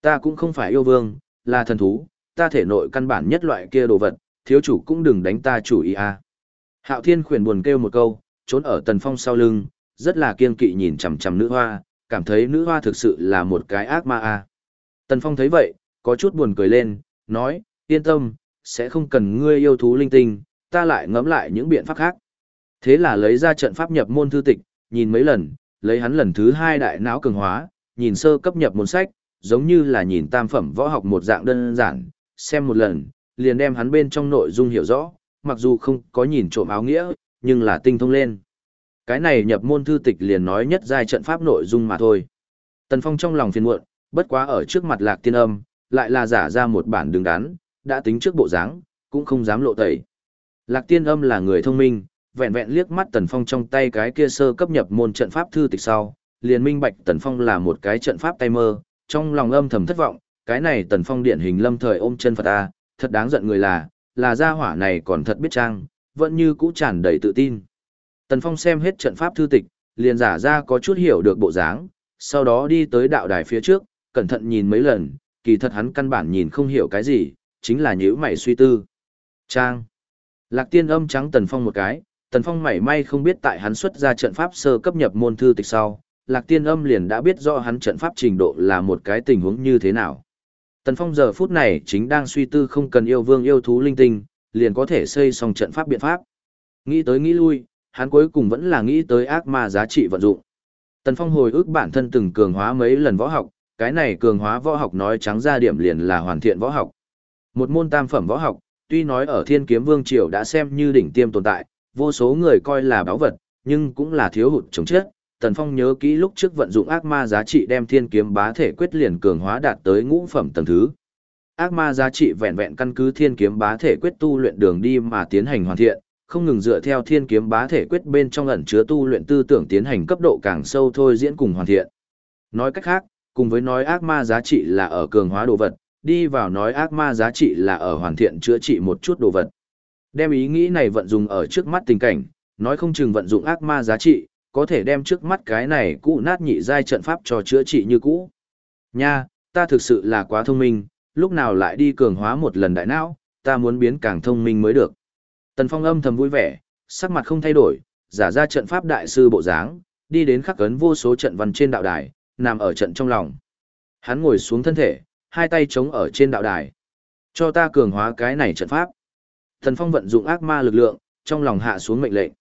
Ta cũng không phải yêu vương, là thần thú, ta thể nội căn bản nhất loại kia đồ vật, thiếu chủ cũng đừng đánh ta chủ ý a. Hạo thiên khuyển buồn kêu một câu, trốn ở tần phong sau lưng, rất là kiên kỵ nhìn chằm chằm nữ hoa, cảm thấy nữ hoa thực sự là một cái ác ma a. Tần phong thấy vậy, có chút buồn cười lên, nói, yên tâm, sẽ không cần ngươi yêu thú linh tinh, ta lại ngẫm lại những biện pháp khác. Thế là lấy ra trận pháp nhập môn thư tịch, nhìn mấy lần, lấy hắn lần thứ hai đại não cường hóa, nhìn sơ cấp nhập môn sách, giống như là nhìn tam phẩm võ học một dạng đơn giản, xem một lần, liền đem hắn bên trong nội dung hiểu rõ, mặc dù không có nhìn trộm áo nghĩa, nhưng là tinh thông lên. Cái này nhập môn thư tịch liền nói nhất giai trận pháp nội dung mà thôi. Tần Phong trong lòng phiền muộn, bất quá ở trước mặt Lạc Tiên Âm, lại là giả ra một bản đứng đắn, đã tính trước bộ dáng, cũng không dám lộ tẩy. Lạc Tiên Âm là người thông minh, vẹn vẹn liếc mắt Tần Phong trong tay cái kia sơ cấp nhập môn trận pháp thư tịch sau, liền minh bạch Tần Phong là một cái trận pháp tay mơ, trong lòng âm thầm thất vọng, cái này Tần Phong điển hình lâm thời ôm chân Phật a, thật đáng giận người là, là gia hỏa này còn thật biết trang, vẫn như cũ tràn đầy tự tin. Tần Phong xem hết trận pháp thư tịch, liền giả ra có chút hiểu được bộ dáng, sau đó đi tới đạo đài phía trước, cẩn thận nhìn mấy lần, kỳ thật hắn căn bản nhìn không hiểu cái gì, chính là nhíu mày suy tư. Trang. Lạc tiên âm trắng Tần Phong một cái, Tần Phong mảy may không biết tại hắn xuất ra trận pháp sơ cấp nhập môn thư tịch sau, Lạc tiên âm liền đã biết rõ hắn trận pháp trình độ là một cái tình huống như thế nào. Tần Phong giờ phút này chính đang suy tư không cần yêu vương yêu thú linh tinh, liền có thể xây xong trận pháp biện pháp. Nghĩ tới nghĩ lui, hắn cuối cùng vẫn là nghĩ tới ác ma giá trị vận dụng. Tần Phong hồi ức bản thân từng cường hóa mấy lần võ học, cái này cường hóa võ học nói trắng ra điểm liền là hoàn thiện võ học. Một môn tam phẩm võ học, tuy nói ở Thiên Kiếm Vương triều đã xem như đỉnh tiêm tồn tại, vô số người coi là báu vật, nhưng cũng là thiếu hụt chống chết. Tần Phong nhớ kỹ lúc trước vận dụng ác ma giá trị đem Thiên Kiếm bá thể quyết liền cường hóa đạt tới ngũ phẩm tầng thứ. Ác ma giá trị vẹn vẹn căn cứ Thiên Kiếm bá thể quyết tu luyện đường đi mà tiến hành hoàn thiện, không ngừng dựa theo thiên kiếm bá thể quyết bên trong ẩn chứa tu luyện tư tưởng tiến hành cấp độ càng sâu thôi diễn cùng hoàn thiện. Nói cách khác, cùng với nói ác ma giá trị là ở cường hóa đồ vật, đi vào nói ác ma giá trị là ở hoàn thiện chữa trị một chút đồ vật. Đem ý nghĩ này vận dụng ở trước mắt tình cảnh, nói không chừng vận dụng ác ma giá trị, có thể đem trước mắt cái này cũ nát nhị giai trận pháp cho chữa trị như cũ. Nha, ta thực sự là quá thông minh, lúc nào lại đi cường hóa một lần đại não, ta muốn biến càng thông minh mới được. Tần Phong âm thầm vui vẻ, sắc mặt không thay đổi, giả ra trận pháp đại sư bộ dáng, đi đến khắc ấn vô số trận văn trên đạo đài, nằm ở trận trong lòng. Hắn ngồi xuống thân thể, hai tay chống ở trên đạo đài. Cho ta cường hóa cái này trận pháp. Tần Phong vận dụng ác ma lực lượng, trong lòng hạ xuống mệnh lệnh.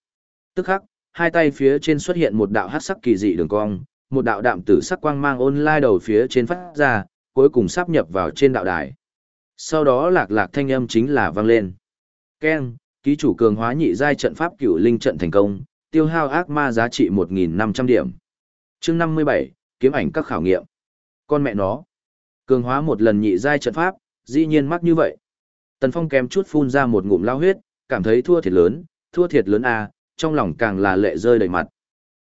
Tức khắc, hai tay phía trên xuất hiện một đạo hắc sắc kỳ dị đường cong, một đạo đạm tử sắc quang mang ôn lai đầu phía trên phát ra, cuối cùng sắp nhập vào trên đạo đài. Sau đó lạc lạc thanh âm chính là vang lên. Keng, ký chủ cường hóa nhị giai trận pháp cửu linh trận thành công, tiêu hao ác ma giá trị 1.500 điểm. chương 57, kiếm ảnh các khảo nghiệm. Con mẹ nó. Cường hóa một lần nhị giai trận pháp, dĩ nhiên mắc như vậy. Tần Phong kém chút phun ra một ngụm lao huyết, cảm thấy thua thiệt lớn, thua thiệt lớn à, trong lòng càng là lệ rơi đầy mặt.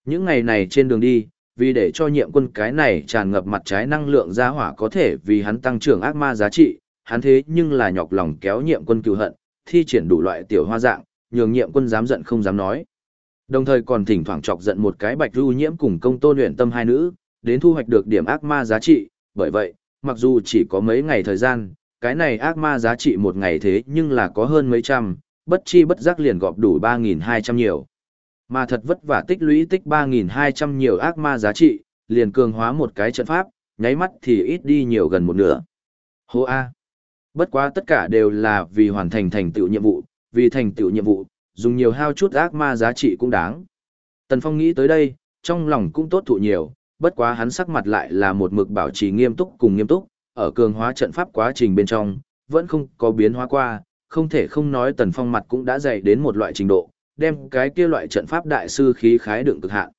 Những ngày này trên đường đi, vì để cho nhiệm quân cái này tràn ngập mặt trái năng lượng gia hỏa có thể vì hắn tăng trưởng ác ma giá trị, hắn thế nhưng là nhọc lòng kéo nhiệm quân cựu hận, thi triển đủ loại tiểu hoa dạng, nhường nhiệm quân dám giận không dám nói. Đồng thời còn thỉnh thoảng chọc giận một cái bạch ru nhiễm cùng công tôn luyện tâm hai nữ, đến thu hoạch được điểm ác ma giá trị, bởi vậy, mặc dù chỉ có mấy ngày thời gian, cái này ác ma giá trị một ngày thế nhưng là có hơn mấy trăm, bất chi bất giác liền gọp đủ 3.200 nhiều. Mà thật vất vả tích lũy tích 3.200 nhiều ác ma giá trị, liền cường hóa một cái trận pháp, nháy mắt thì ít đi nhiều gần một nửa. Hô A. Bất quá tất cả đều là vì hoàn thành thành tựu nhiệm vụ, vì thành tựu nhiệm vụ, dùng nhiều hao chút ác ma giá trị cũng đáng. Tần Phong nghĩ tới đây, trong lòng cũng tốt thụ nhiều, bất quá hắn sắc mặt lại là một mực bảo trì nghiêm túc cùng nghiêm túc, ở cường hóa trận pháp quá trình bên trong, vẫn không có biến hóa qua, không thể không nói Tần Phong mặt cũng đã dày đến một loại trình độ, đem cái kia loại trận pháp đại sư khí khái đựng cực hạn.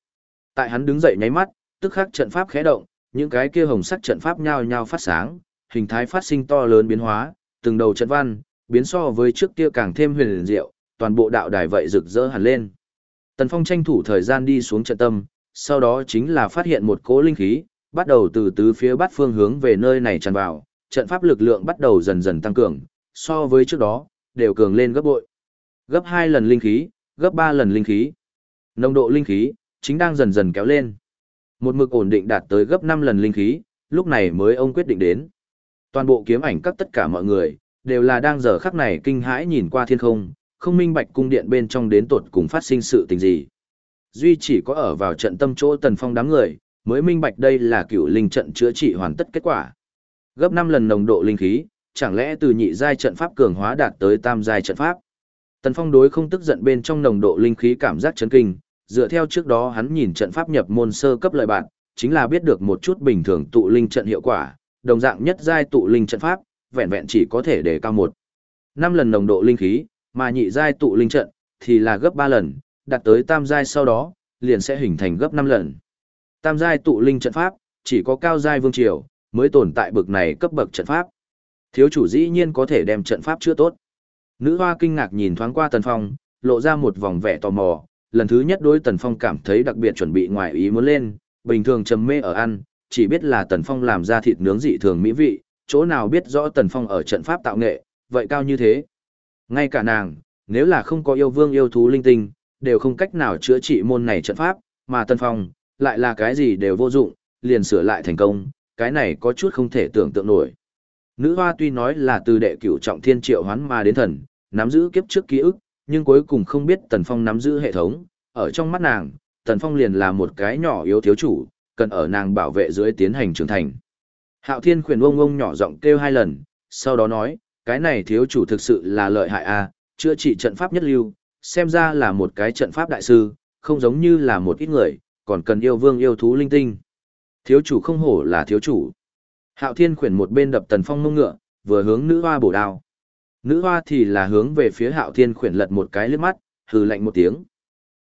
Tại hắn đứng dậy nháy mắt, tức khắc trận pháp khẽ động, những cái kia hồng sắc trận pháp nhao nhao phát sáng, hình thái phát sinh to lớn biến hóa, từng đầu trận văn, biến so với trước kia càng thêm huyền diệu, toàn bộ đạo đài vậy rực rỡ hẳn lên. Tần Phong tranh thủ thời gian đi xuống trận tâm, sau đó chính là phát hiện một cỗ linh khí, bắt đầu từ tứ phía bát phương hướng về nơi này tràn vào, trận pháp lực lượng bắt đầu dần dần tăng cường, so với trước đó, đều cường lên gấp bội. Gấp 2 lần linh khí, gấp 3 lần linh khí. Nồng độ linh khí, chính đang dần dần kéo lên. Một mực ổn định đạt tới gấp 5 lần linh khí, lúc này mới ông quyết định đến. Toàn bộ kiếm ảnh các tất cả mọi người, đều là đang giờ khắc này kinh hãi nhìn qua thiên không, không minh bạch cung điện bên trong đến tột cùng phát sinh sự tình gì. Duy chỉ có ở vào trận tâm chỗ tần phong đám người, mới minh bạch đây là cựu linh trận chữa trị hoàn tất kết quả. Gấp 5 lần nồng độ linh khí, chẳng lẽ từ nhị giai trận pháp cường hóa đạt tới tam giai trận pháp. Tần Phong đối không tức giận bên trong nồng độ linh khí cảm giác chấn kinh, dựa theo trước đó hắn nhìn trận pháp nhập môn sơ cấp lợi bạn, chính là biết được một chút bình thường tụ linh trận hiệu quả, đồng dạng nhất giai tụ linh trận pháp, vẹn vẹn chỉ có thể để cao một năm lần nồng độ linh khí, mà nhị giai tụ linh trận thì là gấp 3 lần, đạt tới tam giai sau đó, liền sẽ hình thành gấp 5 lần. Tam giai tụ linh trận pháp, chỉ có cao giai vương triều mới tồn tại bậc này cấp bậc trận pháp. Thiếu chủ dĩ nhiên có thể đem trận pháp chữa tốt. Nữ hoa kinh ngạc nhìn thoáng qua Tần Phong, lộ ra một vòng vẻ tò mò, lần thứ nhất đối Tần Phong cảm thấy đặc biệt chuẩn bị ngoài ý muốn lên, bình thường trầm mê ở ăn, chỉ biết là Tần Phong làm ra thịt nướng dị thường mỹ vị, chỗ nào biết rõ Tần Phong ở trận pháp tạo nghệ, vậy cao như thế. Ngay cả nàng, nếu là không có yêu vương yêu thú linh tinh, đều không cách nào chữa trị môn này trận pháp, mà Tần Phong, lại là cái gì đều vô dụng, liền sửa lại thành công, cái này có chút không thể tưởng tượng nổi. Nữ hoa tuy nói là từ đệ cửu trọng thiên triệu hoán mà đến thần, nắm giữ kiếp trước ký ức, nhưng cuối cùng không biết Tần Phong nắm giữ hệ thống, ở trong mắt nàng, Tần Phong liền là một cái nhỏ yếu thiếu chủ, cần ở nàng bảo vệ dưới tiến hành trưởng thành. Hạo Thiên khuyển ông ông nhỏ giọng kêu hai lần, sau đó nói, cái này thiếu chủ thực sự là lợi hại a, à, chữa trị trận pháp nhất lưu, xem ra là một cái trận pháp đại sư, không giống như là một ít người, còn cần yêu vương yêu thú linh tinh. Thiếu chủ không hổ là thiếu chủ. Hạo Thiên khuyển một bên đập Tần Phong mông ngựa, vừa hướng nữ hoa bổ đao. Nữ hoa thì là hướng về phía Hạo Thiên khuyển lật một cái liếc mắt, hừ lạnh một tiếng.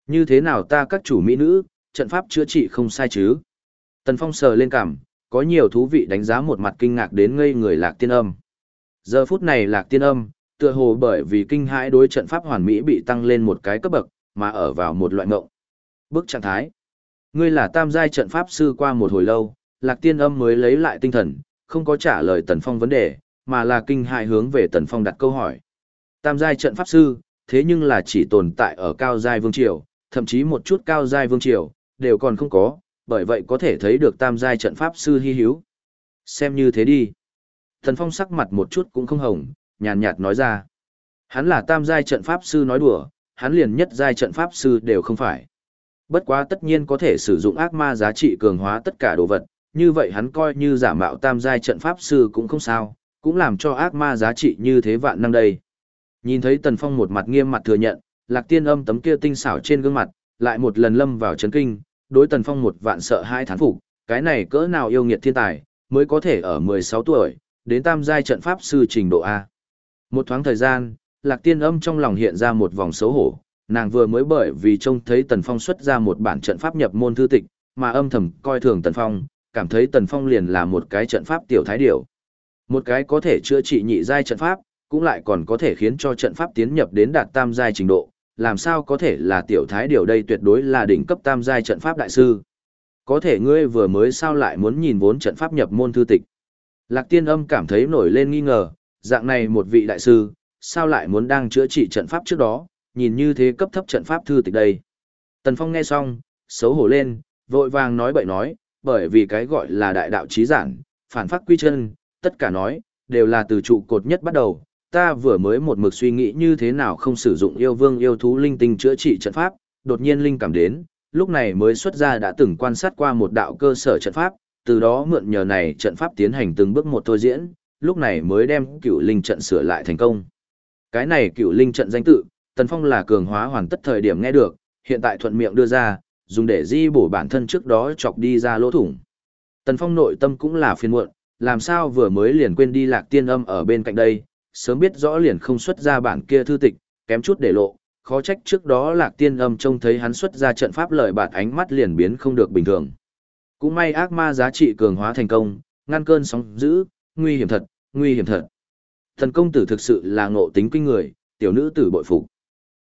Như thế nào ta các chủ mỹ nữ, trận pháp chữa trị không sai chứ? Tần Phong sờ lên cảm, có nhiều thú vị đánh giá một mặt kinh ngạc đến ngây người Lạc Tiên Âm. Giờ phút này Lạc Tiên Âm, tựa hồ bởi vì kinh hãi đối trận pháp hoàn mỹ bị tăng lên một cái cấp bậc, mà ở vào một loại ngộng. Bước trạng thái. Ngươi là tam giai trận pháp sư qua một hồi lâu, Lạc Tiên Âm mới lấy lại tinh thần, không có trả lời Tần Phong vấn đề, mà là kinh hại hướng về Tần Phong đặt câu hỏi. Tam giai trận pháp sư, thế nhưng là chỉ tồn tại ở cao giai vương triều, thậm chí một chút cao giai vương triều đều còn không có, bởi vậy có thể thấy được tam giai trận pháp sư hy hữu. Xem như thế đi. Tần Phong sắc mặt một chút cũng không hồng, nhàn nhạt nói ra. Hắn là tam giai trận pháp sư nói đùa, hắn liền nhất giai trận pháp sư đều không phải. Bất quá tất nhiên có thể sử dụng ác ma giá trị cường hóa tất cả đồ vật, như vậy hắn coi như giả mạo tam giai trận pháp sư cũng không sao, cũng làm cho ác ma giá trị như thế vạn năm đây. Nhìn thấy Tần Phong một mặt nghiêm mặt thừa nhận, Lạc Tiên Âm tấm kia tinh xảo trên gương mặt, lại một lần lâm vào chấn kinh, đối Tần Phong một vạn sợ hai thán phục, cái này cỡ nào yêu nghiệt thiên tài, mới có thể ở 16 tuổi, đến tam giai trận pháp sư trình độ A. Một thoáng thời gian, Lạc Tiên Âm trong lòng hiện ra một vòng xấu hổ, nàng vừa mới bởi vì trông thấy Tần Phong xuất ra một bản trận pháp nhập môn thư tịch, mà âm thầm coi thường Tần Phong, cảm thấy Tần Phong liền là một cái trận pháp tiểu thái điểu. Một cái có thể chữa trị nhị giai trận pháp, cũng lại còn có thể khiến cho trận pháp tiến nhập đến đạt tam giai trình độ, làm sao có thể là tiểu thái điều đây tuyệt đối là đỉnh cấp tam giai trận pháp đại sư. Có thể ngươi vừa mới sao lại muốn nhìn vốn trận pháp nhập môn thư tịch. Lạc tiên âm cảm thấy nổi lên nghi ngờ, dạng này một vị đại sư, sao lại muốn đang chữa trị trận pháp trước đó, nhìn như thế cấp thấp trận pháp thư tịch đây. Tần Phong nghe xong, xấu hổ lên, vội vàng nói bậy nói, bởi vì cái gọi là đại đạo trí giản, phản phát quy chân, tất cả nói, đều là từ trụ cột nhất bắt đầu. Ta vừa mới một mực suy nghĩ như thế nào không sử dụng yêu vương yêu thú linh tinh chữa trị trận pháp, đột nhiên linh cảm đến, lúc này mới xuất ra đã từng quan sát qua một đạo cơ sở trận pháp, từ đó mượn nhờ này trận pháp tiến hành từng bước một thôi diễn, lúc này mới đem cựu linh trận sửa lại thành công. Cái này cựu linh trận danh tự, Tần Phong là cường hóa hoàn tất thời điểm nghe được, hiện tại thuận miệng đưa ra, dùng để di bổ bản thân trước đó chọc đi ra lỗ thủng. Tần Phong nội tâm cũng là phiền muộn, làm sao vừa mới liền quên đi lạc tiên âm ở bên cạnh đây, sớm biết rõ liền không xuất ra bản kia thư tịch, kém chút để lộ, khó trách trước đó lạc tiên âm trông thấy hắn xuất ra trận pháp lợi bạt ánh mắt liền biến không được bình thường. Cũng may ác ma giá trị cường hóa thành công, ngăn cơn sóng dữ, nguy hiểm thật, nguy hiểm thật. Thần công tử thực sự là ngộ tính kinh người, tiểu nữ tử bội phục.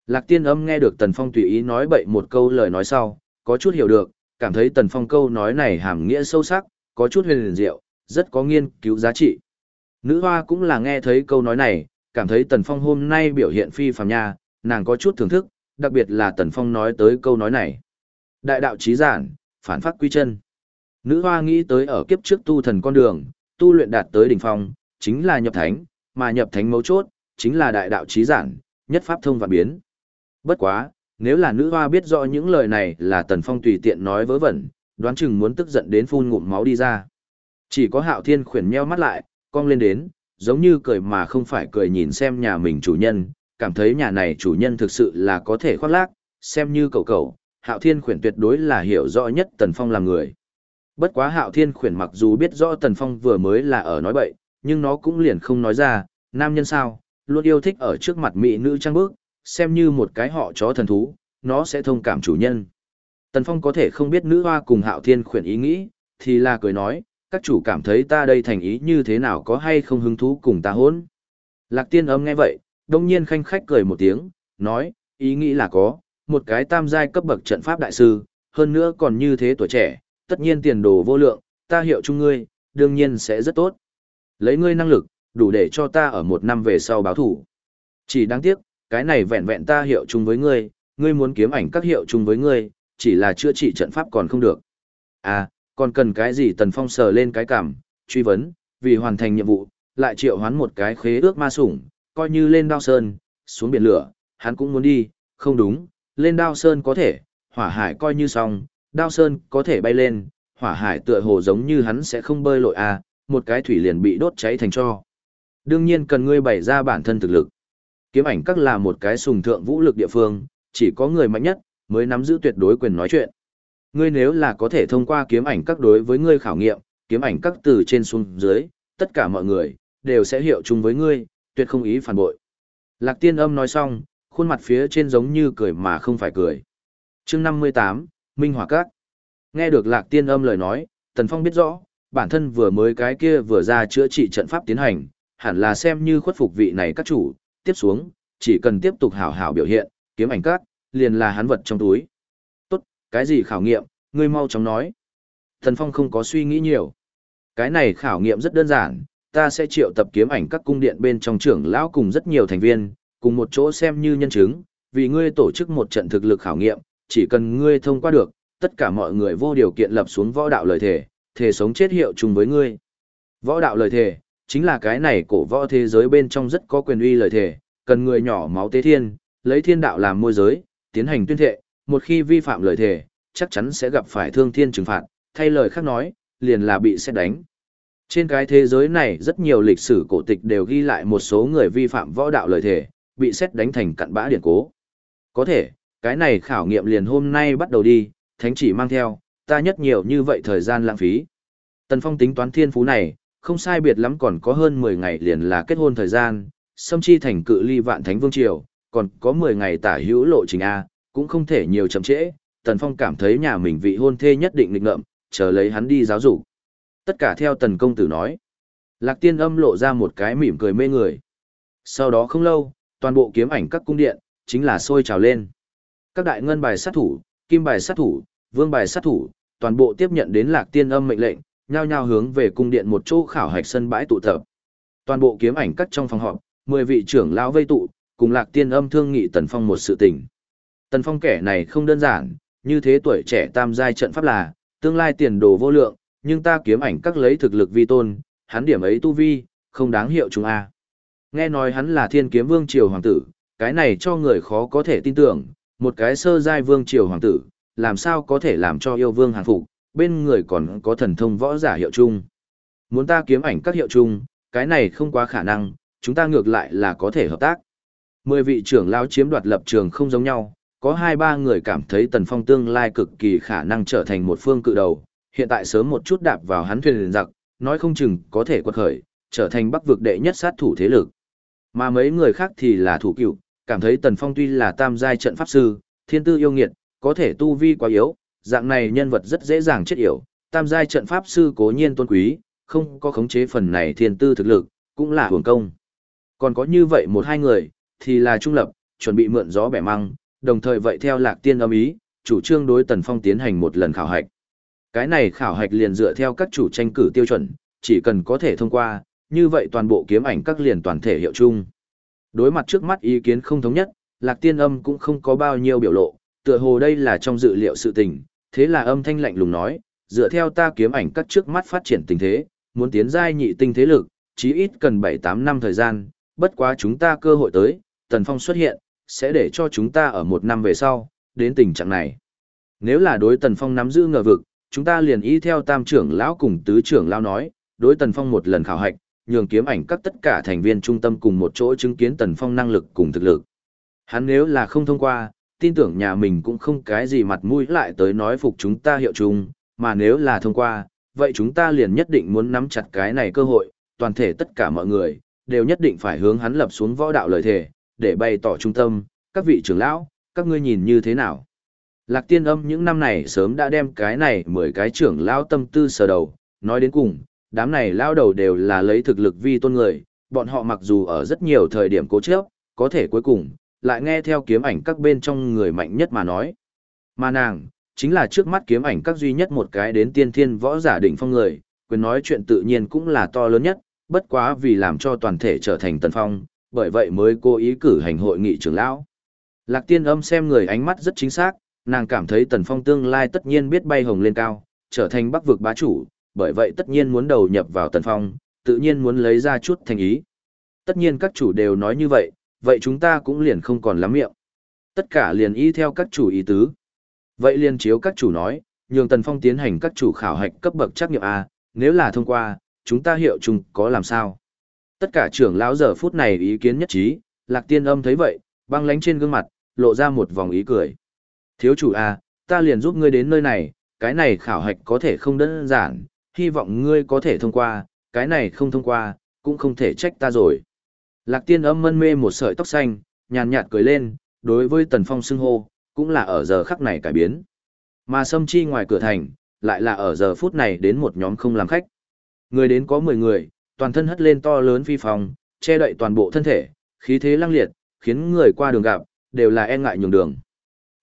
Lạc tiên âm nghe được Tần Phong tùy ý nói bậy một câu lời nói sau, có chút hiểu được, cảm thấy Tần Phong câu nói này hàm nghĩa sâu sắc, có chút huyền diệu, rất có nghiên cứu giá trị. Nữ hoa cũng là nghe thấy câu nói này, cảm thấy Tần Phong hôm nay biểu hiện phi phàm nha, nàng có chút thưởng thức, đặc biệt là Tần Phong nói tới câu nói này. Đại đạo trí giản, phản phát quy chân. Nữ hoa nghĩ tới ở kiếp trước tu thần con đường, tu luyện đạt tới đỉnh phong, chính là nhập thánh, mà nhập thánh mấu chốt, chính là đại đạo trí giản, nhất pháp thông và biến. Bất quá, nếu là nữ hoa biết rõ những lời này là Tần Phong tùy tiện nói vớ vẩn, đoán chừng muốn tức giận đến phun ngụm máu đi ra. Chỉ có hạo thiên khuyển nheo mắt lại, cong lên đến, giống như cười mà không phải cười nhìn xem nhà mình chủ nhân, cảm thấy nhà này chủ nhân thực sự là có thể khoác lác, xem như cậu cậu, hạo thiên khuyển tuyệt đối là hiểu rõ nhất Tần Phong là người. Bất quá hạo thiên khuyển mặc dù biết rõ Tần Phong vừa mới là ở nói bậy, nhưng nó cũng liền không nói ra, nam nhân sao, luôn yêu thích ở trước mặt mỹ nữ trang bước, xem như một cái họ chó thần thú, nó sẽ thông cảm chủ nhân. Tần Phong có thể không biết nữ hoa cùng hạo thiên khuyển ý nghĩ, thì là cười nói, các chủ cảm thấy ta đây thành ý như thế nào có hay không hứng thú cùng ta hôn. Lạc tiên âm nghe vậy, đông nhiên khanh khách cười một tiếng, nói, ý nghĩ là có, một cái tam giai cấp bậc trận pháp đại sư, hơn nữa còn như thế tuổi trẻ, tất nhiên tiền đồ vô lượng, ta hiệu chung ngươi, đương nhiên sẽ rất tốt. Lấy ngươi năng lực, đủ để cho ta ở một năm về sau báo thủ. Chỉ đáng tiếc, cái này vẹn vẹn ta hiệu chung với ngươi, ngươi muốn kiếm ảnh các hiệu chung với ngươi, chỉ là chữa trị trận pháp còn không được. À, còn cần cái gì Tần Phong sờ lên cái cảm, truy vấn, vì hoàn thành nhiệm vụ, lại triệu hoán một cái khế ước ma sủng, coi như lên đao sơn, xuống biển lửa, hắn cũng muốn đi, không đúng, lên đao sơn có thể, hỏa hải coi như xong, đao sơn có thể bay lên, hỏa hải tựa hồ giống như hắn sẽ không bơi lội à, một cái thủy liền bị đốt cháy thành cho. Đương nhiên cần ngươi bày ra bản thân thực lực. Kiếm ảnh các là một cái sùng thượng vũ lực địa phương, chỉ có người mạnh nhất, mới nắm giữ tuyệt đối quyền nói chuyện. Ngươi nếu là có thể thông qua kiếm ảnh các đối với ngươi khảo nghiệm, kiếm ảnh các từ trên xuống dưới, tất cả mọi người, đều sẽ hiệu chung với ngươi, tuyệt không ý phản bội. Lạc tiên âm nói xong, khuôn mặt phía trên giống như cười mà không phải cười. chương 58, Minh Hòa Các. Nghe được lạc tiên âm lời nói, Tần Phong biết rõ, bản thân vừa mới cái kia vừa ra chữa trị trận pháp tiến hành, hẳn là xem như khuất phục vị này các chủ, tiếp xuống, chỉ cần tiếp tục hảo hảo biểu hiện, kiếm ảnh các, liền là hắn vật trong túi. Cái gì khảo nghiệm, ngươi mau chóng nói. Thần Phong không có suy nghĩ nhiều. Cái này khảo nghiệm rất đơn giản, ta sẽ triệu tập kiếm ảnh các cung điện bên trong trưởng lão cùng rất nhiều thành viên, cùng một chỗ xem như nhân chứng, vì ngươi tổ chức một trận thực lực khảo nghiệm, chỉ cần ngươi thông qua được, tất cả mọi người vô điều kiện lập xuống võ đạo lời thề, thể sống chết hiệu chung với ngươi. Võ đạo lời thề, chính là cái này cổ võ thế giới bên trong rất có quyền uy lời thề, cần người nhỏ máu tế thiên, lấy thiên đạo làm môi giới, tiến hành tuyên thệ, một khi vi phạm lời thề, chắc chắn sẽ gặp phải thương thiên trừng phạt, thay lời khác nói, liền là bị xét đánh. Trên cái thế giới này rất nhiều lịch sử cổ tịch đều ghi lại một số người vi phạm võ đạo lời thề, bị xét đánh thành cặn bã điển cố. Có thể, cái này khảo nghiệm liền hôm nay bắt đầu đi, thánh chỉ mang theo, ta nhất nhiều như vậy thời gian lãng phí. Tần Phong tính toán thiên phú này, không sai biệt lắm còn có hơn 10 ngày liền là kết hôn thời gian, xâm chi thành cự ly vạn thánh vương triều, còn có 10 ngày tả hữu lộ trình A, cũng không thể nhiều chậm trễ. Tần Phong cảm thấy nhà mình vị hôn thê nhất định nghịch ngợm, chờ lấy hắn đi giáo dục. Tất cả theo tần công tử nói. Lạc tiên âm lộ ra một cái mỉm cười mê người. Sau đó không lâu, toàn bộ kiếm ảnh các cung điện, chính là sôi trào lên. Các đại ngân bài sát thủ, kim bài sát thủ, vương bài sát thủ, toàn bộ tiếp nhận đến lạc tiên âm mệnh lệnh, nhao nhao hướng về cung điện một chỗ khảo hạch sân bãi tụ tập. Toàn bộ kiếm ảnh cắt trong phòng họp, 10 vị trưởng lão vây tụ, cùng lạc tiên âm thương nghị Tần Phong một sự tình. Tần Phong kẻ này không đơn giản, như thế tuổi trẻ tam giai trận pháp là, tương lai tiền đồ vô lượng, nhưng ta kiếm ảnh các lấy thực lực vi tôn, hắn điểm ấy tu vi, không đáng hiệu chúng a. Nghe nói hắn là thiên kiếm vương triều hoàng tử, cái này cho người khó có thể tin tưởng, một cái sơ giai vương triều hoàng tử, làm sao có thể làm cho yêu vương hàng phục, bên người còn có thần thông võ giả hiệu chung. Muốn ta kiếm ảnh các hiệu chung, cái này không quá khả năng, chúng ta ngược lại là có thể hợp tác. Mười vị trưởng lao chiếm đoạt lập trường không giống nhau, có hai ba người cảm thấy tần phong tương lai cực kỳ khả năng trở thành một phương cự đầu, hiện tại sớm một chút đạp vào hắn thuyền giặc, nói không chừng có thể quật khởi, trở thành bắc vực đệ nhất sát thủ thế lực. Mà mấy người khác thì là thủ cựu, cảm thấy Tần Phong tuy là tam giai trận pháp sư, thiên tư yêu nghiệt, có thể tu vi quá yếu, dạng này nhân vật rất dễ dàng chết yểu, tam giai trận pháp sư cố nhiên tôn quý, không có khống chế phần này thiên tư thực lực, cũng là hưởng công. Còn có như vậy một hai người, thì là trung lập, chuẩn bị mượn gió bẻ măng, đồng thời vậy theo lạc tiên âm ý, chủ trương đối Tần Phong tiến hành một lần khảo hạch. Cái này khảo hạch liền dựa theo các chủ tranh cử tiêu chuẩn, chỉ cần có thể thông qua, như vậy toàn bộ kiếm ảnh các liền toàn thể hiệu chung. Đối mặt trước mắt ý kiến không thống nhất, Lạc Tiên Âm cũng không có bao nhiêu biểu lộ, tựa hồ đây là trong dự liệu sự tình, thế là âm thanh lạnh lùng nói, dựa theo ta kiếm ảnh các trước mắt phát triển tình thế, muốn tiến giai nhị tinh thế lực, chí ít cần 7-8 năm thời gian, bất quá chúng ta cơ hội tới, Tần Phong xuất hiện, sẽ để cho chúng ta ở một năm về sau, đến tình trạng này. Nếu là đối Tần Phong nắm giữ ngờ vực, chúng ta liền y theo tam trưởng lão cùng tứ trưởng lão nói, đối Tần Phong một lần khảo hạch, nhường kiếm ảnh các tất cả thành viên trung tâm cùng một chỗ chứng kiến Tần Phong năng lực cùng thực lực. Hắn nếu là không thông qua, tin tưởng nhà mình cũng không cái gì mặt mũi lại tới nói phục chúng ta hiệu chung, mà nếu là thông qua, vậy chúng ta liền nhất định muốn nắm chặt cái này cơ hội, toàn thể tất cả mọi người, đều nhất định phải hướng hắn lập xuống võ đạo lời thề, để bày tỏ trung tâm, các vị trưởng lão, các ngươi nhìn như thế nào? Lạc tiên âm những năm này sớm đã đem cái này mười cái trưởng lão tâm tư sờ đầu, nói đến cùng, đám này lão đầu đều là lấy thực lực vi tôn người, bọn họ mặc dù ở rất nhiều thời điểm cố chấp, có thể cuối cùng, lại nghe theo kiếm ảnh các bên trong người mạnh nhất mà nói. Mà nàng, chính là trước mắt kiếm ảnh các duy nhất một cái đến tiên thiên võ giả đỉnh phong người, quyền nói chuyện tự nhiên cũng là to lớn nhất, bất quá vì làm cho toàn thể trở thành tần phong, bởi vậy mới cố ý cử hành hội nghị trưởng lão. Lạc tiên âm xem người ánh mắt rất chính xác, nàng cảm thấy tần phong tương lai tất nhiên biết bay hồng lên cao, trở thành bắc vực bá chủ, bởi vậy tất nhiên muốn đầu nhập vào tần phong, tự nhiên muốn lấy ra chút thành ý. Tất nhiên các chủ đều nói như vậy, vậy chúng ta cũng liền không còn lắm miệng. Tất cả liền y theo các chủ ý tứ. Vậy liền chiếu các chủ nói, nhường tần phong tiến hành các chủ khảo hạch cấp bậc trắc nghiệm A, nếu là thông qua, chúng ta hiệu chung có làm sao. Tất cả trưởng lão giờ phút này ý kiến nhất trí, lạc tiên âm thấy vậy, băng lánh trên gương mặt, lộ ra một vòng ý cười. Thiếu chủ A, ta liền giúp ngươi đến nơi này, cái này khảo hạch có thể không đơn giản, hy vọng ngươi có thể thông qua, cái này không thông qua, cũng không thể trách ta rồi. Lạc tiên âm mân mê một sợi tóc xanh, nhàn nhạt cười lên, đối với tần phong xưng hô, cũng là ở giờ khắc này cải biến. Mà sâm chi ngoài cửa thành, lại là ở giờ phút này đến một nhóm không làm khách. Người đến có 10 người, toàn thân hất lên to lớn phi phòng, che đậy toàn bộ thân thể, khí thế lăng liệt, khiến người qua đường gặp, đều là e ngại nhường đường.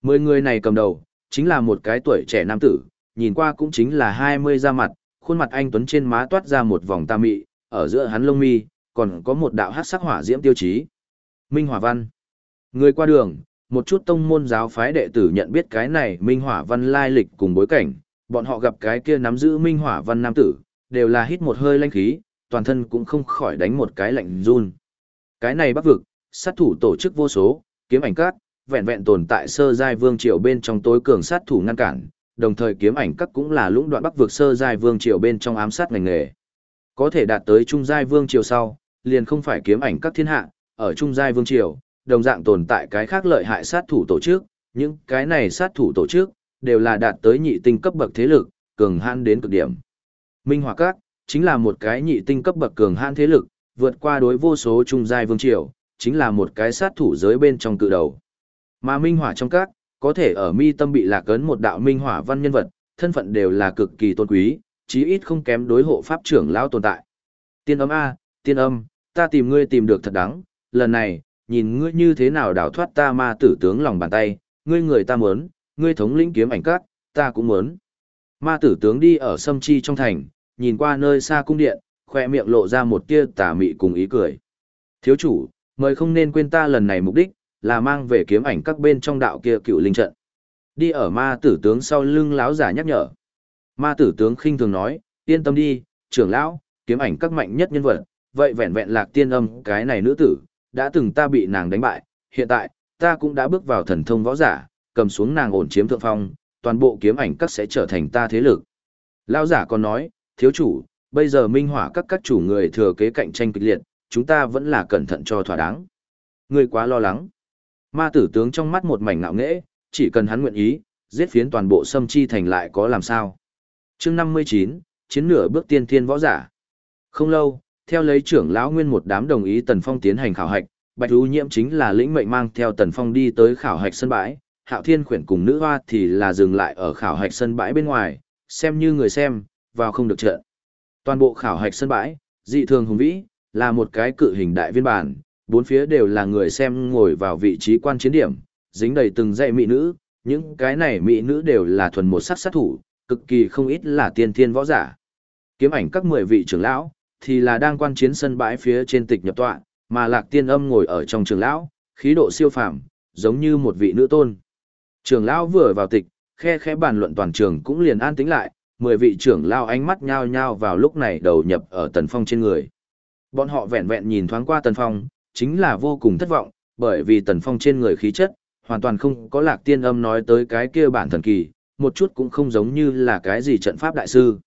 10 người này cầm đầu, chính là một cái tuổi trẻ nam tử, nhìn qua cũng chính là 20 ra mặt, khuôn mặt anh Tuấn trên má toát ra một vòng tà mị, ở giữa hắn lông mi, còn có một đạo hát sắc hỏa diễm tiêu chí. Minh Hỏa Văn. Người qua đường, một chút tông môn giáo phái đệ tử nhận biết cái này Minh Hỏa Văn lai lịch cùng bối cảnh, bọn họ gặp cái kia nắm giữ Minh Hỏa Văn nam tử, đều là hít một hơi lanh khí, toàn thân cũng không khỏi đánh một cái lạnh run. Cái này bắc vực, sát thủ tổ chức vô số, kiếm ảnh cát, vẹn vẹn tồn tại sơ giai vương triều bên trong tối cường sát thủ ngăn cản, đồng thời kiếm ảnh các cũng là lũng đoạn bắc vực sơ giai vương triều bên trong ám sát ngành nghề. Có thể đạt tới trung giai vương triều sau, liền không phải kiếm ảnh các thiên hạ, ở trung giai vương triều, đồng dạng tồn tại cái khác lợi hại sát thủ tổ chức, những cái này sát thủ tổ chức đều là đạt tới nhị tinh cấp bậc thế lực, cường hãn đến cực điểm. Minh Hỏa Các chính là một cái nhị tinh cấp bậc cường hãn thế lực, vượt qua đối vô số trung giai vương triều, chính là một cái sát thủ giới bên trong cự đầu. Mà Minh Hỏa trong các, có thể ở mi tâm bị lạc ấn một đạo minh hỏa văn nhân vật, thân phận đều là cực kỳ tôn quý, chí ít không kém đối hộ pháp trưởng lão tồn tại. Tiên âm a, tiên âm, ta tìm ngươi tìm được thật đáng, lần này, nhìn ngươi như thế nào đào thoát ta ma tử tướng lòng bàn tay, ngươi người ta muốn, ngươi thống lĩnh kiếm ảnh các, ta cũng muốn. Ma tử tướng đi ở sâm chi trong thành, nhìn qua nơi xa cung điện, khoe miệng lộ ra một tia tà mị cùng ý cười. Thiếu chủ, mời không nên quên ta lần này mục đích, là mang về kiếm ảnh các bên trong đạo kia cựu linh trận. Đi ở ma tử tướng sau lưng lão giả nhắc nhở. Ma tử tướng khinh thường nói, yên tâm đi, trưởng lão, kiếm ảnh các mạnh nhất nhân vật, vậy vẹn vẹn lạc tiên âm cái này nữ tử, đã từng ta bị nàng đánh bại, hiện tại, ta cũng đã bước vào thần thông võ giả, cầm xuống nàng ổn chiếm thượng phong, toàn bộ kiếm ảnh các sẽ trở thành ta thế lực. Lão giả còn nói, thiếu chủ, bây giờ minh hỏa các các chủ người thừa kế cạnh tranh kịch liệt, chúng ta vẫn là cẩn thận cho thỏa đáng. Ngươi quá lo lắng. Ma tử tướng trong mắt một mảnh ngạo nghễ, chỉ cần hắn nguyện ý, giết phiến toàn bộ sâm chi thành lại có làm sao. chương 59, chiến nửa bước tiên thiên võ giả. Không lâu, theo lấy trưởng lão nguyên một đám đồng ý Tần Phong tiến hành khảo hạch, Bạch Ú Nhiễm chính là lĩnh mệnh mang theo Tần Phong đi tới khảo hạch sân bãi, Hạo Thiên khuyển cùng nữ hoa thì là dừng lại ở khảo hạch sân bãi bên ngoài, xem như người xem, vào không được trận. Toàn bộ khảo hạch sân bãi, dị thường hùng vĩ, là một cái cự hình đại viên bản, bốn phía đều là người xem ngồi vào vị trí quan chiến điểm, dính đầy từng dãy mỹ nữ, những cái này mỹ nữ đều là thuần một sắc sát thủ, cực kỳ không ít là tiên thiên võ giả. Kiếm ảnh các 10 vị trưởng lão, thì là đang quan chiến sân bãi phía trên tịch nhập tọa, mà lạc tiên âm ngồi ở trong trường lão, khí độ siêu phàm, giống như một vị nữ tôn. Trường lão vừa vào tịch, khe khẽ bàn luận toàn trường cũng liền an tĩnh lại, 10 vị trưởng lao ánh mắt nhao nhao vào lúc này đầu nhập ở tần phong trên người. Bọn họ vẹn vẹn nhìn thoáng qua tần phong, chính là vô cùng thất vọng, bởi vì tần phong trên người khí chất, hoàn toàn không có lạc tiên âm nói tới cái kia bản thần kỳ, một chút cũng không giống như là cái gì trận pháp đại sư.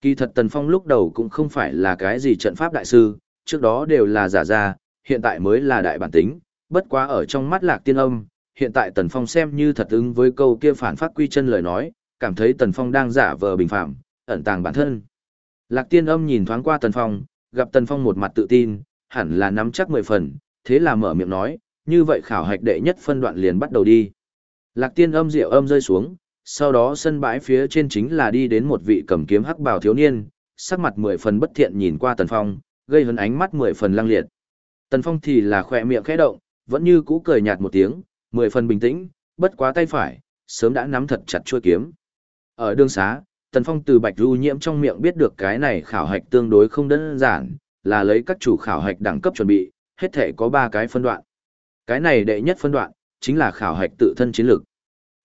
Kỳ thật tần phong lúc đầu cũng không phải là cái gì trận pháp đại sư, trước đó đều là giả ra, hiện tại mới là đại bản tính, bất quá ở trong mắt lạc tiên âm, hiện tại tần phong xem như thật ứng với câu kia phản phát quy chân lời nói, cảm thấy tần phong đang giả vờ bình phạm, ẩn tàng bản thân. Lạc tiên âm nhìn thoáng qua tần phong, gặp tần phong một mặt tự tin, hẳn là nắm chắc mười phần, thế là mở miệng nói, như vậy khảo hạch đệ nhất phân đoạn liền bắt đầu đi. Lạc tiên âm rượu âm rơi xuống, sau đó sân bãi phía trên chính là đi đến một vị cầm kiếm hắc bào thiếu niên, sắc mặt mười phần bất thiện nhìn qua Tần Phong, gây hấn ánh mắt mười phần lăng liệt. Tần Phong thì là khỏe miệng khẽ động, vẫn như cũ cười nhạt một tiếng, mười phần bình tĩnh, bất quá tay phải, sớm đã nắm thật chặt chuôi kiếm. Ở đường xá, Tần Phong từ Bạch Du Nhiễm trong miệng biết được cái này khảo hạch tương đối không đơn giản, là lấy các chủ khảo hạch đẳng cấp chuẩn bị, hết thể có 3 cái phân đoạn. Cái này đệ nhất phân đoạn, chính là khảo hạch tự thân chiến lược.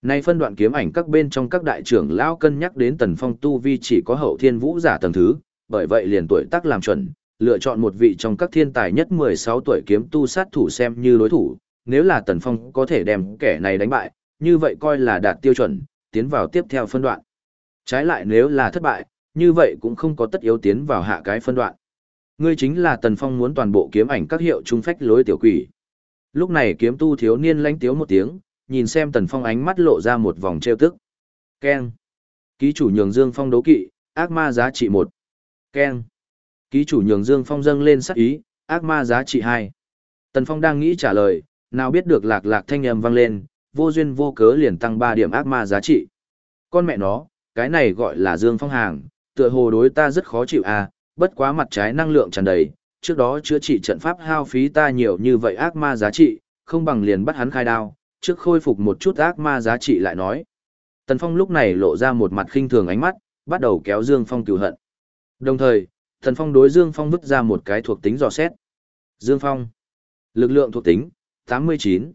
Nay phân đoạn kiếm ảnh các bên trong các đại trưởng lão cân nhắc đến Tần Phong tu vi chỉ có hậu thiên vũ giả tầng thứ, bởi vậy liền tuổi tác làm chuẩn, lựa chọn một vị trong các thiên tài nhất 16 tuổi kiếm tu sát thủ xem như đối thủ, nếu là Tần Phong có thể đem kẻ này đánh bại, như vậy coi là đạt tiêu chuẩn, tiến vào tiếp theo phân đoạn. Trái lại nếu là thất bại, như vậy cũng không có tất yếu tiến vào hạ cái phân đoạn. Ngươi chính là Tần Phong muốn toàn bộ kiếm ảnh các hiệu trung phách lối tiểu quỷ. Lúc này kiếm tu thiếu niên lánh tiếu một tiếng, nhìn xem Tần Phong ánh mắt lộ ra một vòng trêu tức. Keng. Ký chủ nhường Dương Phong đấu kỵ, ác ma giá trị 1. Keng. Ký chủ nhường Dương Phong dâng lên sắc ý, ác ma giá trị 2. Tần Phong đang nghĩ trả lời, nào biết được lạc lạc thanh âm vang lên, vô duyên vô cớ liền tăng 3 điểm ác ma giá trị. Con mẹ nó, cái này gọi là Dương Phong hàng, tựa hồ đối ta rất khó chịu à, bất quá mặt trái năng lượng tràn đầy, trước đó chữa trị trận pháp hao phí ta nhiều như vậy ác ma giá trị, không bằng liền bắt hắn khai đao, trước khôi phục một chút ác ma giá trị lại nói. Tần Phong lúc này lộ ra một mặt khinh thường ánh mắt, bắt đầu kéo Dương Phong cừu hận. Đồng thời, Tần Phong đối Dương Phong vứt ra một cái thuộc tính dò xét. Dương Phong, lực lượng thuộc tính, 89.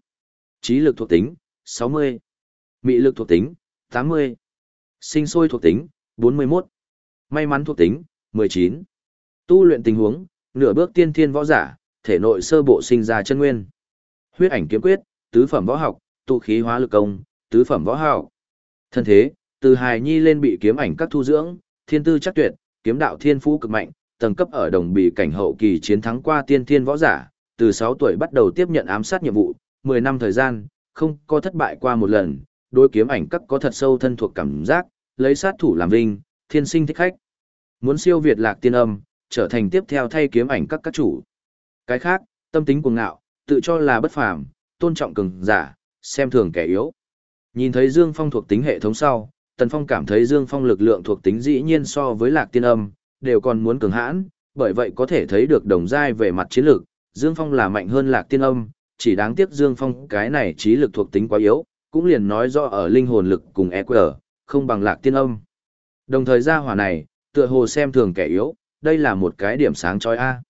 Trí lực thuộc tính, 60. Mị lực thuộc tính, 80. Sinh sôi thuộc tính, 41. May mắn thuộc tính, 19. Tu luyện tình huống, nửa bước tiên thiên võ giả, thể nội sơ bộ sinh ra chân nguyên. Huyết ảnh kiếm quyết, tứ phẩm võ học, tụ khí hóa lực công, tứ phẩm võ học. Thân thế, từ hài nhi lên bị kiếm ảnh các thu dưỡng, thiên tư chắc tuyệt, kiếm đạo thiên phú cực mạnh, tầng cấp ở đồng bì cảnh hậu kỳ chiến thắng qua tiên thiên võ giả, từ 6 tuổi bắt đầu tiếp nhận ám sát nhiệm vụ, 10 năm thời gian, không có thất bại qua một lần, đối kiếm ảnh các có thật sâu thân thuộc cảm giác, lấy sát thủ làm vinh, thiên sinh thích khách. Muốn siêu việt lạc tiên âm, trở thành tiếp theo thay kiếm ảnh các các chủ. Cái khác, tâm tính cuồng ngạo, tự cho là bất phàm, tôn trọng cường giả, xem thường kẻ yếu. Nhìn thấy Dương Phong thuộc tính hệ thống sau, Tần Phong cảm thấy Dương Phong lực lượng thuộc tính dĩ nhiên so với Lạc Tiên Âm, đều còn muốn cường hãn, bởi vậy có thể thấy được đồng giai về mặt chiến lược, Dương Phong là mạnh hơn Lạc Tiên Âm, chỉ đáng tiếc Dương Phong cái này trí lực thuộc tính quá yếu, cũng liền nói rõ ở linh hồn lực cùng EQ, không bằng Lạc Tiên Âm. Đồng thời gia hỏa này, tựa hồ xem thường kẻ yếu, đây là một cái điểm sáng chói a.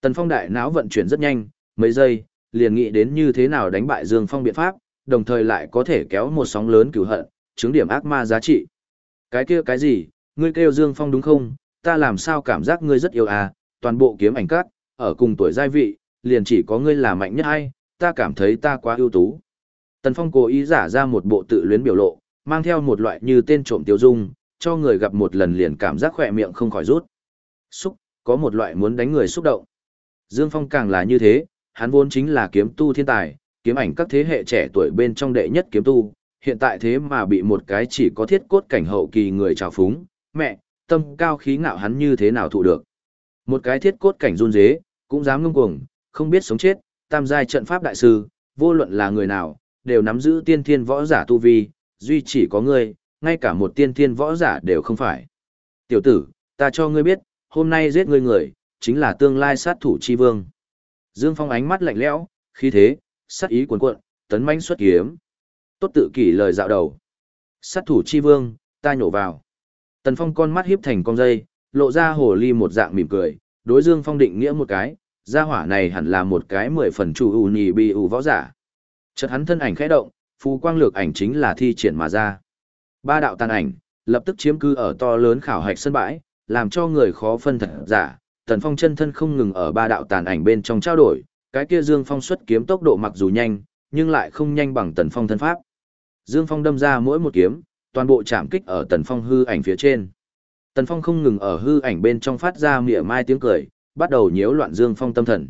Tần Phong đại não vận chuyển rất nhanh, mấy giây, liền nghĩ đến như thế nào đánh bại Dương Phong biện pháp, đồng thời lại có thể kéo một sóng lớn cửu hận, chứng điểm ác ma giá trị. Cái kia cái gì, ngươi kêu Dương Phong đúng không? Ta làm sao cảm giác ngươi rất yêu à, toàn bộ kiếm ảnh cắt ở cùng tuổi giai vị, liền chỉ có ngươi là mạnh nhất hay, ta cảm thấy ta quá ưu tú. Tần Phong cố ý giả ra một bộ tự luyến biểu lộ, mang theo một loại như tên trộm tiêu dung, cho người gặp một lần liền cảm giác khỏe miệng không khỏi rút. Xúc, có một loại muốn đánh người xúc động. Dương Phong càng là như thế, hắn vốn chính là kiếm tu thiên tài, kiếm ảnh các thế hệ trẻ tuổi bên trong đệ nhất kiếm tu, hiện tại thế mà bị một cái chỉ có thiết cốt cảnh hậu kỳ người trào phúng, mẹ, tâm cao khí ngạo hắn như thế nào thụ được. Một cái thiết cốt cảnh run dế, cũng dám ngông cuồng, không biết sống chết, tam giai trận pháp đại sư, vô luận là người nào, đều nắm giữ tiên thiên võ giả tu vi, duy chỉ có ngươi, ngay cả một tiên thiên võ giả đều không phải. Tiểu tử, ta cho ngươi biết, hôm nay giết ngươi người, chính là tương lai sát thủ chi vương. Dương Phong ánh mắt lạnh lẽo, khí thế, sát ý cuồn cuộn, tấn mãnh xuất kiếm. Tốt tự kỷ lời dạo đầu. Sát thủ chi vương, ta nhổ vào. Tần Phong con mắt hiếp thành con dây, lộ ra hồ ly một dạng mỉm cười, đối Dương Phong định nghĩa một cái, gia hỏa này hẳn là một cái mười phần chủ ù nhì bị ù võ giả. Chợt hắn thân ảnh khẽ động, phù quang lược ảnh chính là thi triển mà ra. Ba đạo tàn ảnh, lập tức chiếm cư ở to lớn khảo hạch sân bãi, làm cho người khó phân thật giả. Tần Phong chân thân không ngừng ở ba đạo tàn ảnh bên trong trao đổi, cái kia Dương Phong xuất kiếm tốc độ mặc dù nhanh, nhưng lại không nhanh bằng Tần Phong thân pháp. Dương Phong đâm ra mỗi một kiếm, toàn bộ chạm kích ở Tần Phong hư ảnh phía trên. Tần Phong không ngừng ở hư ảnh bên trong phát ra mỉa mai tiếng cười, bắt đầu nhiễu loạn Dương Phong tâm thần.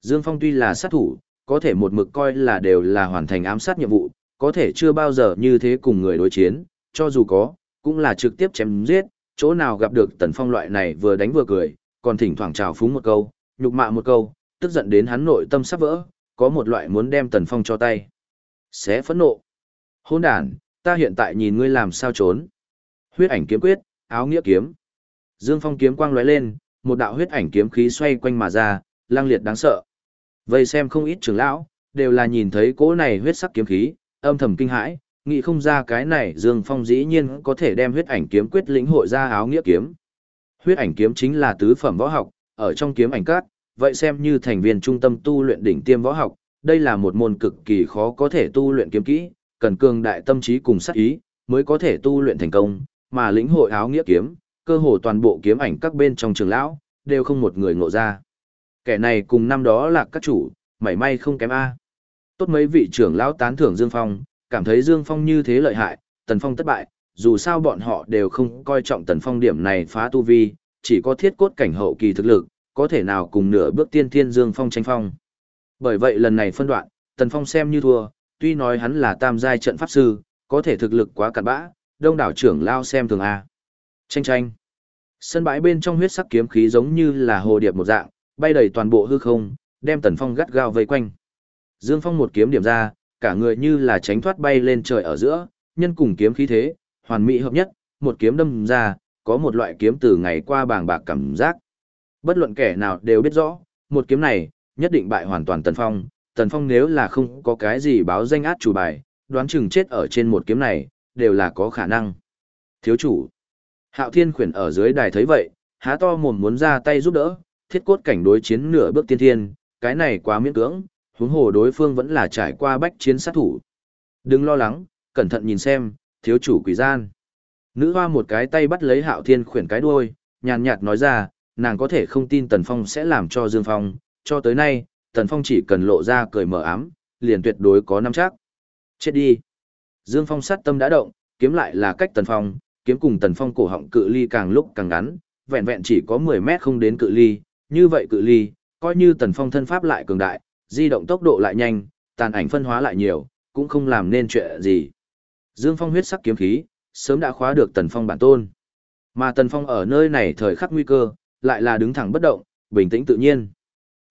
Dương Phong tuy là sát thủ, có thể một mực coi là đều là hoàn thành ám sát nhiệm vụ, có thể chưa bao giờ như thế cùng người đối chiến, cho dù có, cũng là trực tiếp chém giết, chỗ nào gặp được Tần Phong loại này vừa đánh vừa cười, còn thỉnh thoảng chào phúng một câu, nhục mạ một câu, tức giận đến hắn nội tâm sắp vỡ, có một loại muốn đem Tần Phong cho tay. Xé phẫn nộ. Hôn đàn, ta hiện tại nhìn ngươi làm sao trốn. Huyết ảnh kiếm quyết, áo nghĩa kiếm. Dương Phong kiếm quang lóe lên, một đạo huyết ảnh kiếm khí xoay quanh mà ra, lang liệt đáng sợ vậy xem không ít trưởng lão, đều là nhìn thấy cỗ này huyết sắc kiếm khí, âm thầm kinh hãi, nghĩ không ra cái này Dương Phong dĩ nhiên có thể đem huyết ảnh kiếm quyết lĩnh hội ra áo nghĩa kiếm. Huyết ảnh kiếm chính là tứ phẩm võ học, ở trong kiếm ảnh cát, vậy xem như thành viên trung tâm tu luyện đỉnh tiêm võ học, đây là một môn cực kỳ khó có thể tu luyện kiếm kỹ, cần cường đại tâm trí cùng sát ý, mới có thể tu luyện thành công, mà lĩnh hội áo nghĩa kiếm, cơ hồ toàn bộ kiếm ảnh các bên trong trường lão, đều không một người ngộ ra. Kẻ này cùng năm đó là các chủ, mảy may không kém A. Tốt mấy vị trưởng lão tán thưởng Dương Phong, cảm thấy Dương Phong như thế lợi hại, Tần Phong thất bại, dù sao bọn họ đều không coi trọng Tần Phong điểm này phá tu vi, chỉ có thiết cốt cảnh hậu kỳ thực lực, có thể nào cùng nửa bước tiên thiên Dương Phong tranh phong. Bởi vậy lần này phân đoạn, Tần Phong xem như thua, tuy nói hắn là tam giai trận pháp sư, có thể thực lực quá cặn bã, đông đảo trưởng lao xem thường A. Tranh tranh. Sân bãi bên trong huyết sắc kiếm khí giống như là hồ điệp một dạng, bay đầy toàn bộ hư không, đem Tần Phong gắt gao vây quanh. Dương Phong một kiếm điểm ra, cả người như là tránh thoát bay lên trời ở giữa, nhân cùng kiếm khí thế, hoàn mỹ hợp nhất, một kiếm đâm ra, có một loại kiếm từ ngày qua bàng bạc cảm giác. Bất luận kẻ nào đều biết rõ, một kiếm này, nhất định bại hoàn toàn Tần Phong. Tần Phong nếu là không có cái gì báo danh át chủ bài, đoán chừng chết ở trên một kiếm này, đều là có khả năng. Thiếu chủ. Hạo Thiên khuyển ở dưới đài thấy vậy, há to mồm muốn ra tay giúp đỡ, thiết cốt cảnh đối chiến nửa bước tiên thiên, cái này quá miễn cưỡng, huống hồ đối phương vẫn là trải qua bách chiến sát thủ. Đừng lo lắng, cẩn thận nhìn xem, thiếu chủ quỷ gian. Nữ hoa một cái tay bắt lấy Hạo Thiên khuyển cái đuôi, nhàn nhạt nói ra, nàng có thể không tin Tần Phong sẽ làm cho Dương Phong, cho tới nay, Tần Phong chỉ cần lộ ra cười mở ám, liền tuyệt đối có nắm chắc. Chết đi. Dương Phong sát tâm đã động, kiếm lại là cách Tần Phong, kiếm cùng Tần Phong cổ họng cự ly càng lúc càng ngắn, vẹn vẹn chỉ có 10 mét không đến cự ly, như vậy cự ly, coi như Tần Phong thân pháp lại cường đại, di động tốc độ lại nhanh, tàn ảnh phân hóa lại nhiều, cũng không làm nên chuyện gì. Dương Phong huyết sắc kiếm khí, sớm đã khóa được Tần Phong bản tôn. Mà Tần Phong ở nơi này thời khắc nguy cơ, lại là đứng thẳng bất động, bình tĩnh tự nhiên.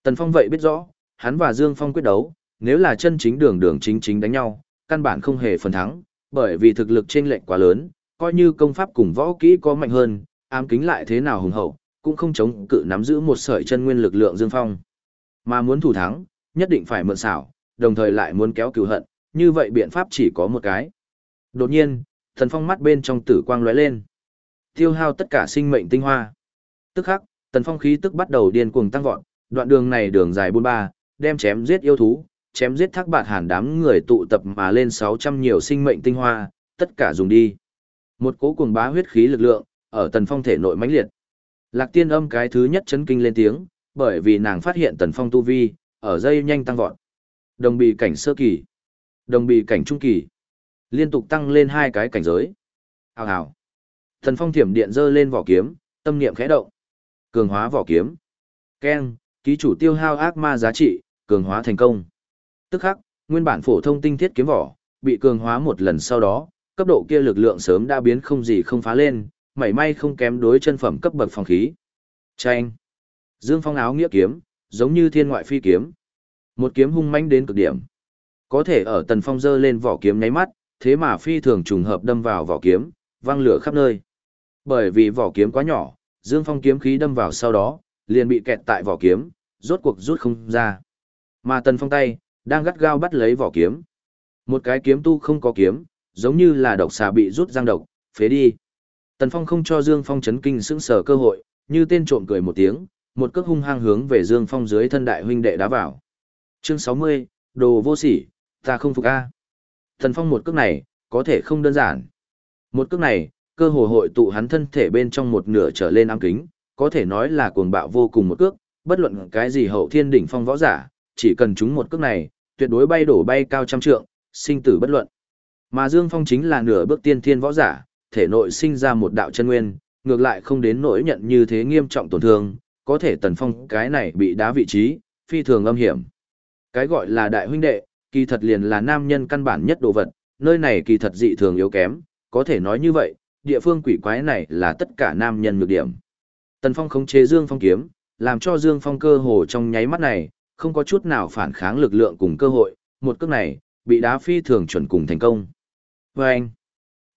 Tần Phong vậy biết rõ, hắn và Dương Phong quyết đấu, nếu là chân chính đường đường chính chính đánh nhau, căn bản không hề phần thắng, bởi vì thực lực chênh lệch quá lớn, coi như công pháp cùng võ kỹ có mạnh hơn, ám kính lại thế nào hùng hậu, cũng không chống cự nắm giữ một sợi chân nguyên lực lượng Dương Phong. Mà muốn thủ thắng, nhất định phải mượn xảo, đồng thời lại muốn kéo cừu hận, như vậy biện pháp chỉ có một cái. Đột nhiên, Thần Phong mắt bên trong tử quang lóe lên, tiêu hao tất cả sinh mệnh tinh hoa. Tức khắc, Tần Phong khí tức bắt đầu điên cuồng tăng vọt, đoạn đường này đường dài bốn ba, đem chém giết yêu thú, chém giết thác bạt hàn đám người tụ tập mà lên 600 nhiều sinh mệnh tinh hoa, tất cả dùng đi. Một cố cuồng bá huyết khí lực lượng, ở Tần Phong thể nội mãnh liệt. Lạc Tiên Âm cái thứ nhất chấn kinh lên tiếng, bởi vì nàng phát hiện Tần Phong tu vi, ở dây nhanh tăng vọt. Đồng bị cảnh sơ kỳ, đồng bị cảnh trung kỳ, liên tục tăng lên hai cái cảnh giới. Hào hào. Tần Phong thiểm điện giơ lên vỏ kiếm, tâm niệm khẽ động. Cường hóa vỏ kiếm. Ken, ký chủ tiêu hao ác ma giá trị, cường hóa thành công. Tức khắc, nguyên bản phổ thông tinh thiết kiếm vỏ, bị cường hóa một lần sau đó, cấp độ kia lực lượng sớm đã biến không gì không phá lên, mảy may không kém đối chân phẩm cấp bậc phòng khí. Chanh. Dương Phong áo nghĩa kiếm, giống như thiên ngoại phi kiếm. Một kiếm hung mãnh đến cực điểm. Có thể ở Tần Phong giơ lên vỏ kiếm nháy mắt, thế mà phi thường trùng hợp đâm vào vỏ kiếm, văng lửa khắp nơi. Bởi vì vỏ kiếm quá nhỏ, Dương Phong kiếm khí đâm vào sau đó, liền bị kẹt tại vỏ kiếm, rốt cuộc rút không ra. Mà Tần Phong tay, đang gắt gao bắt lấy vỏ kiếm. Một cái kiếm tu không có kiếm, giống như là độc xà bị rút răng độc, phế đi. Tần Phong không cho Dương Phong chấn kinh sững sờ cơ hội, như tên trộm cười một tiếng, một cước hung hăng hướng về Dương Phong dưới thân đại huynh đệ đá vào. Chương 60, đồ vô sỉ, ta không phục a. Tần Phong một cước này, có thể không đơn giản. Một cước này, cơ hồ hội tụ hắn thân thể bên trong một nửa trở lên ám kính, có thể nói là cuồng bạo vô cùng một cước, bất luận cái gì hậu thiên đỉnh phong võ giả, chỉ cần chúng một cước này, tuyệt đối bay đổ bay cao trăm trượng, sinh tử bất luận. Mà Dương Phong chính là nửa bước tiên thiên võ giả, thể nội sinh ra một đạo chân nguyên, ngược lại không đến nỗi nhận như thế nghiêm trọng tổn thương, có thể Tần Phong cái này bị đá vị trí, phi thường âm hiểm. Cái gọi là đại huynh đệ, kỳ thật liền là nam nhân căn bản nhất đồ vật, nơi này kỳ thật dị thường yếu kém, có thể nói như vậy, địa phương quỷ quái này là tất cả nam nhân nhược điểm. Tần Phong khống chế Dương Phong kiếm, làm cho Dương Phong cơ hồ trong nháy mắt này, không có chút nào phản kháng lực lượng cùng cơ hội, một cước này, bị đá phi thường chuẩn cùng thành công. Và anh,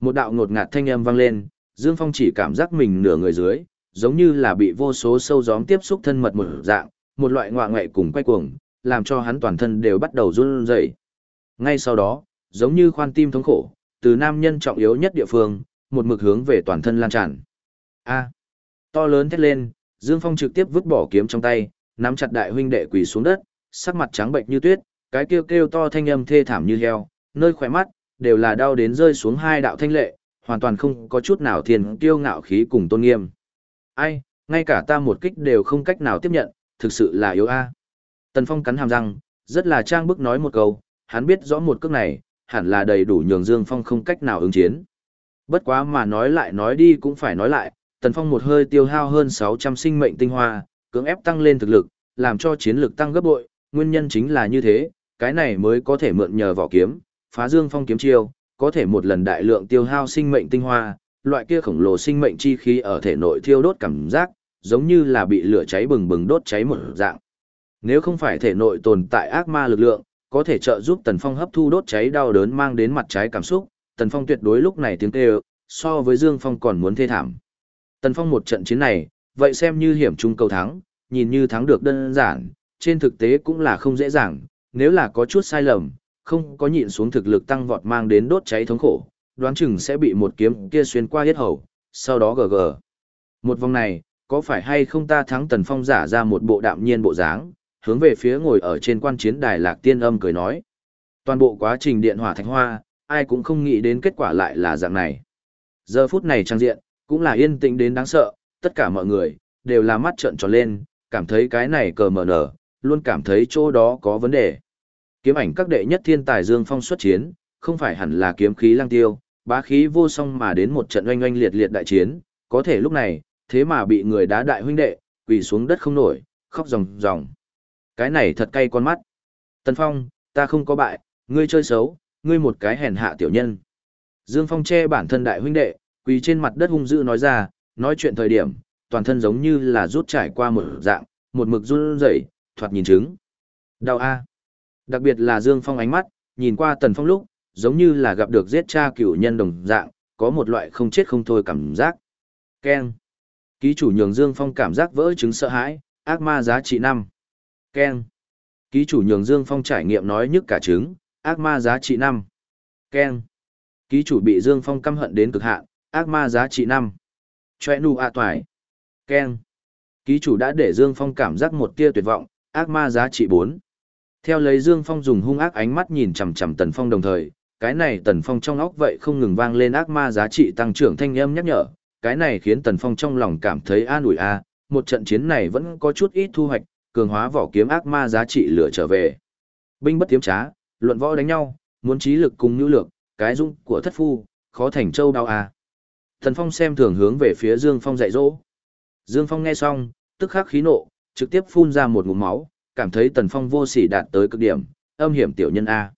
một đạo ngột ngạt thanh âm vang lên, Dương Phong chỉ cảm giác mình nửa người dưới, giống như là bị vô số sâu gióm tiếp xúc thân mật một dạng, một loại ngoạ ngoại cùng quay cuồng, làm cho hắn toàn thân đều bắt đầu run rẩy. Ngay sau đó, giống như khoan tim thống khổ, từ nam nhân trọng yếu nhất địa phương, một mực hướng về toàn thân lan tràn. A. To lớn thét lên, Dương Phong trực tiếp vứt bỏ kiếm trong tay, nắm chặt đại huynh đệ quỳ xuống đất, sắc mặt trắng bệnh như tuyết, cái kêu kêu to thanh âm thê thảm như heo, nơi khỏe mắt đều là đau đến rơi xuống hai đạo thanh lệ, hoàn toàn không có chút nào thiền kiêu ngạo khí cùng tôn nghiêm. Ai, ngay cả ta một kích đều không cách nào tiếp nhận, thực sự là yếu a. Tần Phong cắn hàm răng, rất là trang bức nói một câu, hắn biết rõ một cước này, hẳn là đầy đủ nhường Dương Phong không cách nào ứng chiến. Bất quá mà nói lại nói đi cũng phải nói lại, Tần Phong một hơi tiêu hao hơn 600 sinh mệnh tinh hoa, cưỡng ép tăng lên thực lực, làm cho chiến lực tăng gấp bội, nguyên nhân chính là như thế, cái này mới có thể mượn nhờ vỏ kiếm, phá Dương Phong kiếm chiêu, có thể một lần đại lượng tiêu hao sinh mệnh tinh hoa, loại kia khổng lồ sinh mệnh chi khí ở thể nội thiêu đốt cảm giác, giống như là bị lửa cháy bừng bừng đốt cháy một dạng. Nếu không phải thể nội tồn tại ác ma lực lượng, có thể trợ giúp Tần Phong hấp thu đốt cháy đau đớn mang đến mặt trái cảm xúc, Tần Phong tuyệt đối lúc này tiếng kêu, so với Dương Phong còn muốn thê thảm. Tần Phong một trận chiến này, vậy xem như hiểm trung cầu thắng, nhìn như thắng được đơn giản, trên thực tế cũng là không dễ dàng, nếu là có chút sai lầm, không có nhịn xuống thực lực tăng vọt mang đến đốt cháy thống khổ, đoán chừng sẽ bị một kiếm kia xuyên qua hết hầu, sau đó gờ gờ. Một vòng này, có phải hay không ta thắng Tần Phong giả ra một bộ đạm nhiên bộ dáng, hướng về phía ngồi ở trên quan chiến đài lạc tiên âm cười nói. Toàn bộ quá trình điện hỏa thánh hoa, ai cũng không nghĩ đến kết quả lại là dạng này. Giờ phút này trang diện, cũng là yên tĩnh đến đáng sợ, tất cả mọi người, đều là mắt trợn tròn lên, cảm thấy cái này cờ mở nở, luôn cảm thấy chỗ đó có vấn đề. Kiếm ảnh các đệ nhất thiên tài Dương Phong xuất chiến, không phải hẳn là kiếm khí lang tiêu, bá khí vô song mà đến một trận oanh oanh liệt liệt đại chiến, có thể lúc này, thế mà bị người đá đại huynh đệ, quỳ xuống đất không nổi, khóc ròng ròng. Cái này thật cay con mắt. Tần Phong, ta không có bại, ngươi chơi xấu, ngươi một cái hèn hạ tiểu nhân. Dương Phong che bản thân đại huynh đệ, quỳ trên mặt đất hung dữ nói ra, nói chuyện thời điểm, toàn thân giống như là rút trải qua một dạng, một mực run rẩy, thoạt nhìn chứng. Đau a. Đặc biệt là Dương Phong ánh mắt, nhìn qua Tần Phong lúc, giống như là gặp được giết cha cửu nhân đồng dạng, có một loại không chết không thôi cảm giác. Keng. Ký chủ nhường Dương Phong cảm giác vỡ chứng sợ hãi, ác ma giá trị 5. Keng. Ký chủ nhường Dương Phong trải nghiệm nói nhức cả trứng, ác ma giá trị 5. Keng. Ký chủ bị Dương Phong căm hận đến cực hạn, ác ma giá trị 5. Choe nu a toài. Keng. Ký chủ đã để Dương Phong cảm giác một tia tuyệt vọng, ác ma giá trị 4. Theo lấy Dương Phong dùng hung ác ánh mắt nhìn chằm chằm Tần Phong đồng thời, cái này Tần Phong trong óc vậy không ngừng vang lên ác ma giá trị tăng trưởng thanh âm nhắc nhở, cái này khiến Tần Phong trong lòng cảm thấy an ủi a, một trận chiến này vẫn có chút ít thu hoạch, cường hóa vỏ kiếm ác ma giá trị lửa trở về. Binh bất tiếm trá, luận võ đánh nhau, muốn trí lực cùng nhu lược, cái dung của thất phu, khó thành châu đau a. Tần Phong xem thường hướng về phía Dương Phong dạy dỗ. Dương Phong nghe xong, tức khắc khí nộ, trực tiếp phun ra một ngụm máu, cảm thấy Tần Phong vô sỉ đạt tới cực điểm, âm hiểm tiểu nhân A.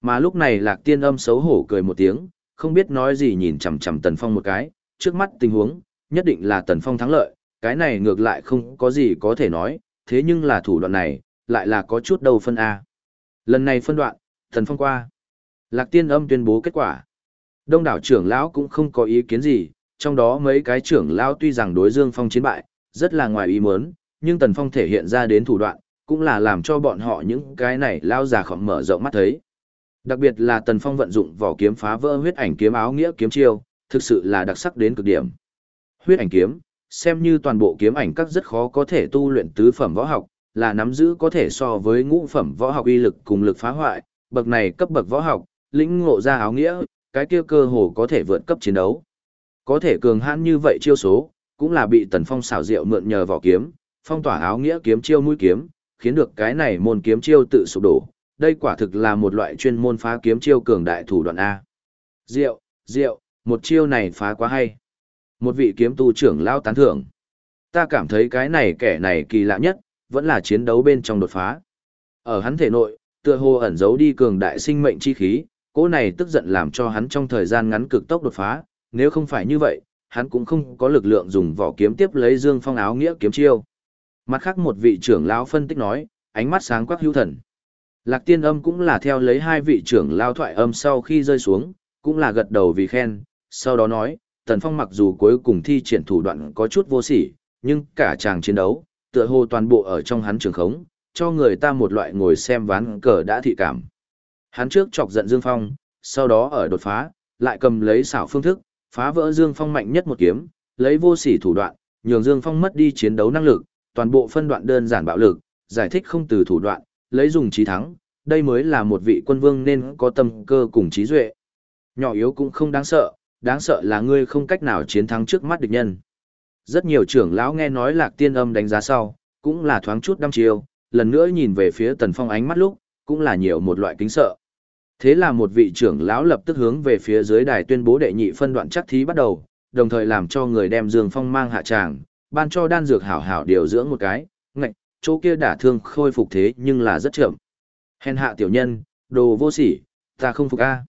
Mà lúc này Lạc Tiên âm xấu hổ cười một tiếng, không biết nói gì nhìn chằm chằm Tần Phong một cái, trước mắt tình huống, nhất định là Tần Phong thắng lợi, cái này ngược lại không có gì có thể nói, thế nhưng là thủ đoạn này, lại là có chút đầu phân A. Lần này phân đoạn, Tần Phong qua. Lạc Tiên âm tuyên bố kết quả. Đông đảo trưởng lão cũng không có ý kiến gì, trong đó mấy cái trưởng lão tuy rằng đối Dương Phong chiến bại, rất là ngoài ý muốn, nhưng Tần Phong thể hiện ra đến thủ đoạn, cũng là làm cho bọn họ những cái này lao già khỏng mở rộng mắt thấy. Đặc biệt là Tần Phong vận dụng vỏ kiếm phá vỡ huyết ảnh kiếm áo nghĩa kiếm chiêu, thực sự là đặc sắc đến cực điểm. Huyết ảnh kiếm, xem như toàn bộ kiếm ảnh các rất khó có thể tu luyện tứ phẩm võ học, là nắm giữ có thể so với ngũ phẩm võ học uy lực cùng lực phá hoại, bậc này cấp bậc võ học, lĩnh ngộ ra áo nghĩa, cái kia cơ hồ có thể vượt cấp chiến đấu. Có thể cường hãn như vậy chiêu số, cũng là bị Tần Phong xảo diệu mượn nhờ vỏ kiếm, phong tỏa áo nghĩa kiếm chiêu mũi kiếm, khiến được cái này môn kiếm chiêu tự sụp đổ. Đây quả thực là một loại chuyên môn phá kiếm chiêu cường đại thủ đoạn A. Diệu, diệu, một chiêu này phá quá hay. Một vị kiếm tu trưởng lao tán thưởng. Ta cảm thấy cái này kẻ này kỳ lạ nhất, vẫn là chiến đấu bên trong đột phá. Ở hắn thể nội, tựa hồ ẩn giấu đi cường đại sinh mệnh chi khí, cỗ này tức giận làm cho hắn trong thời gian ngắn cực tốc đột phá, nếu không phải như vậy, hắn cũng không có lực lượng dùng vỏ kiếm tiếp lấy Dương Phong áo nghĩa kiếm chiêu. Mặt khác một vị trưởng lão phân tích nói, ánh mắt sáng quắc hữu thần. Lạc tiên âm cũng là theo lấy hai vị trưởng lao thoại âm sau khi rơi xuống, cũng là gật đầu vì khen, sau đó nói, Tần Phong mặc dù cuối cùng thi triển thủ đoạn có chút vô sỉ, nhưng cả chàng chiến đấu, tựa hồ toàn bộ ở trong hắn trường khống, cho người ta một loại ngồi xem ván cờ đã thị cảm. Hắn trước chọc giận Dương Phong, sau đó ở đột phá, lại cầm lấy xảo phương thức, phá vỡ Dương Phong mạnh nhất một kiếm, lấy vô sỉ thủ đoạn, nhường Dương Phong mất đi chiến đấu năng lực, toàn bộ phân đoạn đơn giản bạo lực, giải thích không từ thủ đoạn, lấy dùng trí thắng, đây mới là một vị quân vương nên có tâm cơ cùng trí duệ. Nhỏ yếu cũng không đáng sợ, đáng sợ là ngươi không cách nào chiến thắng trước mắt địch nhân. Rất nhiều trưởng lão nghe nói Lạc Tiên Âm đánh giá sau, cũng là thoáng chút đăm chiêu, lần nữa nhìn về phía Tần Phong ánh mắt lúc, cũng là nhiều một loại kính sợ. Thế là một vị trưởng lão lập tức hướng về phía dưới đài tuyên bố đệ nhị phân đoạn chắc thí bắt đầu, đồng thời làm cho người đem Dương Phong mang hạ tràng, ban cho đan dược hảo hảo điều dưỡng một cái, ngạch, chỗ kia đả thương khôi phục thế nhưng là rất chậm. Hèn hạ tiểu nhân, đồ vô sỉ, ta không phục a.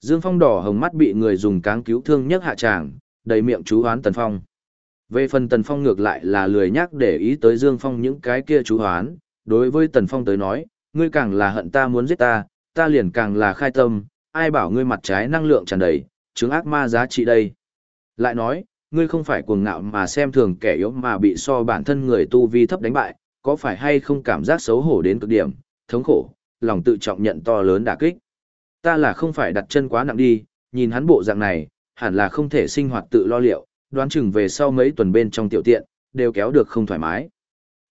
Dương Phong đỏ hồng mắt bị người dùng cáng cứu thương nhất hạ tràng, đầy miệng chú hoán Tần Phong. Về phần Tần Phong ngược lại là lười nhắc để ý tới Dương Phong những cái kia chú hoán, đối với Tần Phong tới nói, ngươi càng là hận ta muốn giết ta, ta liền càng là khai tâm, ai bảo ngươi mặt trái năng lượng tràn đầy, chứng ác ma giá trị đây. Lại nói, ngươi không phải cuồng ngạo mà xem thường kẻ yếu mà bị so bản thân người tu vi thấp đánh bại, có phải hay không cảm giác xấu hổ đến cực điểm, thống khổ, lòng tự trọng nhận to lớn đả kích. Ta là không phải đặt chân quá nặng đi, nhìn hắn bộ dạng này, hẳn là không thể sinh hoạt tự lo liệu, đoán chừng về sau mấy tuần bên trong tiểu tiện, đều kéo được không thoải mái.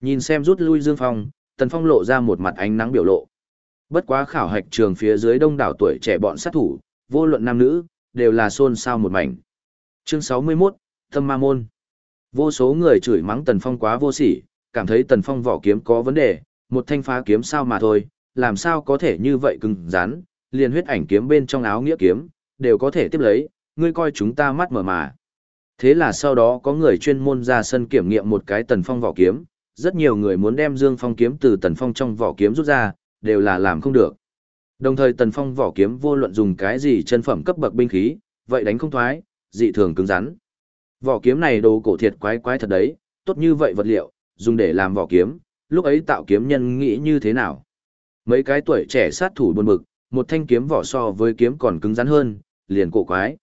Nhìn xem rút lui Dương Phong, Tần Phong lộ ra một mặt ánh nắng biểu lộ. Bất quá khảo hạch trường phía dưới đông đảo tuổi trẻ bọn sát thủ, vô luận nam nữ, đều là xôn xao một mảnh. Chương 61, Thâm Ma Môn. Vô số người chửi mắng Tần Phong quá vô sỉ, cảm thấy Tần Phong vỏ kiếm có vấn đề, một thanh phá kiếm sao mà thôi, làm sao có thể như vậy cứng rắn, liền huyết ảnh kiếm bên trong áo nghĩa kiếm, đều có thể tiếp lấy, ngươi coi chúng ta mắt mở mà. Thế là sau đó có người chuyên môn ra sân kiểm nghiệm một cái Tần Phong vỏ kiếm, rất nhiều người muốn đem Dương Phong kiếm từ Tần Phong trong vỏ kiếm rút ra, đều là làm không được. Đồng thời Tần Phong vỏ kiếm vô luận dùng cái gì chân phẩm cấp bậc binh khí, vậy đánh không thoái, dị thường cứng rắn. Vỏ kiếm này đồ cổ thiệt quái quái thật đấy, tốt như vậy vật liệu, dùng để làm vỏ kiếm, lúc ấy tạo kiếm nhân nghĩ như thế nào? Mấy cái tuổi trẻ sát thủ buồn bực, một thanh kiếm vỏ so với kiếm còn cứng rắn hơn, liền cổ quái.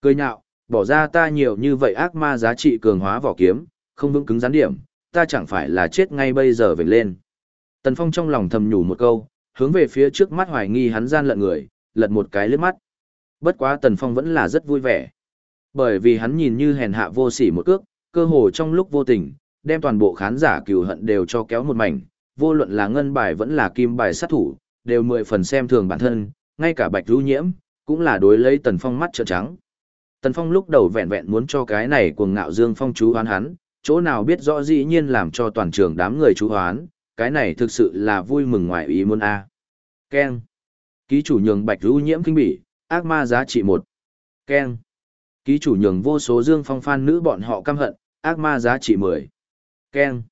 Cười nhạo, bỏ ra ta nhiều như vậy ác ma giá trị cường hóa vỏ kiếm, không vững cứng rắn điểm, ta chẳng phải là chết ngay bây giờ về lên. Tần Phong trong lòng thầm nhủ một câu, hướng về phía trước mắt hoài nghi hắn gian lận người, lật một cái lướt mắt. Bất quá Tần Phong vẫn là rất vui vẻ. Bởi vì hắn nhìn như hèn hạ vô sỉ một cước, cơ hồ trong lúc vô tình, đem toàn bộ khán giả cừu hận đều cho kéo một mảnh, vô luận là ngân bài vẫn là kim bài sát thủ, đều mười phần xem thường bản thân, ngay cả Bạch Vũ Nhiễm cũng là đối lấy Tần Phong mắt trợn trắng. Tần Phong lúc đầu vẹn vẹn muốn cho cái này cuồng ngạo Dương Phong chú hoán hắn, chỗ nào biết rõ dĩ nhiên làm cho toàn trường đám người chú hoán, cái này thực sự là vui mừng ngoài ý muốn a. keng Ký chủ nhường Bạch Vũ Nhiễm kinh bỉ, ác ma giá trị một. Keng. Ký chủ nhường vô số Dương Phong fan nữ bọn họ căm hận, ác ma giá trị mười. Ken.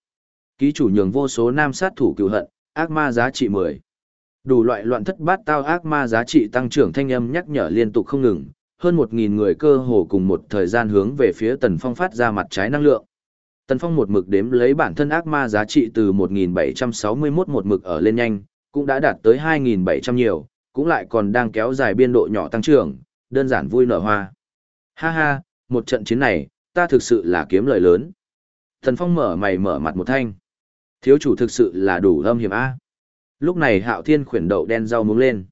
Ký chủ nhường vô số nam sát thủ cựu hận, ác ma giá trị mười. Đủ loại loạn thất bát tao ác ma giá trị tăng trưởng thanh âm nhắc nhở liên tục không ngừng, hơn một nghìn người cơ hồ cùng một thời gian hướng về phía Tần Phong phát ra mặt trái năng lượng. Tần Phong một mực đếm lấy bản thân ác ma giá trị từ 1761 một mực ở lên nhanh, cũng đã đạt tới 2700 nhiều, cũng lại còn đang kéo dài biên độ nhỏ tăng trưởng, đơn giản vui nở hoa. Ha ha, một trận chiến này, ta thực sự là kiếm lời lớn. Thần Phong mở mày mở mặt một thanh. Thiếu chủ thực sự là đủ âm hiểm a. Lúc này Hạo Thiên khuyển đậu đen rau muống lên.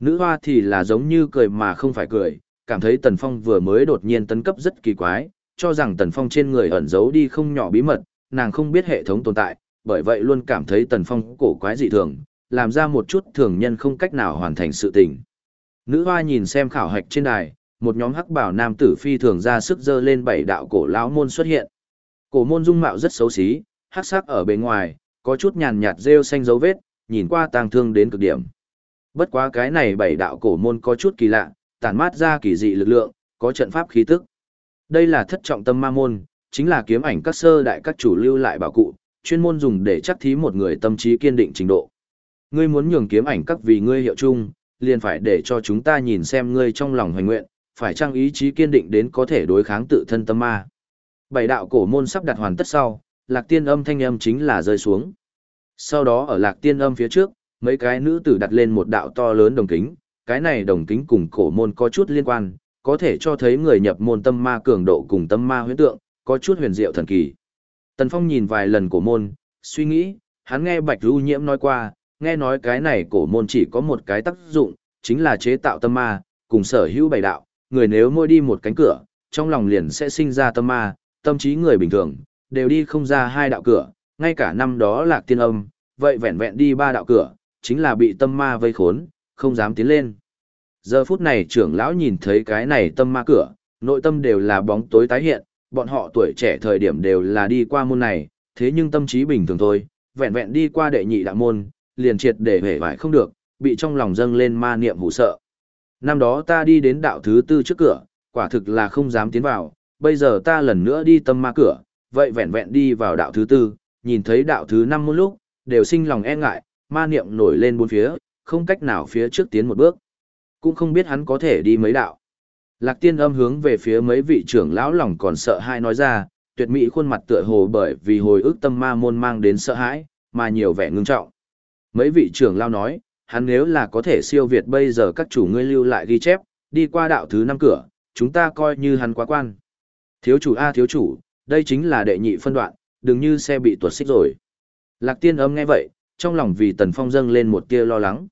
Nữ hoa thì là giống như cười mà không phải cười, cảm thấy Tần Phong vừa mới đột nhiên tấn cấp rất kỳ quái, cho rằng Tần Phong trên người ẩn giấu đi không nhỏ bí mật, nàng không biết hệ thống tồn tại, bởi vậy luôn cảm thấy Tần Phong cổ quái dị thường, làm ra một chút thường nhân không cách nào hoàn thành sự tình. Nữ hoa nhìn xem khảo hạch trên đài, một nhóm hắc bảo nam tử phi thường ra sức dơ lên bảy đạo cổ lão môn xuất hiện. Cổ môn dung mạo rất xấu xí, hắc sắc ở bên ngoài, có chút nhàn nhạt rêu xanh dấu vết, nhìn qua tang thương đến cực điểm. Bất quá cái này bảy đạo cổ môn có chút kỳ lạ, tản mát ra kỳ dị lực lượng, có trận pháp khí tức. Đây là thất trọng tâm ma môn, chính là kiếm ảnh các sơ đại các chủ lưu lại bảo cụ, chuyên môn dùng để chắc thí một người tâm trí kiên định trình độ. Ngươi muốn nhường kiếm ảnh các vì ngươi hiệu chung, liền phải để cho chúng ta nhìn xem ngươi trong lòng hoài nguyện, phải trang ý chí kiên định đến có thể đối kháng tự thân tâm ma. Bảy đạo cổ môn sắp đặt hoàn tất sau, lạc tiên âm thanh âm chính là rơi xuống. Sau đó ở lạc tiên âm phía trước, mấy cái nữ tử đặt lên một đạo to lớn đồng kính, cái này đồng kính cùng cổ môn có chút liên quan, có thể cho thấy người nhập môn tâm ma cường độ cùng tâm ma huyễn tượng, có chút huyền diệu thần kỳ. Tần Phong nhìn vài lần cổ môn, suy nghĩ, hắn nghe Bạch lưu Nhiễm nói qua, nghe nói cái này cổ môn chỉ có một cái tác dụng, chính là chế tạo tâm ma, cùng sở hữu bảy đạo, người nếu mỗi đi một cánh cửa, trong lòng liền sẽ sinh ra tâm ma, tâm trí người bình thường, đều đi không ra hai đạo cửa, ngay cả năm đó lạc tiên âm, vậy vẹn vẹn đi ba đạo cửa, chính là bị tâm ma vây khốn, không dám tiến lên. Giờ phút này trưởng lão nhìn thấy cái này tâm ma cửa, nội tâm đều là bóng tối tái hiện, bọn họ tuổi trẻ thời điểm đều là đi qua môn này, thế nhưng tâm trí bình thường thôi, vẹn vẹn đi qua đệ nhị đạo môn, liền triệt để hề vải không được, bị trong lòng dâng lên ma niệm hủ sợ. Năm đó ta đi đến đạo thứ tư trước cửa, quả thực là không dám tiến vào, bây giờ ta lần nữa đi tâm ma cửa, vậy vẹn vẹn đi vào đạo thứ tư, nhìn thấy đạo thứ năm một lúc, đều sinh lòng e ngại, ma niệm nổi lên bốn phía, không cách nào phía trước tiến một bước. Cũng không biết hắn có thể đi mấy đạo. Lạc tiên âm hướng về phía mấy vị trưởng lão lòng còn sợ hãi nói ra, tuyệt mỹ khuôn mặt tựa hồ bởi vì hồi ức tâm ma môn mang đến sợ hãi, mà nhiều vẻ ngưng trọng. Mấy vị trưởng lão nói, hắn nếu là có thể siêu việt bây giờ các chủ ngươi lưu lại ghi chép, đi qua đạo thứ năm cửa, chúng ta coi như hắn quá quan. Thiếu chủ A thiếu chủ, đây chính là đệ nhị phân đoạn, đừng như xe bị tuột xích rồi. Lạc tiên âm nghe vậy, trong lòng vì Tần Phong dâng lên một tia lo lắng.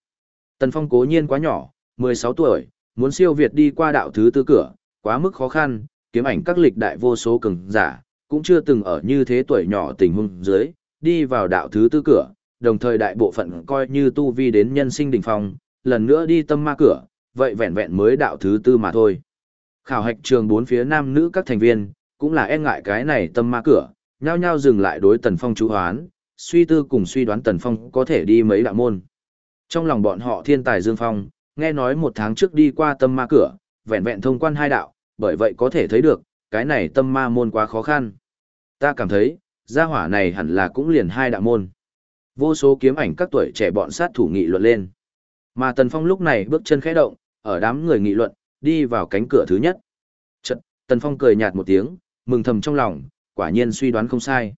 Tần Phong cố nhiên quá nhỏ, 16 tuổi, muốn siêu việt đi qua đạo thứ tư cửa, quá mức khó khăn, kiếm ảnh các lịch đại vô số cường giả, cũng chưa từng ở như thế tuổi nhỏ tình huống dưới, đi vào đạo thứ tư cửa, đồng thời đại bộ phận coi như tu vi đến nhân sinh đỉnh phong, lần nữa đi tâm ma cửa, vậy vẹn vẹn mới đạo thứ tư mà thôi. Khảo hạch trường bốn phía nam nữ các thành viên, cũng là e ngại cái này tâm ma cửa, nhao nhao dừng lại đối Tần Phong chú hoán, suy tư cùng suy đoán Tần Phong có thể đi mấy đạo môn. Trong lòng bọn họ thiên tài Dương Phong, nghe nói một tháng trước đi qua tâm ma cửa, vẹn vẹn thông quan hai đạo, bởi vậy có thể thấy được, cái này tâm ma môn quá khó khăn. Ta cảm thấy, gia hỏa này hẳn là cũng liền hai đạo môn. Vô số kiếm ảnh các tuổi trẻ bọn sát thủ nghị luận lên. Mà Tần Phong lúc này bước chân khẽ động, ở đám người nghị luận, đi vào cánh cửa thứ nhất. Chật, Tần Phong cười nhạt một tiếng, mừng thầm trong lòng, quả nhiên suy đoán không sai.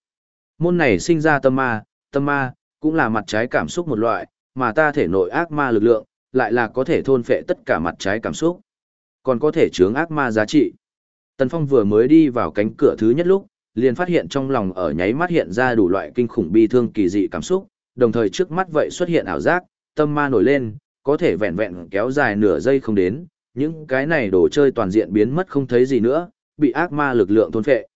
Môn này sinh ra tâm ma, tâm ma, cũng là mặt trái cảm xúc một loại, mà ta thể nội ác ma lực lượng, lại là có thể thôn phệ tất cả mặt trái cảm xúc. Còn có thể chướng ác ma giá trị. Tần Phong vừa mới đi vào cánh cửa thứ nhất lúc, liền phát hiện trong lòng ở nháy mắt hiện ra đủ loại kinh khủng bi thương kỳ dị cảm xúc, đồng thời trước mắt vậy xuất hiện ảo giác, tâm ma nổi lên, có thể vẹn vẹn kéo dài nửa giây không đến, những cái này đồ chơi toàn diện biến mất không thấy gì nữa, bị ác ma lực lượng thôn phệ.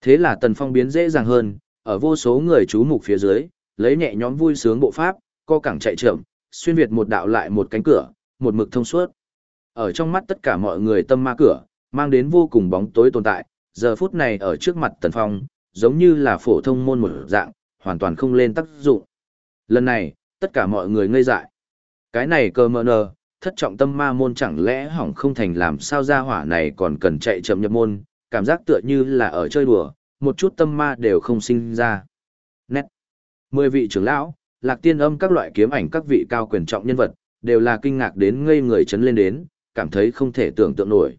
Thế là Tần Phong biến dễ dàng hơn, ở vô số người chú mục phía dưới, lấy nhẹ nhõm vui sướng bộ pháp, co cẳng chạy chậm, xuyên việt một đạo lại một cánh cửa, một mực thông suốt. Ở trong mắt tất cả mọi người tâm ma cửa, mang đến vô cùng bóng tối tồn tại, giờ phút này ở trước mặt Tần Phong, giống như là phổ thông môn một dạng, hoàn toàn không lên tác dụng. Lần này, tất cả mọi người ngây dại. Cái này cơ mờ nờ, thất trọng tâm ma môn chẳng lẽ hỏng không thành làm sao ra hỏa này còn cần chạy chậm nhập môn, cảm giác tựa như là ở chơi đùa, một chút tâm ma đều không sinh ra. Nét. Mười vị trưởng lão, lạc tiên âm các loại kiếm ảnh các vị cao quyền trọng nhân vật, đều là kinh ngạc đến ngây người chấn lên đến, cảm thấy không thể tưởng tượng nổi.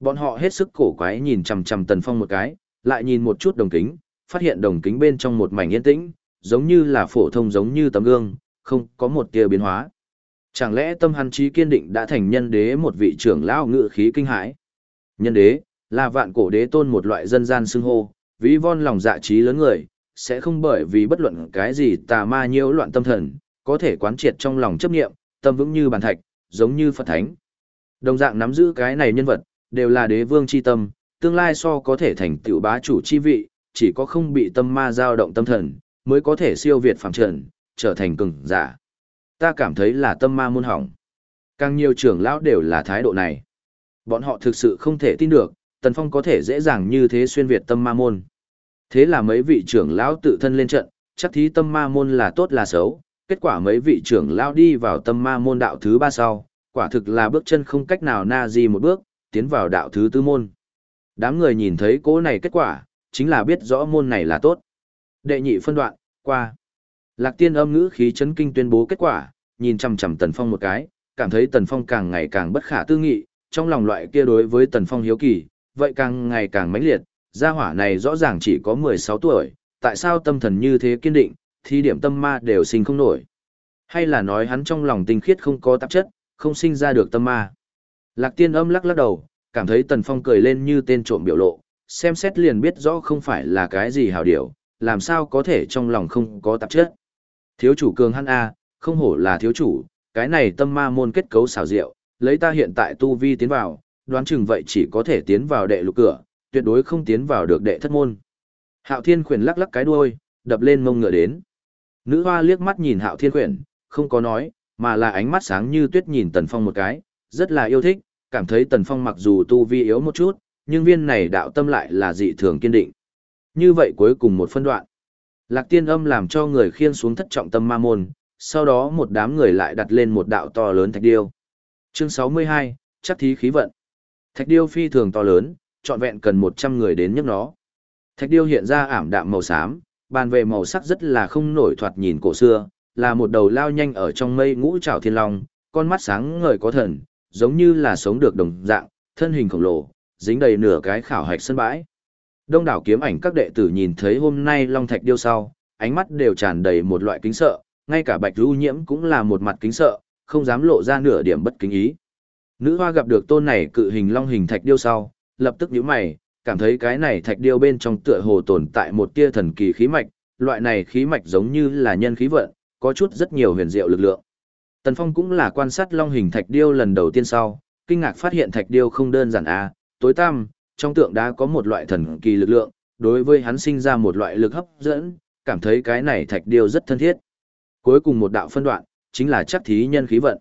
Bọn họ hết sức cổ quái nhìn chằm chằm Tần Phong một cái, lại nhìn một chút đồng kính, phát hiện đồng kính bên trong một mảnh yên tĩnh, giống như là phổ thông giống như tấm gương, không có một tia biến hóa. Chẳng lẽ tâm hắn trí kiên định đã thành nhân đế một vị trưởng lão ngự khí kinh hãi? Nhân đế, là vạn cổ đế tôn một loại dân gian xưng hô, ví von lòng dạ trí lớn người, sẽ không bởi vì bất luận cái gì tà ma nhiễu loạn tâm thần, có thể quán triệt trong lòng chấp niệm, tâm vững như bàn thạch, giống như Phật Thánh. Đồng dạng nắm giữ cái này nhân vật, đều là đế vương chi tâm, tương lai so có thể thành tựu bá chủ chi vị, chỉ có không bị tâm ma dao động tâm thần, mới có thể siêu việt phàm trần, trở thành cường giả. Ta cảm thấy là tâm ma môn hỏng. Càng nhiều trưởng lão đều là thái độ này. Bọn họ thực sự không thể tin được, Tần Phong có thể dễ dàng như thế xuyên việt tâm ma môn. Thế là mấy vị trưởng lão tự thân lên trận, chắc thí tâm ma môn là tốt là xấu, kết quả mấy vị trưởng lão đi vào tâm ma môn đạo thứ ba sau, quả thực là bước chân không cách nào na di một bước, tiến vào đạo thứ tư môn. Đám người nhìn thấy cố này kết quả, chính là biết rõ môn này là tốt. Đệ nhị phân đoạn, qua. Lạc tiên âm ngữ khí chấn kinh tuyên bố kết quả, nhìn chằm chằm Tần Phong một cái, cảm thấy Tần Phong càng ngày càng bất khả tư nghị, trong lòng loại kia đối với Tần Phong hiếu kỳ, vậy càng ngày càng mãnh liệt, gia hỏa này rõ ràng chỉ có 16 tuổi, tại sao tâm thần như thế kiên định, thì điểm tâm ma đều sinh không nổi. Hay là nói hắn trong lòng tinh khiết không có tạp chất, không sinh ra được tâm ma. Lạc tiên âm lắc lắc đầu, cảm thấy Tần Phong cười lên như tên trộm biểu lộ, xem xét liền biết rõ không phải là cái gì hào điểu, làm sao có thể trong lòng không có tạp chất. Thiếu chủ cường hắn A, không hổ là thiếu chủ, cái này tâm ma môn kết cấu xảo diệu, lấy ta hiện tại tu vi tiến vào, đoán chừng vậy chỉ có thể tiến vào đệ lục cửa, tuyệt đối không tiến vào được đệ thất môn. Hạo Thiên Khuyển lắc lắc cái đuôi, đập lên mông ngựa đến. Nữ hoa liếc mắt nhìn Hạo Thiên Khuyển, không có nói, mà là ánh mắt sáng như tuyết nhìn Tần Phong một cái, rất là yêu thích, cảm thấy Tần Phong mặc dù tu vi yếu một chút, nhưng viên này đạo tâm lại là dị thường kiên định. Như vậy cuối cùng một phân đoạn. Lạc tiên âm làm cho người khiên xuống thất trọng tâm ma môn, sau đó một đám người lại đặt lên một đạo to lớn thạch điêu. Chương 62, chắc thí khí vận. Thạch điêu phi thường to lớn, trọn vẹn cần 100 người đến nhấc nó. Thạch điêu hiện ra ảm đạm màu xám, bàn về màu sắc rất là không nổi thoạt nhìn cổ xưa, là một đầu lao nhanh ở trong mây ngũ trảo thiên long, con mắt sáng ngời có thần, giống như là sống được đồng dạng, thân hình khổng lồ, dính đầy nửa cái khảo hạch sân bãi. Đông đảo kiếm ảnh các đệ tử nhìn thấy hôm nay Long Thạch điêu sau, ánh mắt đều tràn đầy một loại kính sợ, ngay cả Bạch Du Nhiễm cũng là một mặt kính sợ, không dám lộ ra nửa điểm bất kính ý. Nữ hoa gặp được tôn này cự hình long hình thạch điêu sau, lập tức nhíu mày, cảm thấy cái này thạch điêu bên trong tựa hồ tồn tại một tia thần kỳ khí mạch, loại này khí mạch giống như là nhân khí vận, có chút rất nhiều huyền diệu lực lượng. Tần Phong cũng là quan sát long hình thạch điêu lần đầu tiên sau, kinh ngạc phát hiện thạch điêu không đơn giản a, tối tăm, trong tượng đá có một loại thần kỳ lực lượng, đối với hắn sinh ra một loại lực hấp dẫn, cảm thấy cái này thạch điêu rất thân thiết. Cuối cùng một đạo phân đoạn, chính là chắc thí nhân khí vận.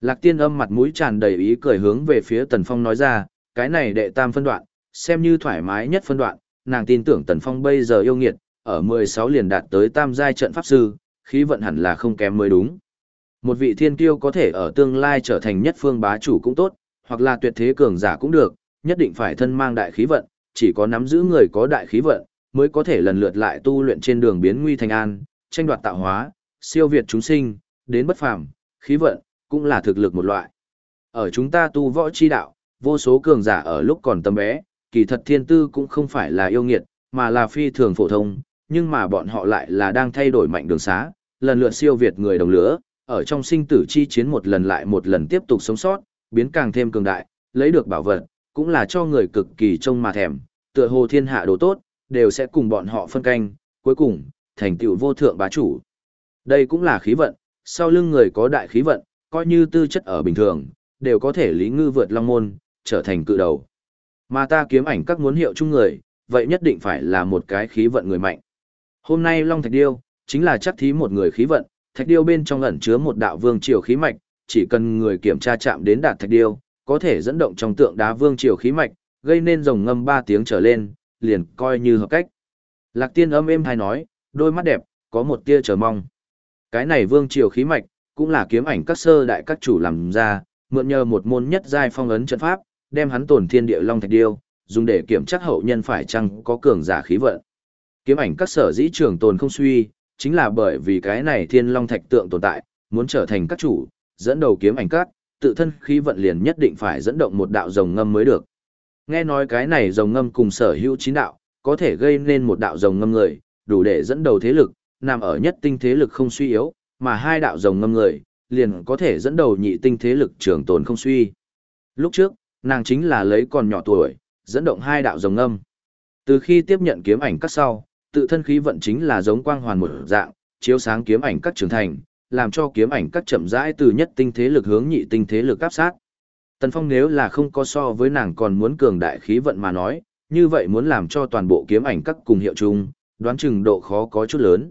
Lạc tiên âm mặt mũi tràn đầy ý cười hướng về phía Tần Phong nói ra, cái này đệ tam phân đoạn, xem như thoải mái nhất phân đoạn, nàng tin tưởng Tần Phong bây giờ yêu nghiệt, ở 16 liền đạt tới tam giai trận pháp sư, khí vận hẳn là không kém mới đúng. Một vị thiên kiêu có thể ở tương lai trở thành nhất phương bá chủ cũng tốt, hoặc là tuyệt thế cường giả cũng được, nhất định phải thân mang đại khí vận, chỉ có nắm giữ người có đại khí vận, mới có thể lần lượt lại tu luyện trên đường biến nguy thành an, tranh đoạt tạo hóa, siêu việt chúng sinh, đến bất phàm, khí vận, cũng là thực lực một loại. Ở chúng ta tu võ chi đạo, vô số cường giả ở lúc còn tầm bé, kỳ thật thiên tư cũng không phải là yêu nghiệt, mà là phi thường phổ thông, nhưng mà bọn họ lại là đang thay đổi mạnh đường xá, lần lượt siêu việt người đồng lứa, ở trong sinh tử chi chiến một lần lại một lần tiếp tục sống sót, biến càng thêm cường đại, lấy được bảo vật, cũng là cho người cực kỳ trông mà thèm, tựa hồ thiên hạ đồ tốt, đều sẽ cùng bọn họ phân canh, cuối cùng, thành tựu vô thượng bá chủ. Đây cũng là khí vận, sau lưng người có đại khí vận, coi như tư chất ở bình thường, đều có thể lý ngư vượt long môn, trở thành cự đầu. Mà ta kiếm ảnh các muốn hiệu chung người, vậy nhất định phải là một cái khí vận người mạnh. Hôm nay Long Thạch Điêu, chính là chắc thí một người khí vận, Thạch Điêu bên trong ẩn chứa một đạo vương triều khí mạch, chỉ cần người kiểm tra chạm đến đạt Thạch Điêu, có thể dẫn động trong tượng đá vương triều khí mạch, gây nên rồng ngâm 3 tiếng trở lên, liền coi như hợp cách. Lạc tiên âm êm hay nói, đôi mắt đẹp, có một tia chờ mong. Cái này vương triều khí mạch, cũng là kiếm ảnh các sơ đại các chủ làm ra, mượn nhờ một môn nhất giai phong ấn trận pháp, đem hắn tổn thiên địa long thạch điêu, dùng để kiểm tra hậu nhân phải chăng có cường giả khí vận. Kiếm ảnh các sở dĩ trường tồn không suy, chính là bởi vì cái này thiên long thạch tượng tồn tại, muốn trở thành các chủ, dẫn đầu kiếm ảnh các, tự thân khí vận liền nhất định phải dẫn động một đạo rồng ngâm mới được. Nghe nói cái này rồng ngâm cùng sở hữu chín đạo, có thể gây nên một đạo rồng ngâm người, đủ để dẫn đầu thế lực, nằm ở nhất tinh thế lực không suy yếu, mà hai đạo rồng ngâm người, liền có thể dẫn đầu nhị tinh thế lực trường tồn không suy. Lúc trước, nàng chính là lấy còn nhỏ tuổi, dẫn động hai đạo rồng ngâm. Từ khi tiếp nhận kiếm ảnh các sau, tự thân khí vận chính là giống quang hoàn một dạng, chiếu sáng kiếm ảnh các trưởng thành, làm cho kiếm ảnh các chậm rãi từ nhất tinh thế lực hướng nhị tinh thế lực áp sát. Tần Phong nếu là không có so với nàng còn muốn cường đại khí vận mà nói, như vậy muốn làm cho toàn bộ kiếm ảnh các cùng hiệu chung, đoán chừng độ khó có chút lớn.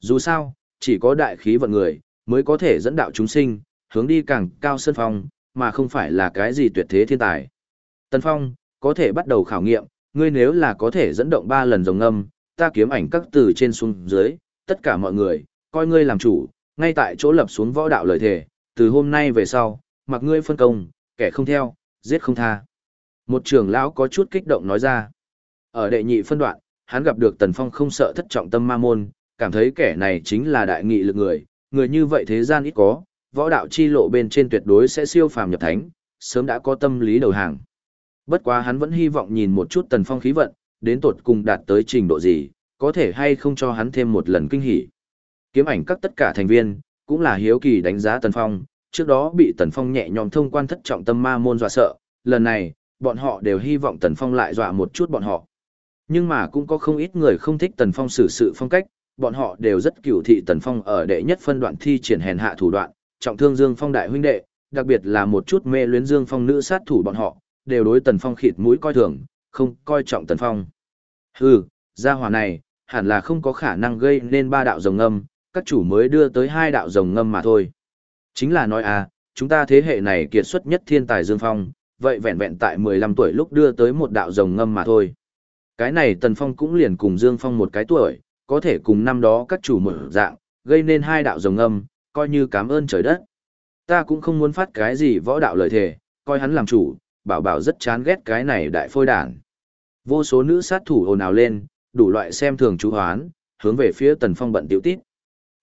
Dù sao, chỉ có đại khí vận người, mới có thể dẫn đạo chúng sinh, hướng đi càng cao sân phong, mà không phải là cái gì tuyệt thế thiên tài. Tần Phong, có thể bắt đầu khảo nghiệm, ngươi nếu là có thể dẫn động 3 lần rồng âm, ta kiếm ảnh các từ trên xuống dưới, tất cả mọi người, coi ngươi làm chủ, ngay tại chỗ lập xuống võ đạo lời thề, từ hôm nay về sau, mặc ngươi phân công, kẻ không theo, giết không tha. Một trưởng lão có chút kích động nói ra. Ở đệ nhị phân đoạn, hắn gặp được Tần Phong không sợ thất trọng tâm ma môn, cảm thấy kẻ này chính là đại nghị lực người, người như vậy thế gian ít có, võ đạo chi lộ bên trên tuyệt đối sẽ siêu phàm nhập thánh, sớm đã có tâm lý đầu hàng. Bất quá hắn vẫn hy vọng nhìn một chút Tần Phong khí vận, đến tột cùng đạt tới trình độ gì, có thể hay không cho hắn thêm một lần kinh hỉ. Kiếm ảnh các tất cả thành viên, cũng là hiếu kỳ đánh giá Tần Phong, trước đó bị Tần Phong nhẹ nhõm thông quan thất trọng tâm ma môn dọa sợ, lần này, bọn họ đều hy vọng Tần Phong lại dọa một chút bọn họ. Nhưng mà cũng có không ít người không thích Tần Phong xử sự phong cách, bọn họ đều rất cửu thị Tần Phong ở đệ nhất phân đoạn thi triển hèn hạ thủ đoạn, trọng thương Dương Phong đại huynh đệ, đặc biệt là một chút mê luyến Dương Phong nữ sát thủ bọn họ, đều đối Tần Phong khịt mũi coi thường, không coi trọng Tần Phong. Hừ, gia hỏa này, hẳn là không có khả năng gây nên ba đạo rồng ngâm, các chủ mới đưa tới hai đạo rồng ngâm mà thôi. Chính là nói à, chúng ta thế hệ này kiệt xuất nhất thiên tài Dương Phong, vậy vẹn vẹn tại 15 tuổi lúc đưa tới một đạo rồng ngâm mà thôi. Cái này Tần Phong cũng liền cùng Dương Phong một cái tuổi, có thể cùng năm đó các chủ mở dạng, gây nên hai đạo rồng ngâm, coi như cảm ơn trời đất. Ta cũng không muốn phát cái gì võ đạo lời thề, coi hắn làm chủ, bảo bảo rất chán ghét cái này đại phôi đản. Vô số nữ sát thủ ồn ào lên, đủ loại xem thường chú hoán, hướng về phía Tần Phong bận tiểu tít.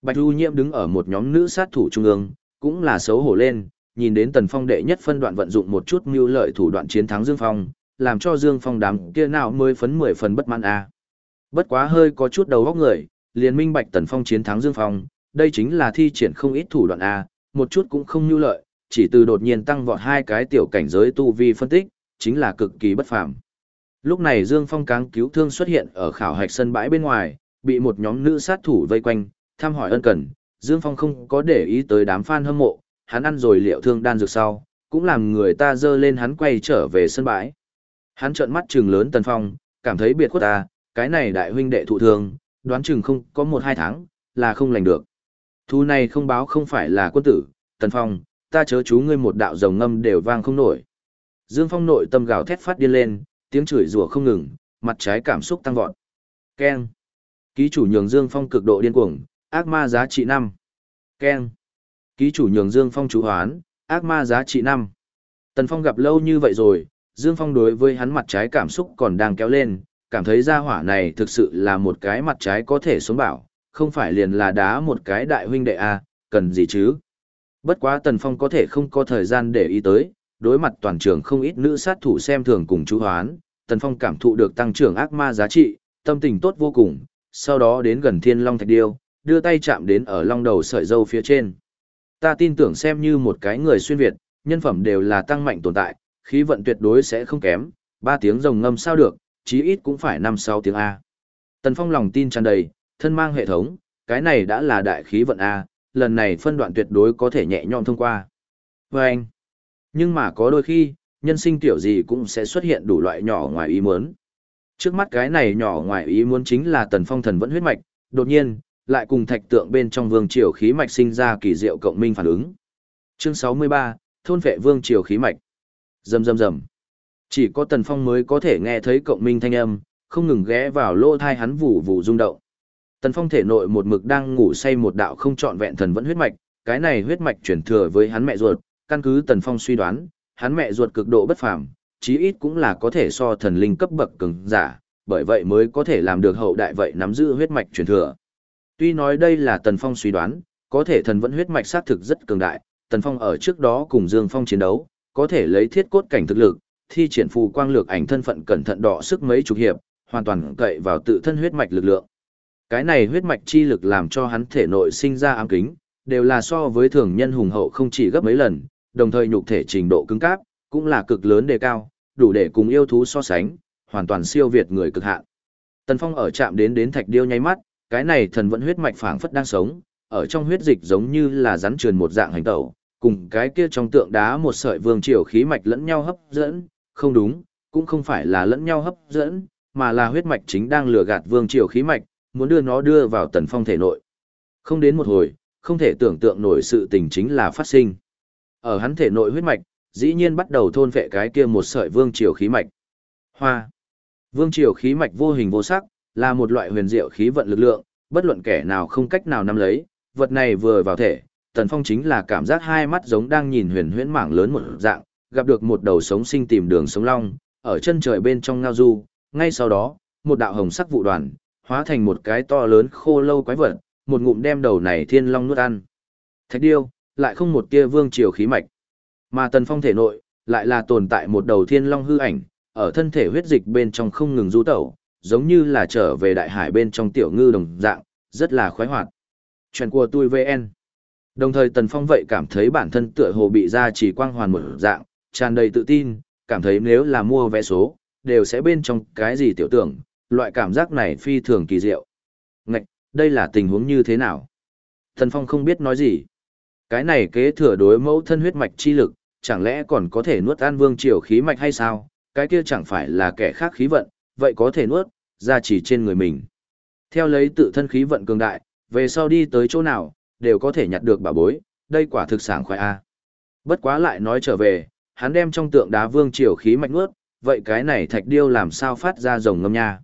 Bạch Du Nhiễm đứng ở một nhóm nữ sát thủ trung ương, cũng là xấu hổ lên, nhìn đến Tần Phong đệ nhất phân đoạn vận dụng một chút mưu lợi thủ đoạn chiến thắng Dương Phong, làm cho Dương Phong đám kia nào mới phấn mười phần bất mãn a. Bất quá hơi có chút đầu óc người, liền minh bạch Tần Phong chiến thắng Dương Phong, đây chính là thi triển không ít thủ đoạn a, một chút cũng không mưu lợi, chỉ từ đột nhiên tăng vọt hai cái tiểu cảnh giới tu vi phân tích, chính là cực kỳ bất phàm. Lúc này Dương Phong cáng cứu thương xuất hiện ở khảo hạch sân bãi bên ngoài, bị một nhóm nữ sát thủ vây quanh, thăm hỏi ân cần. Dương Phong không có để ý tới đám fan hâm mộ, hắn ăn rồi liệu thương đan dược sau, cũng làm người ta dơ lên hắn quay trở về sân bãi. Hắn trợn mắt trừng lớn Tần Phong, cảm thấy biệt khuất ta, cái này đại huynh đệ thụ thương, đoán chừng không có một hai tháng, là không lành được. Thu này không báo không phải là quân tử, Tần Phong, ta chớ chú ngươi một đạo rồng ngâm đều vang không nổi. Dương Phong nội tâm gào thét phát điên lên, tiếng chửi rủa không ngừng, mặt trái cảm xúc tăng vọt. Keng. Ký chủ nhường Dương Phong cực độ điên cuồng, ác ma giá trị 5. Keng. Ký chủ nhường Dương Phong chú hoán, ác ma giá trị 5. Tần Phong gặp lâu như vậy rồi, Dương Phong đối với hắn mặt trái cảm xúc còn đang kéo lên, cảm thấy gia hỏa này thực sự là một cái mặt trái có thể sống bảo, không phải liền là đá một cái đại huynh đệ a, à, cần gì chứ. Bất quá Tần Phong có thể không có thời gian để ý tới, đối mặt toàn trường không ít nữ sát thủ xem thường cùng chú hoán, Tần Phong cảm thụ được tăng trưởng ác ma giá trị, tâm tình tốt vô cùng, sau đó đến gần Thiên Long Thạch Điêu, đưa tay chạm đến ở long đầu sợi dâu phía trên. Ta tin tưởng xem như một cái người xuyên Việt, nhân phẩm đều là tăng mạnh tồn tại, khí vận tuyệt đối sẽ không kém, ba tiếng rồng ngâm sao được, chí ít cũng phải năm sáu tiếng A. Tần Phong lòng tin tràn đầy, thân mang hệ thống, cái này đã là đại khí vận A, lần này phân đoạn tuyệt đối có thể nhẹ nhõm thông qua. Và anh, nhưng mà có đôi khi, nhân sinh tiểu gì cũng sẽ xuất hiện đủ loại nhỏ ngoài ý muốn. Trước mắt cái này nhỏ ngoài ý muốn chính là tần phong thần vẫn huyết mạch, đột nhiên, lại cùng thạch tượng bên trong vương triều khí mạch sinh ra kỳ diệu cộng minh phản ứng. Chương 63, thôn vệ vương triều khí mạch. Rầm rầm rầm. Chỉ có tần phong mới có thể nghe thấy cộng minh thanh âm, không ngừng ghé vào lỗ thai hắn vụ vụ rung động. Tần Phong thể nội một mực đang ngủ say một đạo không trọn vẹn thần vẫn huyết mạch, cái này huyết mạch chuyển thừa với hắn mẹ ruột, căn cứ Tần Phong suy đoán, hắn mẹ ruột cực độ bất phàm, chí ít cũng là có thể so thần linh cấp bậc cường giả, bởi vậy mới có thể làm được hậu đại vậy nắm giữ huyết mạch truyền thừa. Tuy nói đây là Tần Phong suy đoán, có thể thần vẫn huyết mạch xác thực rất cường đại, Tần Phong ở trước đó cùng Dương Phong chiến đấu, có thể lấy thiết cốt cảnh thực lực, thi triển phù quang lược ảnh thân phận cẩn thận đọ sức mấy chục hiệp, hoàn toàn cậy vào tự thân huyết mạch lực lượng. Cái này huyết mạch chi lực làm cho hắn thể nội sinh ra ám kính, đều là so với thường nhân hùng hậu không chỉ gấp mấy lần, đồng thời nhục thể trình độ cứng cáp, cũng là cực lớn đề cao, đủ để cùng yêu thú so sánh, hoàn toàn siêu việt người cực hạn. Tần Phong ở chạm đến đến thạch điêu nháy mắt, cái này thần vẫn huyết mạch phảng phất đang sống, ở trong huyết dịch giống như là rắn truyền một dạng hành tẩu, cùng cái kia trong tượng đá một sợi vương triều khí mạch lẫn nhau hấp dẫn, không đúng, cũng không phải là lẫn nhau hấp dẫn, mà là huyết mạch chính đang lừa gạt vương triều khí mạch, muốn đưa nó đưa vào tần phong thể nội. Không đến một hồi, không thể tưởng tượng nổi sự tình chính là phát sinh. Ở hắn thể nội huyết mạch, dĩ nhiên bắt đầu thôn vệ cái kia một sợi vương triều khí mạch. Hoa. Vương triều khí mạch vô hình vô sắc, là một loại huyền diệu khí vận lực lượng, bất luận kẻ nào không cách nào nắm lấy, vật này vừa vào thể, Tần Phong chính là cảm giác hai mắt giống đang nhìn huyền huyễn mảng lớn một dạng, gặp được một đầu sống sinh tìm đường sống long, ở chân trời bên trong ngao du, ngay sau đó, một đạo hồng sắc vụ đoàn, hóa thành một cái to lớn khô lâu quái vật, một ngụm đem đầu này thiên long nuốt ăn. Thạch điêu, lại không một tia vương triều khí mạch. Mà tần phong thể nội, lại là tồn tại một đầu thiên long hư ảnh, ở thân thể huyết dịch bên trong không ngừng du tẩu, giống như là trở về đại hải bên trong tiểu ngư đồng dạng, rất là khoái hoạt. Chuyện của tôi VN. Đồng thời tần phong vậy cảm thấy bản thân tựa hồ bị ra chỉ quang hoàn một dạng, tràn đầy tự tin, cảm thấy nếu là mua vé số, đều sẽ bên trong cái gì tiểu tưởng, loại cảm giác này phi thường kỳ diệu. Ngạch, đây là tình huống như thế nào? Thần Phong không biết nói gì. Cái này kế thừa đối mẫu thân huyết mạch chi lực, chẳng lẽ còn có thể nuốt an vương triều khí mạch hay sao, cái kia chẳng phải là kẻ khác khí vận, vậy có thể nuốt, ra chỉ trên người mình. Theo lấy tự thân khí vận cường đại, về sau đi tới chỗ nào, đều có thể nhặt được bảo bối, đây quả thực sảng khoái a. Bất quá lại nói trở về, hắn đem trong tượng đá vương triều khí mạch nuốt, vậy cái này thạch điêu làm sao phát ra rồng ngâm nha?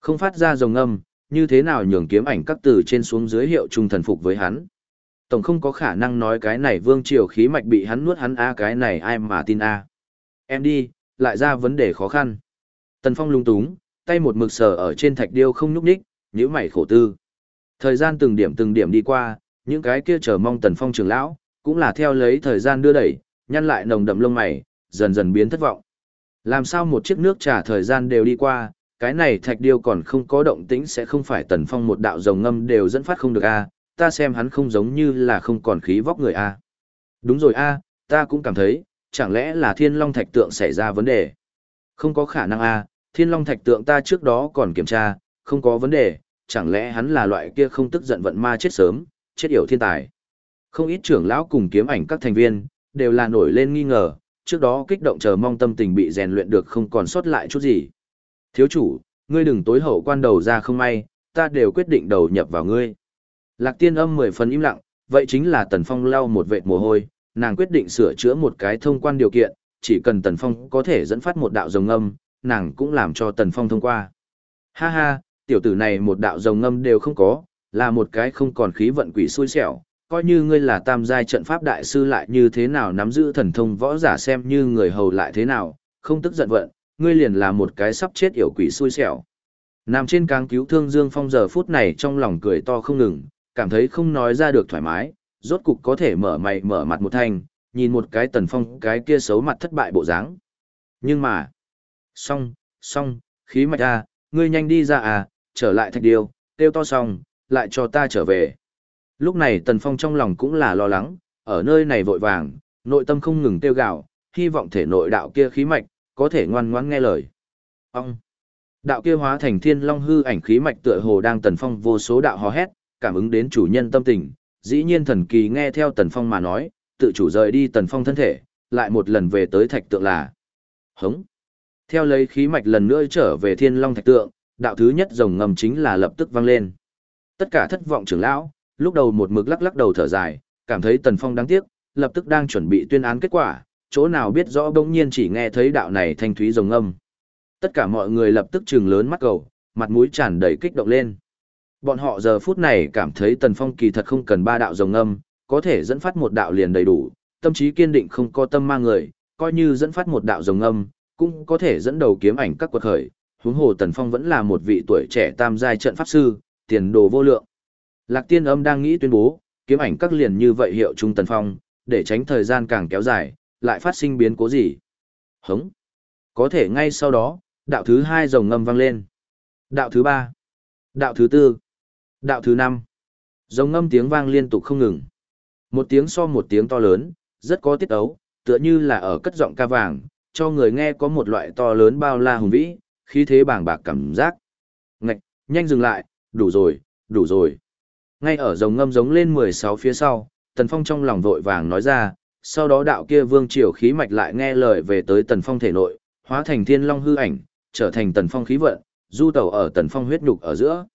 Không phát ra rồng âm như thế nào nhường kiếm ảnh các từ trên xuống dưới hiệu trung thần phục với hắn? Tổng không có khả năng nói cái này vương triều khí mạch bị hắn nuốt hắn a cái này ai mà tin a. Em đi, lại ra vấn đề khó khăn. Tần Phong lung túng, tay một mực sờ ở trên thạch điêu không nhúc nhích, nhíu mày khổ tư. Thời gian từng điểm từng điểm đi qua, những cái kia chờ mong Tần Phong trưởng lão, cũng là theo lấy thời gian đưa đẩy, nhăn lại nồng đậm lông mày, dần dần biến thất vọng. Làm sao một chiếc nước trà thời gian đều đi qua, cái này thạch điêu còn không có động tĩnh sẽ không phải Tần Phong một đạo dòng ngâm đều dẫn phát không được a, ta xem hắn không giống như là không còn khí vóc người a. Đúng rồi a, ta cũng cảm thấy, chẳng lẽ là Thiên Long thạch tượng xảy ra vấn đề? Không có khả năng a, Thiên Long thạch tượng ta trước đó còn kiểm tra, không có vấn đề, chẳng lẽ hắn là loại kia không tức giận vận ma chết sớm, chết yểu thiên tài. Không ít trưởng lão cùng kiếm ảnh các thành viên, đều là nổi lên nghi ngờ, trước đó kích động chờ mong tâm tình bị rèn luyện được không còn sót lại chút gì. Thiếu chủ, ngươi đừng tối hậu quan đầu ra không may, ta đều quyết định đầu nhập vào ngươi. Lạc tiên âm mười phần im lặng, vậy chính là Tần Phong lau một vệt mồ hôi, nàng quyết định sửa chữa một cái thông quan điều kiện, chỉ cần Tần Phong có thể dẫn phát một đạo rồng âm, nàng cũng làm cho Tần Phong thông qua. Ha ha, tiểu tử này một đạo rồng âm đều không có, là một cái không còn khí vận quỷ xui xẻo, coi như ngươi là tam giai trận pháp đại sư lại như thế nào nắm giữ thần thông võ giả xem như người hầu lại thế nào, không tức giận vận, ngươi liền là một cái sắp chết yểu quỷ xui xẻo. Nằm trên càng cứu thương Dương Phong giờ phút này trong lòng cười to không ngừng, cảm thấy không nói ra được thoải mái, rốt cục có thể mở mày mở mặt một thanh, nhìn một cái tần phong cái kia xấu mặt thất bại bộ dáng. Nhưng mà, xong, xong, khí mạch a, ngươi nhanh đi ra à, trở lại thạch điêu, tiêu to xong, lại cho ta trở về. Lúc này Tần Phong trong lòng cũng là lo lắng, ở nơi này vội vàng, nội tâm không ngừng tiêu gạo, hy vọng thể nội đạo kia khí mạch, có thể ngoan ngoãn nghe lời. Ông! Đạo kia hóa thành thiên long hư ảnh khí mạch tựa hồ đang Tần Phong vô số đạo hò hét, cảm ứng đến chủ nhân tâm tình, dĩ nhiên thần kỳ nghe theo Tần Phong mà nói, tự chủ rời đi Tần Phong thân thể, lại một lần về tới thạch tượng là. Hống! Theo lấy khí mạch lần nữa trở về thiên long thạch tượng, đạo thứ nhất rồng ngầm chính là lập tức vang lên. Tất cả thất vọng trưởng lão, lúc đầu một mực lắc lắc đầu thở dài, cảm thấy Tần Phong đáng tiếc, lập tức đang chuẩn bị tuyên án kết quả, chỗ nào biết rõ bỗng nhiên chỉ nghe thấy đạo này thanh thúy rồng âm Tất cả mọi người lập tức trừng lớn mắt cầu, mặt mũi tràn đầy kích động lên. Bọn họ giờ phút này cảm thấy Tần Phong kỳ thật không cần ba đạo rồng âm có thể dẫn phát một đạo liền đầy đủ, tâm trí kiên định không có tâm ma người, coi như dẫn phát một đạo rồng âm cũng có thể dẫn đầu kiếm ảnh các quật khởi, huống hồ Tần Phong vẫn là một vị tuổi trẻ tam giai trận pháp sư, tiền đồ vô lượng. Lạc Tiên Âm đang nghĩ tuyên bố, kiếm ảnh các liền như vậy hiệu trung Tần Phong, để tránh thời gian càng kéo dài, lại phát sinh biến cố gì. Hống. Có thể ngay sau đó, đạo thứ hai rồng ngâm vang lên. Đạo thứ ba. Đạo thứ tư. Đạo thứ năm. Rồng ngâm tiếng vang liên tục không ngừng. Một tiếng so một tiếng to lớn, rất có tiết ấu, tựa như là ở cất giọng ca vàng, cho người nghe có một loại to lớn bao la hùng vĩ, khí thế bàng bạc cảm giác. Ngạch, nhanh dừng lại, đủ rồi, đủ rồi. Ngay ở rồng ngâm giống lên 16 phía sau, Tần Phong trong lòng vội vàng nói ra, sau đó đạo kia vương triều khí mạch lại nghe lời về tới Tần Phong thể nội, hóa thành thiên long hư ảnh, trở thành Tần Phong khí vận, du tẩu ở Tần Phong huyết nhục ở giữa.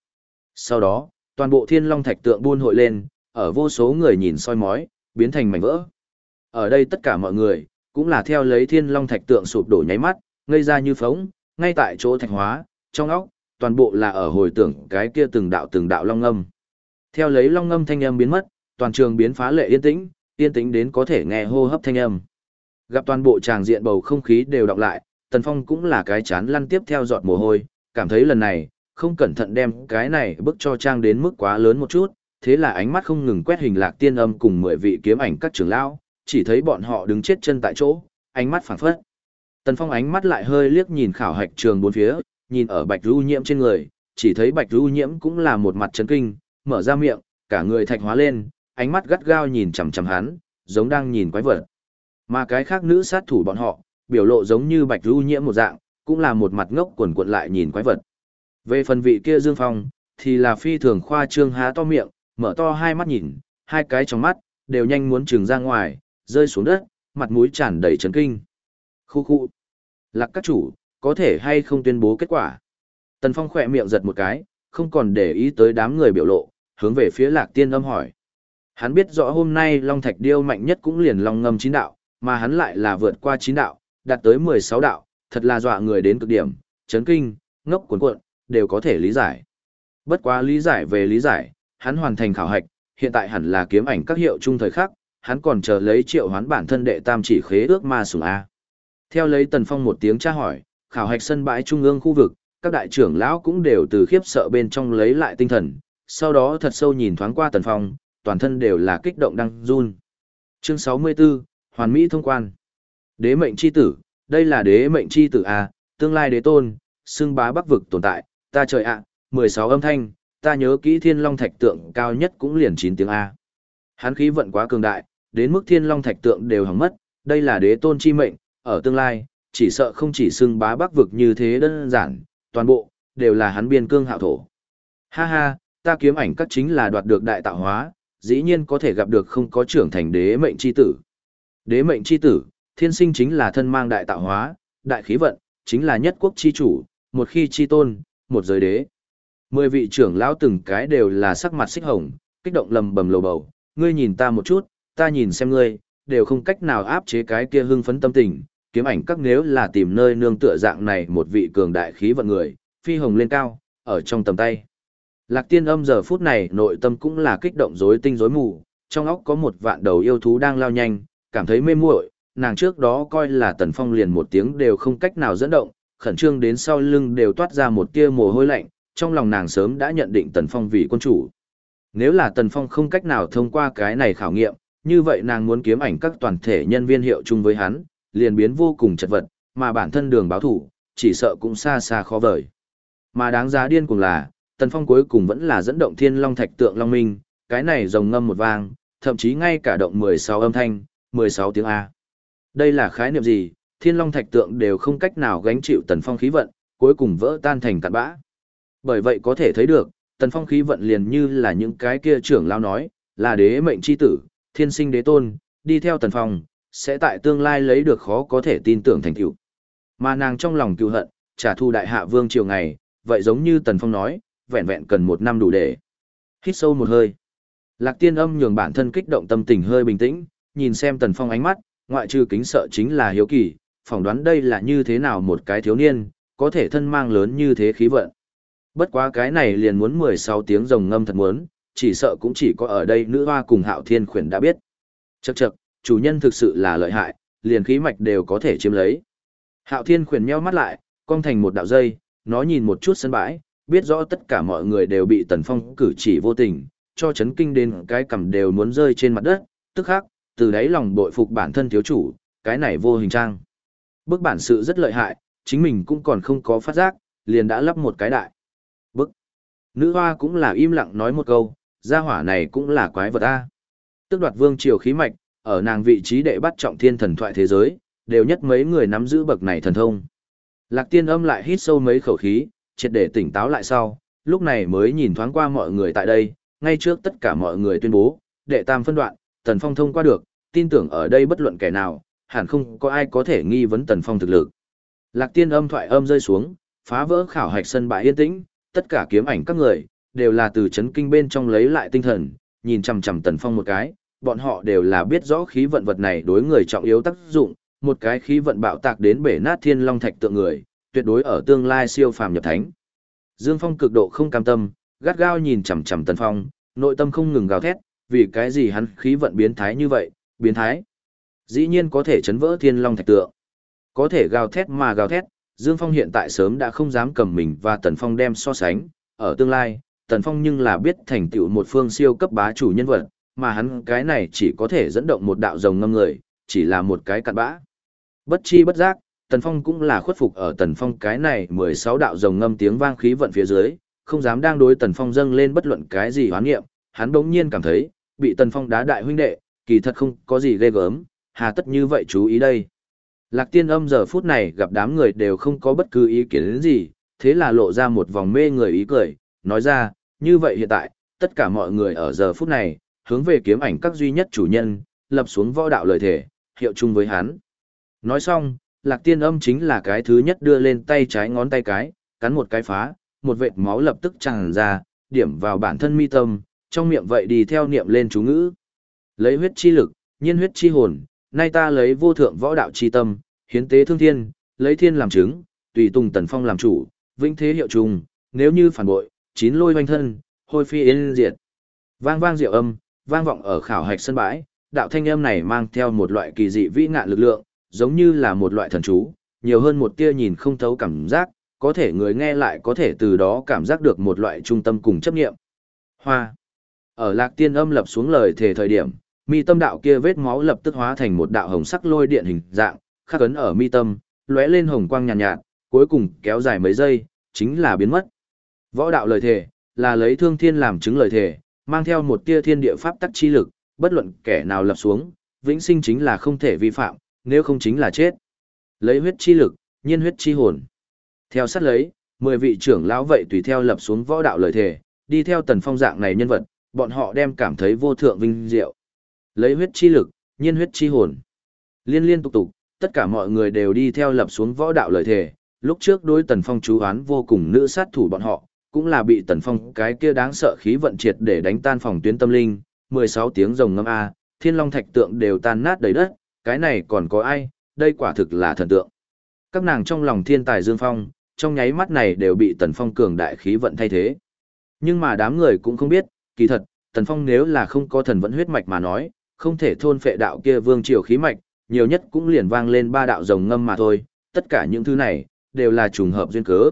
Sau đó, toàn bộ thiên long thạch tượng buôn hội lên, ở vô số người nhìn soi mói, biến thành mảnh vỡ. Ở đây tất cả mọi người, cũng là theo lấy thiên long thạch tượng sụp đổ nháy mắt, ngây ra như phóng, ngay tại chỗ thạch hóa, trong óc, toàn bộ là ở hồi tưởng cái kia từng đạo từng đạo long âm. Theo lấy long âm thanh âm biến mất, toàn trường biến phá lệ yên tĩnh, yên tĩnh đến có thể nghe hô hấp thanh âm. Gặp toàn bộ tràng diện bầu không khí đều đọc lại, Tần Phong cũng là cái chán lăn tiếp theo giọt mồ hôi, cảm thấy lần này, không cẩn thận đem cái này bức cho trang đến mức quá lớn một chút, thế là ánh mắt không ngừng quét hình lạc tiên âm cùng mười vị kiếm ảnh các trưởng lão, chỉ thấy bọn họ đứng chết chân tại chỗ, ánh mắt phảng phất. Tần Phong ánh mắt lại hơi liếc nhìn khảo hạch trường bốn phía, nhìn ở Bạch Du Nhiễm trên người, chỉ thấy Bạch Du Nhiễm cũng là một mặt chấn kinh, mở ra miệng, cả người thạch hóa lên, ánh mắt gắt gao nhìn chằm chằm hắn, giống đang nhìn quái vật. Mà cái khác nữ sát thủ bọn họ, biểu lộ giống như Bạch Du Nhiễm một dạng, cũng là một mặt ngốc quần quật lại nhìn quái vật. Về phần vị kia Dương Phong, thì là phi thường khoa trương há to miệng, mở to hai mắt nhìn, hai cái trong mắt, đều nhanh muốn trừng ra ngoài, rơi xuống đất, mặt mũi tràn đầy chấn kinh. Khu khu. Lạc các chủ, có thể hay không tuyên bố kết quả. Tần Phong khỏe miệng giật một cái, không còn để ý tới đám người biểu lộ, hướng về phía lạc tiên âm hỏi. Hắn biết rõ hôm nay Long Thạch Điêu mạnh nhất cũng liền Long ngâm chín đạo, mà hắn lại là vượt qua chín đạo, đạt tới 16 đạo, thật là dọa người đến cực điểm, chấn kinh, ngốc cuốn cuộn, đều có thể lý giải. Bất quá lý giải về lý giải, hắn hoàn thành khảo hạch, hiện tại hẳn là kiếm ảnh các hiệu trung thời khắc, hắn còn chờ lấy triệu hoán bản thân đệ tam chỉ khế ước ma sủng A. Theo lấy Tần Phong một tiếng tra hỏi, khảo hạch sân bãi trung ương khu vực, các đại trưởng lão cũng đều từ khiếp sợ bên trong lấy lại tinh thần, sau đó thật sâu nhìn thoáng qua Tần Phong, toàn thân đều là kích động đang run. Chương 64, Hoàn Mỹ thông quan. Đế mệnh chi tử, đây là đế mệnh chi tử à tương lai đế tôn, xưng bá bắc vực tồn tại, ta trời ạ, 16 âm thanh, ta nhớ kỹ thiên long thạch tượng cao nhất cũng liền 9 tiếng A. hán khí vận quá cường đại, đến mức thiên long thạch tượng đều hỏng mất, đây là đế tôn chi mệnh, ở tương lai, chỉ sợ không chỉ xưng bá bắc vực như thế đơn giản, toàn bộ, đều là hắn biên cương hạo thổ. Ha ha, ta kiếm ảnh các chính là đoạt được đại tạo hóa, dĩ nhiên có thể gặp được không có trưởng thành đế mệnh chi tử. Đế mệnh chi tử, thiên sinh chính là thân mang đại tạo hóa, đại khí vận, chính là nhất quốc chi chủ, một khi chi tôn, một giới đế. Mười vị trưởng lão từng cái đều là sắc mặt xích hồng, kích động lầm bầm lầu bầu, ngươi nhìn ta một chút, ta nhìn xem ngươi, đều không cách nào áp chế cái kia hưng phấn tâm tình, kiếm ảnh các nếu là tìm nơi nương tựa dạng này một vị cường đại khí vận người, phi hồng lên cao, ở trong tầm tay. Lạc tiên âm giờ phút này nội tâm cũng là kích động rối tinh rối mù, trong óc có một vạn đầu yêu thú đang lao nhanh, cảm thấy mê muội, nàng trước đó coi là tần phong liền một tiếng đều không cách nào dẫn động, khẩn trương đến sau lưng đều toát ra một tia mồ hôi lạnh, trong lòng nàng sớm đã nhận định tần phong vì quân chủ. Nếu là tần phong không cách nào thông qua cái này khảo nghiệm, như vậy nàng muốn kiếm ảnh các toàn thể nhân viên hiệu chung với hắn, liền biến vô cùng chật vật, mà bản thân đường báo thủ, chỉ sợ cũng xa xa khó vời. Mà đáng giá điên cùng là, Tần Phong cuối cùng vẫn là dẫn động Thiên Long Thạch tượng Long Minh, cái này rồng ngâm một vang, thậm chí ngay cả động 16 âm thanh, 16 tiếng A. Đây là khái niệm gì, Thiên Long Thạch tượng đều không cách nào gánh chịu Tần Phong khí vận, cuối cùng vỡ tan thành cát bã. Bởi vậy có thể thấy được, Tần Phong khí vận liền như là những cái kia trưởng lao nói, là đế mệnh chi tử, thiên sinh đế tôn, đi theo Tần Phong, sẽ tại tương lai lấy được khó có thể tin tưởng thành tựu. Mà nàng trong lòng cựu hận, trả thù đại hạ vương triều ngày, vậy giống như Tần Phong nói, vẹn vẹn cần một năm đủ để. Hít sâu một hơi. Lạc tiên âm nhường bản thân kích động tâm tình hơi bình tĩnh, nhìn xem Tần Phong ánh mắt, ngoại trừ kính sợ chính là hiếu kỳ, phỏng đoán đây là như thế nào một cái thiếu niên, có thể thân mang lớn như thế khí vận. Bất quá cái này liền muốn 16 tiếng rồng ngâm thật muốn, chỉ sợ cũng chỉ có ở đây nữ hoa cùng hạo thiên khuyển đã biết. Chậc chậc, chủ nhân thực sự là lợi hại, liền khí mạch đều có thể chiếm lấy. Hạo thiên khuyển nheo mắt lại, cong thành một đạo dây, nó nhìn một chút sân bãi, biết rõ tất cả mọi người đều bị tần phong cử chỉ vô tình, cho chấn kinh đến cái cầm đều muốn rơi trên mặt đất, tức khắc, từ đấy lòng bội phục bản thân thiếu chủ, cái này vô hình trang. Bức bản sự rất lợi hại, chính mình cũng còn không có phát giác, liền đã lắp một cái đại. Bức. Nữ hoa cũng là im lặng nói một câu, gia hỏa này cũng là quái vật a. Tức đoạt vương triều khí mạch, ở nàng vị trí đệ bắt trọng thiên thần thoại thế giới, đều nhất mấy người nắm giữ bậc này thần thông. Lạc tiên âm lại hít sâu mấy khẩu khí, triệt để tỉnh táo lại sau, lúc này mới nhìn thoáng qua mọi người tại đây, ngay trước tất cả mọi người tuyên bố, đệ tam phân đoạn, Tần Phong thông qua được, tin tưởng ở đây bất luận kẻ nào, hẳn không có ai có thể nghi vấn Tần Phong thực lực. Lạc tiên âm thoại âm rơi xuống, phá vỡ khảo hạch sân bãi yên tĩnh, tất cả kiếm ảnh các người, đều là từ chấn kinh bên trong lấy lại tinh thần, nhìn chằm chằm Tần Phong một cái, bọn họ đều là biết rõ khí vận vật này đối người trọng yếu tác dụng, một cái khí vận bạo tạc đến bể nát thiên long thạch tượng người, tuyệt đối ở tương lai siêu phàm nhập thánh. Dương Phong cực độ không cam tâm, gắt gao nhìn chằm chằm Tần Phong, nội tâm không ngừng gào thét, vì cái gì hắn khí vận biến thái như vậy, biến thái. Dĩ nhiên có thể chấn vỡ thiên long thạch tượng. Có thể gào thét mà gào thét, Dương Phong hiện tại sớm đã không dám cầm mình và Tần Phong đem so sánh, ở tương lai, Tần Phong nhưng là biết thành tựu một phương siêu cấp bá chủ nhân vật, mà hắn cái này chỉ có thể dẫn động một đạo rồng ngâm người, chỉ là một cái cặn bã. Bất chi bất giác, Tần Phong cũng là khuất phục ở Tần Phong cái này 16 đạo rồng ngâm tiếng vang khí vận phía dưới, không dám đang đối Tần Phong dâng lên bất luận cái gì hoán nghiệm, hắn bỗng nhiên cảm thấy, bị Tần Phong đá đại huynh đệ, kỳ thật không có gì ghê gớm, hà tất như vậy chú ý đây. Lạc tiên âm giờ phút này gặp đám người đều không có bất cứ ý kiến gì, thế là lộ ra một vòng mê người ý cười, nói ra, như vậy hiện tại, tất cả mọi người ở giờ phút này, hướng về kiếm ảnh các duy nhất chủ nhân, lập xuống võ đạo lời thể, hiệu chung với hắn. Nói xong, lạc tiên âm chính là cái thứ nhất đưa lên tay trái ngón tay cái, cắn một cái phá, một vệt máu lập tức tràn ra, điểm vào bản thân mi tâm, trong miệng vậy đi theo niệm lên chú ngữ. Lấy huyết chi lực, nhiên huyết chi hồn, nay ta lấy vô thượng võ đạo chi tâm, hiến tế thương thiên, lấy thiên làm chứng, tùy tùng tần phong làm chủ, vĩnh thế hiệu trùng, nếu như phản bội, chín lôi hoanh thân, hôi phi yên diệt. Vang vang diệu âm, vang vọng ở khảo hạch sân bãi, đạo thanh âm này mang theo một loại kỳ dị vĩ ngạn lực lượng, giống như là một loại thần chú, nhiều hơn một tia nhìn không thấu cảm giác, có thể người nghe lại có thể từ đó cảm giác được một loại trung tâm cùng chấp nghiệm. Hoa. Ở lạc tiên âm lập xuống lời thể thời điểm, mi tâm đạo kia vết máu lập tức hóa thành một đạo hồng sắc lôi điện hình dạng, khắc ấn ở mi tâm, lóe lên hồng quang nhàn nhạt, nhạt, cuối cùng kéo dài mấy giây, chính là biến mất. Võ đạo lời thể, là lấy thương thiên làm chứng lời thể, mang theo một tia thiên địa pháp tắc chi lực, bất luận kẻ nào lập xuống, vĩnh sinh chính là không thể vi phạm, nếu không chính là chết. Lấy huyết chi lực, nhiên huyết chi hồn. Theo sát lấy, mười vị trưởng lão vậy tùy theo lập xuống võ đạo lời thể, đi theo tần phong dạng này nhân vật, bọn họ đem cảm thấy vô thượng vinh diệu. Lấy huyết chi lực, nhiên huyết chi hồn. Liên liên tục tục, tất cả mọi người đều đi theo lập xuống võ đạo lời thể, lúc trước đối tần phong chú oán vô cùng nữ sát thủ bọn họ, cũng là bị tần phong cái kia đáng sợ khí vận triệt để đánh tan phòng tuyến tâm linh, 16 tiếng rồng ngâm A, thiên long thạch tượng đều tan nát đầy đất, cái này còn có ai, đây quả thực là thần tượng. Các nàng trong lòng thiên tài dương phong, trong nháy mắt này đều bị tần phong cường đại khí vận thay thế. Nhưng mà đám người cũng không biết, kỳ thật, tần phong nếu là không có thần vẫn huyết mạch mà nói, không thể thôn phệ đạo kia vương triều khí mạch, nhiều nhất cũng liền vang lên ba đạo rồng ngâm mà thôi, tất cả những thứ này, đều là trùng hợp duyên cớ.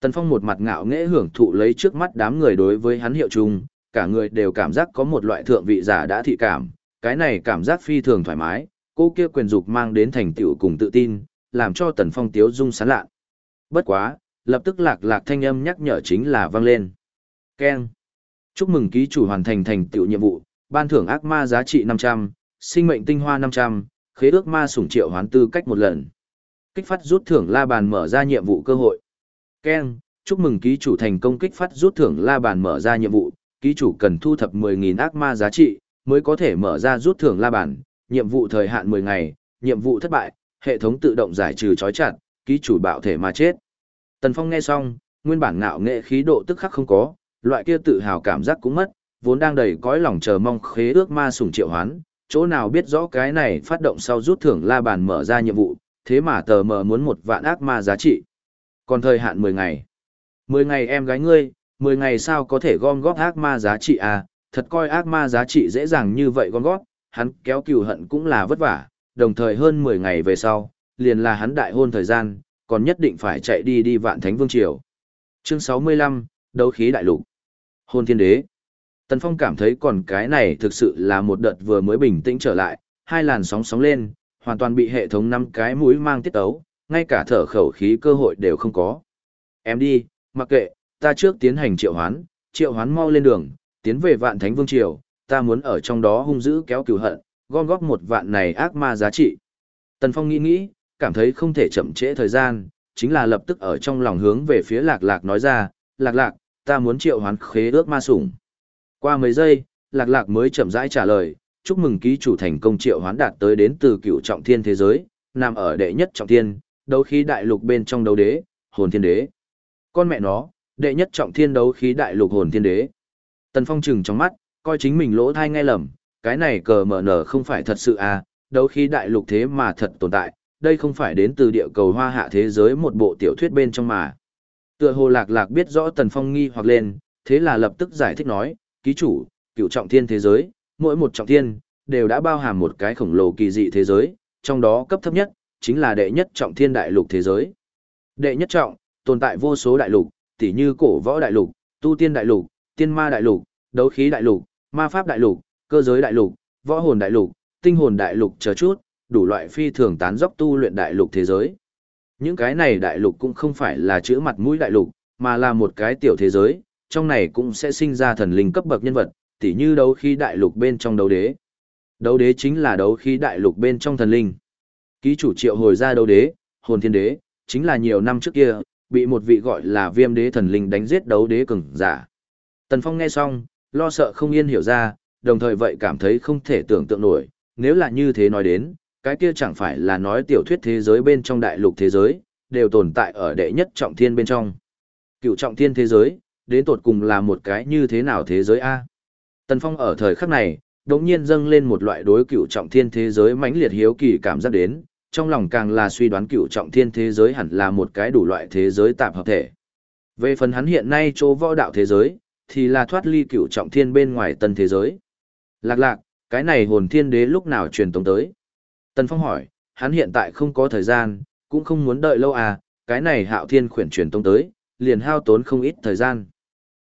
Tần Phong một mặt ngạo nghễ hưởng thụ lấy trước mắt đám người đối với hắn hiệu chung, cả người đều cảm giác có một loại thượng vị giả đã thị cảm, cái này cảm giác phi thường thoải mái, cô kia quyền dục mang đến thành tựu cùng tự tin, làm cho Tần Phong tiếu dung sán lạ. Bất quá, lập tức lạc lạc thanh âm nhắc nhở chính là vang lên. Keng. Chúc mừng ký chủ hoàn thành thành tựu nhiệm vụ, ban thưởng ác ma giá trị 500, sinh mệnh tinh hoa 500, khế ước ma sủng triệu hoán tư cách một lần. Kích phát rút thưởng la bàn mở ra nhiệm vụ cơ hội. Ken, chúc mừng ký chủ thành công kích phát rút thưởng la bàn mở ra nhiệm vụ, ký chủ cần thu thập 10.000 ác ma giá trị, mới có thể mở ra rút thưởng la bàn, nhiệm vụ thời hạn 10 ngày, nhiệm vụ thất bại, hệ thống tự động giải trừ trói chặt, ký chủ bạo thể mà chết. Tần Phong nghe xong, nguyên bản ngạo nghệ khí độ tức khắc không có, loại kia tự hào cảm giác cũng mất, vốn đang đầy cõi lòng chờ mong khế ước ma sủng triệu hoán, chỗ nào biết rõ cái này phát động sau rút thưởng la bàn mở ra nhiệm vụ, thế mà tờ mờ muốn một vạn ác ma giá trị. Còn thời hạn 10 ngày. 10 ngày em gái ngươi, 10 ngày sao có thể gom góp ác ma giá trị à, thật coi ác ma giá trị dễ dàng như vậy gom góp, hắn kéo cừu hận cũng là vất vả, đồng thời hơn 10 ngày về sau, liền là hắn đại hôn thời gian, còn nhất định phải chạy đi đi vạn thánh vương triều. Chương 65, đấu khí đại lục. Hôn thiên đế. Tần Phong cảm thấy còn cái này thực sự là một đợt vừa mới bình tĩnh trở lại, hai làn sóng sóng lên, hoàn toàn bị hệ thống năm cái mũi mang tiết ấu, ngay cả thở khẩu khí cơ hội đều không có. Em đi, mặc kệ, ta trước tiến hành triệu hoán, triệu hoán mau lên đường, tiến về vạn thánh vương triều, ta muốn ở trong đó hung dữ kéo cửu hận, gom góp một vạn này ác ma giá trị. Tần Phong nghĩ nghĩ, cảm thấy không thể chậm trễ thời gian, chính là lập tức ở trong lòng hướng về phía lạc lạc nói ra, lạc lạc, ta muốn triệu hoán khế ước ma sủng. Qua mấy giây, lạc lạc mới chậm rãi trả lời, chúc mừng ký chủ thành công triệu hoán đạt tới đến từ cựu trọng thiên thế giới, nằm ở đệ nhất trọng thiên, đấu khí đại lục bên trong đấu đế, hồn thiên đế. Con mẹ nó, đệ nhất trọng thiên đấu khí đại lục hồn thiên đế. Tần Phong trừng trong mắt, coi chính mình lỗ thai nghe lầm, cái này cờ mở nở không phải thật sự à, đấu khí đại lục thế mà thật tồn tại, đây không phải đến từ địa cầu hoa hạ thế giới một bộ tiểu thuyết bên trong mà. Tựa hồ lạc lạc biết rõ Tần Phong nghi hoặc lên, thế là lập tức giải thích nói, ký chủ, cựu trọng thiên thế giới, mỗi một trọng thiên, đều đã bao hàm một cái khổng lồ kỳ dị thế giới, trong đó cấp thấp nhất, chính là đệ nhất trọng thiên đại lục thế giới. Đệ nhất trọng, tồn tại vô số đại lục, tỉ như cổ võ đại lục, tu tiên đại lục, tiên ma đại lục, đấu khí đại lục, ma pháp đại lục, cơ giới đại lục, võ hồn đại lục, tinh hồn đại lục chờ chút, đủ loại phi thường tán dốc tu luyện đại lục thế giới. Những cái này đại lục cũng không phải là chữ mặt mũi đại lục, mà là một cái tiểu thế giới, trong này cũng sẽ sinh ra thần linh cấp bậc nhân vật, tỉ như đấu khí đại lục bên trong đấu đế. Đấu đế chính là đấu khí đại lục bên trong thần linh. Ký chủ triệu hồi ra đấu đế, hồn thiên đế, chính là nhiều năm trước kia, bị một vị gọi là viêm đế thần linh đánh giết đấu đế cường giả. Tần Phong nghe xong, lo sợ không yên hiểu ra, đồng thời vậy cảm thấy không thể tưởng tượng nổi, nếu là như thế nói đến, cái kia chẳng phải là nói tiểu thuyết thế giới bên trong đại lục thế giới, đều tồn tại ở đệ nhất trọng thiên bên trong. Cựu trọng thiên thế giới, đến tột cùng là một cái như thế nào thế giới A. Tần Phong ở thời khắc này, đột nhiên dâng lên một loại đối cựu trọng thiên thế giới mãnh liệt hiếu kỳ cảm giác đến, trong lòng càng là suy đoán cựu trọng thiên thế giới hẳn là một cái đủ loại thế giới tạp hợp thể. Về phần hắn hiện nay chỗ võ đạo thế giới, thì là thoát ly cựu trọng thiên bên ngoài tân thế giới. Lạc lạc, cái này hồn thiên đế lúc nào truyền tống tới? Tần Phong hỏi, hắn hiện tại không có thời gian, cũng không muốn đợi lâu à, cái này hạo thiên khuyển truyền tống tới, liền hao tốn không ít thời gian.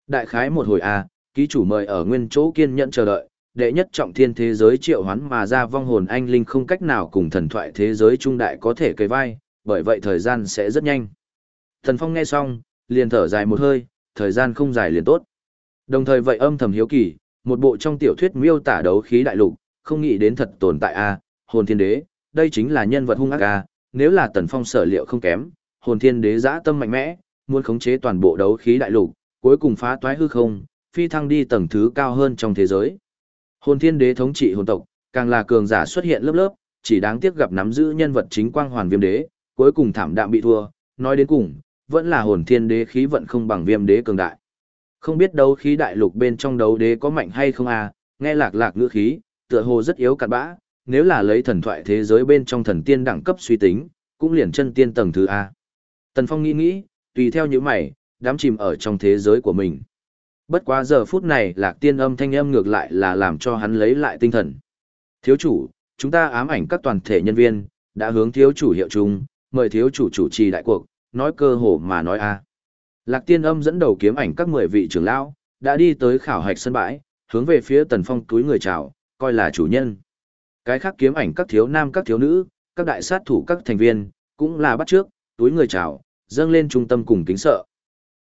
Đại khái một hồi à, ký chủ mời ở nguyên chỗ kiên nhẫn chờ đợi, đệ nhất trọng thiên thế giới triệu hoán mà ra vong hồn anh linh không cách nào cùng thần thoại thế giới trung đại có thể kề vai, bởi vậy thời gian sẽ rất nhanh. Thần Phong nghe xong, liền thở dài một hơi, thời gian không dài liền tốt. Đồng thời vậy âm thầm hiếu kỳ, một bộ trong tiểu thuyết miêu tả đấu khí đại lục, không nghĩ đến thật tồn tại a, hồn thiên đế, đây chính là nhân vật hung ác a, nếu là Tần Phong sở liệu không kém, hồn thiên đế dã tâm mạnh mẽ, muốn khống chế toàn bộ đấu khí đại lục, cuối cùng phá toái hư không, phi thăng đi tầng thứ cao hơn trong thế giới. Hồn thiên đế thống trị hồn tộc, càng là cường giả xuất hiện lớp lớp, chỉ đáng tiếc gặp nắm giữ nhân vật chính quang hoàn viêm đế, cuối cùng thảm đạm bị thua, nói đến cùng, vẫn là hồn thiên đế khí vận không bằng viêm đế cường đại. Không biết đấu khí đại lục bên trong đấu đế có mạnh hay không à, nghe lạc lạc ngữ khí, tựa hồ rất yếu cạn bã, nếu là lấy thần thoại thế giới bên trong thần tiên đẳng cấp suy tính, cũng liền chân tiên tầng thứ A. Tần Phong nghĩ nghĩ, tùy theo những mày, đám chìm ở trong thế giới của mình. Bất quá giờ phút này lạc tiên âm thanh âm ngược lại là làm cho hắn lấy lại tinh thần. Thiếu chủ, chúng ta ám ảnh các toàn thể nhân viên, đã hướng thiếu chủ hiệu chung, mời thiếu chủ chủ trì đại cuộc, nói cơ hồ mà nói a. Lạc tiên âm dẫn đầu kiếm ảnh các mười vị trưởng lão, đã đi tới khảo hạch sân bãi, hướng về phía tần phong túi người chào, coi là chủ nhân. Cái khác kiếm ảnh các thiếu nam các thiếu nữ, các đại sát thủ các thành viên, cũng là bắt trước, túi người chào, dâng lên trung tâm cùng kính sợ.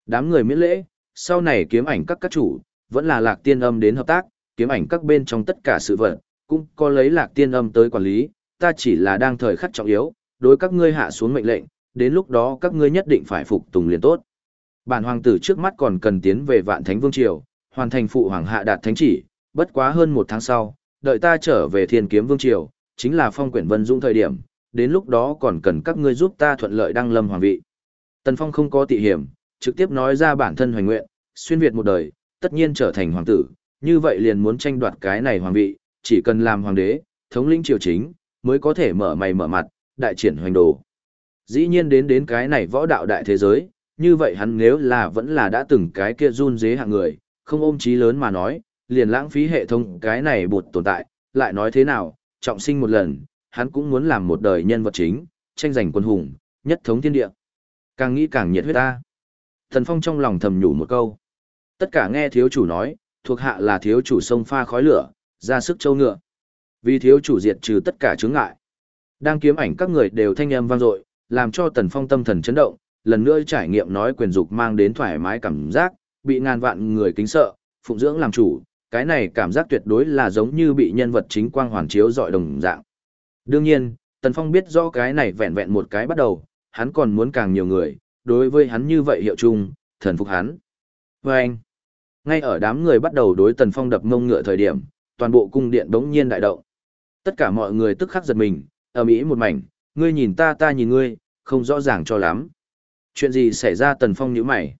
Đám người miễn lễ, sau này kiếm ảnh các các chủ, vẫn là lạc tiên âm đến hợp tác, kiếm ảnh các bên trong tất cả sự vật, cũng có lấy lạc tiên âm tới quản lý, ta chỉ là đang thời khắc trọng yếu, đối các ngươi hạ xuống mệnh lệnh, đến lúc đó các ngươi nhất định phải phục tùng liền tốt. Bản hoàng tử trước mắt còn cần tiến về vạn thánh vương triều, hoàn thành phụ hoàng hạ đạt thánh chỉ, bất quá hơn một tháng sau, đợi ta trở về thiên kiếm vương triều, chính là phong quyển vân dũng thời điểm, đến lúc đó còn cần các ngươi giúp ta thuận lợi đăng lâm hoàng vị. Tần Phong không có tị hiểm, trực tiếp nói ra bản thân hoành nguyện, xuyên Việt một đời, tất nhiên trở thành hoàng tử, như vậy liền muốn tranh đoạt cái này hoàng vị, chỉ cần làm hoàng đế, thống lĩnh triều chính, mới có thể mở mày mở mặt, đại triển hoành đồ. Dĩ nhiên đến đến cái này võ đạo đại thế giới, như vậy hắn nếu là vẫn là đã từng cái kia run dế hạng người, không ôm chí lớn mà nói, liền lãng phí hệ thống cái này bụt tồn tại, lại nói thế nào, trọng sinh một lần, hắn cũng muốn làm một đời nhân vật chính, tranh giành quân hùng, nhất thống thiên địa. Càng nghĩ càng nhiệt huyết ta. Thần Phong trong lòng thầm nhủ một câu. Tất cả nghe thiếu chủ nói, thuộc hạ là thiếu chủ sông pha khói lửa, ra sức châu ngựa. Vì thiếu chủ diệt trừ tất cả chướng ngại. Đang kiếm ảnh các người đều thanh âm vang dội, làm cho Tần Phong tâm thần chấn động, lần nữa trải nghiệm nói quyền dục mang đến thoải mái cảm giác, bị ngàn vạn người kính sợ, phụng dưỡng làm chủ, cái này cảm giác tuyệt đối là giống như bị nhân vật chính quang hoàn chiếu dọi đồng dạng. Đương nhiên, Tần Phong biết rõ cái này vẹn vẹn một cái bắt đầu, hắn còn muốn càng nhiều người, đối với hắn như vậy hiệu chung, thần phục hắn. Và anh, ngay ở đám người bắt đầu đối Tần Phong đập ngông ngựa thời điểm, toàn bộ cung điện đống nhiên đại động. Tất cả mọi người tức khắc giật mình, ở mỹ một mảnh, ngươi nhìn ta ta nhìn ngươi, không rõ ràng cho lắm. Chuyện gì xảy ra Tần Phong nhíu mày?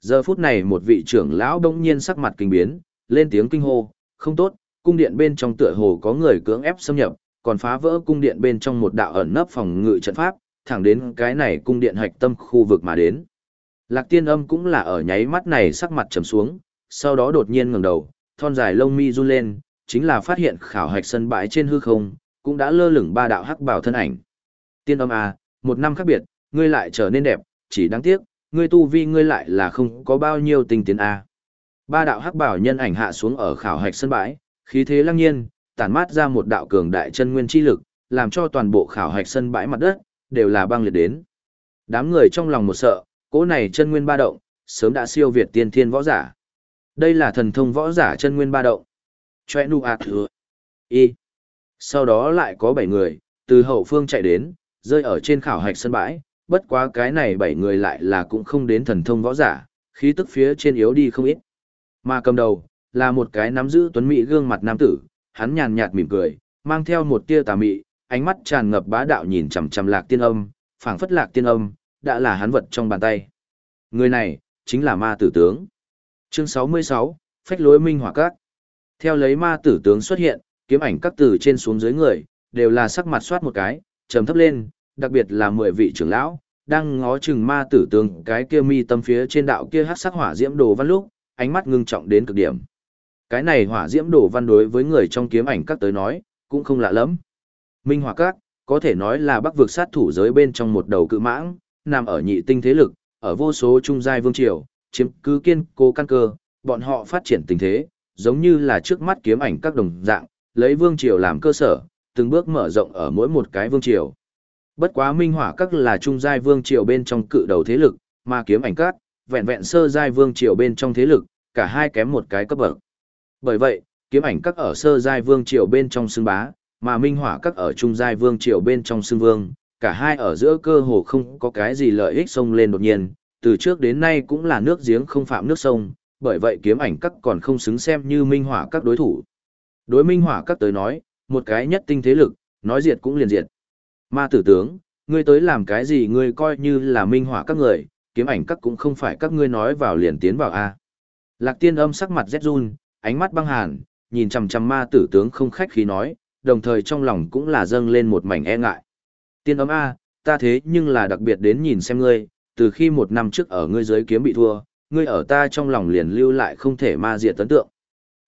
Giờ phút này một vị trưởng lão đống nhiên sắc mặt kinh biến, lên tiếng kinh hô, không tốt, cung điện bên trong tựa hồ có người cưỡng ép xâm nhập, còn phá vỡ cung điện bên trong một đạo ẩn nấp phòng ngự trận pháp, thẳng đến cái này cung điện hạch tâm khu vực mà đến. Lạc tiên âm cũng là ở nháy mắt này sắc mặt trầm xuống, sau đó đột nhiên ngẩng đầu, thon dài lông mi run lên, chính là phát hiện khảo hạch sân bãi trên hư không, cũng đã lơ lửng ba đạo hắc bảo thân ảnh. Tiên âm à, một năm khác biệt, ngươi lại trở nên đẹp, chỉ đáng tiếc, ngươi tu vi ngươi lại là không có bao nhiêu tình tiến a. Ba đạo hắc bảo nhân ảnh hạ xuống ở khảo hạch sân bãi, khí thế lăng nhiên, tản mát ra một đạo cường đại chân nguyên chi lực, làm cho toàn bộ khảo hạch sân bãi mặt đất đều là băng liệt đến. Đám người trong lòng một sợ, cỗ này chân nguyên ba động, sớm đã siêu việt tiên thiên võ giả. Đây là thần thông võ giả chân nguyên ba động. Choe nu a thừa. Y. Sau đó lại có bảy người, từ hậu phương chạy đến, rơi ở trên khảo hạch sân bãi, bất quá cái này bảy người lại là cũng không đến thần thông võ giả, khí tức phía trên yếu đi không ít. Mà cầm đầu, là một cái nắm giữ tuấn mỹ gương mặt nam tử, hắn nhàn nhạt mỉm cười, mang theo một tia tà mị, ánh mắt tràn ngập bá đạo nhìn chằm chằm lạc tiên âm, phảng phất lạc tiên âm, đã là hắn vật trong bàn tay. Người này, chính là ma tử tướng. Chương 66, Phách lối minh hỏa các. Theo lấy ma tử tướng xuất hiện, kiếm ảnh các từ trên xuống dưới người, đều là sắc mặt soát một cái, trầm thấp lên, đặc biệt là 10 vị trưởng lão, đang ngó chừng ma tử tướng cái kia mi tâm phía trên đạo kia hát sắc hỏa diễm đồ văn lúc, ánh mắt ngưng trọng đến cực điểm. Cái này hỏa diễm đồ văn đối với người trong kiếm ảnh các tới nói, cũng không lạ lắm. Minh hỏa các, có thể nói là bắc vực sát thủ giới bên trong một đầu cự mãng, nằm ở nhị tinh thế lực, ở vô số trung giai vương triều, chiếm cứ kiên cố căn cơ, bọn họ phát triển tình thế, giống như là trước mắt kiếm ảnh các đồng dạng, lấy vương triều làm cơ sở, từng bước mở rộng ở mỗi một cái vương triều. Bất quá minh hỏa các là trung giai vương triều bên trong cự đầu thế lực, mà kiếm ảnh các, vẹn vẹn sơ giai vương triều bên trong thế lực, cả hai kém một cái cấp bậc. Bởi vậy, kiếm ảnh các ở sơ giai vương triều bên trong xưng bá, mà minh hỏa các ở trung giai vương triều bên trong xưng vương, cả hai ở giữa cơ hồ không có cái gì lợi ích xông lên đột nhiên, từ trước đến nay cũng là nước giếng không phạm nước sông, bởi vậy kiếm ảnh các còn không xứng xem như minh hỏa các đối thủ. Đối minh hỏa các tới nói, một cái nhất tinh thế lực, nói diệt cũng liền diệt. Ma tử tướng, ngươi tới làm cái gì ngươi coi như là minh hỏa các người, kiếm ảnh các cũng không phải các ngươi nói vào liền tiến vào a. Lạc tiên âm sắc mặt rét run, ánh mắt băng hàn, nhìn chằm chằm ma tử tướng không khách khí nói, đồng thời trong lòng cũng là dâng lên một mảnh e ngại. Tiên âm a, ta thế nhưng là đặc biệt đến nhìn xem ngươi, từ khi một năm trước ở ngươi dưới kiếm bị thua, ngươi ở ta trong lòng liền lưu lại không thể ma diệt tấn tượng.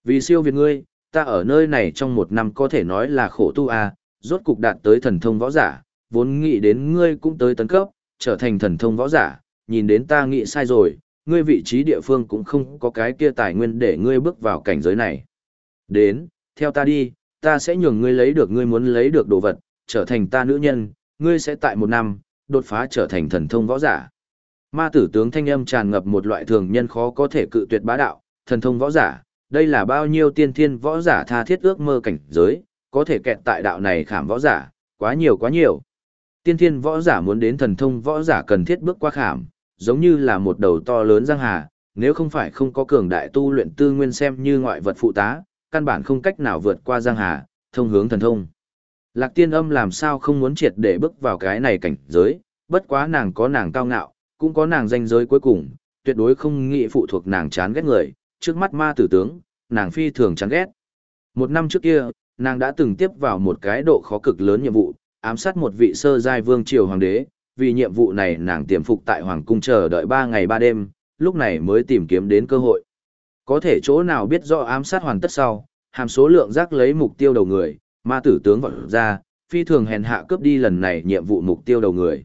Vì siêu việt ngươi, ta ở nơi này trong một năm có thể nói là khổ tu a, rốt cục đạt tới thần thông võ giả, vốn nghĩ đến ngươi cũng tới tấn cấp, trở thành thần thông võ giả, nhìn đến ta nghĩ sai rồi, ngươi vị trí địa phương cũng không có cái kia tài nguyên để ngươi bước vào cảnh giới này. Đến, theo ta đi, ta sẽ nhường ngươi lấy được ngươi muốn lấy được đồ vật, trở thành ta nữ nhân, ngươi sẽ tại một năm, đột phá trở thành thần thông võ giả. Ma tử tướng thanh âm tràn ngập một loại thường nhân khó có thể cự tuyệt bá đạo, thần thông võ giả, đây là bao nhiêu tiên thiên võ giả tha thiết ước mơ cảnh giới, có thể kẹt tại đạo này khảm võ giả, quá nhiều quá nhiều. Tiên thiên võ giả muốn đến thần thông võ giả cần thiết bước qua khảm, giống như là một đầu to lớn giang hà, nếu không phải không có cường đại tu luyện tư nguyên xem như ngoại vật phụ tá, căn bản không cách nào vượt qua giang hà, thông hướng thần thông. Lạc tiên âm làm sao không muốn triệt để bước vào cái này cảnh giới, bất quá nàng có nàng cao ngạo, cũng có nàng danh giới cuối cùng, tuyệt đối không nghĩ phụ thuộc nàng chán ghét người, trước mắt ma tử tướng, nàng phi thường chán ghét. Một năm trước kia, nàng đã từng tiếp vào một cái độ khó cực lớn nhiệm vụ, ám sát một vị sơ giai vương triều hoàng đế, vì nhiệm vụ này nàng tiềm phục tại hoàng cung chờ đợi 3 ngày 3 đêm, lúc này mới tìm kiếm đến cơ hội. Có thể chỗ nào biết rõ ám sát hoàn tất sau, hàm số lượng rác lấy mục tiêu đầu người, ma tử tướng vọt ra, phi thường hèn hạ cướp đi lần này nhiệm vụ mục tiêu đầu người.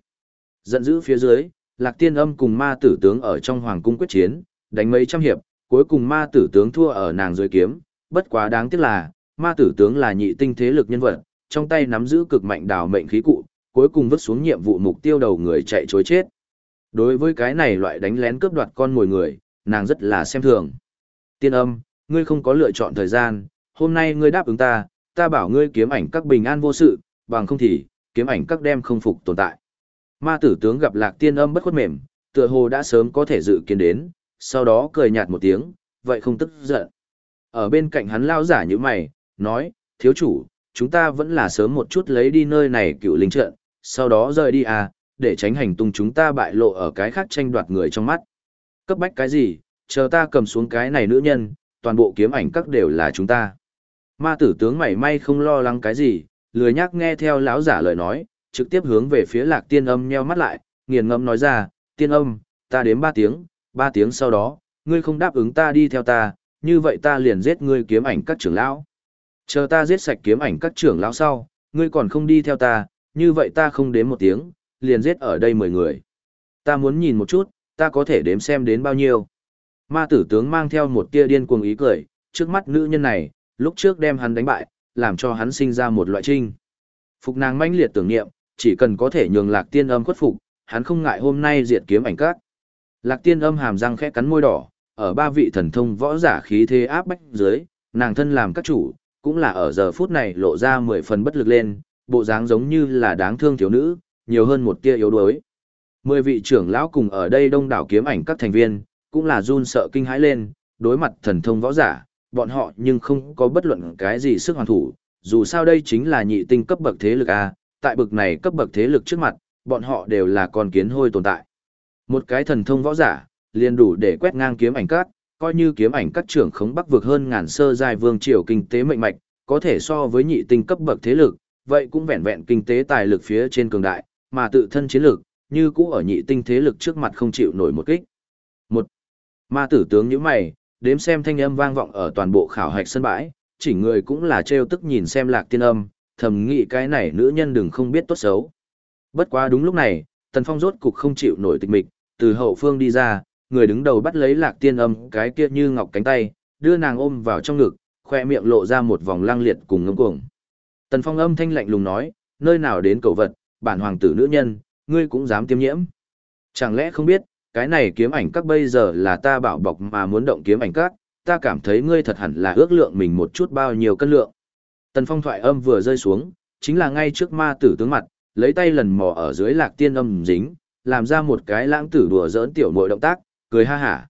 Giận dữ phía dưới, Lạc Tiên Âm cùng ma tử tướng ở trong hoàng cung quyết chiến, đánh mấy trăm hiệp, cuối cùng ma tử tướng thua ở nàng dưới kiếm, bất quá đáng tiếc là, ma tử tướng là nhị tinh thế lực nhân vật, trong tay nắm giữ cực mạnh đào mệnh khí cụ, cuối cùng vứt xuống nhiệm vụ mục tiêu đầu người chạy chối chết. Đối với cái này loại đánh lén cướp đoạt con mồi người, nàng rất là xem thường. Tiên âm, ngươi không có lựa chọn thời gian, hôm nay ngươi đáp ứng ta, ta bảo ngươi kiếm ảnh các bình an vô sự, bằng không thì, kiếm ảnh các đem không phục tồn tại. Ma tử tướng gặp lạc tiên âm bất khuất mềm, tựa hồ đã sớm có thể dự kiến đến, sau đó cười nhạt một tiếng, vậy không tức giận. Ở bên cạnh hắn lao giả như mày, nói, thiếu chủ, chúng ta vẫn là sớm một chút lấy đi nơi này cựu linh trận, sau đó rời đi à, để tránh hành tung chúng ta bại lộ ở cái khác tranh đoạt người trong mắt. Cấp bách cái gì, chờ ta cầm xuống cái này nữ nhân, toàn bộ kiếm ảnh các đều là chúng ta. Ma tử tướng mảy may không lo lắng cái gì, lười nhắc nghe theo lão giả lời nói, trực tiếp hướng về phía lạc tiên âm nheo mắt lại, nghiền ngẫm nói ra, tiên âm, ta đếm ba tiếng, ba tiếng sau đó, ngươi không đáp ứng ta đi theo ta, như vậy ta liền giết ngươi kiếm ảnh các trưởng lão. Chờ ta giết sạch kiếm ảnh các trưởng lão sau, ngươi còn không đi theo ta, như vậy ta không đếm một tiếng, liền giết ở đây mười người. Ta muốn nhìn một chút, ta có thể đếm xem đến bao nhiêu. Ma tử tướng mang theo một tia điên cuồng ý cười, trước mắt nữ nhân này, lúc trước đem hắn đánh bại, làm cho hắn sinh ra một loại trinh. Phục nàng manh liệt tưởng niệm, chỉ cần có thể nhường lạc tiên âm khuất phục, hắn không ngại hôm nay diệt kiếm ảnh các. Lạc tiên âm hàm răng khẽ cắn môi đỏ, ở ba vị thần thông võ giả khí thế áp bách dưới, nàng thân làm các chủ, cũng là ở giờ phút này lộ ra mười phần bất lực lên, bộ dáng giống như là đáng thương thiếu nữ, nhiều hơn một tia yếu đuối. Mười vị trưởng lão cùng ở đây đông đảo kiếm ảnh các thành viên, cũng là run sợ kinh hãi lên, đối mặt thần thông võ giả, bọn họ nhưng không có bất luận cái gì sức hoàn thủ, dù sao đây chính là nhị tinh cấp bậc thế lực A, tại bậc này cấp bậc thế lực trước mặt, bọn họ đều là con kiến hôi tồn tại. Một cái thần thông võ giả, liền đủ để quét ngang kiếm ảnh cát, coi như kiếm ảnh các trưởng khống bắc vực hơn ngàn sơ giai vương triều kinh tế mạnh mạch, có thể so với nhị tinh cấp bậc thế lực, vậy cũng vẹn vẹn kinh tế tài lực phía trên cường đại, mà tự thân chiến lực, như cũ ở nhị tinh thế lực trước mặt không chịu nổi một kích. Một, ma tử tướng như mày, đếm xem thanh âm vang vọng ở toàn bộ khảo hạch sân bãi, chỉ người cũng là trêu tức nhìn xem lạc tiên âm, thầm nghĩ cái này nữ nhân đừng không biết tốt xấu. Bất quá đúng lúc này, tần phong rốt cục không chịu nổi tịch mịch, từ hậu phương đi ra, người đứng đầu bắt lấy lạc tiên âm cái kia như ngọc cánh tay, đưa nàng ôm vào trong ngực, khoe miệng lộ ra một vòng lang liệt cùng ngông cuồng. Tần phong âm thanh lạnh lùng nói, nơi nào đến cầu vật, bản hoàng tử nữ nhân, ngươi cũng dám tiêm nhiễm. Chẳng lẽ không biết, cái này kiếm ảnh các bây giờ là ta bảo bọc mà muốn động kiếm ảnh các, ta cảm thấy ngươi thật hẳn là ước lượng mình một chút bao nhiêu cân lượng. Tần phong thoại âm vừa rơi xuống, chính là ngay trước ma tử tướng mặt, lấy tay lần mò ở dưới lạc tiên âm dính, làm ra một cái lãng tử đùa giỡn tiểu mội động tác, cười ha hả.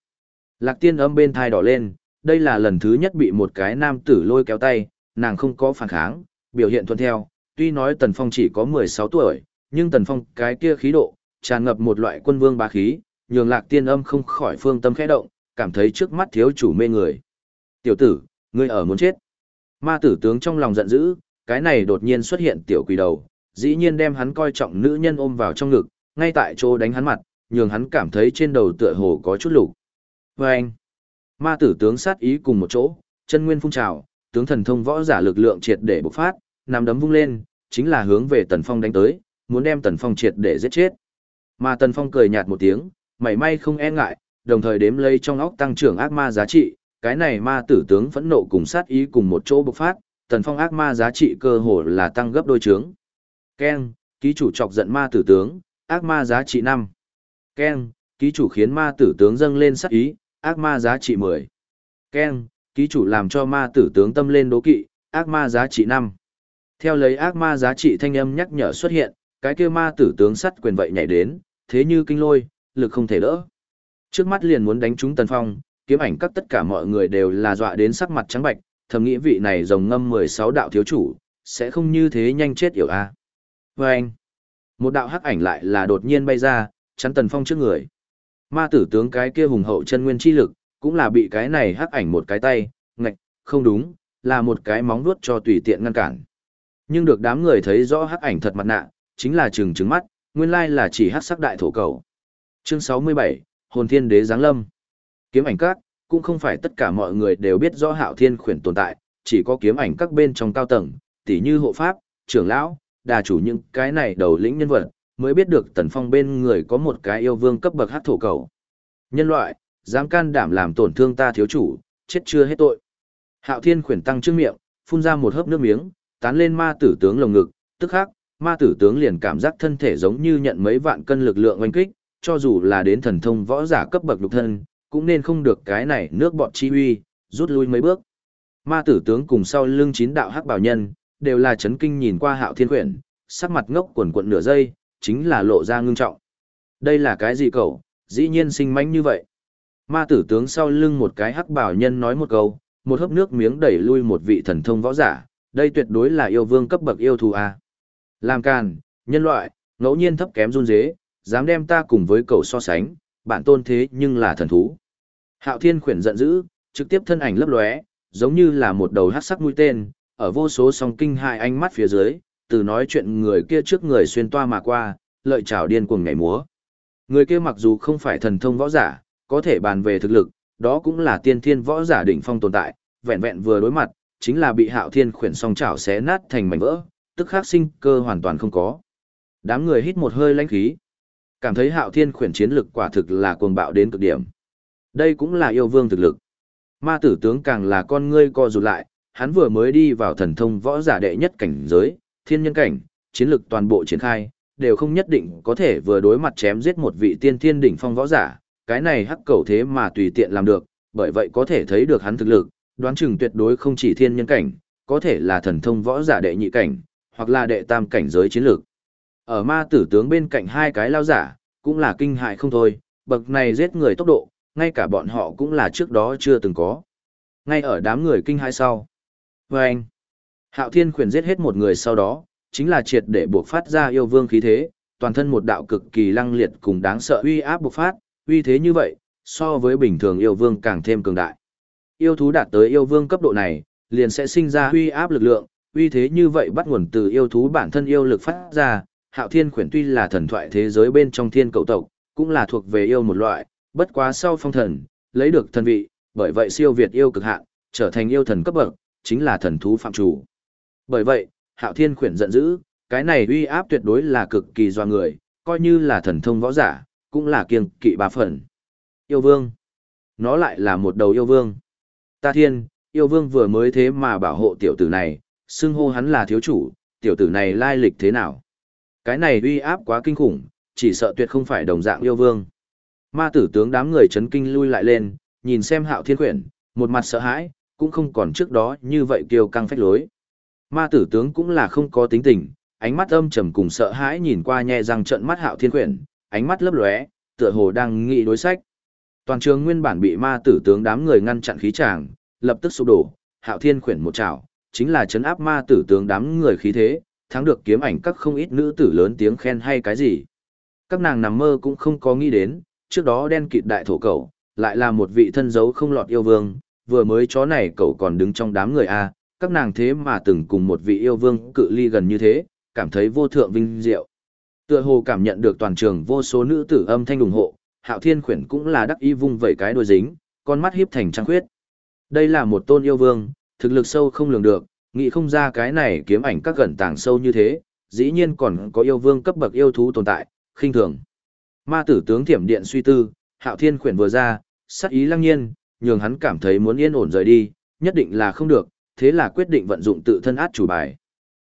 Lạc tiên âm bên thai đỏ lên, đây là lần thứ nhất bị một cái nam tử lôi kéo tay, nàng không có phản kháng, biểu hiện thuận theo, tuy nói Tần Phong chỉ có 16 tuổi, nhưng Tần Phong cái kia khí độ, tràn ngập một loại quân vương bá khí, nhường lạc tiên âm không khỏi phương tâm khẽ động, cảm thấy trước mắt thiếu chủ mê người. Tiểu tử, ngươi ở muốn chết. Ma tử tướng trong lòng giận dữ, cái này đột nhiên xuất hiện tiểu quỷ đầu, dĩ nhiên đem hắn coi trọng nữ nhân ôm vào trong ngực, ngay tại chỗ đánh hắn mặt, nhường hắn cảm thấy trên đầu tựa hồ có chút lục. Vâng! anh, ma tử tướng sát ý cùng một chỗ, chân nguyên phun trào, tướng thần thông võ giả lực lượng triệt để bộc phát, nằm đấm vung lên, chính là hướng về Tần Phong đánh tới, muốn đem Tần Phong triệt để giết chết. Mà Tần Phong cười nhạt một tiếng, mảy may không e ngại, đồng thời đếm lấy trong óc tăng trưởng ác ma giá trị, cái này ma tử tướng phẫn nộ cùng sát ý cùng một chỗ bộc phát, Tần Phong ác ma giá trị cơ hồ là tăng gấp đôi trướng. Ken, ký chủ chọc giận ma tử tướng, ác ma giá trị 5. Ken, ký chủ khiến ma tử tướng dâng lên sát ý, ác ma giá trị 10. Ken, ký chủ làm cho ma tử tướng tâm lên đố kỵ, ác ma giá trị 5. Theo lấy ác ma giá trị thanh âm nhắc nhở xuất hiện, cái kia ma tử tướng sắt quyền vậy nhảy đến, thế như kinh lôi, lực không thể đỡ. Trước mắt liền muốn đánh trúng Tần Phong, kiếm ảnh các tất cả mọi người đều là dọa đến sắc mặt trắng bạch, thầm nghĩ vị này rồng ngâm 16 đạo thiếu chủ, sẽ không như thế nhanh chết yểu a. À. Anh, một đạo hắc ảnh lại là đột nhiên bay ra, chắn Tần Phong trước người. Ma tử tướng cái kia hùng hậu chân nguyên chi lực, cũng là bị cái này hắc ảnh một cái tay, ngạch, không đúng, là một cái móng vuốt cho tùy tiện ngăn cản. Nhưng được đám người thấy rõ hắc ảnh thật mặt nạ, chính là trừng trứng mắt, nguyên lai là chỉ hắc sắc đại thổ cầu. Chương 67, Hồn Thiên Đế giáng lâm. Kiếm ảnh các, cũng không phải tất cả mọi người đều biết rõ Hạo Thiên khuyển tồn tại, chỉ có kiếm ảnh các bên trong cao tầng, tỉ như hộ pháp, trưởng lão, đà chủ những cái này đầu lĩnh nhân vật, mới biết được Tần Phong bên người có một cái yêu vương cấp bậc hắc thổ cầu. Nhân loại, dám can đảm làm tổn thương ta thiếu chủ, chết chưa hết tội. Hạo Thiên khuyển tăng trước miệng, phun ra một hớp nước miếng, tán lên ma tử tướng lồng ngực, tức khắc, ma tử tướng liền cảm giác thân thể giống như nhận mấy vạn cân lực lượng oanh kích, cho dù là đến thần thông võ giả cấp bậc lục thân, cũng nên không được cái này nước bọt chi uy, rút lui mấy bước. Ma tử tướng cùng sau lưng chín đạo hắc bảo nhân, đều là chấn kinh nhìn qua hạo thiên quyển, sắc mặt ngốc quần quận nửa giây, chính là lộ ra ngưng trọng. Đây là cái gì cậu, dĩ nhiên sinh mánh như vậy. Ma tử tướng sau lưng một cái hắc bảo nhân nói một câu, một hớp nước miếng đẩy lui một vị thần thông võ giả, đây tuyệt đối là yêu vương cấp bậc yêu thù a. Làm càn, nhân loại, ngẫu nhiên thấp kém run dế, dám đem ta cùng với cậu so sánh, bản tôn thế nhưng là thần thú. Hạo Thiên khuyển giận dữ, trực tiếp thân ảnh lấp lóe, giống như là một đầu hắc sắc mũi tên, ở vô số song kinh hại ánh mắt phía dưới, từ nói chuyện người kia trước người xuyên toa mà qua, lợi chảo điên cuồng nhảy múa. Người kia mặc dù không phải thần thông võ giả, có thể bàn về thực lực, đó cũng là tiên thiên võ giả đỉnh phong tồn tại, vẹn vẹn vừa đối mặt, chính là bị hạo thiên khuyển song chảo xé nát thành mảnh vỡ, tức khắc sinh cơ hoàn toàn không có. Đám người hít một hơi lãnh khí. Cảm thấy hạo thiên khuyển chiến lực quả thực là cuồng bạo đến cực điểm. Đây cũng là yêu vương thực lực. Ma tử tướng càng là con ngươi co rụt lại, hắn vừa mới đi vào thần thông võ giả đệ nhất cảnh giới, thiên nhân cảnh, chiến lực toàn bộ triển khai, đều không nhất định có thể vừa đối mặt chém giết một vị tiên thiên đỉnh phong võ giả, cái này hắc cầu thế mà tùy tiện làm được, bởi vậy có thể thấy được hắn thực lực, đoán chừng tuyệt đối không chỉ thiên nhân cảnh, có thể là thần thông võ giả đệ nhị cảnh, hoặc là đệ tam cảnh giới chiến lược. Ở ma tử tướng bên cạnh hai cái lao giả, cũng là kinh hại không thôi, bậc này giết người tốc độ, ngay cả bọn họ cũng là trước đó chưa từng có. Ngay ở đám người kinh hại sau. Vâng! anh, Hạo Thiên khuyển giết hết một người sau đó, chính là triệt để buộc phát ra yêu vương khí thế, toàn thân một đạo cực kỳ lăng liệt cùng đáng sợ uy áp buộc phát, uy thế như vậy, so với bình thường yêu vương càng thêm cường đại. Yêu thú đạt tới yêu vương cấp độ này, liền sẽ sinh ra uy áp lực lượng, uy thế như vậy bắt nguồn từ yêu thú bản thân yêu lực phát ra. Hạo Thiên khuyển tuy là thần thoại thế giới bên trong thiên cầu tộc, cũng là thuộc về yêu một loại, bất quá sau phong thần, lấy được thần vị, bởi vậy siêu việt yêu cực hạn, trở thành yêu thần cấp bậc, chính là thần thú phạm chủ. Bởi vậy, Hạo Thiên khuyển giận dữ, cái này uy áp tuyệt đối là cực kỳ doa người, coi như là thần thông võ giả, cũng là kiêng kỵ ba phần. Yêu vương. Nó lại là một đầu yêu vương. Ta thiên, yêu vương vừa mới thế mà bảo hộ tiểu tử này, xưng hô hắn là thiếu chủ, tiểu tử này lai lịch thế nào. Cái này uy áp quá kinh khủng, chỉ sợ tuyệt không phải đồng dạng yêu vương. Ma tử tướng đám người chấn kinh lui lại lên, nhìn xem hạo thiên quyển, một mặt sợ hãi, cũng không còn trước đó như vậy kiêu căng phách lối. Ma tử tướng cũng là không có tính tình, ánh mắt âm trầm cùng sợ hãi nhìn qua nhẹ răng trận mắt hạo thiên quyển, ánh mắt lấp lóe, tựa hồ đang nghĩ đối sách. Toàn trường nguyên bản bị ma tử tướng đám người ngăn chặn khí tràng, lập tức sụp đổ, hạo thiên quyển một chảo, chính là chấn áp ma tử tướng đám người khí thế, thắng được kiếm ảnh các không ít nữ tử lớn tiếng khen hay cái gì. Các nàng nằm mơ cũng không có nghĩ đến, trước đó đen kịt đại thổ cầu, lại là một vị thân dấu không lọt yêu vương, vừa mới chó này cậu còn đứng trong đám người A, các nàng thế mà từng cùng một vị yêu vương cự ly gần như thế, cảm thấy vô thượng vinh diệu. Tựa hồ cảm nhận được toàn trường vô số nữ tử âm thanh ủng hộ, Hạo Thiên khuyển cũng là đắc ý vung vẩy cái đuôi dính, con mắt hiếp thành trăng khuyết. Đây là một tôn yêu vương, thực lực sâu không lường được, nghĩ không ra cái này kiếm ảnh các gần tàng sâu như thế, dĩ nhiên còn có yêu vương cấp bậc yêu thú tồn tại, khinh thường. Ma tử tướng thiểm điện suy tư, Hạo Thiên khuyển vừa ra, sắc ý lăng nhiên, nhường hắn cảm thấy muốn yên ổn rời đi, nhất định là không được, thế là quyết định vận dụng tự thân át chủ bài.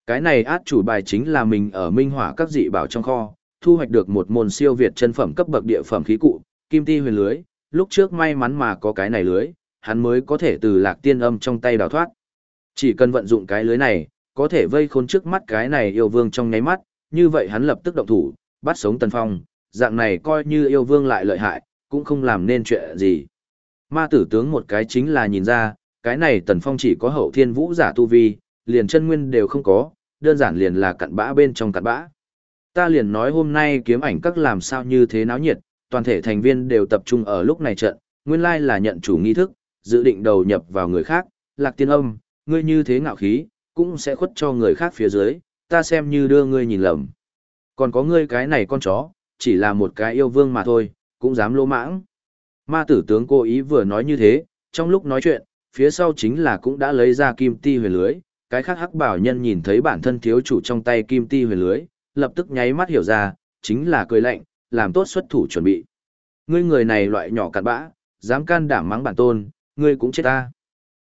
Cái này át chủ bài chính là mình ở minh hỏa các dị bảo trong kho, thu hoạch được một môn siêu việt chân phẩm cấp bậc địa phẩm khí cụ, kim ti huyền lưới, lúc trước may mắn mà có cái này lưới, hắn mới có thể từ lạc tiên âm trong tay đào thoát. Chỉ cần vận dụng cái lưới này, có thể vây khốn trước mắt cái này yêu vương trong nháy mắt, như vậy hắn lập tức động thủ, bắt sống Tần Phong, dạng này coi như yêu vương lại lợi hại, cũng không làm nên chuyện gì. Ma tử tướng một cái chính là nhìn ra, cái này Tần Phong chỉ có hậu thiên vũ giả tu vi, liền chân nguyên đều không có, đơn giản liền là cặn bã bên trong cặn bã. Ta liền nói hôm nay kiếm ảnh các làm sao như thế náo nhiệt, toàn thể thành viên đều tập trung ở lúc này trận, nguyên lai là nhận chủ nghi thức, dự định đầu nhập vào người khác, lạc tiên âm, ngươi như thế ngạo khí, cũng sẽ khuất cho người khác phía dưới, ta xem như đưa ngươi nhìn lầm. Còn có ngươi cái này con chó, chỉ là một cái yêu vương mà thôi, cũng dám lỗ mãng. Ma tử tướng cố ý vừa nói như thế, trong lúc nói chuyện, phía sau chính là cũng đã lấy ra kim ti huyền lưới, cái khác hắc bảo nhân nhìn thấy bản thân thiếu chủ trong tay kim ti huyền lưới, lập tức nháy mắt hiểu ra, chính là cười lạnh, làm tốt xuất thủ chuẩn bị. Ngươi người này loại nhỏ cặn bã, dám can đảm mắng bản tôn, ngươi cũng chết ta.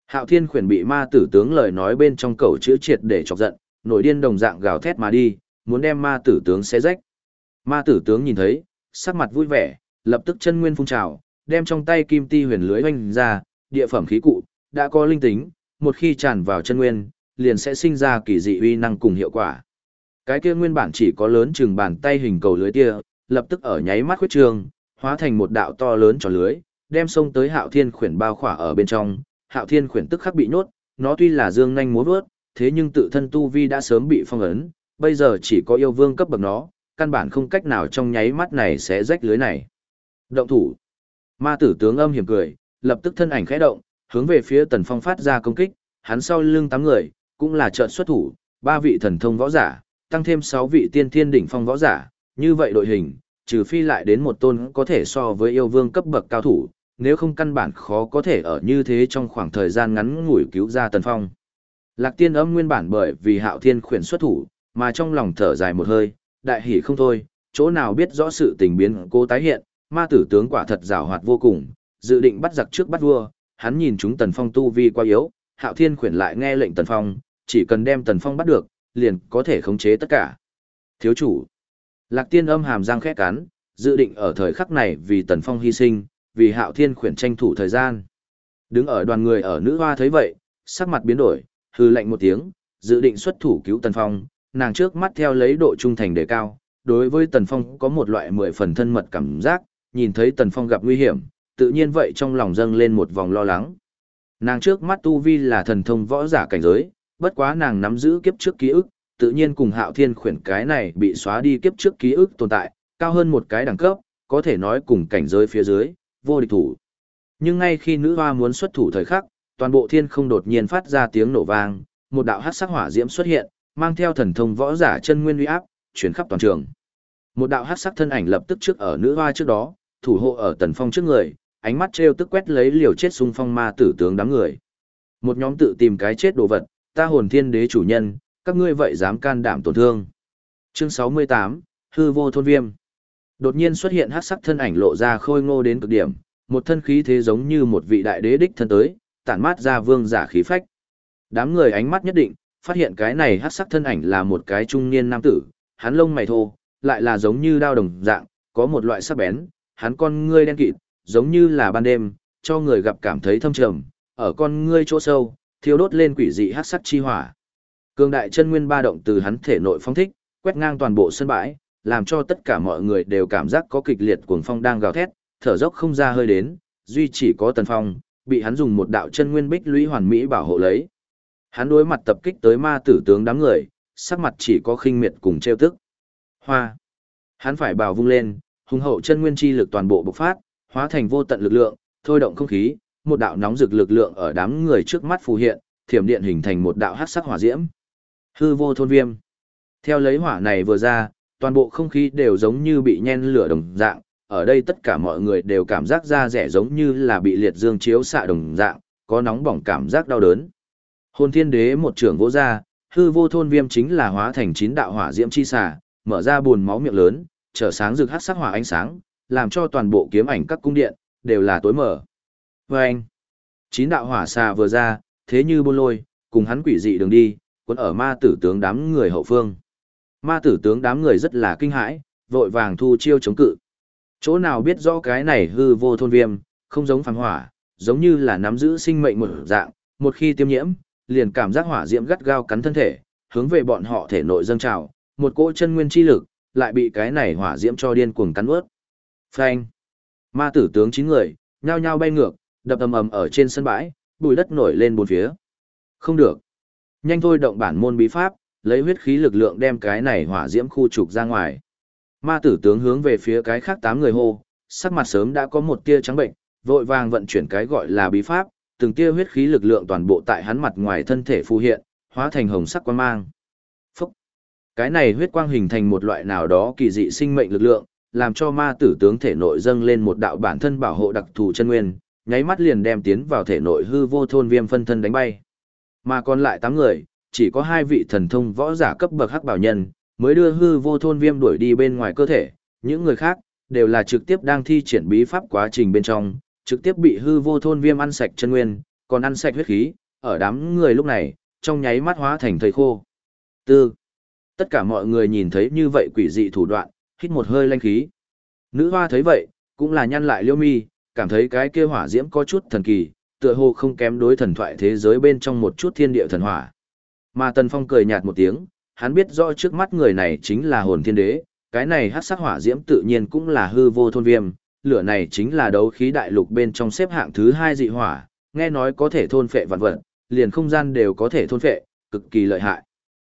Hạo Thiên khuyển bị ma tử tướng lời nói bên trong cầu chữa triệt để chọc giận, nổi điên đồng dạng gào thét mà đi, muốn đem ma tử tướng xé rách. Ma tử tướng nhìn thấy, sắc mặt vui vẻ, lập tức chân nguyên phun trào, đem trong tay kim ti huyền lưới hoành ra, địa phẩm khí cụ, đã có linh tính, một khi tràn vào chân nguyên, liền sẽ sinh ra kỳ dị uy năng cùng hiệu quả. Cái kia nguyên bản chỉ có lớn chừng bàn tay hình cầu lưới tia, lập tức ở nháy mắt khuyết trường, hóa thành một đạo to lớn tròn lưới, đem sông tới Hạo Thiên khuyển bao khỏa ở bên trong, Hạo Thiên khuyển tức khắc bị nhốt, nó tuy là dương nhanh múa vớt, thế nhưng tự thân tu vi đã sớm bị phong ấn, bây giờ chỉ có yêu vương cấp bậc nó, căn bản không cách nào trong nháy mắt này sẽ rách lưới này. Động thủ. Ma tử tướng âm hiểm cười, lập tức thân ảnh khẽ động, hướng về phía Tần Phong phát ra công kích, hắn sau lưng tám người, cũng là trợ xuất thủ, ba vị thần thông võ giả, tăng thêm sáu vị tiên thiên đỉnh phong võ giả, như vậy đội hình, trừ phi lại đến một tôn có thể so với yêu vương cấp bậc cao thủ, nếu không căn bản khó có thể ở như thế trong khoảng thời gian ngắn ngủi cứu ra Tần Phong. Lạc tiên âm nguyên bản bởi vì hạo thiên khuyển xuất thủ, mà trong lòng thở dài một hơi, đại hỉ không thôi, chỗ nào biết rõ sự tình biến cô tái hiện, ma tử tướng quả thật rào hoạt vô cùng, dự định bắt giặc trước bắt vua, hắn nhìn chúng Tần Phong tu vi quá yếu, hạo thiên khuyển lại nghe lệnh Tần Phong, chỉ cần đem Tần Phong bắt được, liền có thể khống chế tất cả. Thiếu chủ, Lạc tiên âm hàm răng khét cắn, dự định ở thời khắc này vì Tần Phong hy sinh, vì hạo thiên khuyển tranh thủ thời gian. Đứng ở đoàn người ở nữ hoa thấy vậy, sắc mặt biến đổi, hư lạnh một tiếng, dự định xuất thủ cứu Tần Phong, nàng trước mắt theo lấy độ trung thành đề cao, đối với Tần Phong có một loại mười phần thân mật cảm giác, nhìn thấy Tần Phong gặp nguy hiểm, tự nhiên vậy trong lòng dâng lên một vòng lo lắng. Nàng trước mắt tu vi là thần thông võ giả cảnh giới, bất quá nàng nắm giữ kiếp trước ký ức, tự nhiên cùng hạo thiên khuyển cái này bị xóa đi kiếp trước ký ức tồn tại, cao hơn một cái đẳng cấp, có thể nói cùng cảnh giới phía dưới, vô địch thủ. Nhưng ngay khi nữ hoa muốn xuất thủ thời khắc, toàn bộ thiên không đột nhiên phát ra tiếng nổ vang, một đạo hắc sắc hỏa diễm xuất hiện, mang theo thần thông võ giả chân nguyên uy áp, chuyển khắp toàn trường. Một đạo hắc sắc thân ảnh lập tức trước ở nữ hoa trước đó, thủ hộ ở tần phong trước người, ánh mắt trêu tức quét lấy liều chết xung phong ma tử tướng đám người. Một nhóm tự tìm cái chết đồ vật, ta hồn thiên đế chủ nhân, các ngươi vậy dám can đảm tổn thương. Chương 68, hư vô thôn viêm. Đột nhiên xuất hiện hắc sắc thân ảnh lộ ra khôi ngô đến cực điểm, một thân khí thế giống như một vị đại đế đích thân tới, tản mát ra vương giả khí phách. Đám người ánh mắt nhất định, phát hiện cái này hắc sắc thân ảnh là một cái trung niên nam tử, hắn lông mày thô, lại là giống như đao đồng dạng, có một loại sắc bén, hắn con ngươi đen kịt, giống như là ban đêm, cho người gặp cảm thấy thâm trầm, ở con ngươi chỗ sâu, thiêu đốt lên quỷ dị hắc sắc chi hỏa. Cương đại chân nguyên ba động từ hắn thể nội phong thích, quét ngang toàn bộ sân bãi, làm cho tất cả mọi người đều cảm giác có kịch liệt cuồng phong đang gào thét, thở dốc không ra hơi đến, duy chỉ có Tần Phong, bị hắn dùng một đạo chân nguyên bích lũy hoàn mỹ bảo hộ lấy. Hắn đối mặt tập kích tới ma tử tướng đám người, sắc mặt chỉ có khinh miệt cùng trêu tức. Hoa. Hắn phải bảo vung lên, hùng hậu chân nguyên chi lực toàn bộ bộc phát, hóa thành vô tận lực lượng, thôi động không khí, một đạo nóng rực lực lượng ở đám người trước mắt phù hiện, thiểm điện hình thành một đạo hắc sắc hỏa diễm. Hư vô thôn viêm. Theo lấy hỏa này vừa ra, toàn bộ không khí đều giống như bị nhen lửa đồng dạng, ở đây tất cả mọi người đều cảm giác da rẻ giống như là bị liệt dương chiếu xạ đồng dạng, có nóng bỏng cảm giác đau đớn. Hồn thiên đế một trưởng vỗ ra, hư vô thôn viêm chính là hóa thành chín đạo hỏa diễm chi xà, mở ra buồn máu miệng lớn, trở sáng rực hắc sắc hỏa ánh sáng, làm cho toàn bộ kiếm ảnh các cung điện đều là tối mở. Và anh, chín đạo hỏa xà vừa ra, thế như buôn lôi, cùng hắn quỷ dị đường đi, cuốn ở ma tử tướng đám người hậu phương. Ma tử tướng đám người rất là kinh hãi, vội vàng thu chiêu chống cự. Chỗ nào biết rõ cái này hư vô thôn viêm, không giống phàm hỏa, giống như là nắm giữ sinh mệnh một dạng, một khi tiêm nhiễm, liền cảm giác hỏa diễm gắt gao cắn thân thể, hướng về bọn họ thể nội dâng trào, một cỗ chân nguyên chi lực, lại bị cái này hỏa diễm cho điên cuồng cắn ướt. Phanh! Ma tử tướng chín người, nhao nhao bay ngược, đập ầm ầm ở trên sân bãi, bùi đất nổi lên bốn phía. Không được. Nhanh thôi động bản môn bí pháp, lấy huyết khí lực lượng đem cái này hỏa diễm khu trục ra ngoài. Ma tử tướng hướng về phía cái khác tám người hô, sắc mặt sớm đã có một tia trắng bệnh, vội vàng vận chuyển cái gọi là bí pháp, từng tia huyết khí lực lượng toàn bộ tại hắn mặt ngoài thân thể phù hiện, hóa thành hồng sắc quang mang. Phúc! Cái này huyết quang hình thành một loại nào đó kỳ dị sinh mệnh lực lượng, làm cho ma tử tướng thể nội dâng lên một đạo bản thân bảo hộ đặc thù chân nguyên, nháy mắt liền đem tiến vào thể nội hư vô thôn viêm phân thân đánh bay. Mà còn lại tám người, chỉ có hai vị thần thông võ giả cấp bậc hắc bảo nhân, mới đưa hư vô thôn viêm đuổi đi bên ngoài cơ thể, những người khác, đều là trực tiếp đang thi triển bí pháp quá trình bên trong, trực tiếp bị hư vô thôn viêm ăn sạch chân nguyên, còn ăn sạch huyết khí, ở đám người lúc này, trong nháy mắt hóa thành thời khô. Tư. Tất cả mọi người nhìn thấy như vậy quỷ dị thủ đoạn, hít một hơi lanh khí. Nữ hoa thấy vậy, cũng là nhăn lại liêu mi, cảm thấy cái kia hỏa diễm có chút thần kỳ, tựa hồ không kém đối thần thoại thế giới bên trong một chút thiên địa thần hỏa. Mà Tần Phong cười nhạt một tiếng, hắn biết rõ trước mắt người này chính là hồn thiên đế, cái này hắc sắc hỏa diễm tự nhiên cũng là hư vô thôn viêm, lửa này chính là đấu khí đại lục bên trong xếp hạng thứ hai dị hỏa, nghe nói có thể thôn phệ vạn vật, liền không gian đều có thể thôn phệ, cực kỳ lợi hại.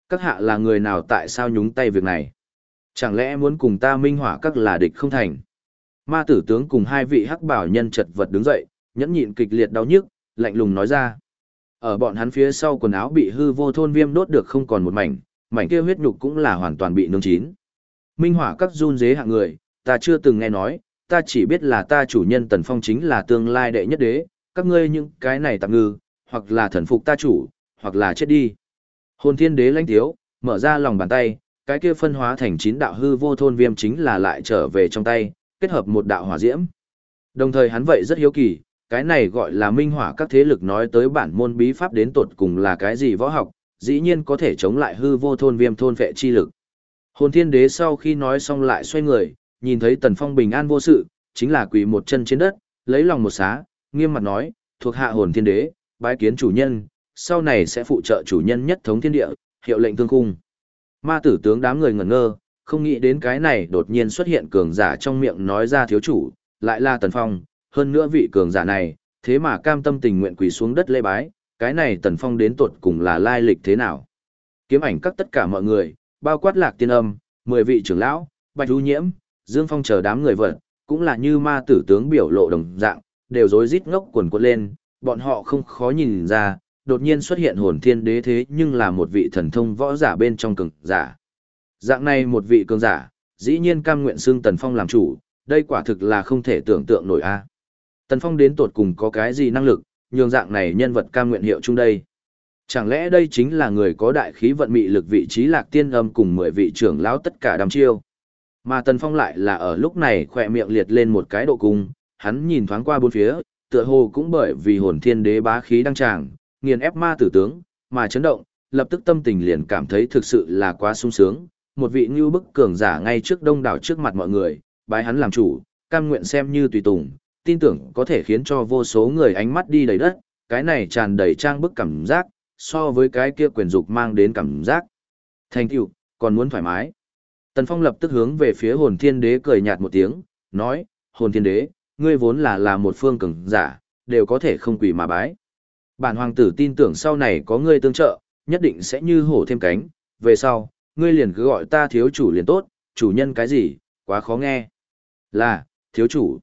Các hạ là người nào tại sao nhúng tay việc này? Chẳng lẽ muốn cùng ta minh hỏa các là địch không thành? Ma tử tướng cùng hai vị hắc bảo nhân chật vật đứng dậy, nhẫn nhịn kịch liệt đau nhức, lạnh lùng nói ra. Ở bọn hắn phía sau quần áo bị hư vô thôn viêm đốt được không còn một mảnh, mảnh kia huyết nhục cũng là hoàn toàn bị nướng chín. Minh hỏa các run dế hạng người, ta chưa từng nghe nói, ta chỉ biết là ta chủ nhân Tần Phong chính là tương lai đệ nhất đế, các ngươi những cái này tạm ngư, hoặc là thần phục ta chủ, hoặc là chết đi. Hồn thiên đế lãnh thiếu, mở ra lòng bàn tay, cái kia phân hóa thành chín đạo hư vô thôn viêm chính là lại trở về trong tay, kết hợp một đạo hỏa diễm. Đồng thời hắn vậy rất hiếu kỳ, cái này gọi là minh hỏa các thế lực nói tới bản môn bí pháp đến tột cùng là cái gì võ học, dĩ nhiên có thể chống lại hư vô thôn viêm thôn vệ chi lực. Hồn thiên đế sau khi nói xong lại xoay người, nhìn thấy tần phong bình an vô sự, chính là quỳ một chân trên đất, lấy lòng một xá, nghiêm mặt nói, thuộc hạ hồn thiên đế, bái kiến chủ nhân, sau này sẽ phụ trợ chủ nhân nhất thống thiên địa, hiệu lệnh thương cung. Ma tử tướng đám người ngẩn ngơ, không nghĩ đến cái này đột nhiên xuất hiện cường giả trong miệng nói ra thiếu chủ, lại là tần phong, hơn nữa vị cường giả này, thế mà cam tâm tình nguyện quỳ xuống đất lê bái, cái này Tần Phong đến tột cùng là lai lịch thế nào. Kiếm ảnh các tất cả mọi người, bao quát lạc tiên âm, mười vị trưởng lão, bạch Hữu nhiễm, dương phong chờ đám người vật, cũng là như ma tử tướng biểu lộ đồng dạng, đều rối rít ngốc quần quật lên, bọn họ không khó nhìn ra, đột nhiên xuất hiện hồn thiên đế thế nhưng là một vị thần thông võ giả bên trong cường giả. Dạng này một vị cường giả, dĩ nhiên cam nguyện xưng Tần Phong làm chủ, đây quả thực là không thể tưởng tượng nổi a. Tần Phong đến tột cùng có cái gì năng lực, nhường dạng này nhân vật cam nguyện hiệu chung đây. Chẳng lẽ đây chính là người có đại khí vận mị lực vị trí lạc tiên âm cùng mười vị trưởng lão tất cả đám chiêu. Mà Tần Phong lại là ở lúc này khỏe miệng liệt lên một cái độ cung, hắn nhìn thoáng qua bốn phía, tựa hồ cũng bởi vì hồn thiên đế bá khí đăng tràng, nghiền ép ma tử tướng, mà chấn động, lập tức tâm tình liền cảm thấy thực sự là quá sung sướng, một vị như bức cường giả ngay trước đông đảo trước mặt mọi người, bái hắn làm chủ, cam nguyện xem như tùy tùng, tin tưởng có thể khiến cho vô số người ánh mắt đi đầy đất, cái này tràn đầy trang bức cảm giác, so với cái kia quyền dục mang đến cảm giác. Thành tựu, còn muốn thoải mái. Tần Phong lập tức hướng về phía hồn thiên đế cười nhạt một tiếng, nói, hồn thiên đế, ngươi vốn là là một phương cường giả, đều có thể không quỳ mà bái. Bản hoàng tử tin tưởng sau này có ngươi tương trợ, nhất định sẽ như hổ thêm cánh, về sau, ngươi liền cứ gọi ta thiếu chủ liền tốt, chủ nhân cái gì, quá khó nghe. Là, thiếu chủ.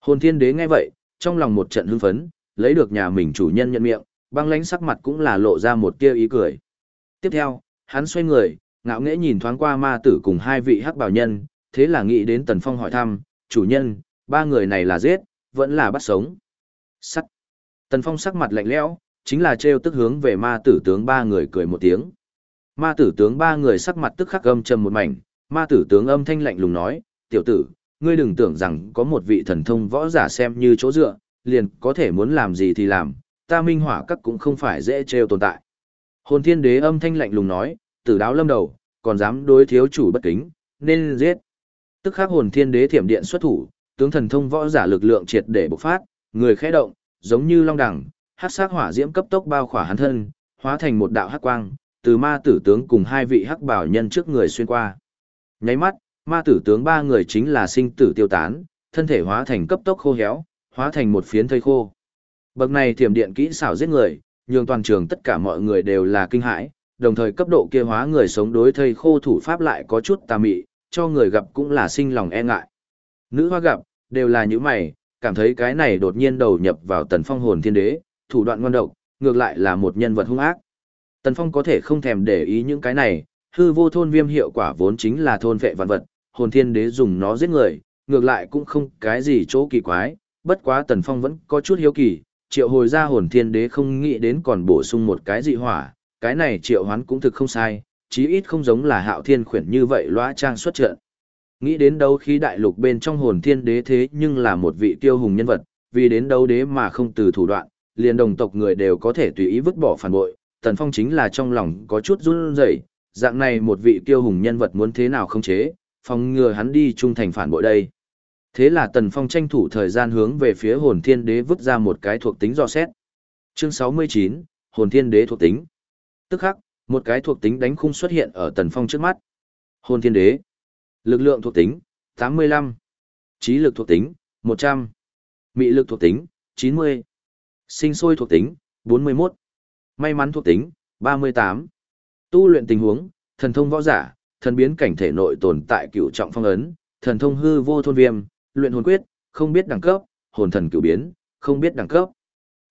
Hồn thiên đế nghe vậy, trong lòng một trận hưng phấn, lấy được nhà mình chủ nhân nhận miệng, băng lãnh sắc mặt cũng là lộ ra một tia ý cười. Tiếp theo, hắn xoay người, ngạo nghễ nhìn thoáng qua ma tử cùng hai vị hắc bảo nhân, thế là nghĩ đến Tần Phong hỏi thăm, chủ nhân, ba người này là giết, vẫn là bắt sống. Sắt. Tần Phong sắc mặt lạnh lẽo, chính là trêu tức hướng về ma tử tướng ba người cười một tiếng. Ma tử tướng ba người sắc mặt tức khắc âm trầm một mảnh, ma tử tướng âm thanh lạnh lùng nói, tiểu tử, ngươi đừng tưởng rằng có một vị thần thông võ giả xem như chỗ dựa, liền có thể muốn làm gì thì làm, ta minh hỏa các cũng không phải dễ trêu tồn tại. Hồn thiên đế âm thanh lạnh lùng nói, tử đáo lâm đầu, còn dám đối thiếu chủ bất kính, nên giết. Tức khắc hồn thiên đế thiểm điện xuất thủ, tướng thần thông võ giả lực lượng triệt để bộc phát, người khẽ động, giống như long đẳng, hắc sắc hỏa diễm cấp tốc bao khỏa hắn thân, hóa thành một đạo hắc quang, từ ma tử tướng cùng hai vị hắc bảo nhân trước người xuyên qua. Nháy mắt, ma tử tướng ba người chính là sinh tử tiêu tán, thân thể hóa thành cấp tốc khô héo, hóa thành một phiến thây khô. Bậc này thiểm điện kỹ xảo giết người, nhường toàn trường tất cả mọi người đều là kinh hãi, đồng thời cấp độ kia hóa người sống đối thây khô thủ pháp lại có chút tà mị, cho người gặp cũng là sinh lòng e ngại. Nữ hoa gặp, đều là những mày, cảm thấy cái này đột nhiên đầu nhập vào tần phong hồn thiên đế, thủ đoạn ngon độc, ngược lại là một nhân vật hung ác. Tần phong có thể không thèm để ý những cái này, hư vô thôn viêm hiệu quả vốn chính là thôn vệ vạn vật, hồn thiên đế dùng nó giết người, ngược lại cũng không cái gì chỗ kỳ quái, bất quá tần phong vẫn có chút hiếu kỳ, triệu hồi ra hồn thiên đế không nghĩ đến còn bổ sung một cái dị hỏa, cái này triệu hoán cũng thực không sai, chí ít không giống là hạo thiên khuyển như vậy loa trang xuất trận. Nghĩ đến đấu khí đại lục bên trong hồn thiên đế thế nhưng là một vị tiêu hùng nhân vật, vì đến đấu đế mà không từ thủ đoạn, liền đồng tộc người đều có thể tùy ý vứt bỏ phản bội, tần phong chính là trong lòng có chút run rẩy dạng này một vị tiêu hùng nhân vật muốn thế nào không chế, phòng ngừa hắn đi trung thành phản bội đây. Thế là Tần Phong tranh thủ thời gian hướng về phía hồn thiên đế vứt ra một cái thuộc tính dò xét. Chương 69, hồn thiên đế thuộc tính. Tức khắc, một cái thuộc tính đánh khung xuất hiện ở Tần Phong trước mắt. Hồn thiên đế. Lực lượng thuộc tính, 85. Trí lực thuộc tính, 100. Mị lực thuộc tính, 90. Sinh sôi thuộc tính, 41. May mắn thuộc tính, 38. Tu luyện tình huống, thần thông võ giả, thần biến cảnh thể nội tồn tại cựu trọng phong ấn, thần thông hư vô thôn viêm, luyện hồn quyết, không biết đẳng cấp, hồn thần cửu biến, không biết đẳng cấp.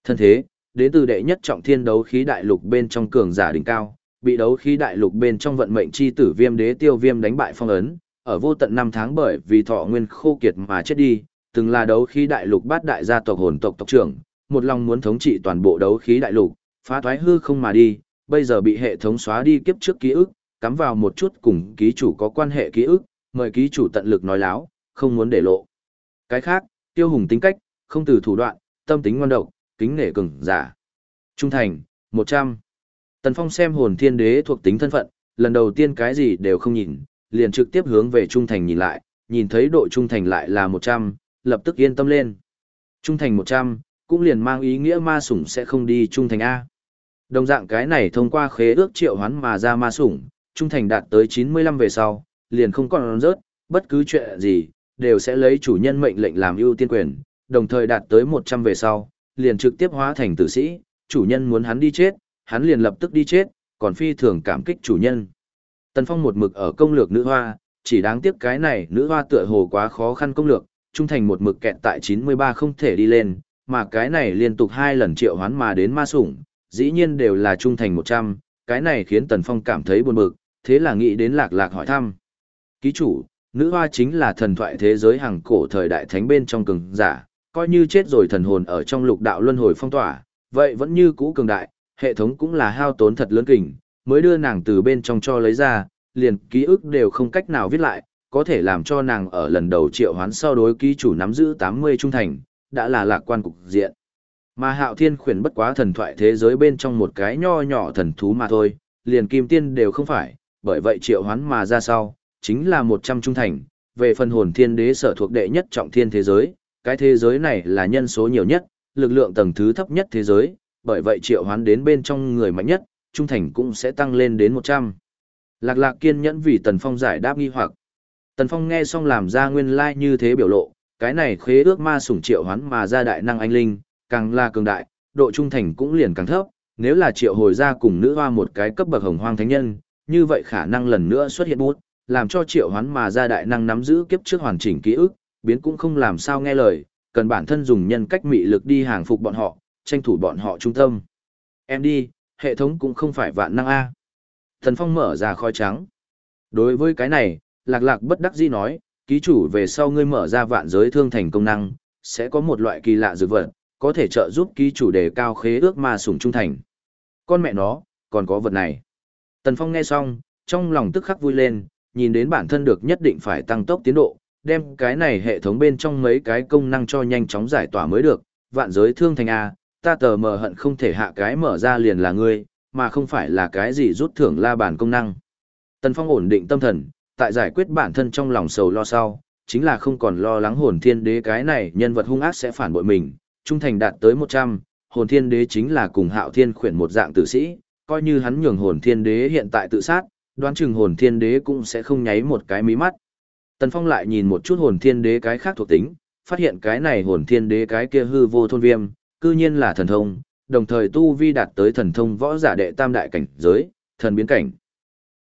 Thân thế, đến từ đệ nhất trọng thiên đấu khí đại lục bên trong cường giả đỉnh cao, bị đấu khí đại lục bên trong vận mệnh chi tử viêm đế tiêu viêm đánh bại phong ấn, ở vô tận năm tháng bởi vì thọ nguyên khô kiệt mà chết đi, từng là đấu khí đại lục bát đại gia tộc hồn tộc tộc trưởng, một lòng muốn thống trị toàn bộ đấu khí đại lục, phá thoái hư không mà đi, bây giờ bị hệ thống xóa đi kiếp trước ký ức, cắm vào một chút cùng ký chủ có quan hệ ký ức, mời ký chủ tận lực nói láo, không muốn để lộ. Cái khác, tiêu hùng tính cách, không từ thủ đoạn, tâm tính ngoan độc, kính nể cường giả. Trung thành, 100. Tần Phong xem hồn thiên đế thuộc tính thân phận, lần đầu tiên cái gì đều không nhìn, liền trực tiếp hướng về trung thành nhìn lại, nhìn thấy độ trung thành lại là 100, lập tức yên tâm lên. Trung thành 100, cũng liền mang ý nghĩa ma sủng sẽ không đi trung thành A. Đồng dạng cái này thông qua khế ước triệu hoán mà ra ma sủng, trung thành đạt tới 95 về sau, liền không còn rớt, bất cứ chuyện gì, đều sẽ lấy chủ nhân mệnh lệnh làm ưu tiên quyền, đồng thời đạt tới 100 về sau, liền trực tiếp hóa thành tử sĩ, chủ nhân muốn hắn đi chết, hắn liền lập tức đi chết, còn phi thường cảm kích chủ nhân. Tần Phong một mực ở công lược nữ hoa, chỉ đáng tiếc cái này nữ hoa tựa hồ quá khó khăn công lược, trung thành một mực kẹt tại 93 không thể đi lên, mà cái này liên tục hai lần triệu hoán mà đến ma sủng, dĩ nhiên đều là trung thành 100, cái này khiến Tần Phong cảm thấy buồn bực, thế là nghĩ đến lạc lạc hỏi thăm. Ký chủ, nữ hoa chính là thần thoại thế giới hàng cổ thời đại thánh bên trong cường giả, coi như chết rồi thần hồn ở trong lục đạo luân hồi phong tỏa, vậy vẫn như cũ cường đại, hệ thống cũng là hao tốn thật lớn kình, mới đưa nàng từ bên trong cho lấy ra, liền ký ức đều không cách nào viết lại, có thể làm cho nàng ở lần đầu triệu hoán sau đối ký chủ nắm giữ 80 trung thành, đã là lạc quan cục diện. Mà hạo thiên khuyển bất quá thần thoại thế giới bên trong một cái nho nhỏ thần thú mà thôi, liền kim tiên đều không phải, bởi vậy triệu hoán mà ra sau, chính là 100 trung thành, về phần hồn thiên đế sở thuộc đệ nhất trọng thiên thế giới, cái thế giới này là nhân số nhiều nhất, lực lượng tầng thứ thấp nhất thế giới, bởi vậy triệu hoán đến bên trong người mạnh nhất, trung thành cũng sẽ tăng lên đến 100. Lạc lạc kiên nhẫn vì Tần Phong giải đáp nghi hoặc. Tần Phong nghe xong làm ra nguyên lai like như thế biểu lộ, cái này khế ước ma sủng triệu hoán mà ra đại năng anh linh, càng là cường đại, độ trung thành cũng liền càng thấp, nếu là triệu hồi ra cùng nữ hoa một cái cấp bậc hồng hoang thánh nhân, như vậy khả năng lần nữa xuất hiện bút, làm cho triệu hoán mà ra đại năng nắm giữ kiếp trước hoàn chỉnh ký ức, biến cũng không làm sao nghe lời, cần bản thân dùng nhân cách mị lực đi hàng phục bọn họ, tranh thủ bọn họ trung tâm. Em đi, hệ thống cũng không phải vạn năng A. Thần Phong mở ra khói trắng. Đối với cái này, lạc lạc bất đắc dĩ nói, ký chủ về sau ngươi mở ra vạn giới thương thành công năng, sẽ có một loại kỳ lạ dược vật, có thể trợ giúp ký chủ đề cao khế ước ma sủng trung thành. Con mẹ nó, còn có vật này. Tần Phong nghe xong, trong lòng tức khắc vui lên, nhìn đến bản thân được nhất định phải tăng tốc tiến độ, đem cái này hệ thống bên trong mấy cái công năng cho nhanh chóng giải tỏa mới được, vạn giới thương thành A, ta tờ mờ hận không thể hạ cái mở ra liền là ngươi, mà không phải là cái gì rút thưởng la bàn công năng. Tần Phong ổn định tâm thần, tại giải quyết bản thân trong lòng sầu lo sau, chính là không còn lo lắng hồn thiên đế cái này nhân vật hung ác sẽ phản bội mình, trung thành đạt tới 100, hồn thiên đế chính là cùng hạo thiên khuyển một dạng tử sĩ, coi như hắn nhường hồn thiên đế hiện tại tự sát, đoán chừng hồn thiên đế cũng sẽ không nháy một cái mí mắt. Tần Phong lại nhìn một chút hồn thiên đế cái khác thuộc tính, phát hiện cái này hồn thiên đế cái kia hư vô thôn viêm, cư nhiên là thần thông, đồng thời tu vi đạt tới thần thông võ giả đệ tam đại cảnh giới, thần biến cảnh.